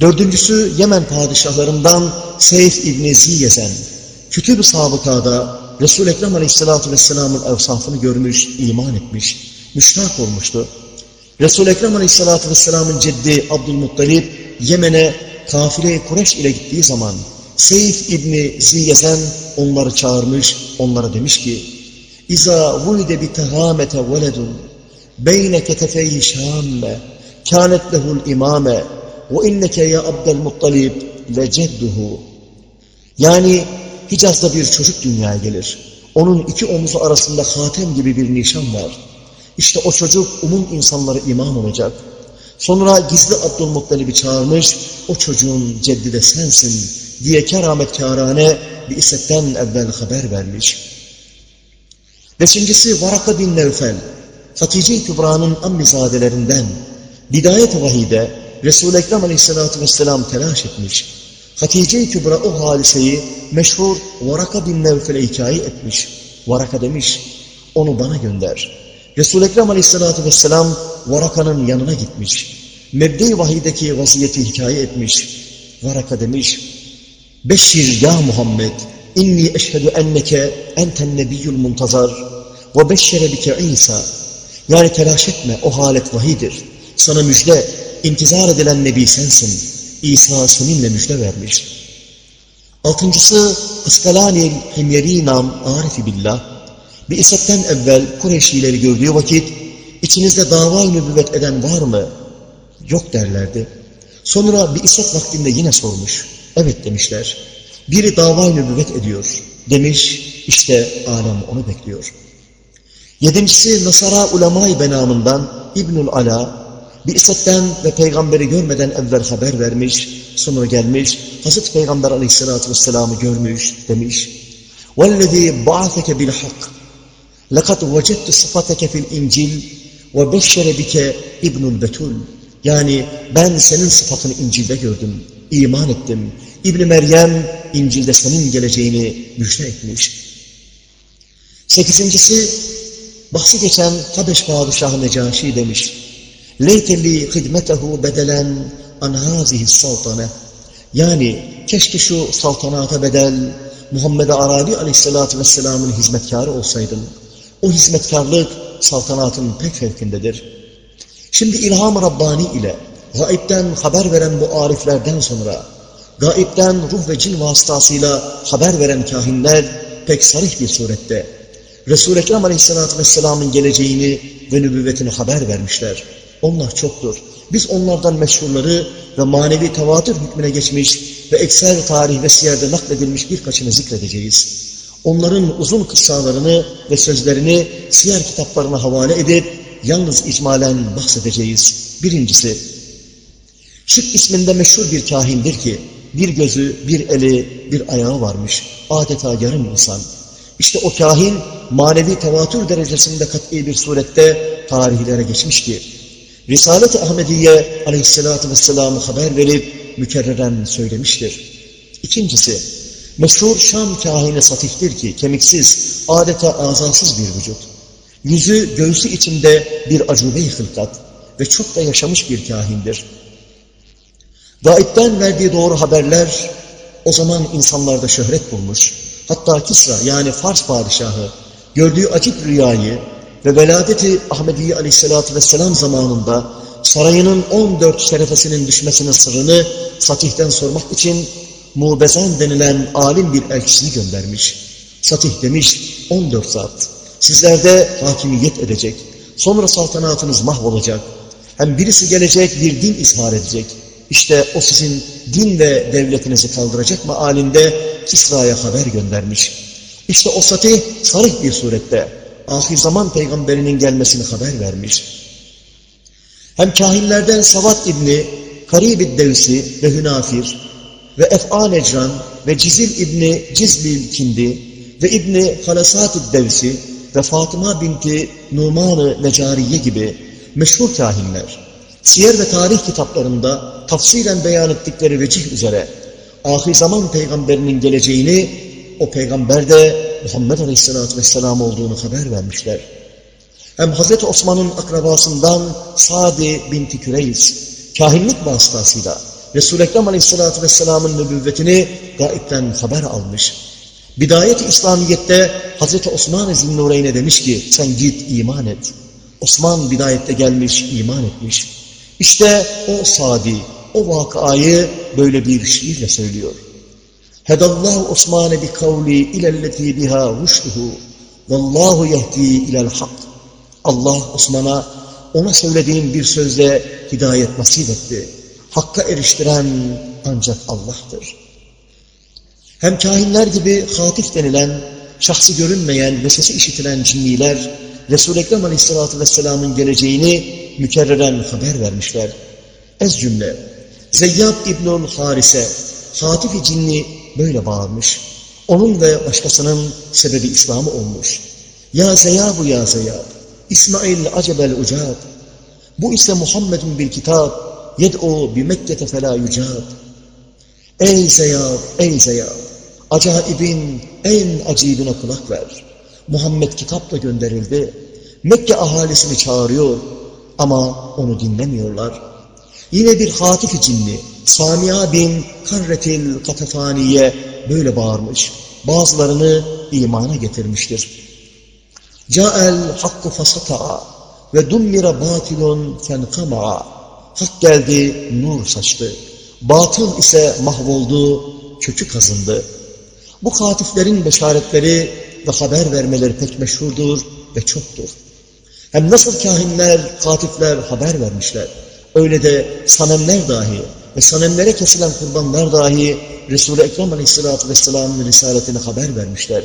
Speaker 1: Dördüncüsü Yemen padişahlarından Seyf İbni Ziyezen, Kütüb-ü Sabıka'da Resul-i Ekrem Aleyhisselatü Vesselam'ın evsafını görmüş, iman etmiş, müştak olmuştu. Resul-i Ekrem Aleyhisselatü Vesselam'ın ceddi Abdülmuttalip Yemen'e kafile Kureş ile gittiği zaman Seyf İbni Ziyezen onları çağırmış, onlara demiş ki İza vulide bi tehamete veledun beyne ketefeyhi şamme kânet lehul imame ve inneke ya Abdülmuttalib lecedduhu yani Hicaz'da bir çocuk dünyaya gelir. Onun iki omuzu arasında hatem gibi bir nişan var. İşte o çocuk umum insanları imam olacak. Sonra gizli Abdülmuttalib'i çağırmış, o çocuğun ceddi de sensin diye kerametkârane bir isetten evvel haber vermiş. Beşincisi Varaka bin Nevfel, Hatice-i Kübra'nın ammizadelerinden, Bidayet-i Vahide, Resul-i Ekrem aleyhissalatü vesselam telaş etmiş. Hatice-i Kübra o hadiseyi meşhur Varaka bin Nevfel'e hikaye etmiş. Varaka demiş, onu bana gönder. Resul-i Ekrem aleyhissalatü vesselam Varaka'nın yanına gitmiş. Mebde-i vahideki vaziyeti hikaye etmiş. Varaka demiş, Beşir ya Muhammed, inni eşhedü enneke enten nebiyyül muntazar ve beşşere bike İsa. Yani telaş etme, o halet vahidir. Sana müjde, intizar edilen nebi sensin. İsa seninle müjde vermiş. Altıncısı Askalani Himyeri nam Arifi Billah. Bir isetten evvel Kureyşlileri gördüğü vakit içinizde dava nübüvvet eden var mı? Yok derlerdi. Sonra bir iset vaktinde yine sormuş. Evet demişler. Biri dava nübüvvet ediyor. Demiş işte alem onu bekliyor. Yedincisi Nasara Ulema-i Benamından İbnül Ala bir isetten ve peygamberi görmeden evvel haber vermiş, sonra gelmiş, Hazreti Peygamber aleyhissalatü vesselam'ı görmüş, demiş, وَالَّذ۪ي بَعَثَكَ بِالْحَقِّ لَقَدْ وَجَدْتُ صِفَتَكَ فِي الْاِنْجِلِ وَبَشَّرَ بِكَ اِبْنُ الْبَتُولِ Yani ben senin sıfatını İncil'de gördüm, iman ettim. İbni Meryem İncil'de senin geleceğini müjde etmiş. Sekizincisi, bahsi geçen Habeş Padişahı Necaşi demiş, leyteli hidmetehu bedelen an hazihi saltane. Yani keşke şu saltanata bedel Muhammed Arabi aleyhissalatü vesselamın hizmetkarı olsaydım. O hizmetkarlık saltanatın pek fevkindedir. Şimdi ilham Rabbani ile gaipten haber veren bu ariflerden sonra gaipten ruh ve cin vasıtasıyla haber veren kahinler pek sarih bir surette Resul-i Ekrem aleyhissalatü vesselamın geleceğini ve nübüvvetini haber vermişler. Onlar çoktur. Biz onlardan meşhurları ve manevi tevatür hükmüne geçmiş ve ekser tarih ve siyerde nakledilmiş birkaçını zikredeceğiz. Onların uzun kıssalarını ve sözlerini siyer kitaplarına havale edip yalnız icmalen bahsedeceğiz. Birincisi, Şık isminde meşhur bir kahindir ki, bir gözü, bir eli, bir ayağı varmış. Adeta yarım insan. İşte o kahin manevi tevatür derecesinde kat'i bir surette tarihlere geçmiş ki, Risalet-i Ahmediye aleyhissalatü vesselam'ı haber verip mükerreren söylemiştir. İkincisi, meşhur Şam kahine Satif'tir ki kemiksiz, adeta azasız bir vücut. Yüzü göğsü içinde bir acube-i hılkat ve çok da yaşamış bir kahindir. Gaipten verdiği doğru haberler o zaman insanlarda şöhret bulmuş. Hatta Kisra yani Fars padişahı gördüğü acip rüyayı ve veladeti Ahmediye aleyhissalatü vesselam zamanında sarayının 14 şerefesinin düşmesinin sırrını Satih'ten sormak için Mubezan denilen alim bir elçisini göndermiş. Satih demiş 14 saat sizlerde hakimiyet edecek. Sonra saltanatınız mahvolacak. Hem birisi gelecek bir din ishar edecek. İşte o sizin din ve devletinizi kaldıracak mealinde Kisra'ya haber göndermiş. İşte o Satih sarih bir surette ahir zaman peygamberinin gelmesini haber vermiş. Hem kahinlerden Savat İbni Karib-i Devsi ve Hünafir ve Ef'a Necran ve Cizil İbni Cizbil Kindi ve İbni Halasat-ı Devsi ve Fatıma binti Numan-ı Necariye gibi meşhur kahinler, siyer ve tarih kitaplarında tafsilen beyan ettikleri vecih üzere ahir zaman peygamberinin geleceğini o peygamber de Muhammed Aleyhisselatü Vesselam olduğunu haber vermişler. Hem Hazreti Osman'ın akrabasından Sadi binti Küreyiz, kahinlik vasıtasıyla Resul-i Ekrem Aleyhisselatü Vesselam'ın nübüvvetini gaipten haber almış. Bidayet-i İslamiyet'te Hazreti Osman-ı Zinnureyn'e demiş ki sen git iman et. Osman bidayette gelmiş, iman etmiş. İşte o Sadi, o vakayı böyle bir şiirle söylüyor. Hedallahu Osman'e bi kavli ilelleti biha rüştuhu vallahu yehdi ilel hak. Allah Osman'a ona söylediğim bir sözle hidayet nasip etti. Hakka eriştiren ancak Allah'tır. Hem kahinler gibi hatif denilen, şahsı görünmeyen ve sesi işitilen cinniler, Resul-i Ekrem Aleyhisselatü Vesselam'ın geleceğini mükerreren haber vermişler. Ez cümle, Zeyyab İbnül Harise, hatif cinni böyle bağırmış. Onun ve başkasının sebebi İslam'ı olmuş. Ya Zeyabu ya Zeyab, İsmail acebel ucab. Bu ise Muhammedun bil kitab, yed'u bi Mekke'te felâ yücab. Ey Zeyab, ey Zeyab, acayibin en acibine kulak ver. Muhammed kitapla gönderildi. Mekke ahalisini çağırıyor ama onu dinlemiyorlar. Yine bir hatif cinni, Samiya bin Karretil Katafaniye böyle bağırmış. Bazılarını imana getirmiştir. Ca'el hakku fasata'a ve dummira batilun fenkama'a. Hak geldi, nur saçtı. Batıl ise mahvoldu, kökü kazındı. Bu katiflerin beşaretleri ve haber vermeleri pek meşhurdur ve çoktur. Hem nasıl kahinler, katifler haber vermişler. Öyle de sanemler dahi ve sanemlere kesilen kurbanlar dahi Resul-i Ekrem Aleyhisselatü Vesselam'ın risaletini haber vermişler.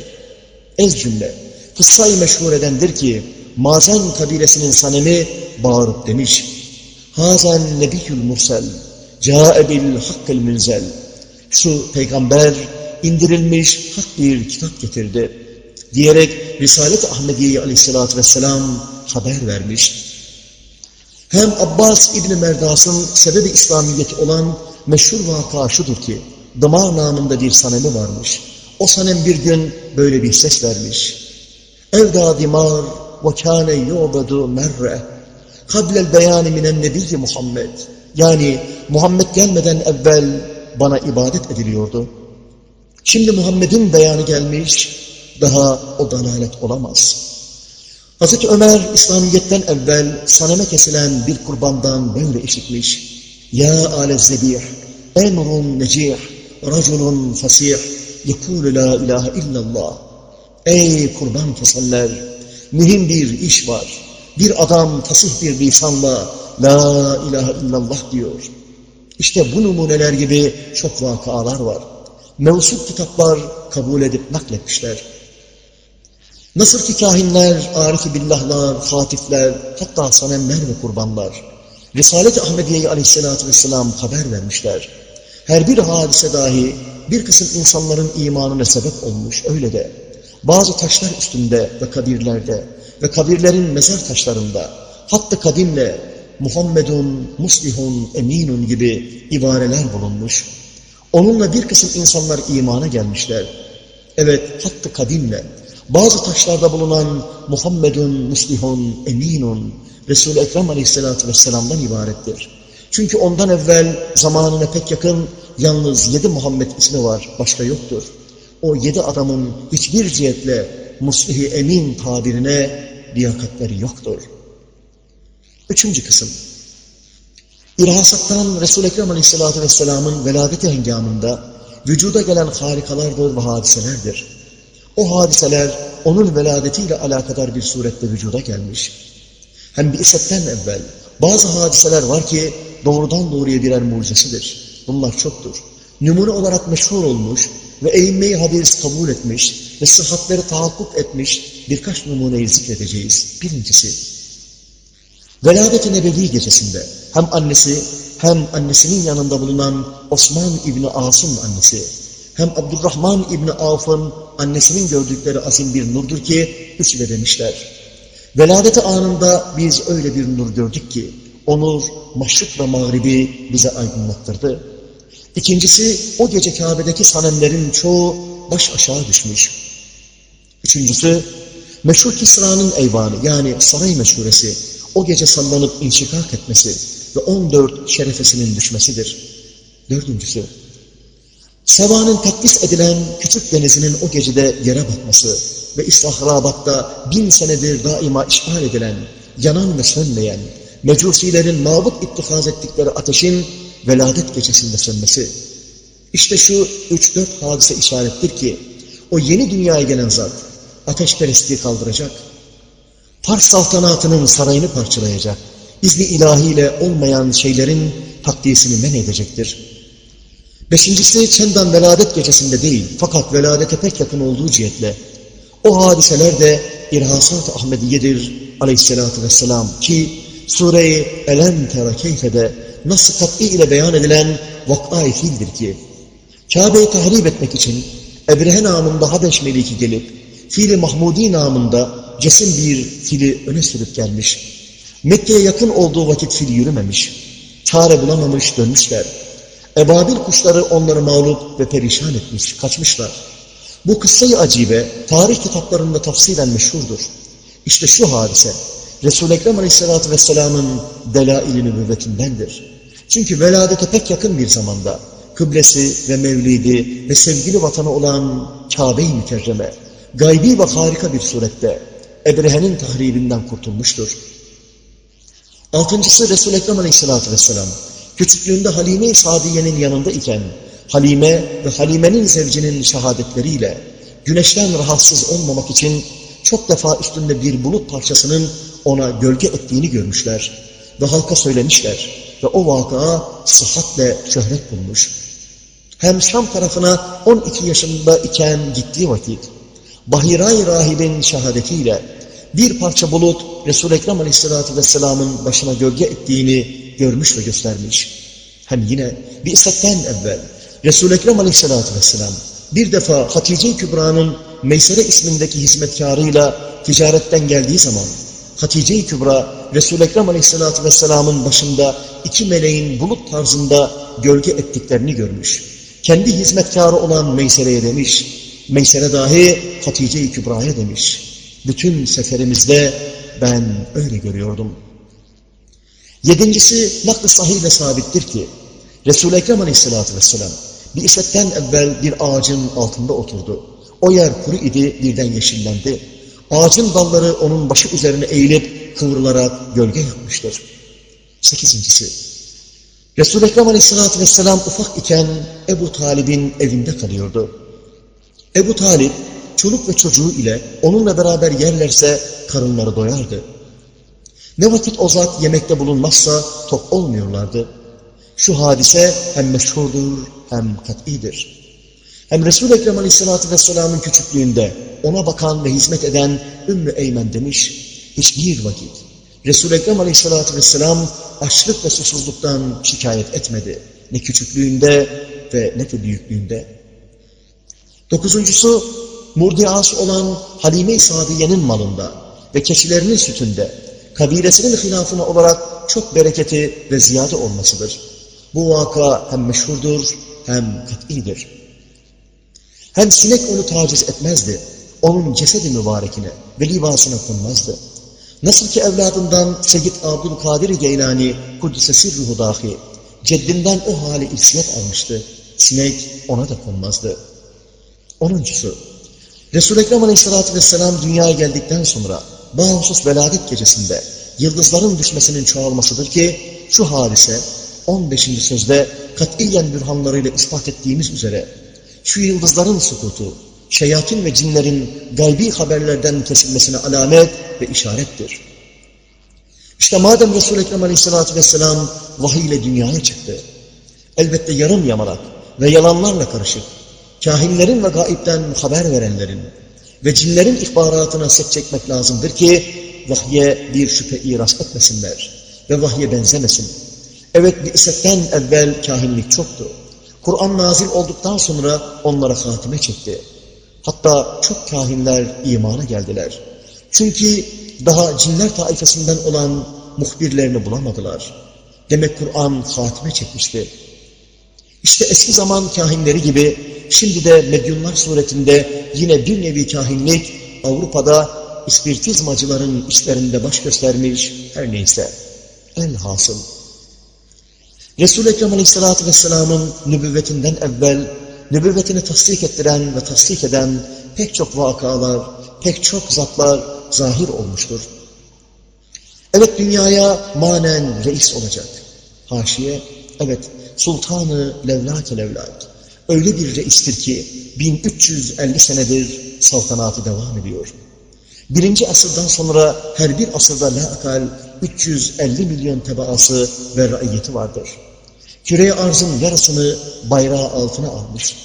Speaker 1: Ez cümle, kıssayı meşhur edendir ki, Mazen kabilesinin sanemi bağırıp demiş, Hazen nebiyyül mursel, câe bil hakkıl münzel. Şu peygamber indirilmiş hak bir kitap getirdi. Diyerek Risalet-i Ahmediye aleyhissalatü vesselam haber vermiş. Hem Abbas İbni Merdas'ın sebebi İslamiyeti olan meşhur vaka şudur ki, Dımar namında bir sanemi varmış. O sanem bir gün böyle bir ses vermiş. Evda dimar ve kâne yu'bedu merre kablel beyani minen nebiyyi Muhammed. Yani Muhammed gelmeden evvel bana ibadet ediliyordu. Şimdi Muhammed'in beyanı gelmiş, daha o dalalet olamaz. Hazreti Ömer İslamiyet'ten evvel saneme kesilen bir kurbandan böyle işitmiş. Ya alezzebih, emrun necih, raculun fasih, yekûlü la ilahe illallah. Ey kurban kesenler, mühim bir iş var. Bir adam fasih bir lisanla la ilahe illallah diyor. İşte bu numuneler gibi çok vakalar var. Mevsup kitaplar kabul edip nakletmişler. Nasıl ki kahinler, arif billahlar, hatifler, hatta sanemler ve kurbanlar, Risalet-i Ahmediye'yi aleyhissalatü vesselam haber vermişler. Her bir hadise dahi bir kısım insanların imanına sebep olmuş, öyle de. Bazı taşlar üstünde ve kabirlerde ve kabirlerin mezar taşlarında, hatta kadimle Muhammedun, Muslihun, Eminun gibi ibareler bulunmuş. Onunla bir kısım insanlar imana gelmişler. Evet, hatta kadimle bazı taşlarda bulunan Muhammedun, Muslihun, Eminun, Resul-i Ekrem Aleyhisselatü Vesselam'dan ibarettir. Çünkü ondan evvel zamanına pek yakın yalnız yedi Muhammed ismi var, başka yoktur. O yedi adamın hiçbir cihetle Muslih-i Emin tabirine liyakatleri yoktur. Üçüncü kısım. İrhasattan Resul-i Ekrem Aleyhisselatü Vesselam'ın veladeti hengamında vücuda gelen harikalardır ve hadiselerdir. O hadiseler onun veladetiyle alakadar bir surette vücuda gelmiş. Hem bir isetten evvel bazı hadiseler var ki doğrudan doğruya birer mucizesidir. Bunlar çoktur. Numune olarak meşhur olmuş ve eğinmeyi hadis kabul etmiş ve sıhhatleri tahakkuk etmiş birkaç numuneyi zikredeceğiz. Birincisi, Veladet-i Nebevi gecesinde hem annesi hem annesinin yanında bulunan Osman İbni As'ın annesi hem Abdurrahman İbni Avf'ın annesinin gördükleri asil bir nurdur ki üçü demişler. Veladeti anında biz öyle bir nur gördük ki o nur maşrık ve mağribi bize aydınlattırdı. İkincisi o gece Kabe'deki sanemlerin çoğu baş aşağı düşmüş. Üçüncüsü meşhur Kisra'nın eyvanı yani saray meşhuresi o gece sallanıp inşikak etmesi ve 14 şerefesinin düşmesidir. Dördüncüsü, Seva'nın takdis edilen küçük denizinin o gecede yere batması ve İstahrabat'ta bin senedir daima işgal edilen, yanan ve sönmeyen, mecusilerin mabut ittifaz ettikleri ateşin veladet gecesinde sönmesi. İşte şu üç dört hadise işarettir ki, o yeni dünyaya gelen zat, ateşperestliği kaldıracak, Fars saltanatının sarayını parçalayacak, izni ilahiyle olmayan şeylerin takdisini men edecektir. Beşincisi çendan veladet gecesinde değil, fakat veladete pek yakın olduğu cihetle. O hadiseler de İrhasat-ı Ahmediye'dir aleyhissalatü vesselam ki Sure-i Elem Tera Keyfe'de nasıl kat'i ile beyan edilen vak'a-i fildir ki Kabe'yi tahrip etmek için Ebrehe namında Habeş Meliki gelip Fili Mahmudi namında cesim bir fili öne sürüp gelmiş. Mekke'ye yakın olduğu vakit fil yürümemiş. Çare bulamamış dönmüşler. Ebabil kuşları onları mağlup ve perişan etmiş, kaçmışlar. Bu kıssayı acibe tarih kitaplarında tafsilen meşhurdur. İşte şu hadise Resul-i Ekrem Aleyhisselatü Vesselam'ın delail-i nübüvvetindendir. Çünkü veladete pek yakın bir zamanda kıblesi ve mevlidi ve sevgili vatanı olan Kabe-i Mükerreme gaybi ve harika bir surette Ebrehe'nin tahribinden kurtulmuştur. Altıncısı Resul-i Ekrem Aleyhisselatü Vesselam küçüklüğünde Halime-i Sadiye'nin yanında iken Halime ve Halime'nin zevcinin şehadetleriyle güneşten rahatsız olmamak için çok defa üstünde bir bulut parçasının ona gölge ettiğini görmüşler ve halka söylemişler ve o vakıa sıhhatle şöhret bulmuş. Hem Şam tarafına 12 yaşında iken gittiği vakit Bahiray rahibin şehadetiyle bir parça bulut Resul-i Ekrem Aleyhisselatü Vesselam'ın başına gölge ettiğini görmüş ve göstermiş. Hem yine bir isetten evvel Resul-i Ekrem Aleyhisselatü Vesselam bir defa Hatice-i Kübra'nın Meysere ismindeki hizmetkarıyla ticaretten geldiği zaman Hatice-i Kübra Resul-i Ekrem Aleyhisselatü Vesselam'ın başında iki meleğin bulut tarzında gölge ettiklerini görmüş. Kendi hizmetkarı olan Meysere'ye demiş, Meysere dahi Hatice-i Kübra'ya demiş. Bütün seferimizde ben öyle görüyordum. Yedincisi nakl-ı sahiyle sabittir ki Resul-i Ekrem Aleyhisselatü Vesselam bir isetten evvel bir ağacın altında oturdu. O yer kuru idi birden yeşillendi. Ağacın dalları onun başı üzerine eğilip kıvrılarak gölge yapmıştır. Sekizincisi Resul-i Ekrem Aleyhisselatü Vesselam ufak iken Ebu Talib'in evinde kalıyordu. Ebu Talip çoluk ve çocuğu ile onunla beraber yerlerse karınları doyardı. Ne vakit o zat yemekte bulunmazsa tok olmuyorlardı. Şu hadise hem meşhurdur hem kat'idir. Hem Resul-i Ekrem Aleyhisselatü Vesselam'ın küçüklüğünde ona bakan ve hizmet eden Ümmü Eymen demiş, hiçbir vakit Resul-i Ekrem Aleyhisselatü Vesselam açlık ve susuzluktan şikayet etmedi. Ne küçüklüğünde ve ne de büyüklüğünde. Dokuzuncusu, murdiası olan Halime-i Sadiye'nin malında ve keçilerinin sütünde kabilesinin hilafına olarak çok bereketi ve ziyade olmasıdır. Bu vaka hem meşhurdur hem kat'idir. Hem sinek onu taciz etmezdi. onun cesedi mübarekine ve libasına konmazdı. Nasıl ki evladından Seyyid Abdülkadir Geylani Kuddise ruhu dahi ceddinden o hali irsiyet almıştı. Sinek ona da konmazdı. Onuncusu, Resul-i Ekrem Aleyhisselatü Vesselam dünyaya geldikten sonra bağımsız veladet gecesinde yıldızların düşmesinin çoğalmasıdır ki şu hadise 15. sözde katiyen bürhanlarıyla ispat ettiğimiz üzere şu yıldızların sukutu, şeyatin ve cinlerin gaybi haberlerden kesilmesine alamet ve işarettir. İşte madem Resul-i Ekrem Aleyhisselatü Vesselam vahiy ile dünyaya çıktı, elbette yarım yamalak ve yalanlarla karışık, kahinlerin ve gaipten haber verenlerin ve cinlerin ihbaratına set çekmek lazımdır ki vahye bir şüphe iras etmesinler ve vahye benzemesin. Evet bir isetten evvel kahinlik çoktu. Kur'an nazil olduktan sonra onlara hatime çekti. Hatta çok kahinler imana geldiler. Çünkü daha cinler taifesinden olan muhbirlerini bulamadılar. Demek Kur'an hatime çekmişti. İşte eski zaman kahinleri gibi şimdi de medyumlar suretinde yine bir nevi kahinlik Avrupa'da ispiritizmacıların işlerinde baş göstermiş her neyse. Elhasıl. Resul-i Ekrem Aleyhisselatü Vesselam'ın nübüvvetinden evvel nübüvvetini tasdik ettiren ve tasdik eden pek çok vakalar, pek çok zatlar zahir olmuştur. Evet dünyaya manen reis olacak. Haşiye, evet sultanı levlake levlak. Öyle bir reistir ki 1350 senedir saltanatı devam ediyor. Birinci asırdan sonra her bir asırda la akal 350 milyon tebaası ve raiyeti vardır. Küre arzın yarısını bayrağı altına almış.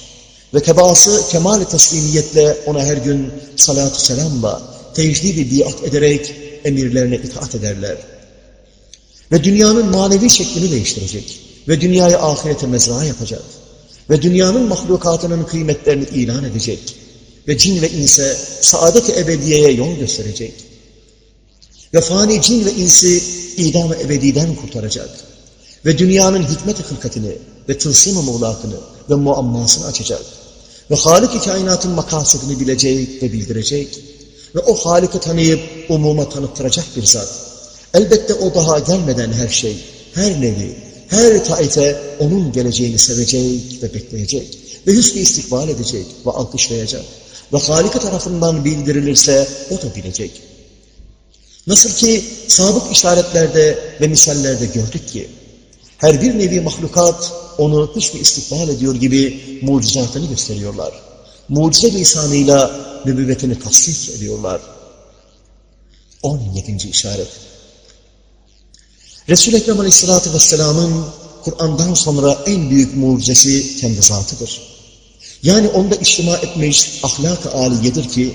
Speaker 1: Ve tebaası kemal-i teslimiyetle ona her gün salatü selamla tecdid-i biat ederek emirlerine itaat ederler. Ve dünyanın manevi şeklini değiştirecek. Ve dünyayı ahirete mezra yapacak. Ve dünyanın mahlukatının kıymetlerini ilan edecek. Ve cin ve inse saadet-i ebediyeye yol gösterecek. Ve fani cin ve insi idam-ı ebediden kurtaracak. Ve dünyanın hikmet-i hılkatini ve tılsım-ı muğlakını ve muammasını açacak. Ve Halik-i kainatın makasını bilecek ve bildirecek. Ve o Halik'i tanıyıp umuma tanıttıracak bir zat. Elbette o daha gelmeden her şey, her nevi, her taife onun geleceğini sevecek ve bekleyecek. Ve hüsnü istikbal edecek ve alkışlayacak. Ve Halik'i tarafından bildirilirse o da bilecek. Nasıl ki sabık işaretlerde ve misallerde gördük ki, her bir nevi mahlukat onu hiçbir istikbal ediyor gibi mucizatını gösteriyorlar. Mucize lisanıyla nübüvvetini tasdik ediyorlar. 17. işaret. Resul-i Ekrem Aleyhisselatü Vesselam'ın Kur'an'dan sonra en büyük mucizesi kendi zatıdır. Yani onda içtima etmiş ahlak-ı aliyedir ki,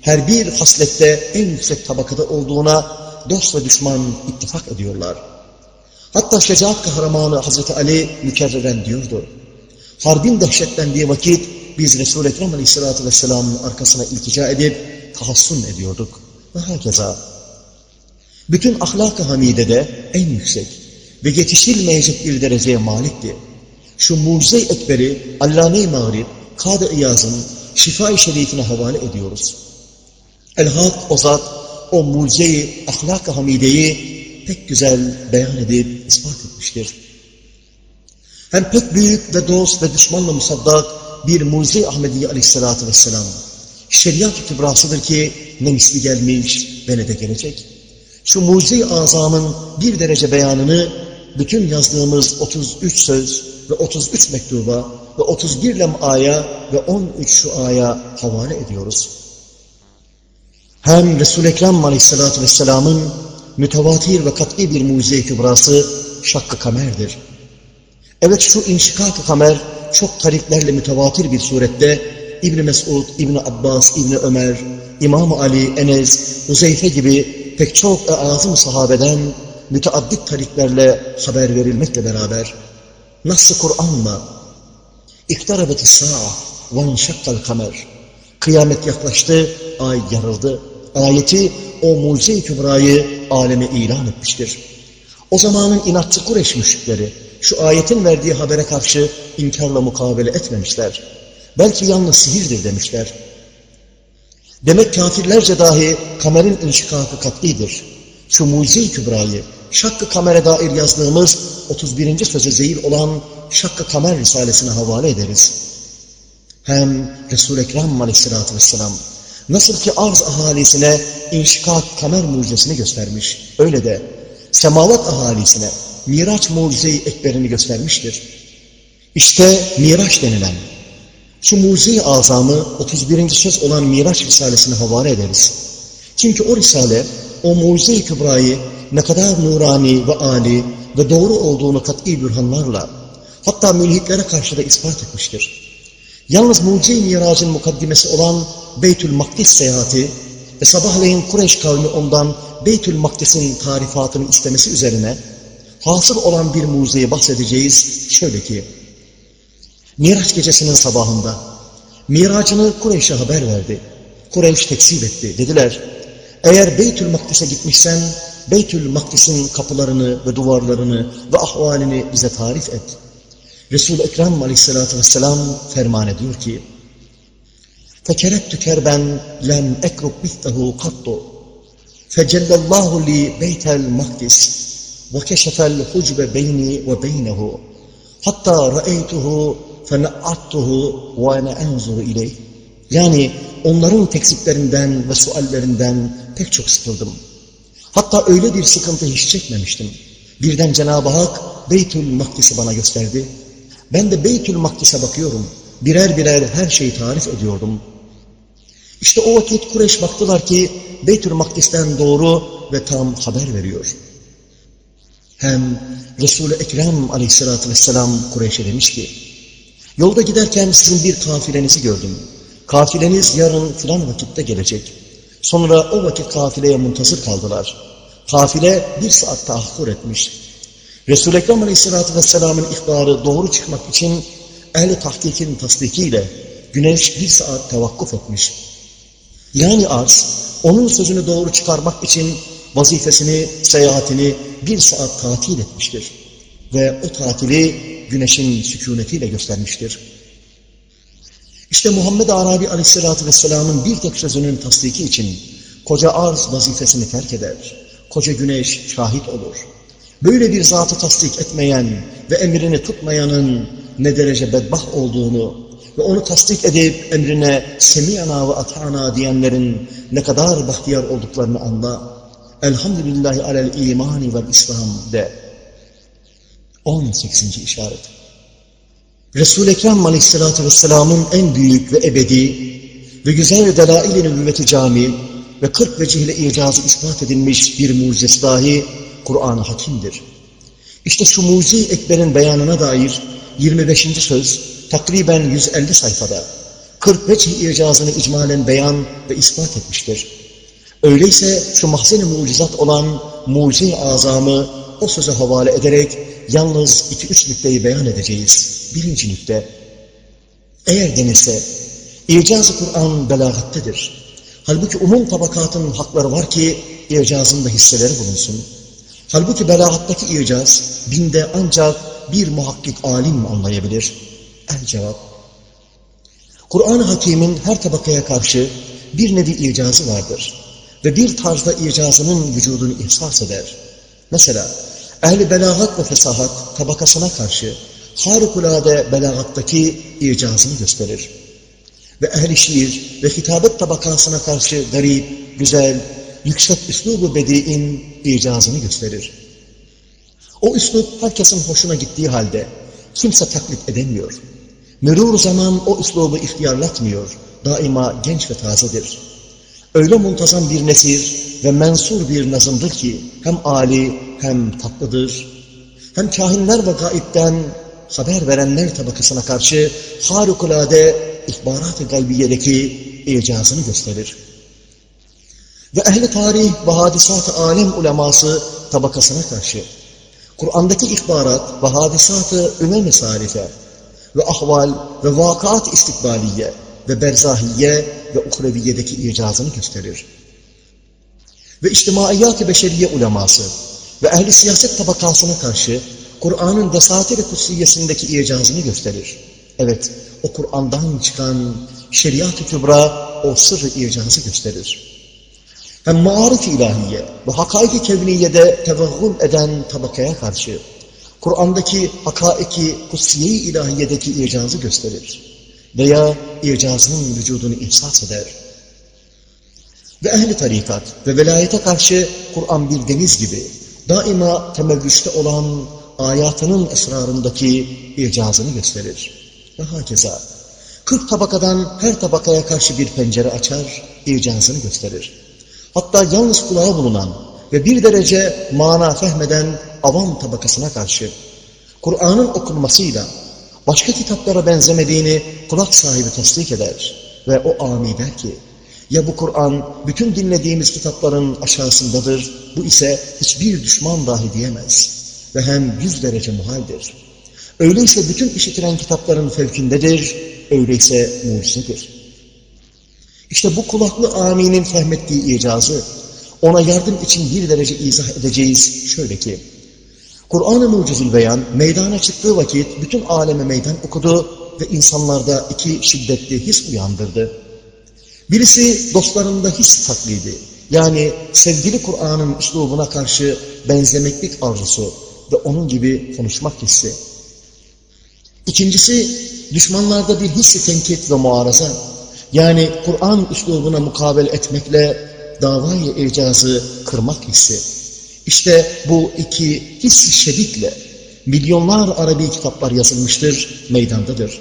Speaker 1: her bir haslette en yüksek tabakada olduğuna dost ve düşman ittifak ediyorlar. Hatta şecaat kahramanı Hazreti Ali mükerreren diyordu. Harbin dehşetlendiği vakit biz Resul-i Ekrem Aleyhisselatü Vesselam'ın arkasına iltica edip tahassun ediyorduk. Ve herkese. Bütün ahlak-ı hamidede en yüksek ve yetişilmeyecek bir dereceye malikti. Şu mucize-i ekberi Allame-i Mağrib, Kadı İyaz'ın şifa-i şerifine havale ediyoruz. El-Hak o zat, o mucize-i ahlak-ı hamideyi pek güzel beyan edip ispat etmiştir. Hem pek büyük ve dost ve düşmanla musaddak bir mucize Ahmediye aleyhissalatü vesselam. Şeriat-ı kübrasıdır ki ne misli gelmiş ve ne de gelecek. Şu mucize-i azamın bir derece beyanını bütün yazdığımız 33 söz ve 33 mektuba ve 31 lem aya ve 13 şu aya havale ediyoruz. Hem Resul-i Ekrem aleyhissalatü vesselamın mütevatir ve kat'i bir mucize-i kübrası şakkı kamerdir. Evet şu inşikak-ı kamer çok tariklerle mütevatir bir surette İbn Mesud, İbn Abbas, İbn Ömer, İmam Ali, Enes, Uzeyfe gibi pek çok azım sahabeden müteaddit tariklerle haber verilmekle beraber Nas-ı Kur'an'la İktarabeti sa'a vanşakkal kamer Kıyamet yaklaştı, ay yarıldı. Ayeti o mucize-i kübrayı aleme ilan etmiştir. O zamanın inatçı Kureyş müşrikleri şu ayetin verdiği habere karşı inkarla mukabele etmemişler. Belki yalnız sihirdir demişler. Demek kafirlerce dahi kamerin inşikakı kat'idir. Şu mucize-i kübrayı, Şakkı Kamer'e dair yazdığımız 31. söze zehir olan Şakkı Kamer Risalesine havale ederiz. Hem Resul-i Ekrem aleyhissalatü vesselam nasıl ki arz ahalisine inşikak kamer mucizesini göstermiş, öyle de semavat ahalisine Miraç mucize-i ekberini göstermiştir. İşte Miraç denilen şu mucize-i azamı 31. söz olan Miraç Risalesine havale ederiz. Çünkü o Risale, o mucize-i kübrayı ne kadar nurani ve âli ve doğru olduğunu kat'i bürhanlarla, hatta mülhitlere karşı da ispat etmiştir. Yalnız mucize-i miracın mukaddimesi olan Beytül Makdis seyahati ve sabahleyin Kureyş kavmi ondan Beytül Makdis'in tarifatını istemesi üzerine hasıl olan bir mucizeyi bahsedeceğiz. Şöyle ki, Miraç gecesinin sabahında miracını Kureyş'e haber verdi. Kureyş tekzip etti. Dediler, eğer Beytül Makdis'e gitmişsen Beytül Makdis'in kapılarını ve duvarlarını ve ahvalini bize tarif et. Resul-i Ekrem aleyhissalatü vesselam ferman ediyor ki, Fekerettü kerben lem ekruk mihtehu kattu. Fecellallahu li beytel mahdis ve keşefel hucbe beyni ve beynehu. Hatta ra'eytuhu fene'attuhu ve ene enzuru ileyh. Yani onların tekziplerinden ve suallerinden pek çok sıkıldım. Hatta öyle bir sıkıntı hiç çekmemiştim. Birden Cenab-ı Hak Beytül Makdis'i bana gösterdi. Ben de Beytül Makdis'e bakıyorum. Birer birer her şeyi tarif ediyordum. İşte o vakit Kureyş baktılar ki Beytül Makdis'ten doğru ve tam haber veriyor. Hem Resul-i Ekrem aleyhissalatü vesselam Kureyş'e demiş ki, yolda giderken sizin bir kafilenizi gördüm. Kafileniz yarın filan vakitte gelecek. Sonra o vakit kafileye muntazır kaldılar. Kafile bir saat tahkur etmiş. Resul-i Ekrem Aleyhisselatü Vesselam'ın ihbarı doğru çıkmak için ehli tahkikin tasdikiyle güneş bir saat tevakkuf etmiş. Yani arz, onun sözünü doğru çıkarmak için vazifesini, seyahatini bir saat tatil etmiştir. Ve o tatili güneşin sükunetiyle göstermiştir. İşte Muhammed Arabi Aleyhisselatü Vesselam'ın bir tek sözünün tasdiki için koca arz vazifesini terk eder. Koca güneş şahit olur. Böyle bir zatı tasdik etmeyen ve emrini tutmayanın ne derece bedbah olduğunu ve onu tasdik edip emrine semiyana ve atana diyenlerin ne kadar bahtiyar olduklarını anla. Elhamdülillahi alel imani ve İslam de. 18. işaret. Resul-i Ekrem Aleyhisselatü Vesselam'ın en büyük ve ebedi ve güzel delail-i nübüvveti cami ve 40 vecihle icazı ispat edilmiş bir mucizesi dahi Kur'an-ı Hakim'dir. İşte şu mucize-i ekberin beyanına dair 25. söz takriben 150 sayfada 40 vecih icazını icmalen beyan ve ispat etmiştir. Öyleyse şu mahzen-i mucizat olan mucize-i azamı o söze havale ederek yalnız iki üç nükteyi beyan edeceğiz. Birinci nükte, eğer denilse, icaz-ı Kur'an belagattedir. Halbuki umum tabakatın hakları var ki icazın da hisseleri bulunsun. Halbuki belagattaki icaz binde ancak bir muhakkik alim anlayabilir. El cevap, Kur'an-ı Hakim'in her tabakaya karşı bir nevi icazı vardır ve bir tarzda icazının vücudunu ihsas eder. Mesela ehli belagat ve fesahat tabakasına karşı harikulade belagattaki icazını gösterir. Ve ehli şiir ve hitabet tabakasına karşı garip, güzel, yüksek üslubu bediin icazını gösterir. O üslup herkesin hoşuna gittiği halde kimse taklit edemiyor. Mürur zaman o üslubu ihtiyarlatmıyor. Daima genç ve tazedir. Öyle muntazam bir nesir ve mensur bir nazımdır ki hem âli hem tatlıdır. Hem kahinler ve gaipten haber verenler tabakasına karşı harikulade ihbarat-ı gaybiyedeki icazını gösterir. Ve ehli tarih ve hadisat-ı alem uleması tabakasına karşı Kur'an'daki ihbarat ve hadisat-ı ümem-i salife ve ahval ve vakaat istikbaliye ve berzahiye ve uhreviyedeki icazını gösterir. Ve içtimaiyat-ı beşeriye uleması ve ehli siyaset tabakasına karşı Kur'an'ın desatir-i kutsiyesindeki icazını gösterir. Evet, o Kur'an'dan çıkan şeriat-ı kübra o sırrı icazı gösterir. Hem marif ilahiye ve hakaiki kevniyede tevehhül eden tabakaya karşı Kur'an'daki hakaiki kutsiye-i ilahiyedeki icazı gösterir. Veya icazının vücudunu ihsas eder. Ve ehli tarikat ve velayete karşı Kur'an bir deniz gibi daima temevvüşte olan ayatının esrarındaki icazını gösterir. Ve hakeza 40 tabakadan her tabakaya karşı bir pencere açar, icazını gösterir. Hatta yalnız kulağı bulunan ve bir derece mana fehmeden avam tabakasına karşı Kur'an'ın okunmasıyla başka kitaplara benzemediğini kulak sahibi tasdik eder ve o ami der ki ya bu Kur'an bütün dinlediğimiz kitapların aşağısındadır, bu ise hiçbir düşman dahi diyemez ve hem yüz derece muhaldir. Öyleyse bütün işitilen kitapların fevkindedir, öyleyse mucizedir. İşte bu kulaklı aminin fehmettiği icazı, ona yardım için bir derece izah edeceğiz. Şöyle ki, Kur'an-ı Mucizül Beyan meydana çıktığı vakit bütün aleme meydan okudu ve insanlarda iki şiddetli his uyandırdı. Birisi dostlarında his taklidi, yani sevgili Kur'an'ın üslubuna karşı benzemeklik arzusu ve onun gibi konuşmak hissi. İkincisi, düşmanlarda bir hissi tenkit ve muaraza, yani Kur'an üslubuna mukabel etmekle davayı icazı kırmak hissi. İşte bu iki his şeditle milyonlar Arabi kitaplar yazılmıştır, meydandadır.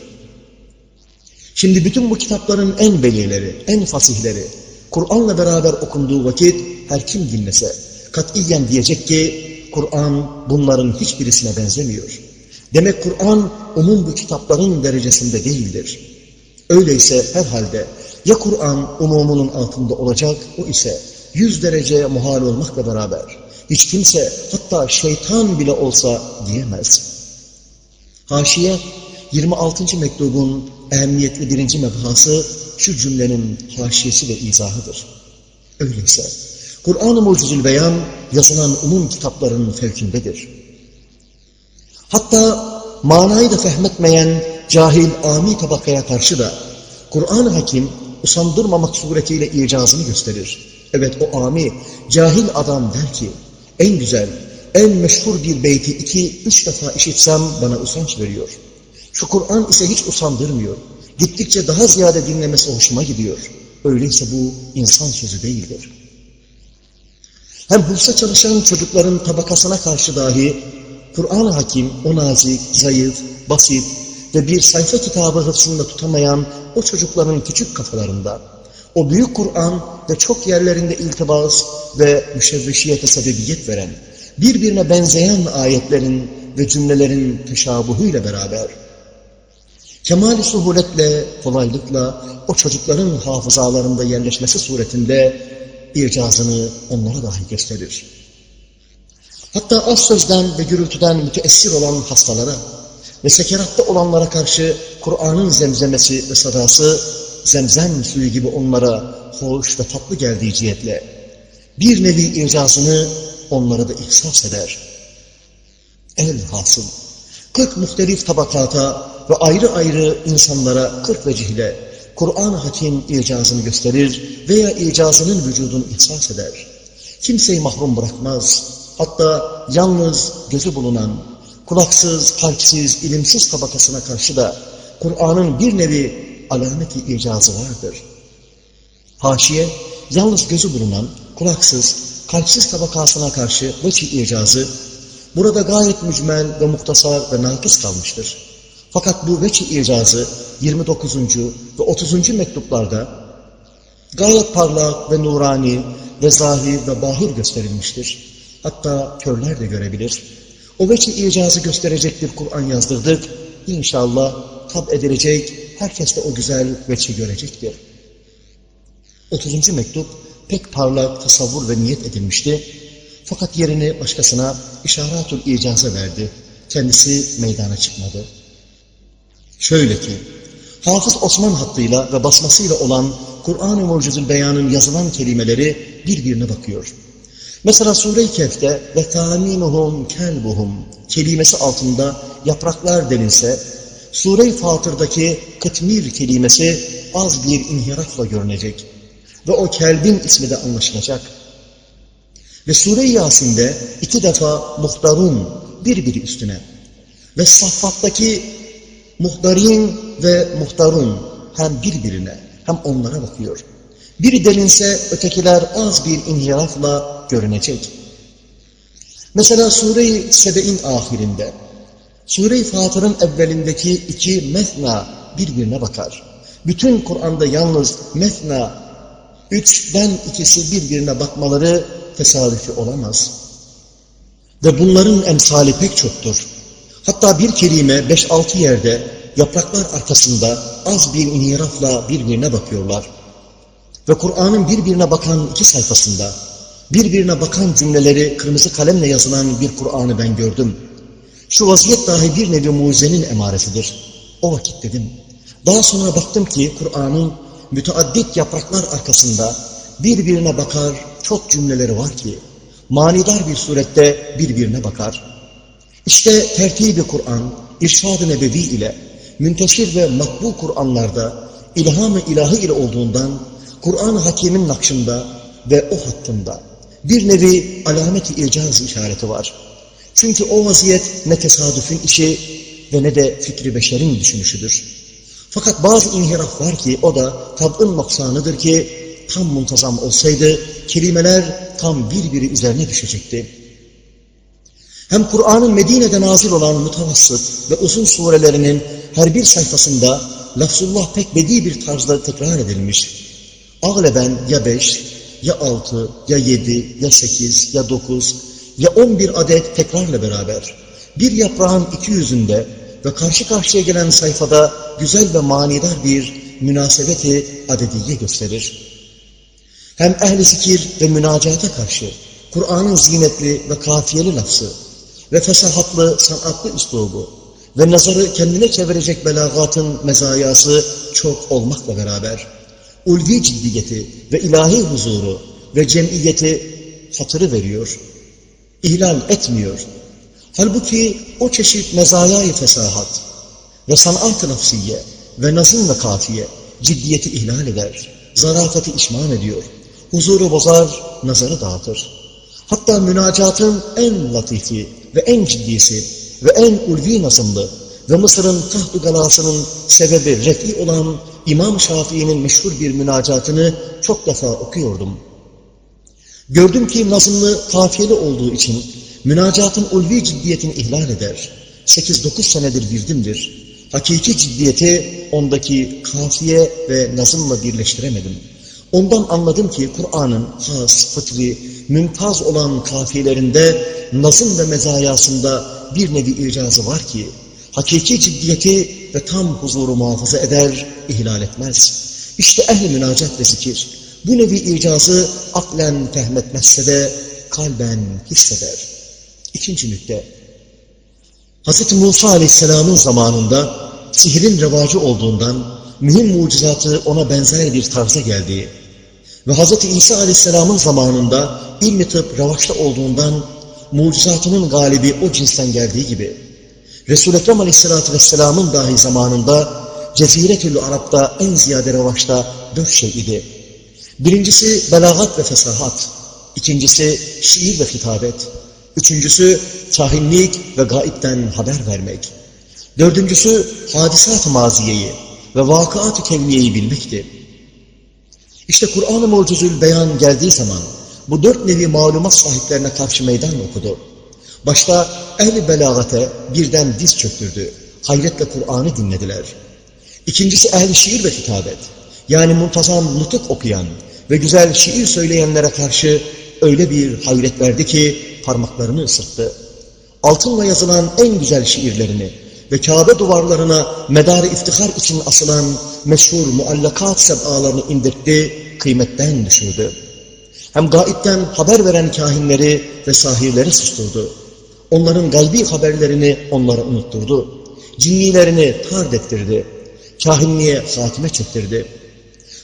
Speaker 1: Şimdi bütün bu kitapların en belirleri, en fasihleri, Kur'an'la beraber okunduğu vakit her kim dinlese, katiyen diyecek ki, Kur'an bunların hiçbirisine benzemiyor. Demek Kur'an umum bu kitapların derecesinde değildir. Öyleyse herhalde ya Kur'an umumunun altında olacak, o ise yüz derece muhal olmakla beraber hiç kimse hatta şeytan bile olsa diyemez. Haşiye 26. mektubun ehemmiyetli birinci mebhası şu cümlenin haşiyesi ve izahıdır. Öyleyse Kur'an-ı Mucizül Beyan yazılan umum kitapların fevkindedir. Hatta manayı da fehmetmeyen cahil ami tabakaya karşı da Kur'an-ı Hakim usandırmamak suretiyle icazını gösterir. Evet o ami, cahil adam der ki, en güzel, en meşhur bir beyti iki, üç defa işitsem bana usanç veriyor. Şu Kur'an ise hiç usandırmıyor. Gittikçe daha ziyade dinlemesi hoşuma gidiyor. Öyleyse bu insan sözü değildir. Hem bursa çalışan çocukların tabakasına karşı dahi Kur'an-ı Hakim o nazik, zayıf, basit ve bir sayfa kitabı hıfzında tutamayan o çocukların küçük kafalarında o büyük Kur'an ve çok yerlerinde iltibas ve müşevveşiyete sebebiyet veren, birbirine benzeyen ayetlerin ve cümlelerin teşabuhuyla beraber, kemali suhuletle, kolaylıkla o çocukların hafızalarında yerleşmesi suretinde icazını onlara dahi gösterir. Hatta az sözden ve gürültüden müteessir olan hastalara ve sekeratta olanlara karşı Kur'an'ın zemzemesi ve sadası zemzem suyu gibi onlara hoş ve tatlı geldiği cihetle bir nevi icazını onlara da ihsas eder. Elhasıl, kırk muhtelif tabakata ve ayrı ayrı insanlara kırk vecihle Kur'an-ı Hakim icazını gösterir veya icazının vücudunu ihsas eder. Kimseyi mahrum bırakmaz. Hatta yalnız gözü bulunan, kulaksız, kalpsiz, ilimsiz tabakasına karşı da Kur'an'ın bir nevi alameti icazı vardır. Haşiye, yalnız gözü bulunan, kulaksız, kalpsiz tabakasına karşı veçi icazı, burada gayet mücmel ve muhtasar ve nakıs kalmıştır. Fakat bu veçi icazı 29. ve 30. mektuplarda gayet parlak ve nurani ve zahir ve bahir gösterilmiştir. Hatta körler de görebilir. O veçi icazı gösterecektir Kur'an yazdırdık. İnşallah tab edilecek herkes de o güzel veçi görecektir. 30. mektup pek parlak tasavvur ve niyet edilmişti. Fakat yerini başkasına işaretul icaza verdi. Kendisi meydana çıkmadı. Şöyle ki, Hafız Osman hattıyla ve basmasıyla olan Kur'an-ı Mucizül Beyan'ın yazılan kelimeleri birbirine bakıyor. Mesela Sure-i Kehf'te ve taminuhum kelbuhum kelimesi altında yapraklar delinse Sure-i Fatır'daki kıtmir kelimesi az bir inhirafla görünecek. Ve o kelbin ismi de anlaşılacak. Ve Sure-i Yasin'de iki defa muhtarun birbiri üstüne ve Saffat'taki muhtarin ve muhtarun hem birbirine hem onlara bakıyor. Biri delinse ötekiler az bir inhirafla görünecek. Mesela Sure-i Sebe'in ahirinde, Sure-i Fatır'ın evvelindeki iki methna birbirine bakar. Bütün Kur'an'da yalnız methna, üçten ikisi birbirine bakmaları tesadüfi olamaz. Ve bunların emsali pek çoktur. Hatta bir kelime beş altı yerde yapraklar arkasında az bir inhirafla birbirine bakıyorlar. Ve Kur'an'ın birbirine bakan iki sayfasında birbirine bakan cümleleri kırmızı kalemle yazılan bir Kur'an'ı ben gördüm. Şu vaziyet dahi bir nevi mucizenin emaresidir. O vakit dedim. Daha sonra baktım ki Kur'an'ın müteaddit yapraklar arkasında birbirine bakar çok cümleleri var ki manidar bir surette birbirine bakar. İşte tertibi Kur'an, irşad-ı nebevi ile münteşir ve makbu Kur'anlarda ilham-ı ilahi ile olduğundan Kur'an-ı Hakim'in nakşında ve o hattında bir nevi alamet-i icaz işareti var. Çünkü o vaziyet ne tesadüfün işi ve ne de fikri beşerin düşünüşüdür. Fakat bazı inhiraf var ki o da tab'ın noksanıdır ki tam muntazam olsaydı kelimeler tam birbiri üzerine düşecekti. Hem Kur'an'ın Medine'de nazil olan mutavassıt ve uzun surelerinin her bir sayfasında lafzullah pek bedi bir tarzda tekrar edilmiş. Ağleben ya beş, ya altı, ya yedi, ya sekiz, ya dokuz, ya on bir adet tekrarla beraber bir yaprağın iki yüzünde ve karşı karşıya gelen sayfada güzel ve manidar bir münasebeti adediye gösterir. Hem ehli zikir ve münacata karşı Kur'an'ın zinetli ve kafiyeli lafzı ve fesahatlı, sanatlı üslubu ve nazarı kendine çevirecek belagatın mezayası çok olmakla beraber ulvi ciddiyeti ve ilahi huzuru ve cemiyeti hatırı veriyor, ihlal etmiyor. Halbuki o çeşit mezayayı fesahat ve sanat-ı nafsiye ve nazım ve kafiye ciddiyeti ihlal eder, zarafeti işman ediyor, huzuru bozar, nazarı dağıtır. Hatta münacatın en latifi ve en ciddisi ve en ulvi nazımlı ve Mısır'ın taht galasının sebebi refi olan İmam Şafii'nin meşhur bir münacatını çok defa okuyordum. Gördüm ki nazımlı kafiyeli olduğu için münacatın ulvi ciddiyetini ihlal eder. 8-9 senedir virdimdir. Hakiki ciddiyeti ondaki kafiye ve nazımla birleştiremedim. Ondan anladım ki Kur'an'ın has, fıtri, mümtaz olan kafiyelerinde nazım ve mezayasında bir nevi icazı var ki hakiki ciddiyeti ve tam huzuru muhafaza eder, ihlal etmez. İşte ehli münacat ve zikir bu nevi icazı aklen fehmetmezse de kalben hisseder. İkinci nükte. Hz. Musa Aleyhisselam'ın zamanında sihirin revacı olduğundan mühim mucizatı ona benzer bir tarza geldiği ve Hz. İsa Aleyhisselam'ın zamanında ilmi tıp revaçta olduğundan mucizatının galibi o cinsten geldiği gibi Resul-i Ekrem Aleyhisselatü Vesselam'ın dahi zamanında Ceziretül Arap'ta en ziyade revaçta dört şey idi. Birincisi belagat ve fesahat, ikincisi şiir ve hitabet, üçüncüsü kahinlik ve gaipten haber vermek, dördüncüsü hadisat-ı maziyeyi ve vakıat-ı kevniyeyi bilmekti. İşte Kur'an-ı Mucizül Beyan geldiği zaman bu dört nevi malumat sahiplerine karşı meydan okudu. Başta ehli belagate birden diz çöktürdü. Hayretle Kur'an'ı dinlediler. İkincisi ehli şiir ve hitabet. Yani muntazam nutuk okuyan ve güzel şiir söyleyenlere karşı öyle bir hayret verdi ki parmaklarını ısırttı. Altınla yazılan en güzel şiirlerini ve Kabe duvarlarına medarı iftihar için asılan meşhur muallakat sebalarını indirtti, kıymetten düşürdü. Hem gaipten haber veren kahinleri ve sahirleri susturdu. Onların gaybi haberlerini onlara unutturdu. Cinnilerini tard ettirdi. Kahinliğe hatime çektirdi.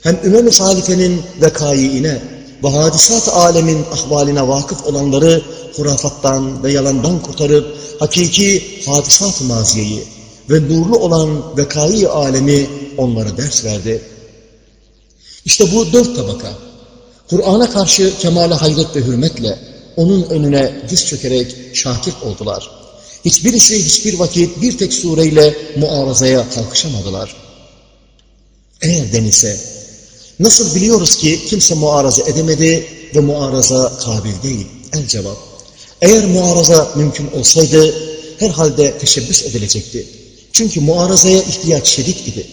Speaker 1: Hem Ümem-i Salife'nin vekaiine ve hadisat alemin ahvaline vakıf olanları hurafattan ve yalandan kurtarıp hakiki hadisat-ı maziyeyi ve nurlu olan vekai alemi onlara ders verdi. İşte bu dört tabaka, Kur'an'a karşı kemale hayret ve hürmetle onun önüne diz çökerek şakir oldular. Hiçbirisi hiçbir vakit bir tek sureyle muarazaya kalkışamadılar. Eğer denilse, nasıl biliyoruz ki kimse muaraza edemedi ve muaraza kabil değil? El cevap. Eğer muaraza mümkün olsaydı herhalde teşebbüs edilecekti. Çünkü muarazaya ihtiyaç şiddet idi.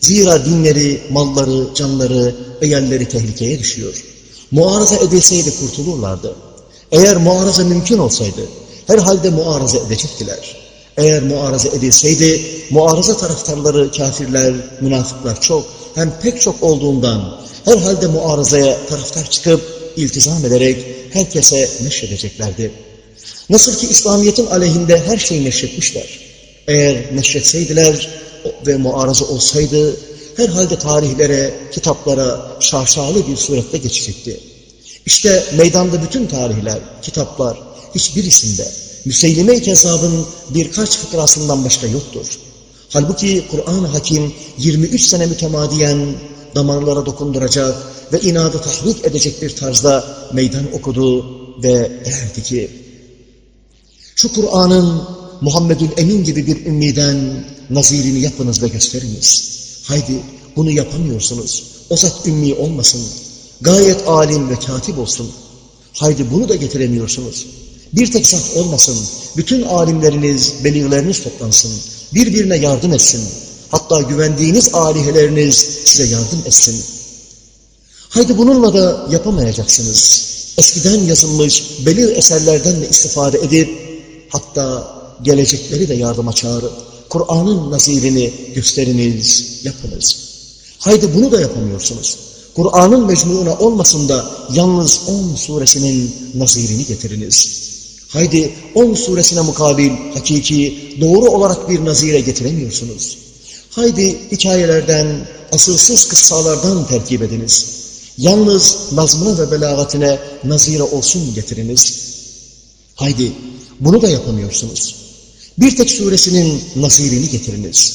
Speaker 1: Zira dinleri, malları, canları ve yerleri tehlikeye düşüyor. Muaraza edilseydi kurtulurlardı. Eğer muaraza mümkün olsaydı herhalde muaraza edecektiler. Eğer muaraza edilseydi muaraza taraftarları, kafirler, münafıklar çok hem pek çok olduğundan herhalde muarazaya taraftar çıkıp iltizam ederek herkese neşredeceklerdi. Nasıl ki İslamiyet'in aleyhinde her şeyi neşretmişler. Eğer neşretseydiler ve muaraza olsaydı herhalde tarihlere, kitaplara şaşalı bir surette geçecekti. İşte meydanda bütün tarihler, kitaplar, hiçbirisinde Müseylime-i Kezab'ın birkaç fıkrasından başka yoktur. Halbuki Kur'an-ı Hakim 23 sene mütemadiyen damarlara dokunduracak ve inadı tahrik edecek bir tarzda meydan okudu ve derdi ki şu Kur'an'ın Muhammedül Emin gibi bir ümmiden nazirini yapınız ve gösteriniz. Haydi bunu yapamıyorsunuz. O zat ümmi olmasın. Gayet alim ve katip olsun. Haydi bunu da getiremiyorsunuz. Bir tek zat olmasın. Bütün alimleriniz, beligleriniz toplansın. Birbirine yardım etsin. Hatta güvendiğiniz aliheleriniz size yardım etsin. Haydi bununla da yapamayacaksınız. Eskiden yazılmış belir eserlerden de istifade edip hatta gelecekleri de yardıma çağırıp Kur'an'ın nazirini gösteriniz, yapınız. Haydi bunu da yapamıyorsunuz. Kur'an'ın mecmuuna olmasın da yalnız 10 suresinin nazirini getiriniz. Haydi 10 suresine mukabil, hakiki, doğru olarak bir nazire getiremiyorsunuz. Haydi hikayelerden, asılsız kıssalardan terkip ediniz. Yalnız nazmına ve belagatine nazire olsun getiriniz. Haydi bunu da yapamıyorsunuz. Bir tek suresinin nazirini getiriniz.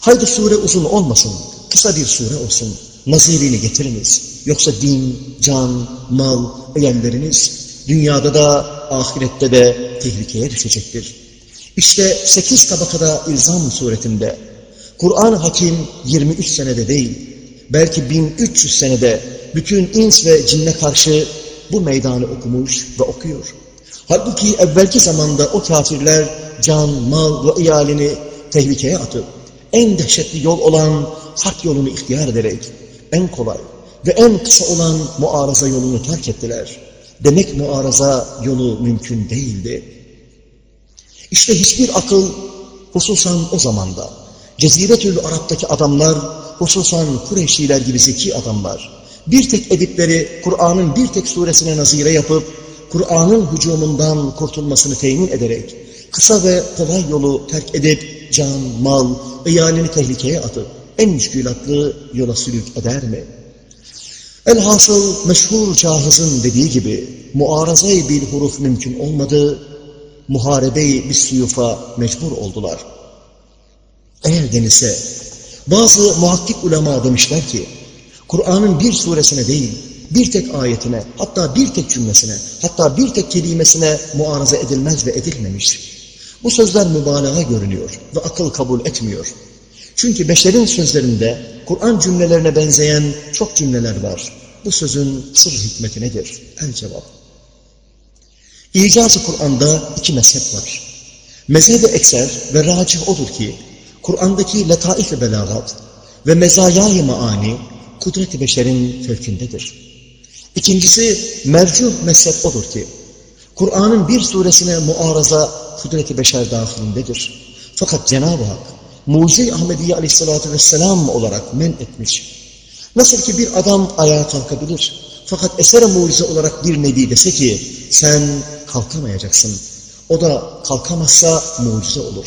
Speaker 1: Haydi sure uzun olmasın, kısa bir sure olsun. Nazirini getiriniz. Yoksa din, can, mal, eyenleriniz dünyada da ahirette de tehlikeye düşecektir. İşte sekiz tabakada ilzam suretinde Kur'an-ı Hakim 23 senede değil, belki 1300 senede bütün ins ve cinne karşı bu meydanı okumuş ve okuyor. Halbuki evvelki zamanda o kafirler can, mal ve iyalini tehlikeye atıp en dehşetli yol olan hak yolunu ihtiyar ederek en kolay ve en kısa olan muaraza yolunu terk ettiler. Demek muaraza yolu mümkün değildi. İşte hiçbir akıl hususan o zamanda Ceziretül Arap'taki adamlar hususan Kureyşiler gibi zeki adamlar bir tek edipleri Kur'an'ın bir tek suresine nazire yapıp Kur'an'ın hücumundan kurtulmasını temin ederek kısa ve kolay yolu terk edip can, mal, iyalini tehlikeye atıp en müşkülatlı yola sülük eder mi? Elhasıl meşhur cahızın dediği gibi muarazayı bir huruf mümkün olmadı, muharebeyi bir suyufa mecbur oldular. Eğer denilse, bazı muhakkik ulema demişler ki, Kur'an'ın bir suresine değil, bir tek ayetine, hatta bir tek cümlesine, hatta bir tek kelimesine muaraza edilmez ve edilmemiş. Bu sözler mübalağa görünüyor ve akıl kabul etmiyor. Çünkü beşlerin sözlerinde Kur'an cümlelerine benzeyen çok cümleler var. Bu sözün sır hikmeti nedir? El cevap. İcaz-ı Kur'an'da iki mezhep var. Mezheb-i ekser ve racih odur ki, Kur'an'daki letaif-i belagat ve mezayai maani, kudret-i beşerin fevkindedir. İkincisi, mercuh mezhep odur ki, Kur'an'ın bir suresine muaraza kudret-i beşer dahilindedir. Fakat Cenab-ı Hak, Mucize-i Ahmediye aleyhissalatü vesselam olarak men etmiş. Nasıl ki bir adam ayağa kalkabilir. Fakat eser mucize olarak bir nebi dese ki sen kalkamayacaksın. O da kalkamazsa mucize olur.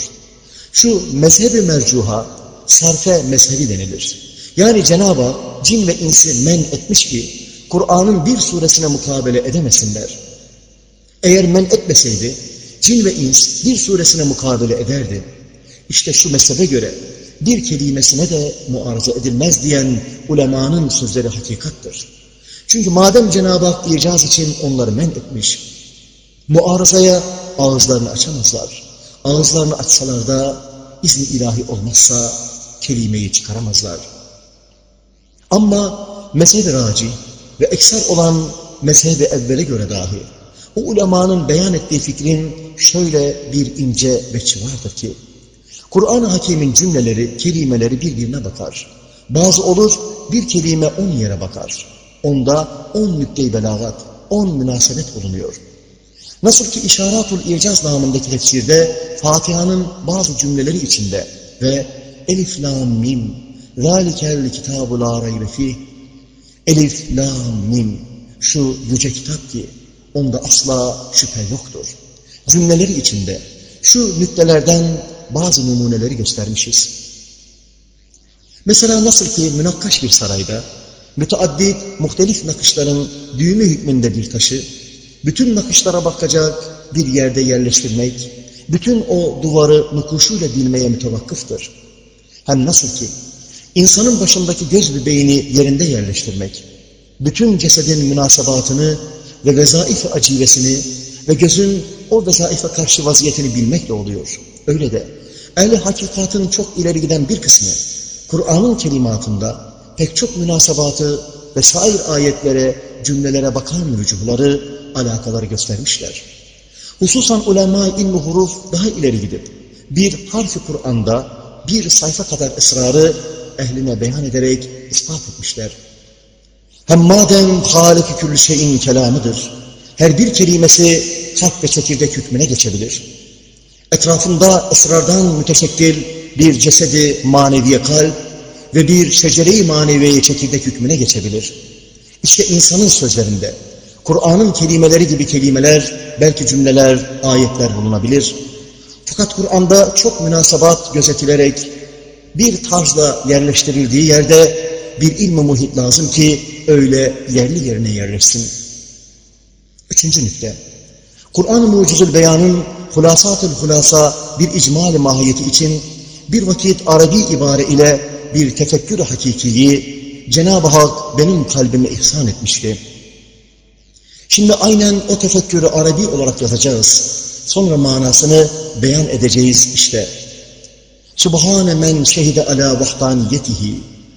Speaker 1: Şu mezhebi mercuha sarfe mezhebi denilir. Yani Cenab-ı cin ve insi men etmiş ki Kur'an'ın bir suresine mukabele edemesinler. Eğer men etmeseydi cin ve ins bir suresine mukabele ederdi. İşte şu mezhebe göre bir kelimesine de muarıza edilmez diyen ulemanın sözleri hakikattır. Çünkü madem Cenab-ı Hak icaz için onları men etmiş, muarızaya ağızlarını açamazlar. Ağızlarını açsalar da izni ilahi olmazsa kelimeyi çıkaramazlar. Ama mezheb-i raci ve ekser olan mezheb-i evvele göre dahi o ulemanın beyan ettiği fikrin şöyle bir ince veçi vardır ki Kur'an-ı Hakim'in cümleleri, kelimeleri birbirine bakar. Bazı olur bir kelime on yere bakar. Onda on nükte-i belagat, on münasebet bulunuyor. Nasıl ki İşaratul İcaz namındaki tefsirde Fatiha'nın bazı cümleleri içinde ve Elif, Lam, Mim, ذَٰلِكَ الْكِتَابُ لَا رَيْبَ ف۪يهِ Elif, Lam, Mim, şu yüce kitap ki onda asla şüphe yoktur. Cümleleri içinde şu nüktelerden bazı numuneleri göstermişiz. Mesela nasıl ki münakkaş bir sarayda müteaddit muhtelif nakışların düğümü hükmünde bir taşı, bütün nakışlara bakacak bir yerde yerleştirmek, bütün o duvarı nukuşuyla bilmeye mütevakkıftır. Hem nasıl ki insanın başındaki göz bebeğini yerinde yerleştirmek, bütün cesedin münasebatını ve vezaif acivesini ve gözün o vezaife karşı vaziyetini bilmekle oluyor. Öyle de ehli hakikatın çok ileri giden bir kısmı Kur'an'ın kelimatında pek çok münasebatı ve sair ayetlere, cümlelere bakan vücuhları, alakaları göstermişler. Hususan ulema ilmi huruf daha ileri gidip bir harfi Kur'an'da bir sayfa kadar ısrarı ehline beyan ederek ispat etmişler. Hem madem Halik-i küllü şeyin kelamıdır, her bir kelimesi kalp ve çekirdek hükmüne geçebilir. Etrafında ısrardan müteşekkil bir cesedi maneviye kalp ve bir şecere-i maneviyeye çekirdek hükmüne geçebilir. İşte insanın sözlerinde, Kur'an'ın kelimeleri gibi kelimeler, belki cümleler, ayetler bulunabilir. Fakat Kur'an'da çok münasabat gözetilerek bir tarzla yerleştirildiği yerde bir ilmi muhit lazım ki öyle yerli yerine yerleşsin. Üçüncü nükte. Kur'an-ı Mucizül Beyan'ın hulasat-ül hulasa bir icmal mahiyeti için bir vakit Arabi ibare ile bir tefekkür hakikiyi Cenab-ı Hak benim kalbime ihsan etmişti. Şimdi aynen o tefekkürü Arabi olarak yazacağız. Sonra manasını beyan edeceğiz işte. Subhane men şehide ala vahdaniyetihi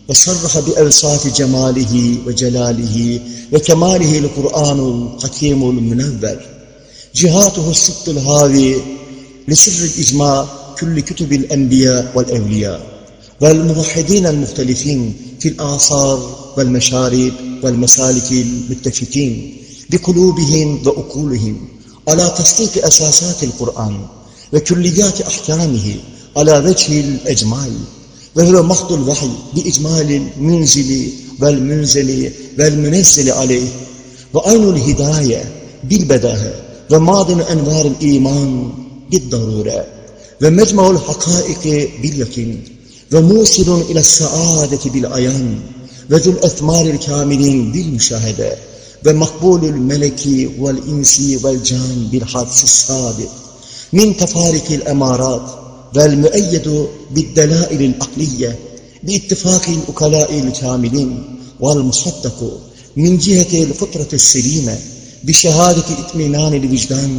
Speaker 1: ve sarraha bi evsati cemalihi ve celalihi ve kemalihi l-Kur'anul hakimul münevver. Cihatuhu sıddul havi li sirril icma külli kütübil enbiya vel evliya vel muvahhidin muhtelifin fil asar vel meşarib vel mesalikil müttefikin bi kulubihim ve ukulihim ala tasdiki esasatil Kur'an ve külliyati ahkamihi ala vechil ecmal ve huve mahdul ومعظم أنوار الإيمان بالضرورة ومجمع الحقائق باليقين وموصل إلى السعادة بالعيان وذو الأثمار الكاملين بالمشاهدة ومقبول الملك والإنس والجان بالحدس الصادق من تفارق الأمارات والمؤيد بالدلائل العقلية باتفاق الأكلاء الكاملين والمصدق من جهة الفطرة السليمة bi şehadeti itminanil vicdan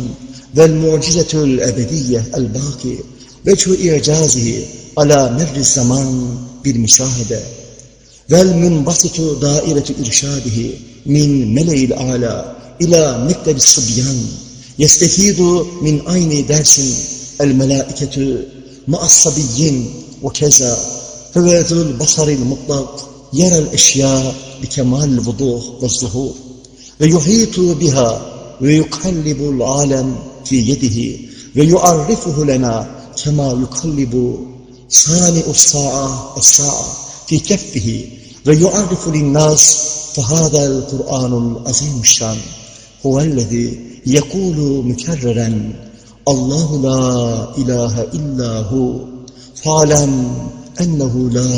Speaker 1: vel mucizetül ebediyye el baki veçhu i'cazihi ala merri zaman bil müşahede vel münbasitu daireti irşadihi min mele'il ala ila mektebi subyan yestefidu min ayni dersin el melaiketü ma'assabiyyin ve keza hüvedül basaril mutlak yerel eşya bi kemal vuduh ve zuhur ويحيط بها ويقلب العالم في يده ويعرفه لنا كما يقلب صانع الساعة الساعة في كفه ويعرف للناس فهذا القرآن العظيم الشان هو الذي يقول مكررا Allahu la ilahe illahu falem ennehu la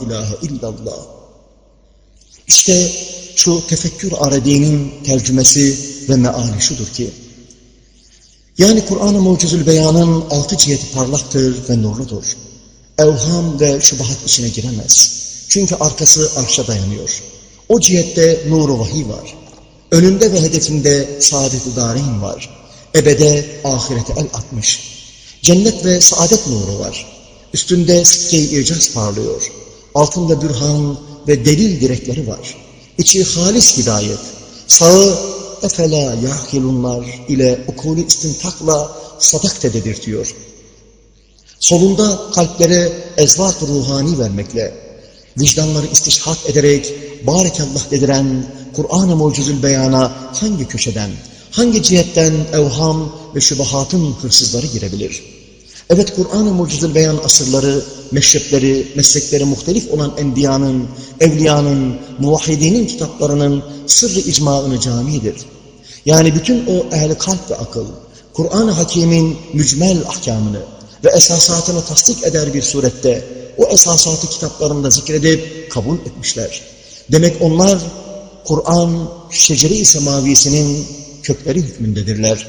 Speaker 1: ilahe illallah. İşte şu tefekkür Arabi'nin tercümesi ve meali şudur ki, Yani Kur'an-ı Mucizül Beyan'ın altı ciheti parlaktır ve nurludur. Evham ve şubahat içine giremez. Çünkü arkası arşa dayanıyor. O cihette nuru vahiy var. Önünde ve hedefinde saadet-i dareyn var. Ebede ahirete el atmış. Cennet ve saadet nuru var. Üstünde sikke-i parlıyor. Altında bürhan ve delil direkleri var. İçi halis hidayet. Sağı efela yahilunlar ile ukulü istintakla sadak dedirtiyor. Solunda kalplere ezvat ruhani vermekle, vicdanları istişhat ederek barekallah dediren Kur'an-ı Mucizül Beyan'a hangi köşeden, hangi cihetten evham ve şubahatın hırsızları girebilir? Evet Kur'an-ı Mucizül Beyan asırları, meşrepleri, meslekleri muhtelif olan enbiyanın, evliyanın, muvahhidinin kitaplarının sırrı icmaını camidir. Yani bütün o ehli kalp ve akıl, Kur'an-ı Hakim'in mücmel ahkamını ve esasatını tasdik eder bir surette o esasatı kitaplarında zikredip kabul etmişler. Demek onlar Kur'an şeceri-i semavisinin kökleri hükmündedirler.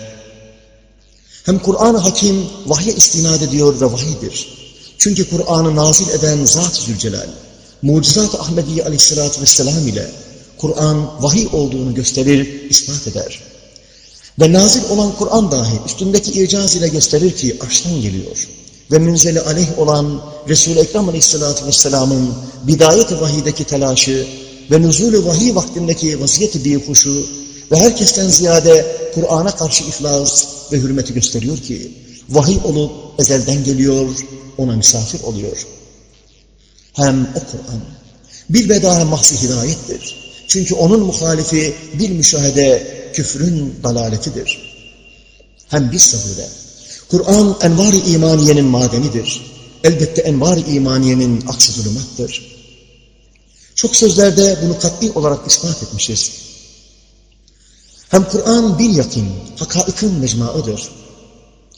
Speaker 1: Hem Kur'an-ı Hakim vahye istinad ediyor ve vahidir. Çünkü Kur'an'ı nazil eden Zat-ı Zülcelal, Mucizat-ı Ahmediye aleyhissalatü vesselam ile Kur'an vahiy olduğunu gösterir, ispat eder. Ve nazil olan Kur'an dahi üstündeki icaz ile gösterir ki arştan geliyor. Ve münzeli aleyh olan Resul-i Ekrem aleyhissalatü vesselamın bidayet-i vahideki telaşı ve nüzul-ü vahiy vaktindeki vaziyeti bir huşu ve herkesten ziyade Kur'an'a karşı iflas ve hürmeti gösteriyor ki vahiy olup ezelden geliyor, ona misafir oluyor. Hem o Kur'an bir bedâhe mahsi hidayettir. Çünkü onun muhalifi bir müşahede küfrün dalaletidir. Hem bir sahide. Kur'an envar-ı imaniyenin madenidir. Elbette envar-ı imaniyenin aksi zulümattır. Çok sözlerde bunu katli olarak ispat etmişiz. Hem Kur'an bir yakin, hakaikin mecmuaıdır.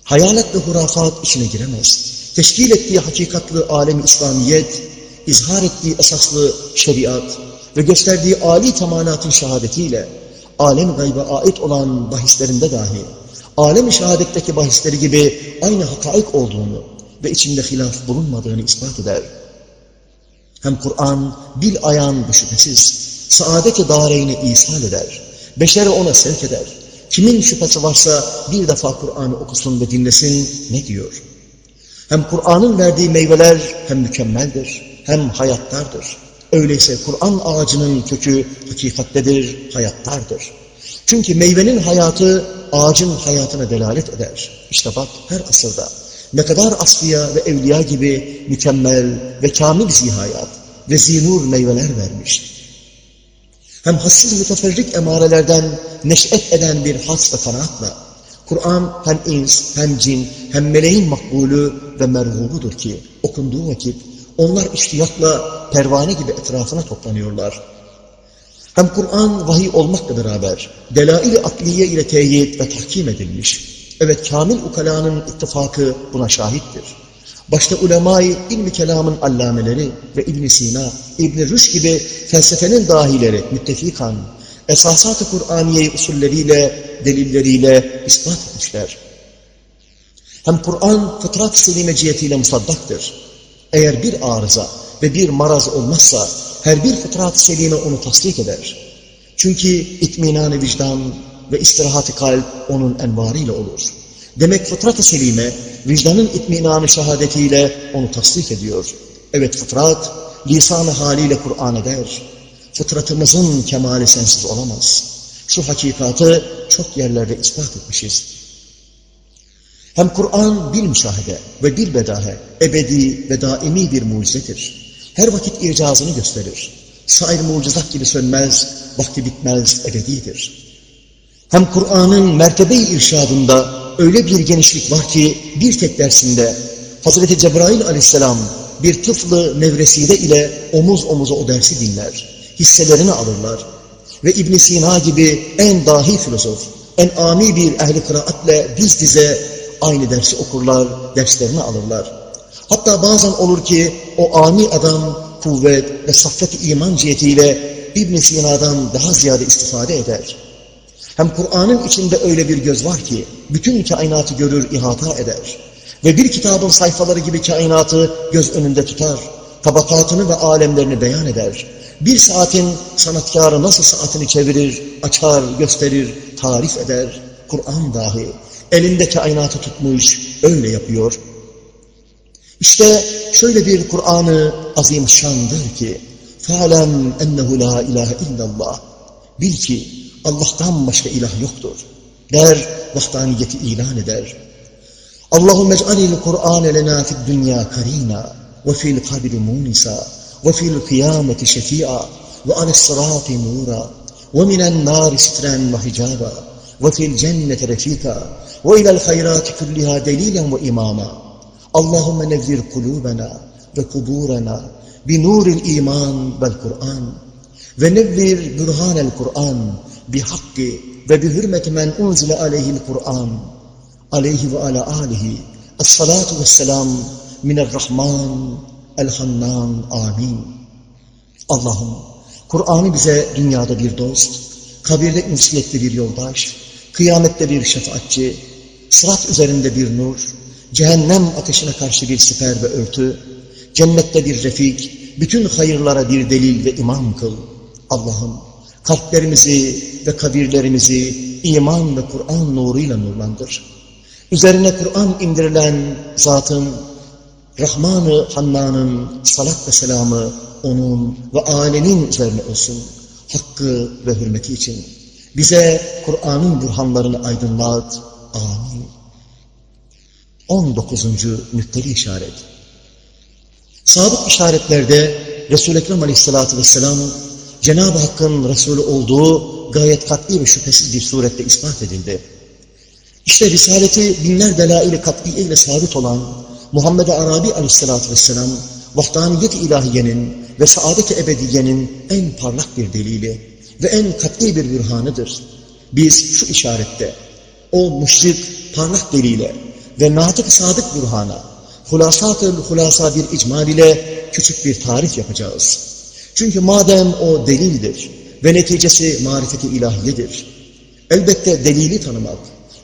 Speaker 1: Hayalet ve hurafat içine giremez. Teşkil ettiği hakikatlı alemi İslamiyet, izhar ettiği esaslı şeriat ve gösterdiği âli temalatın şehadetiyle, alem gayba ait olan bahislerinde dahi, alem-i şehadetteki bahisleri gibi aynı hakaik olduğunu ve içinde hilaf bulunmadığını ispat eder. Hem Kur'an bil ayan bu şüphesiz, saadet-i dareyni ishal eder, beşeri ona sevk eder. Kimin şüphesi varsa bir defa Kur'an'ı okusun ve dinlesin ne diyor? Hem Kur'an'ın verdiği meyveler hem mükemmeldir, hem hayattardır. Öyleyse Kur'an ağacının kökü hakikattedir, hayattardır. Çünkü meyvenin hayatı ağacın hayatına delalet eder. İşte bak her asırda ne kadar asfiya ve evliya gibi mükemmel ve kamil zihayat ve zinur meyveler vermiş. Hem hassiz müteferrik emarelerden neş'et eden bir has ve kanaatla, Kur'an hem ins, hem cin, hem meleğin makbulü ve merhubudur ki, okunduğu vakit onlar iştiyakla pervane gibi etrafına toplanıyorlar. Hem Kur'an vahiy olmakla beraber delail-i akliye ile teyit ve tahkim edilmiş. Evet kamil ukalanın ittifakı buna şahittir. Başta ulemayı ilmi kelamın allameleri ve İbn Sina, İbn Rüş gibi felsefenin dahileri müttefikan, esasat-ı Kur'aniye usulleriyle, delilleriyle ispat etmişler. Hem Kur'an fıtrat selime cihetiyle musaddaktır. Eğer bir arıza ve bir maraz olmazsa her bir fıtrat selime onu tasdik eder. Çünkü itminan vicdan ve istirahat-ı kalp onun envarıyla olur. Demek fıtrat-ı selime vicdanın itminanı şehadetiyle onu tasdik ediyor. Evet fıtrat lisan-ı haliyle Kur'an eder. Fıtratımızın kemali sensiz olamaz. Şu hakikatı çok yerlerde ispat etmişiz. Hem Kur'an bir müşahede ve bir bedahe, ebedi ve daimi bir mucizedir. Her vakit icazını gösterir. Sair mucizat gibi sönmez, vakti bitmez, ebedidir. Hem Kur'an'ın mertebe-i irşadında öyle bir genişlik var ki bir tek dersinde Hazreti Cebrail aleyhisselam bir tıflı nevreside ile omuz omuza o dersi dinler. Hisselerini alırlar. Ve İbn Sina gibi en dahi filozof, en ami bir ehli kıraatle diz dize aynı dersi okurlar, derslerini alırlar. Hatta bazen olur ki o ani adam kuvvet ve saffet iman cihetiyle İbn Sina'dan daha ziyade istifade eder. Hem Kur'an'ın içinde öyle bir göz var ki, bütün kainatı görür, ihata eder. Ve bir kitabın sayfaları gibi kainatı göz önünde tutar. Tabakatını ve alemlerini beyan eder. Bir saatin sanatkarı nasıl saatini çevirir, açar, gösterir, tarif eder. Kur'an dahi elinde kainatı tutmuş, öyle yapıyor. İşte şöyle bir Kur'an-ı azim şandır ki, فَعَلَمْ اَنَّهُ لَا اِلَٰهَ اِلَّا اللّٰهِ Bil ki Allah'tan başka ilah yoktur. Der, vahdaniyeti ilan eder. Allahümme ec'alil Kur'an lena fid dünya karina ve fil kabri munisa ve fil kıyameti şefi'a ve alis sırati nura ve minen nari sitren ve hicaba ve fil cenneti refika ve ilel hayrati kulliha delilen ve imama. Allahümme nevzir kulubena ve kuburena bi nuril iman vel Kur'an ve nevvir burhanel Kur'an bi hakki ve bi hürmeti men unzile aleyhil Kur'an aleyhi ve ala alihi es-salatu vesselam minel-Rahman el-Hannan amin. Allah'ım Kur'an'ı bize dünyada bir dost, kabirde ünsiyetli bir yoldaş, kıyamette bir şefaatçi, sırat üzerinde bir nur, cehennem ateşine karşı bir siper ve örtü, cennette bir refik, bütün hayırlara bir delil ve imam kıl. Allah'ım kalplerimizi ve kabirlerimizi iman ve Kur'an nuruyla nurlandır. Üzerine Kur'an indirilen zatın, Rahman-ı Hannan'ın salat ve selamı onun ve alemin üzerine olsun. Hakkı ve hürmeti için. Bize Kur'an'ın burhanlarını aydınlat. Amin. 19. nükteli işaret. Sabık işaretlerde Resul-i Ekrem Aleyhisselatü Vesselam Cenab-ı Hakk'ın Resulü olduğu gayet katli ve şüphesiz bir surette ispat edildi. İşte Risaleti binler delail-i kat'iye ile sabit olan Muhammed-i Arabi aleyhissalatü vesselam vahdaniyet-i ilahiyenin ve saadet-i ebediyenin en parlak bir delili ve en kat'i bir bürhanıdır. Biz şu işarette o müşrik parlak delile ve natık sadık bürhana hulasat-ı hulasa bir icmal ile küçük bir tarif yapacağız. Çünkü madem o delildir ve neticesi marifeti ilahiyedir. Elbette delili tanımak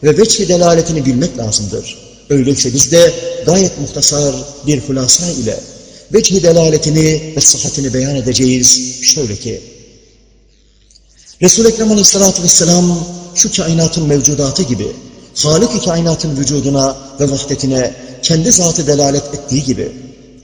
Speaker 1: ve veçhi delaletini bilmek lazımdır. Öyleyse biz de gayet muhtasar bir hulasa ile veçhi delaletini ve sıhhatini beyan edeceğiz. Şöyle ki, Resul-i Ekrem Aleyhisselatü Vesselam şu kainatın mevcudatı gibi Halik-i kainatın vücuduna ve vahdetine kendi zatı delalet ettiği gibi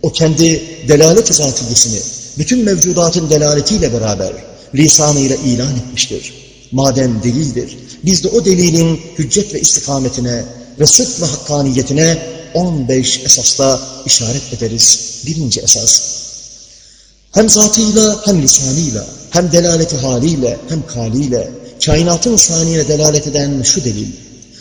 Speaker 1: o kendi delalet-i zatiyesini bütün mevcudatın delaletiyle beraber lisanıyla ilan etmiştir. Madem delildir, biz de o delilin hüccet ve istikametine ve sık ve hakkaniyetine 15 esasla işaret ederiz. Birinci esas, hem zatıyla hem lisanıyla, hem delaleti haliyle hem kaliyle, kainatın saniyine delalet eden şu delil,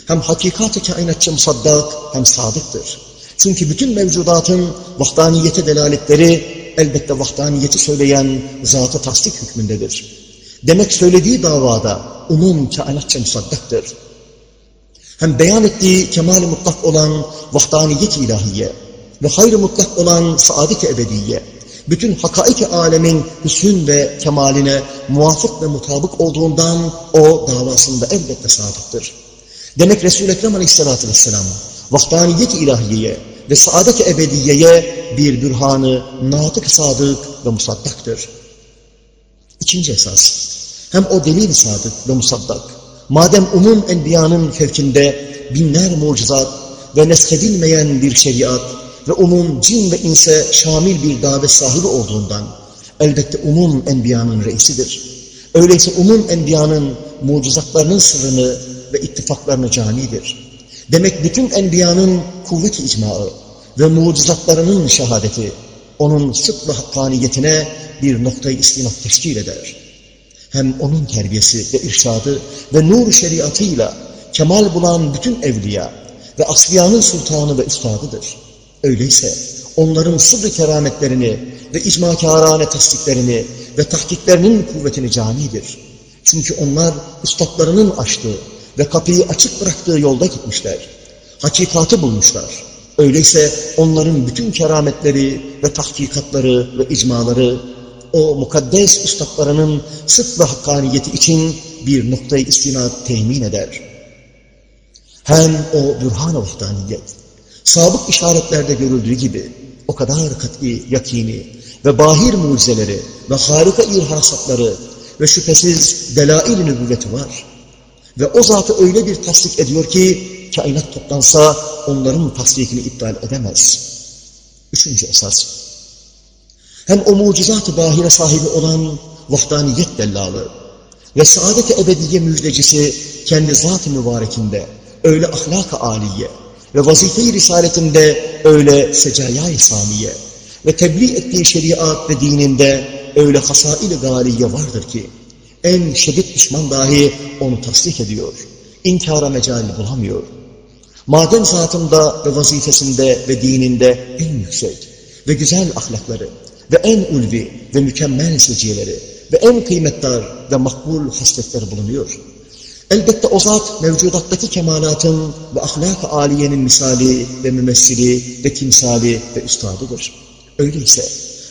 Speaker 1: hem hakikat-ı kainatçı musaddak hem sadıktır. Çünkü bütün mevcudatın vahdaniyete delaletleri elbette vahdaniyeti söyleyen zatı tasdik hükmündedir. Demek söylediği davada umum kainatça musaddaktır. Hem beyan ettiği kemal-i mutlak olan vahdaniyet ilahiye ve hayr mutlak olan saadet-i ebediye, bütün hakaik-i alemin hüsn ve kemaline muvafık ve mutabık olduğundan o davasında elbette sadıktır. Demek Resul-i Ekrem aleyhissalatü vesselam vahdaniyet ilahiyeye ve saadet-i ebediyeye bir bürhanı natık sadık ve musaddaktır. İkinci esas, hem o delil sadık ve musaddak, madem umum enbiyanın fevkinde binler mucizat ve neskedilmeyen bir şeriat ve umum cin ve inse şamil bir davet sahibi olduğundan, elbette umum enbiyanın reisidir. Öyleyse umum enbiyanın mucizatlarının sırrını ve ittifaklarını canidir. Demek bütün enbiyanın kuvvet-i icmaı ve mucizatlarının şehadeti onun ve hakkaniyetine bir noktayı istinat teşkil eder. Hem onun terbiyesi ve irşadı ve nur şeriatıyla kemal bulan bütün evliya ve asliyanın sultanı ve üstadıdır. Öyleyse onların sırrı kerametlerini ve icmakârâne tasdiklerini ve tahkiklerinin kuvvetini canidir. Çünkü onlar üstadlarının açtığı ve kapıyı açık bıraktığı yolda gitmişler. Hakikatı bulmuşlar. Öyleyse onların bütün kerametleri ve tahkikatları ve icmaları o mukaddes üstadlarının sık ve hakkaniyeti için bir noktayı istinat temin eder. Hem o bürhan-ı vahdaniyet, sabık işaretlerde görüldüğü gibi o kadar kat'i, yakini ve bahir mucizeleri ve harika irhasatları ve şüphesiz delail-i nübüvveti var. Ve o zatı öyle bir tasdik ediyor ki kainat toplansa onların tasdikini iptal edemez. Üçüncü esas. Hem o mucizat-ı bahire sahibi olan vahdaniyet dellalı ve saadet-i ebediye müjdecisi kendi zat-ı mübarekinde öyle ahlak-ı aliye ve vazife-i risaletinde öyle secaya-i saniye ve tebliğ ettiği şeriat ve dininde öyle hasail-i galiye vardır ki en şiddet düşman dahi onu tasdik ediyor. İnkara mecal bulamıyor. Madem zatında ve vazifesinde ve dininde en yüksek ve güzel ahlakları ve en ulvi ve mükemmel seciyeleri ve en kıymetdar ve makbul hasletleri bulunuyor. Elbette o zat mevcudattaki kemalatın ve ahlak-ı aliyenin misali ve mümessili ve timsali ve üstadıdır. Öyleyse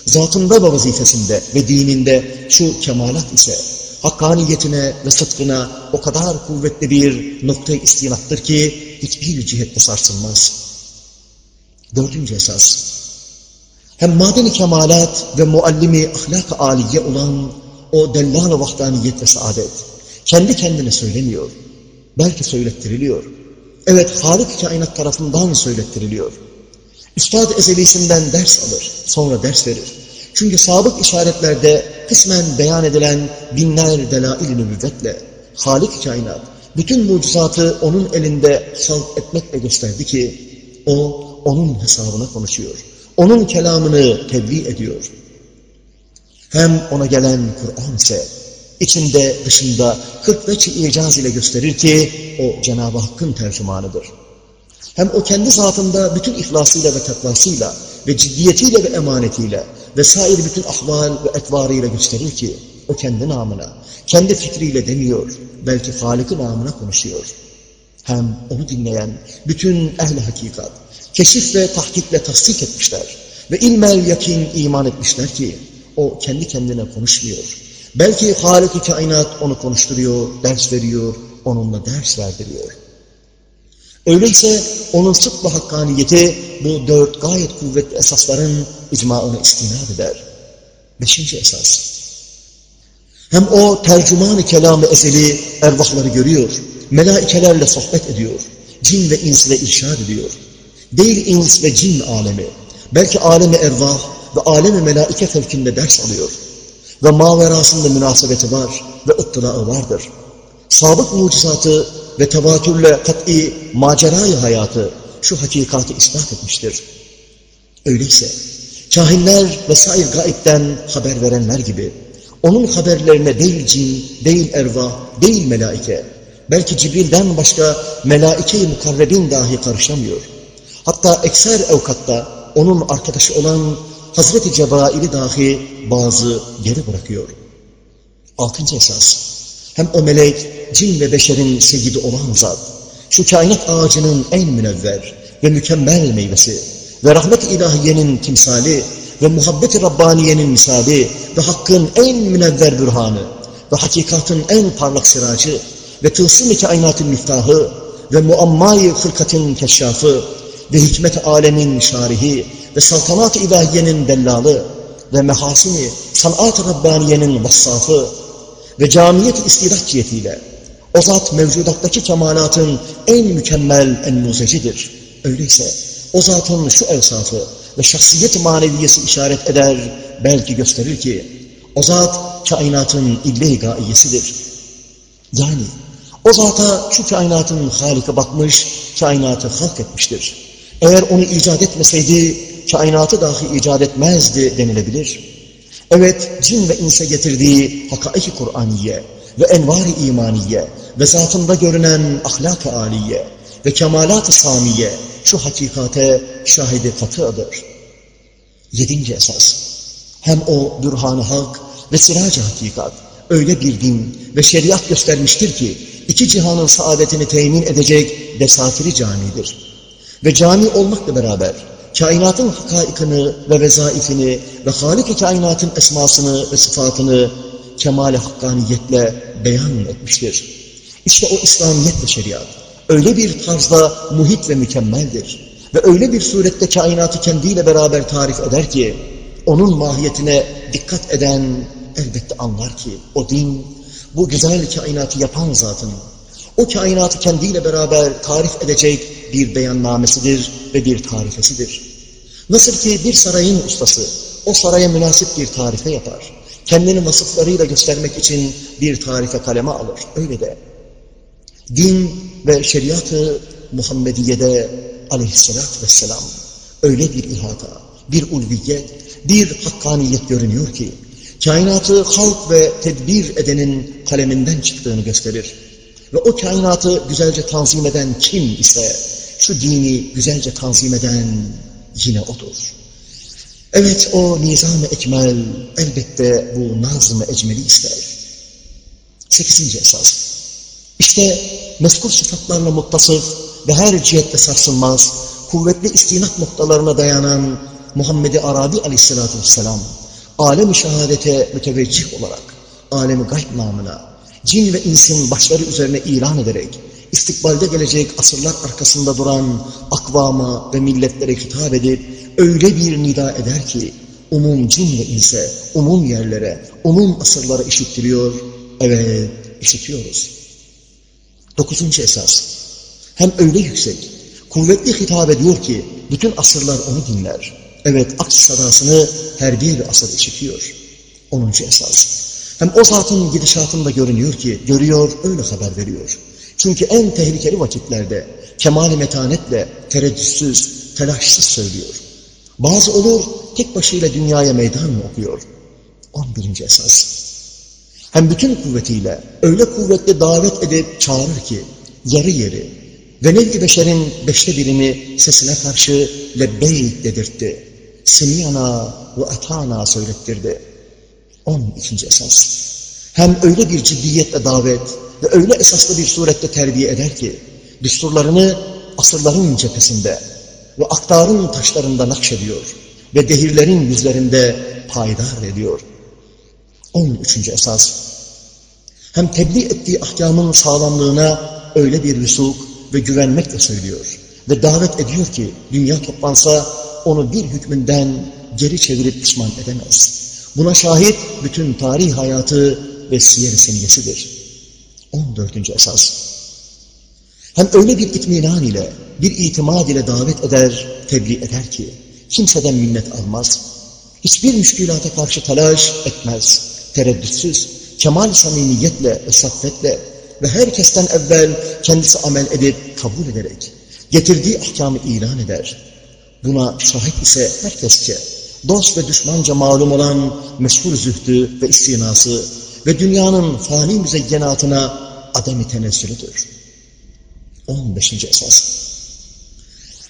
Speaker 1: zatında ve vazifesinde ve dininde şu kemalat ise hakkaniyetine ve sıdkına o kadar kuvvetli bir noktayı istinattır ki hiçbir cihette sarsılmaz. Dördüncü esas. Hem madeni kemalat ve muallimi ahlak-ı aliye olan o dellal-ı vahdaniyet ve saadet kendi kendine söylemiyor. Belki söylettiriliyor. Evet, Halik kainat tarafından söylettiriliyor. Üstad ezelisinden ders alır, sonra ders verir. Çünkü sabık işaretlerde kısmen beyan edilen binler delail-i nübüvvetle Halik kainat bütün mucizatı onun elinde halk etmekle gösterdi ki o onun hesabına konuşuyor. Onun kelamını tebliğ ediyor. Hem ona gelen Kur'an ise içinde dışında kırk veçi icaz ile gösterir ki o Cenab-ı Hakk'ın tercümanıdır. Hem o kendi zatında bütün ihlasıyla ve takvasıyla ve ciddiyetiyle ve emanetiyle ve sair bütün ahval ve etvarıyla gösterir ki o kendi namına, kendi fikriyle demiyor, belki Halık'ın namına konuşuyor. Hem onu dinleyen bütün ehli hakikat, keşif ve tahkikle tasdik etmişler ve ilmel yakin iman etmişler ki o kendi kendine konuşmuyor. Belki Halik-i kainat onu konuşturuyor, ders veriyor, onunla ders verdiriyor. Öyleyse onun ve hakkaniyeti bu dört gayet kuvvetli esasların icmaına istinad eder. Beşinci esas. Hem o tercüman-ı kelam-ı ezeli ervahları görüyor, melaikelerle sohbet ediyor, cin ve ins ile irşad ediyor. Değil ins ve cin alemi, belki alemi ervah ve alemi melaike fevkinde ders alıyor. Ve maverasında münasebeti var ve ıttılağı vardır. Sabık mucizatı ve tevatürle kat'i macerayı hayatı şu hakikati ispat etmiştir. Öyleyse kahinler ve sair gaipten haber verenler gibi onun haberlerine değil cin, değil erva, değil melaike, belki Cibril'den başka melaike-i mukarrebin dahi karışamıyor. Hatta ekser evkatta onun arkadaşı olan Hazreti Cebrail'i dahi bazı geri bırakıyor. Altıncı esas. Hem o melek, cin ve beşerin seyyidi olan zat, şu kainat ağacının en münevver ve mükemmel meyvesi ve rahmet-i ilahiyenin timsali ve muhabbet-i Rabbaniye'nin misali ve hakkın en münevver bürhanı ve hakikatın en parlak siracı ve tılsım-ı kainatın miftahı ve muammayı hırkatın keşşafı ve hikmet alemin şarihi ve saltanat-ı ilahiyenin dellalı ve mehasini sanat-ı Rabbaniye'nin vassafı ve camiyet-i cihetiyle o zat mevcudattaki kemalatın en mükemmel, en muzecidir. Öyleyse o zatın şu evsafı ve şahsiyet maneviyesi işaret eder, belki gösterir ki o zat kainatın ille-i gaiyesidir. Yani o zata şu kainatın halika bakmış, kainatı halk etmiştir. Eğer onu icat etmeseydi, kainatı dahi icat etmezdi denilebilir. Evet, cin ve inse getirdiği hakaiki Kur'aniye ve envar-ı imaniye ve zatında görünen ahlak-ı aliye ve kemalat-ı samiye şu hakikate şahidi katıdır. Yedinci esas. Hem o bürhan-ı hak ve sirac-ı hakikat öyle bir din ve şeriat göstermiştir ki iki cihanın saadetini temin edecek desatiri camidir. Ve cami olmakla beraber kainatın hakaikını ve vezaifini ve Halik-i kainatın esmasını ve sıfatını kemal-i hakkaniyetle beyan etmiştir. İşte o İslamiyet ve şeriat öyle bir tarzda muhit ve mükemmeldir. Ve öyle bir surette kainatı kendiyle beraber tarif eder ki, onun mahiyetine dikkat eden elbette anlar ki, o din, bu güzel kainatı yapan zatın, o kainatı kendiyle beraber tarif edecek bir beyannamesidir ve bir tarifesidir. Nasıl ki bir sarayın ustası, o saraya münasip bir tarife yapar. Kendini vasıflarıyla göstermek için bir tarife kaleme alır. Öyle de din ve şeriatı Muhammediye'de aleyhissalatü vesselam öyle bir ihata, bir ulviyet, bir hakkaniyet görünüyor ki kainatı halk ve tedbir edenin kaleminden çıktığını gösterir. Ve o kainatı güzelce tanzim eden kim ise şu dini güzelce tanzim eden yine odur. Evet o nizam-ı ekmel elbette bu nazım-ı ecmeli ister. Sekizinci esas. İşte mezkur sıfatlarla muttasıf ve her cihette sarsılmaz, kuvvetli istinat noktalarına dayanan Muhammed-i Arabi aleyhissalatü vesselam, alem-i şehadete müteveccih olarak, alemi gayb namına, cin ve insin başları üzerine ilan ederek, istikbalde gelecek asırlar arkasında duran akvama ve milletlere hitap edip, öyle bir nida eder ki, umum cin ve inse, umum yerlere, umum asırlara işittiriyor, evet işitiyoruz. Dokuzuncu esas, hem öyle yüksek, kuvvetli hitap ediyor ki, bütün asırlar onu dinler. Evet, aks sadasını her bir asır işitiyor. Onuncu esas. Hem o zatın gidişatında görünüyor ki, görüyor, öyle haber veriyor. Çünkü en tehlikeli vakitlerde kemal-i metanetle, tereddütsüz, telaşsız söylüyor. Bazı olur, tek başıyla dünyaya meydan mı okuyor? On birinci esas. Hem bütün kuvvetiyle öyle kuvvetli davet edip çağırır ki, yarı yeri ve nevi beşerin beşte birini sesine karşı lebbeyk dedirtti. Semiyana ve atana söylettirdi. On ikinci esas. Hem öyle bir ciddiyetle davet ve öyle esaslı bir surette terbiye eder ki, düsturlarını asırların cephesinde ve aktarın taşlarında nakşediyor ve dehirlerin yüzlerinde payidar ediyor. On üçüncü esas. Hem tebliğ ettiği ahkamın sağlamlığına öyle bir vüsuk ve güvenmekle söylüyor. Ve davet ediyor ki dünya toplansa onu bir hükmünden geri çevirip pişman edemez. Buna şahit bütün tarih hayatı ve siyer-i seniyesidir. 14. esas. Hem öyle bir itminan ile, bir itimat ile davet eder, tebliğ eder ki, kimseden minnet almaz, hiçbir müşkülata karşı telaş etmez, tereddütsüz, kemal samimiyetle ve saffetle ve herkesten evvel kendisi amel edip kabul ederek, getirdiği ahkamı ilan eder. Buna şahit ise herkesçe, dost ve düşmanca malum olan meşhur zühdü ve istinası ve dünyanın fani müzeyyenatına adem-i tenezzülüdür. 15. esas.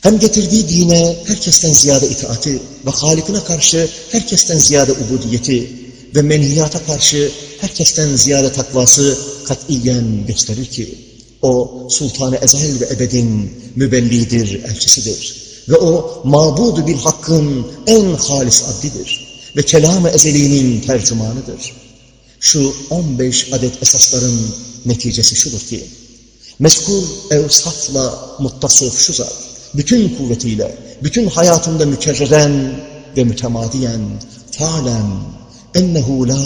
Speaker 1: Hem getirdiği dine herkesten ziyade itaati ve Halik'ine karşı herkesten ziyade ubudiyeti ve menhiyata karşı herkesten ziyade takvası katiyen gösterir ki o sultanı ezel ve ebedin mübellidir, elçisidir. Ve o mabudu bir hakkın en halis abdidir. Ve kelam-ı ezeliğinin tercümanıdır. Şu 15 adet esasların neticesi şudur ki, meskur evsafla muttasıf şu zat, bütün kuvvetiyle, bütün hayatında mükerreren ve mütemadiyen, falen, ennehu la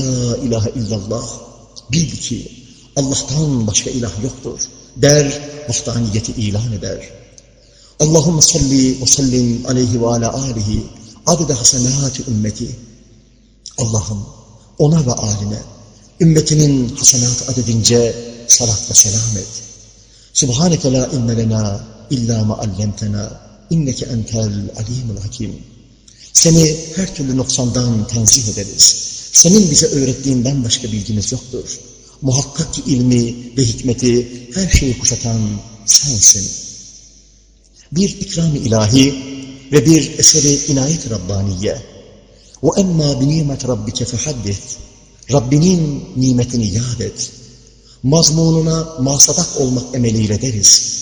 Speaker 1: ilahe illallah, bil ki Allah'tan başka ilah yoktur, der, vahdaniyeti ilan eder. Allahümme salli ve sellim aleyhi ve ala alihi adede hasenati ümmeti. Allah'ım ona ve aline, ümmetinin hasenat adedince salat ve selam et. Subhaneke la inne lena illa ma allemtena inneke entel alimul hakim. Seni her türlü noksandan tenzih ederiz. Senin bize öğrettiğinden başka bilgimiz yoktur. Muhakkak ki ilmi ve hikmeti her şeyi kuşatan sensin. Bir ikram-ı ilahi ve bir eseri inayet Rabbaniye. وَاَمَّا بِنِيمَةِ رَبِّكَ فَحَدِّث Rabbinin nimetini yad et. Mazmununa masadak olmak emeliyle deriz.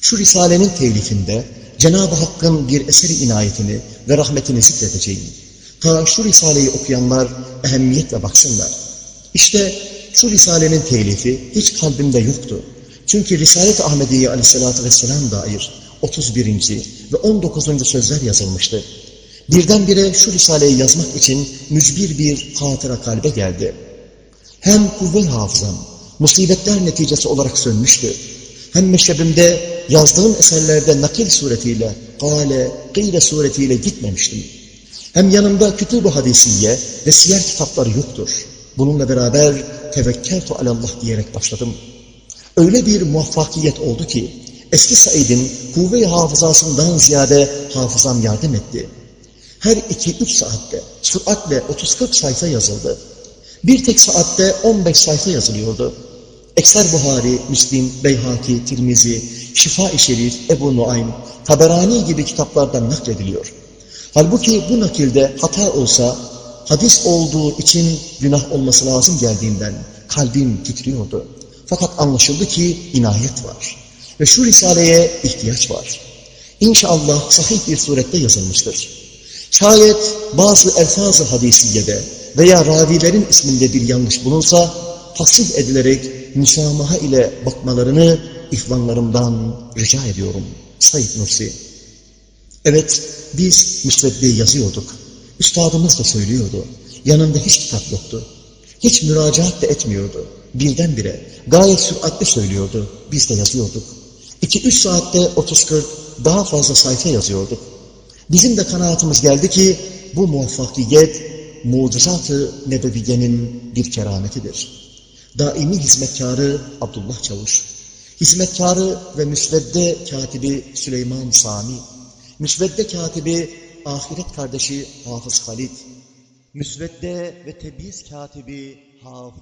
Speaker 1: Şu Risale'nin telifinde Cenab-ı Hakk'ın bir eseri inayetini ve rahmetini zikredeceğim. Ta şu Risale'yi okuyanlar ehemmiyetle baksınlar. İşte şu Risale'nin telifi hiç kalbimde yoktu. Çünkü Risalet-i Ahmediye aleyhissalatü vesselam dair 31. ve 19. sözler yazılmıştı. Birdenbire şu Risale'yi yazmak için mücbir bir hatıra kalbe geldi. Hem kuvve hafızam, musibetler neticesi olarak sönmüştü. Hem meşrebimde yazdığım eserlerde nakil suretiyle, gale, gıyre suretiyle gitmemiştim. Hem yanımda kütüb-ü hadisiye ve siyer kitapları yoktur. Bununla beraber tevekkeltu alallah diyerek başladım. Öyle bir muvaffakiyet oldu ki, eski Said'in kuvve-i hafızasından ziyade hafızam yardım etti. Her iki üç saatte süratle 30-40 sayfa yazıldı. Bir tek saatte 15 sayfa yazılıyordu. Ekser Buhari, Müslim, Beyhaki, Tirmizi, Şifa-i Şerif, Ebu Nuaym, Taberani gibi kitaplardan naklediliyor. Halbuki bu nakilde hata olsa, hadis olduğu için günah olması lazım geldiğinden kalbim titriyordu. Fakat anlaşıldı ki inayet var. Ve şu risaleye ihtiyaç var. İnşallah sahih bir surette yazılmıştır. Şayet bazı elfaz-ı hadisiyede veya ravilerin isminde bir yanlış bulunsa, tasih edilerek müsamaha ile bakmalarını ihvanlarımdan rica ediyorum. Said Nursi. Evet, biz müsveddeyi yazıyorduk. Üstadımız da söylüyordu. Yanında hiç kitap yoktu. Hiç müracaat da etmiyordu. Birdenbire gayet süratli söylüyordu. Biz de yazıyorduk. 2-3 saatte 30-40 daha fazla sayfa yazıyorduk. Bizim de kanaatimiz geldi ki bu muvaffakiyet mucizat-ı nebeviyenin bir kerametidir. Daimi hizmetkarı Abdullah Çavuş, hizmetkarı ve müsvedde katibi Süleyman Sami, müsvedde katibi ahiret kardeşi Hafız Halid, müsvedde ve tebiz katibi Hafız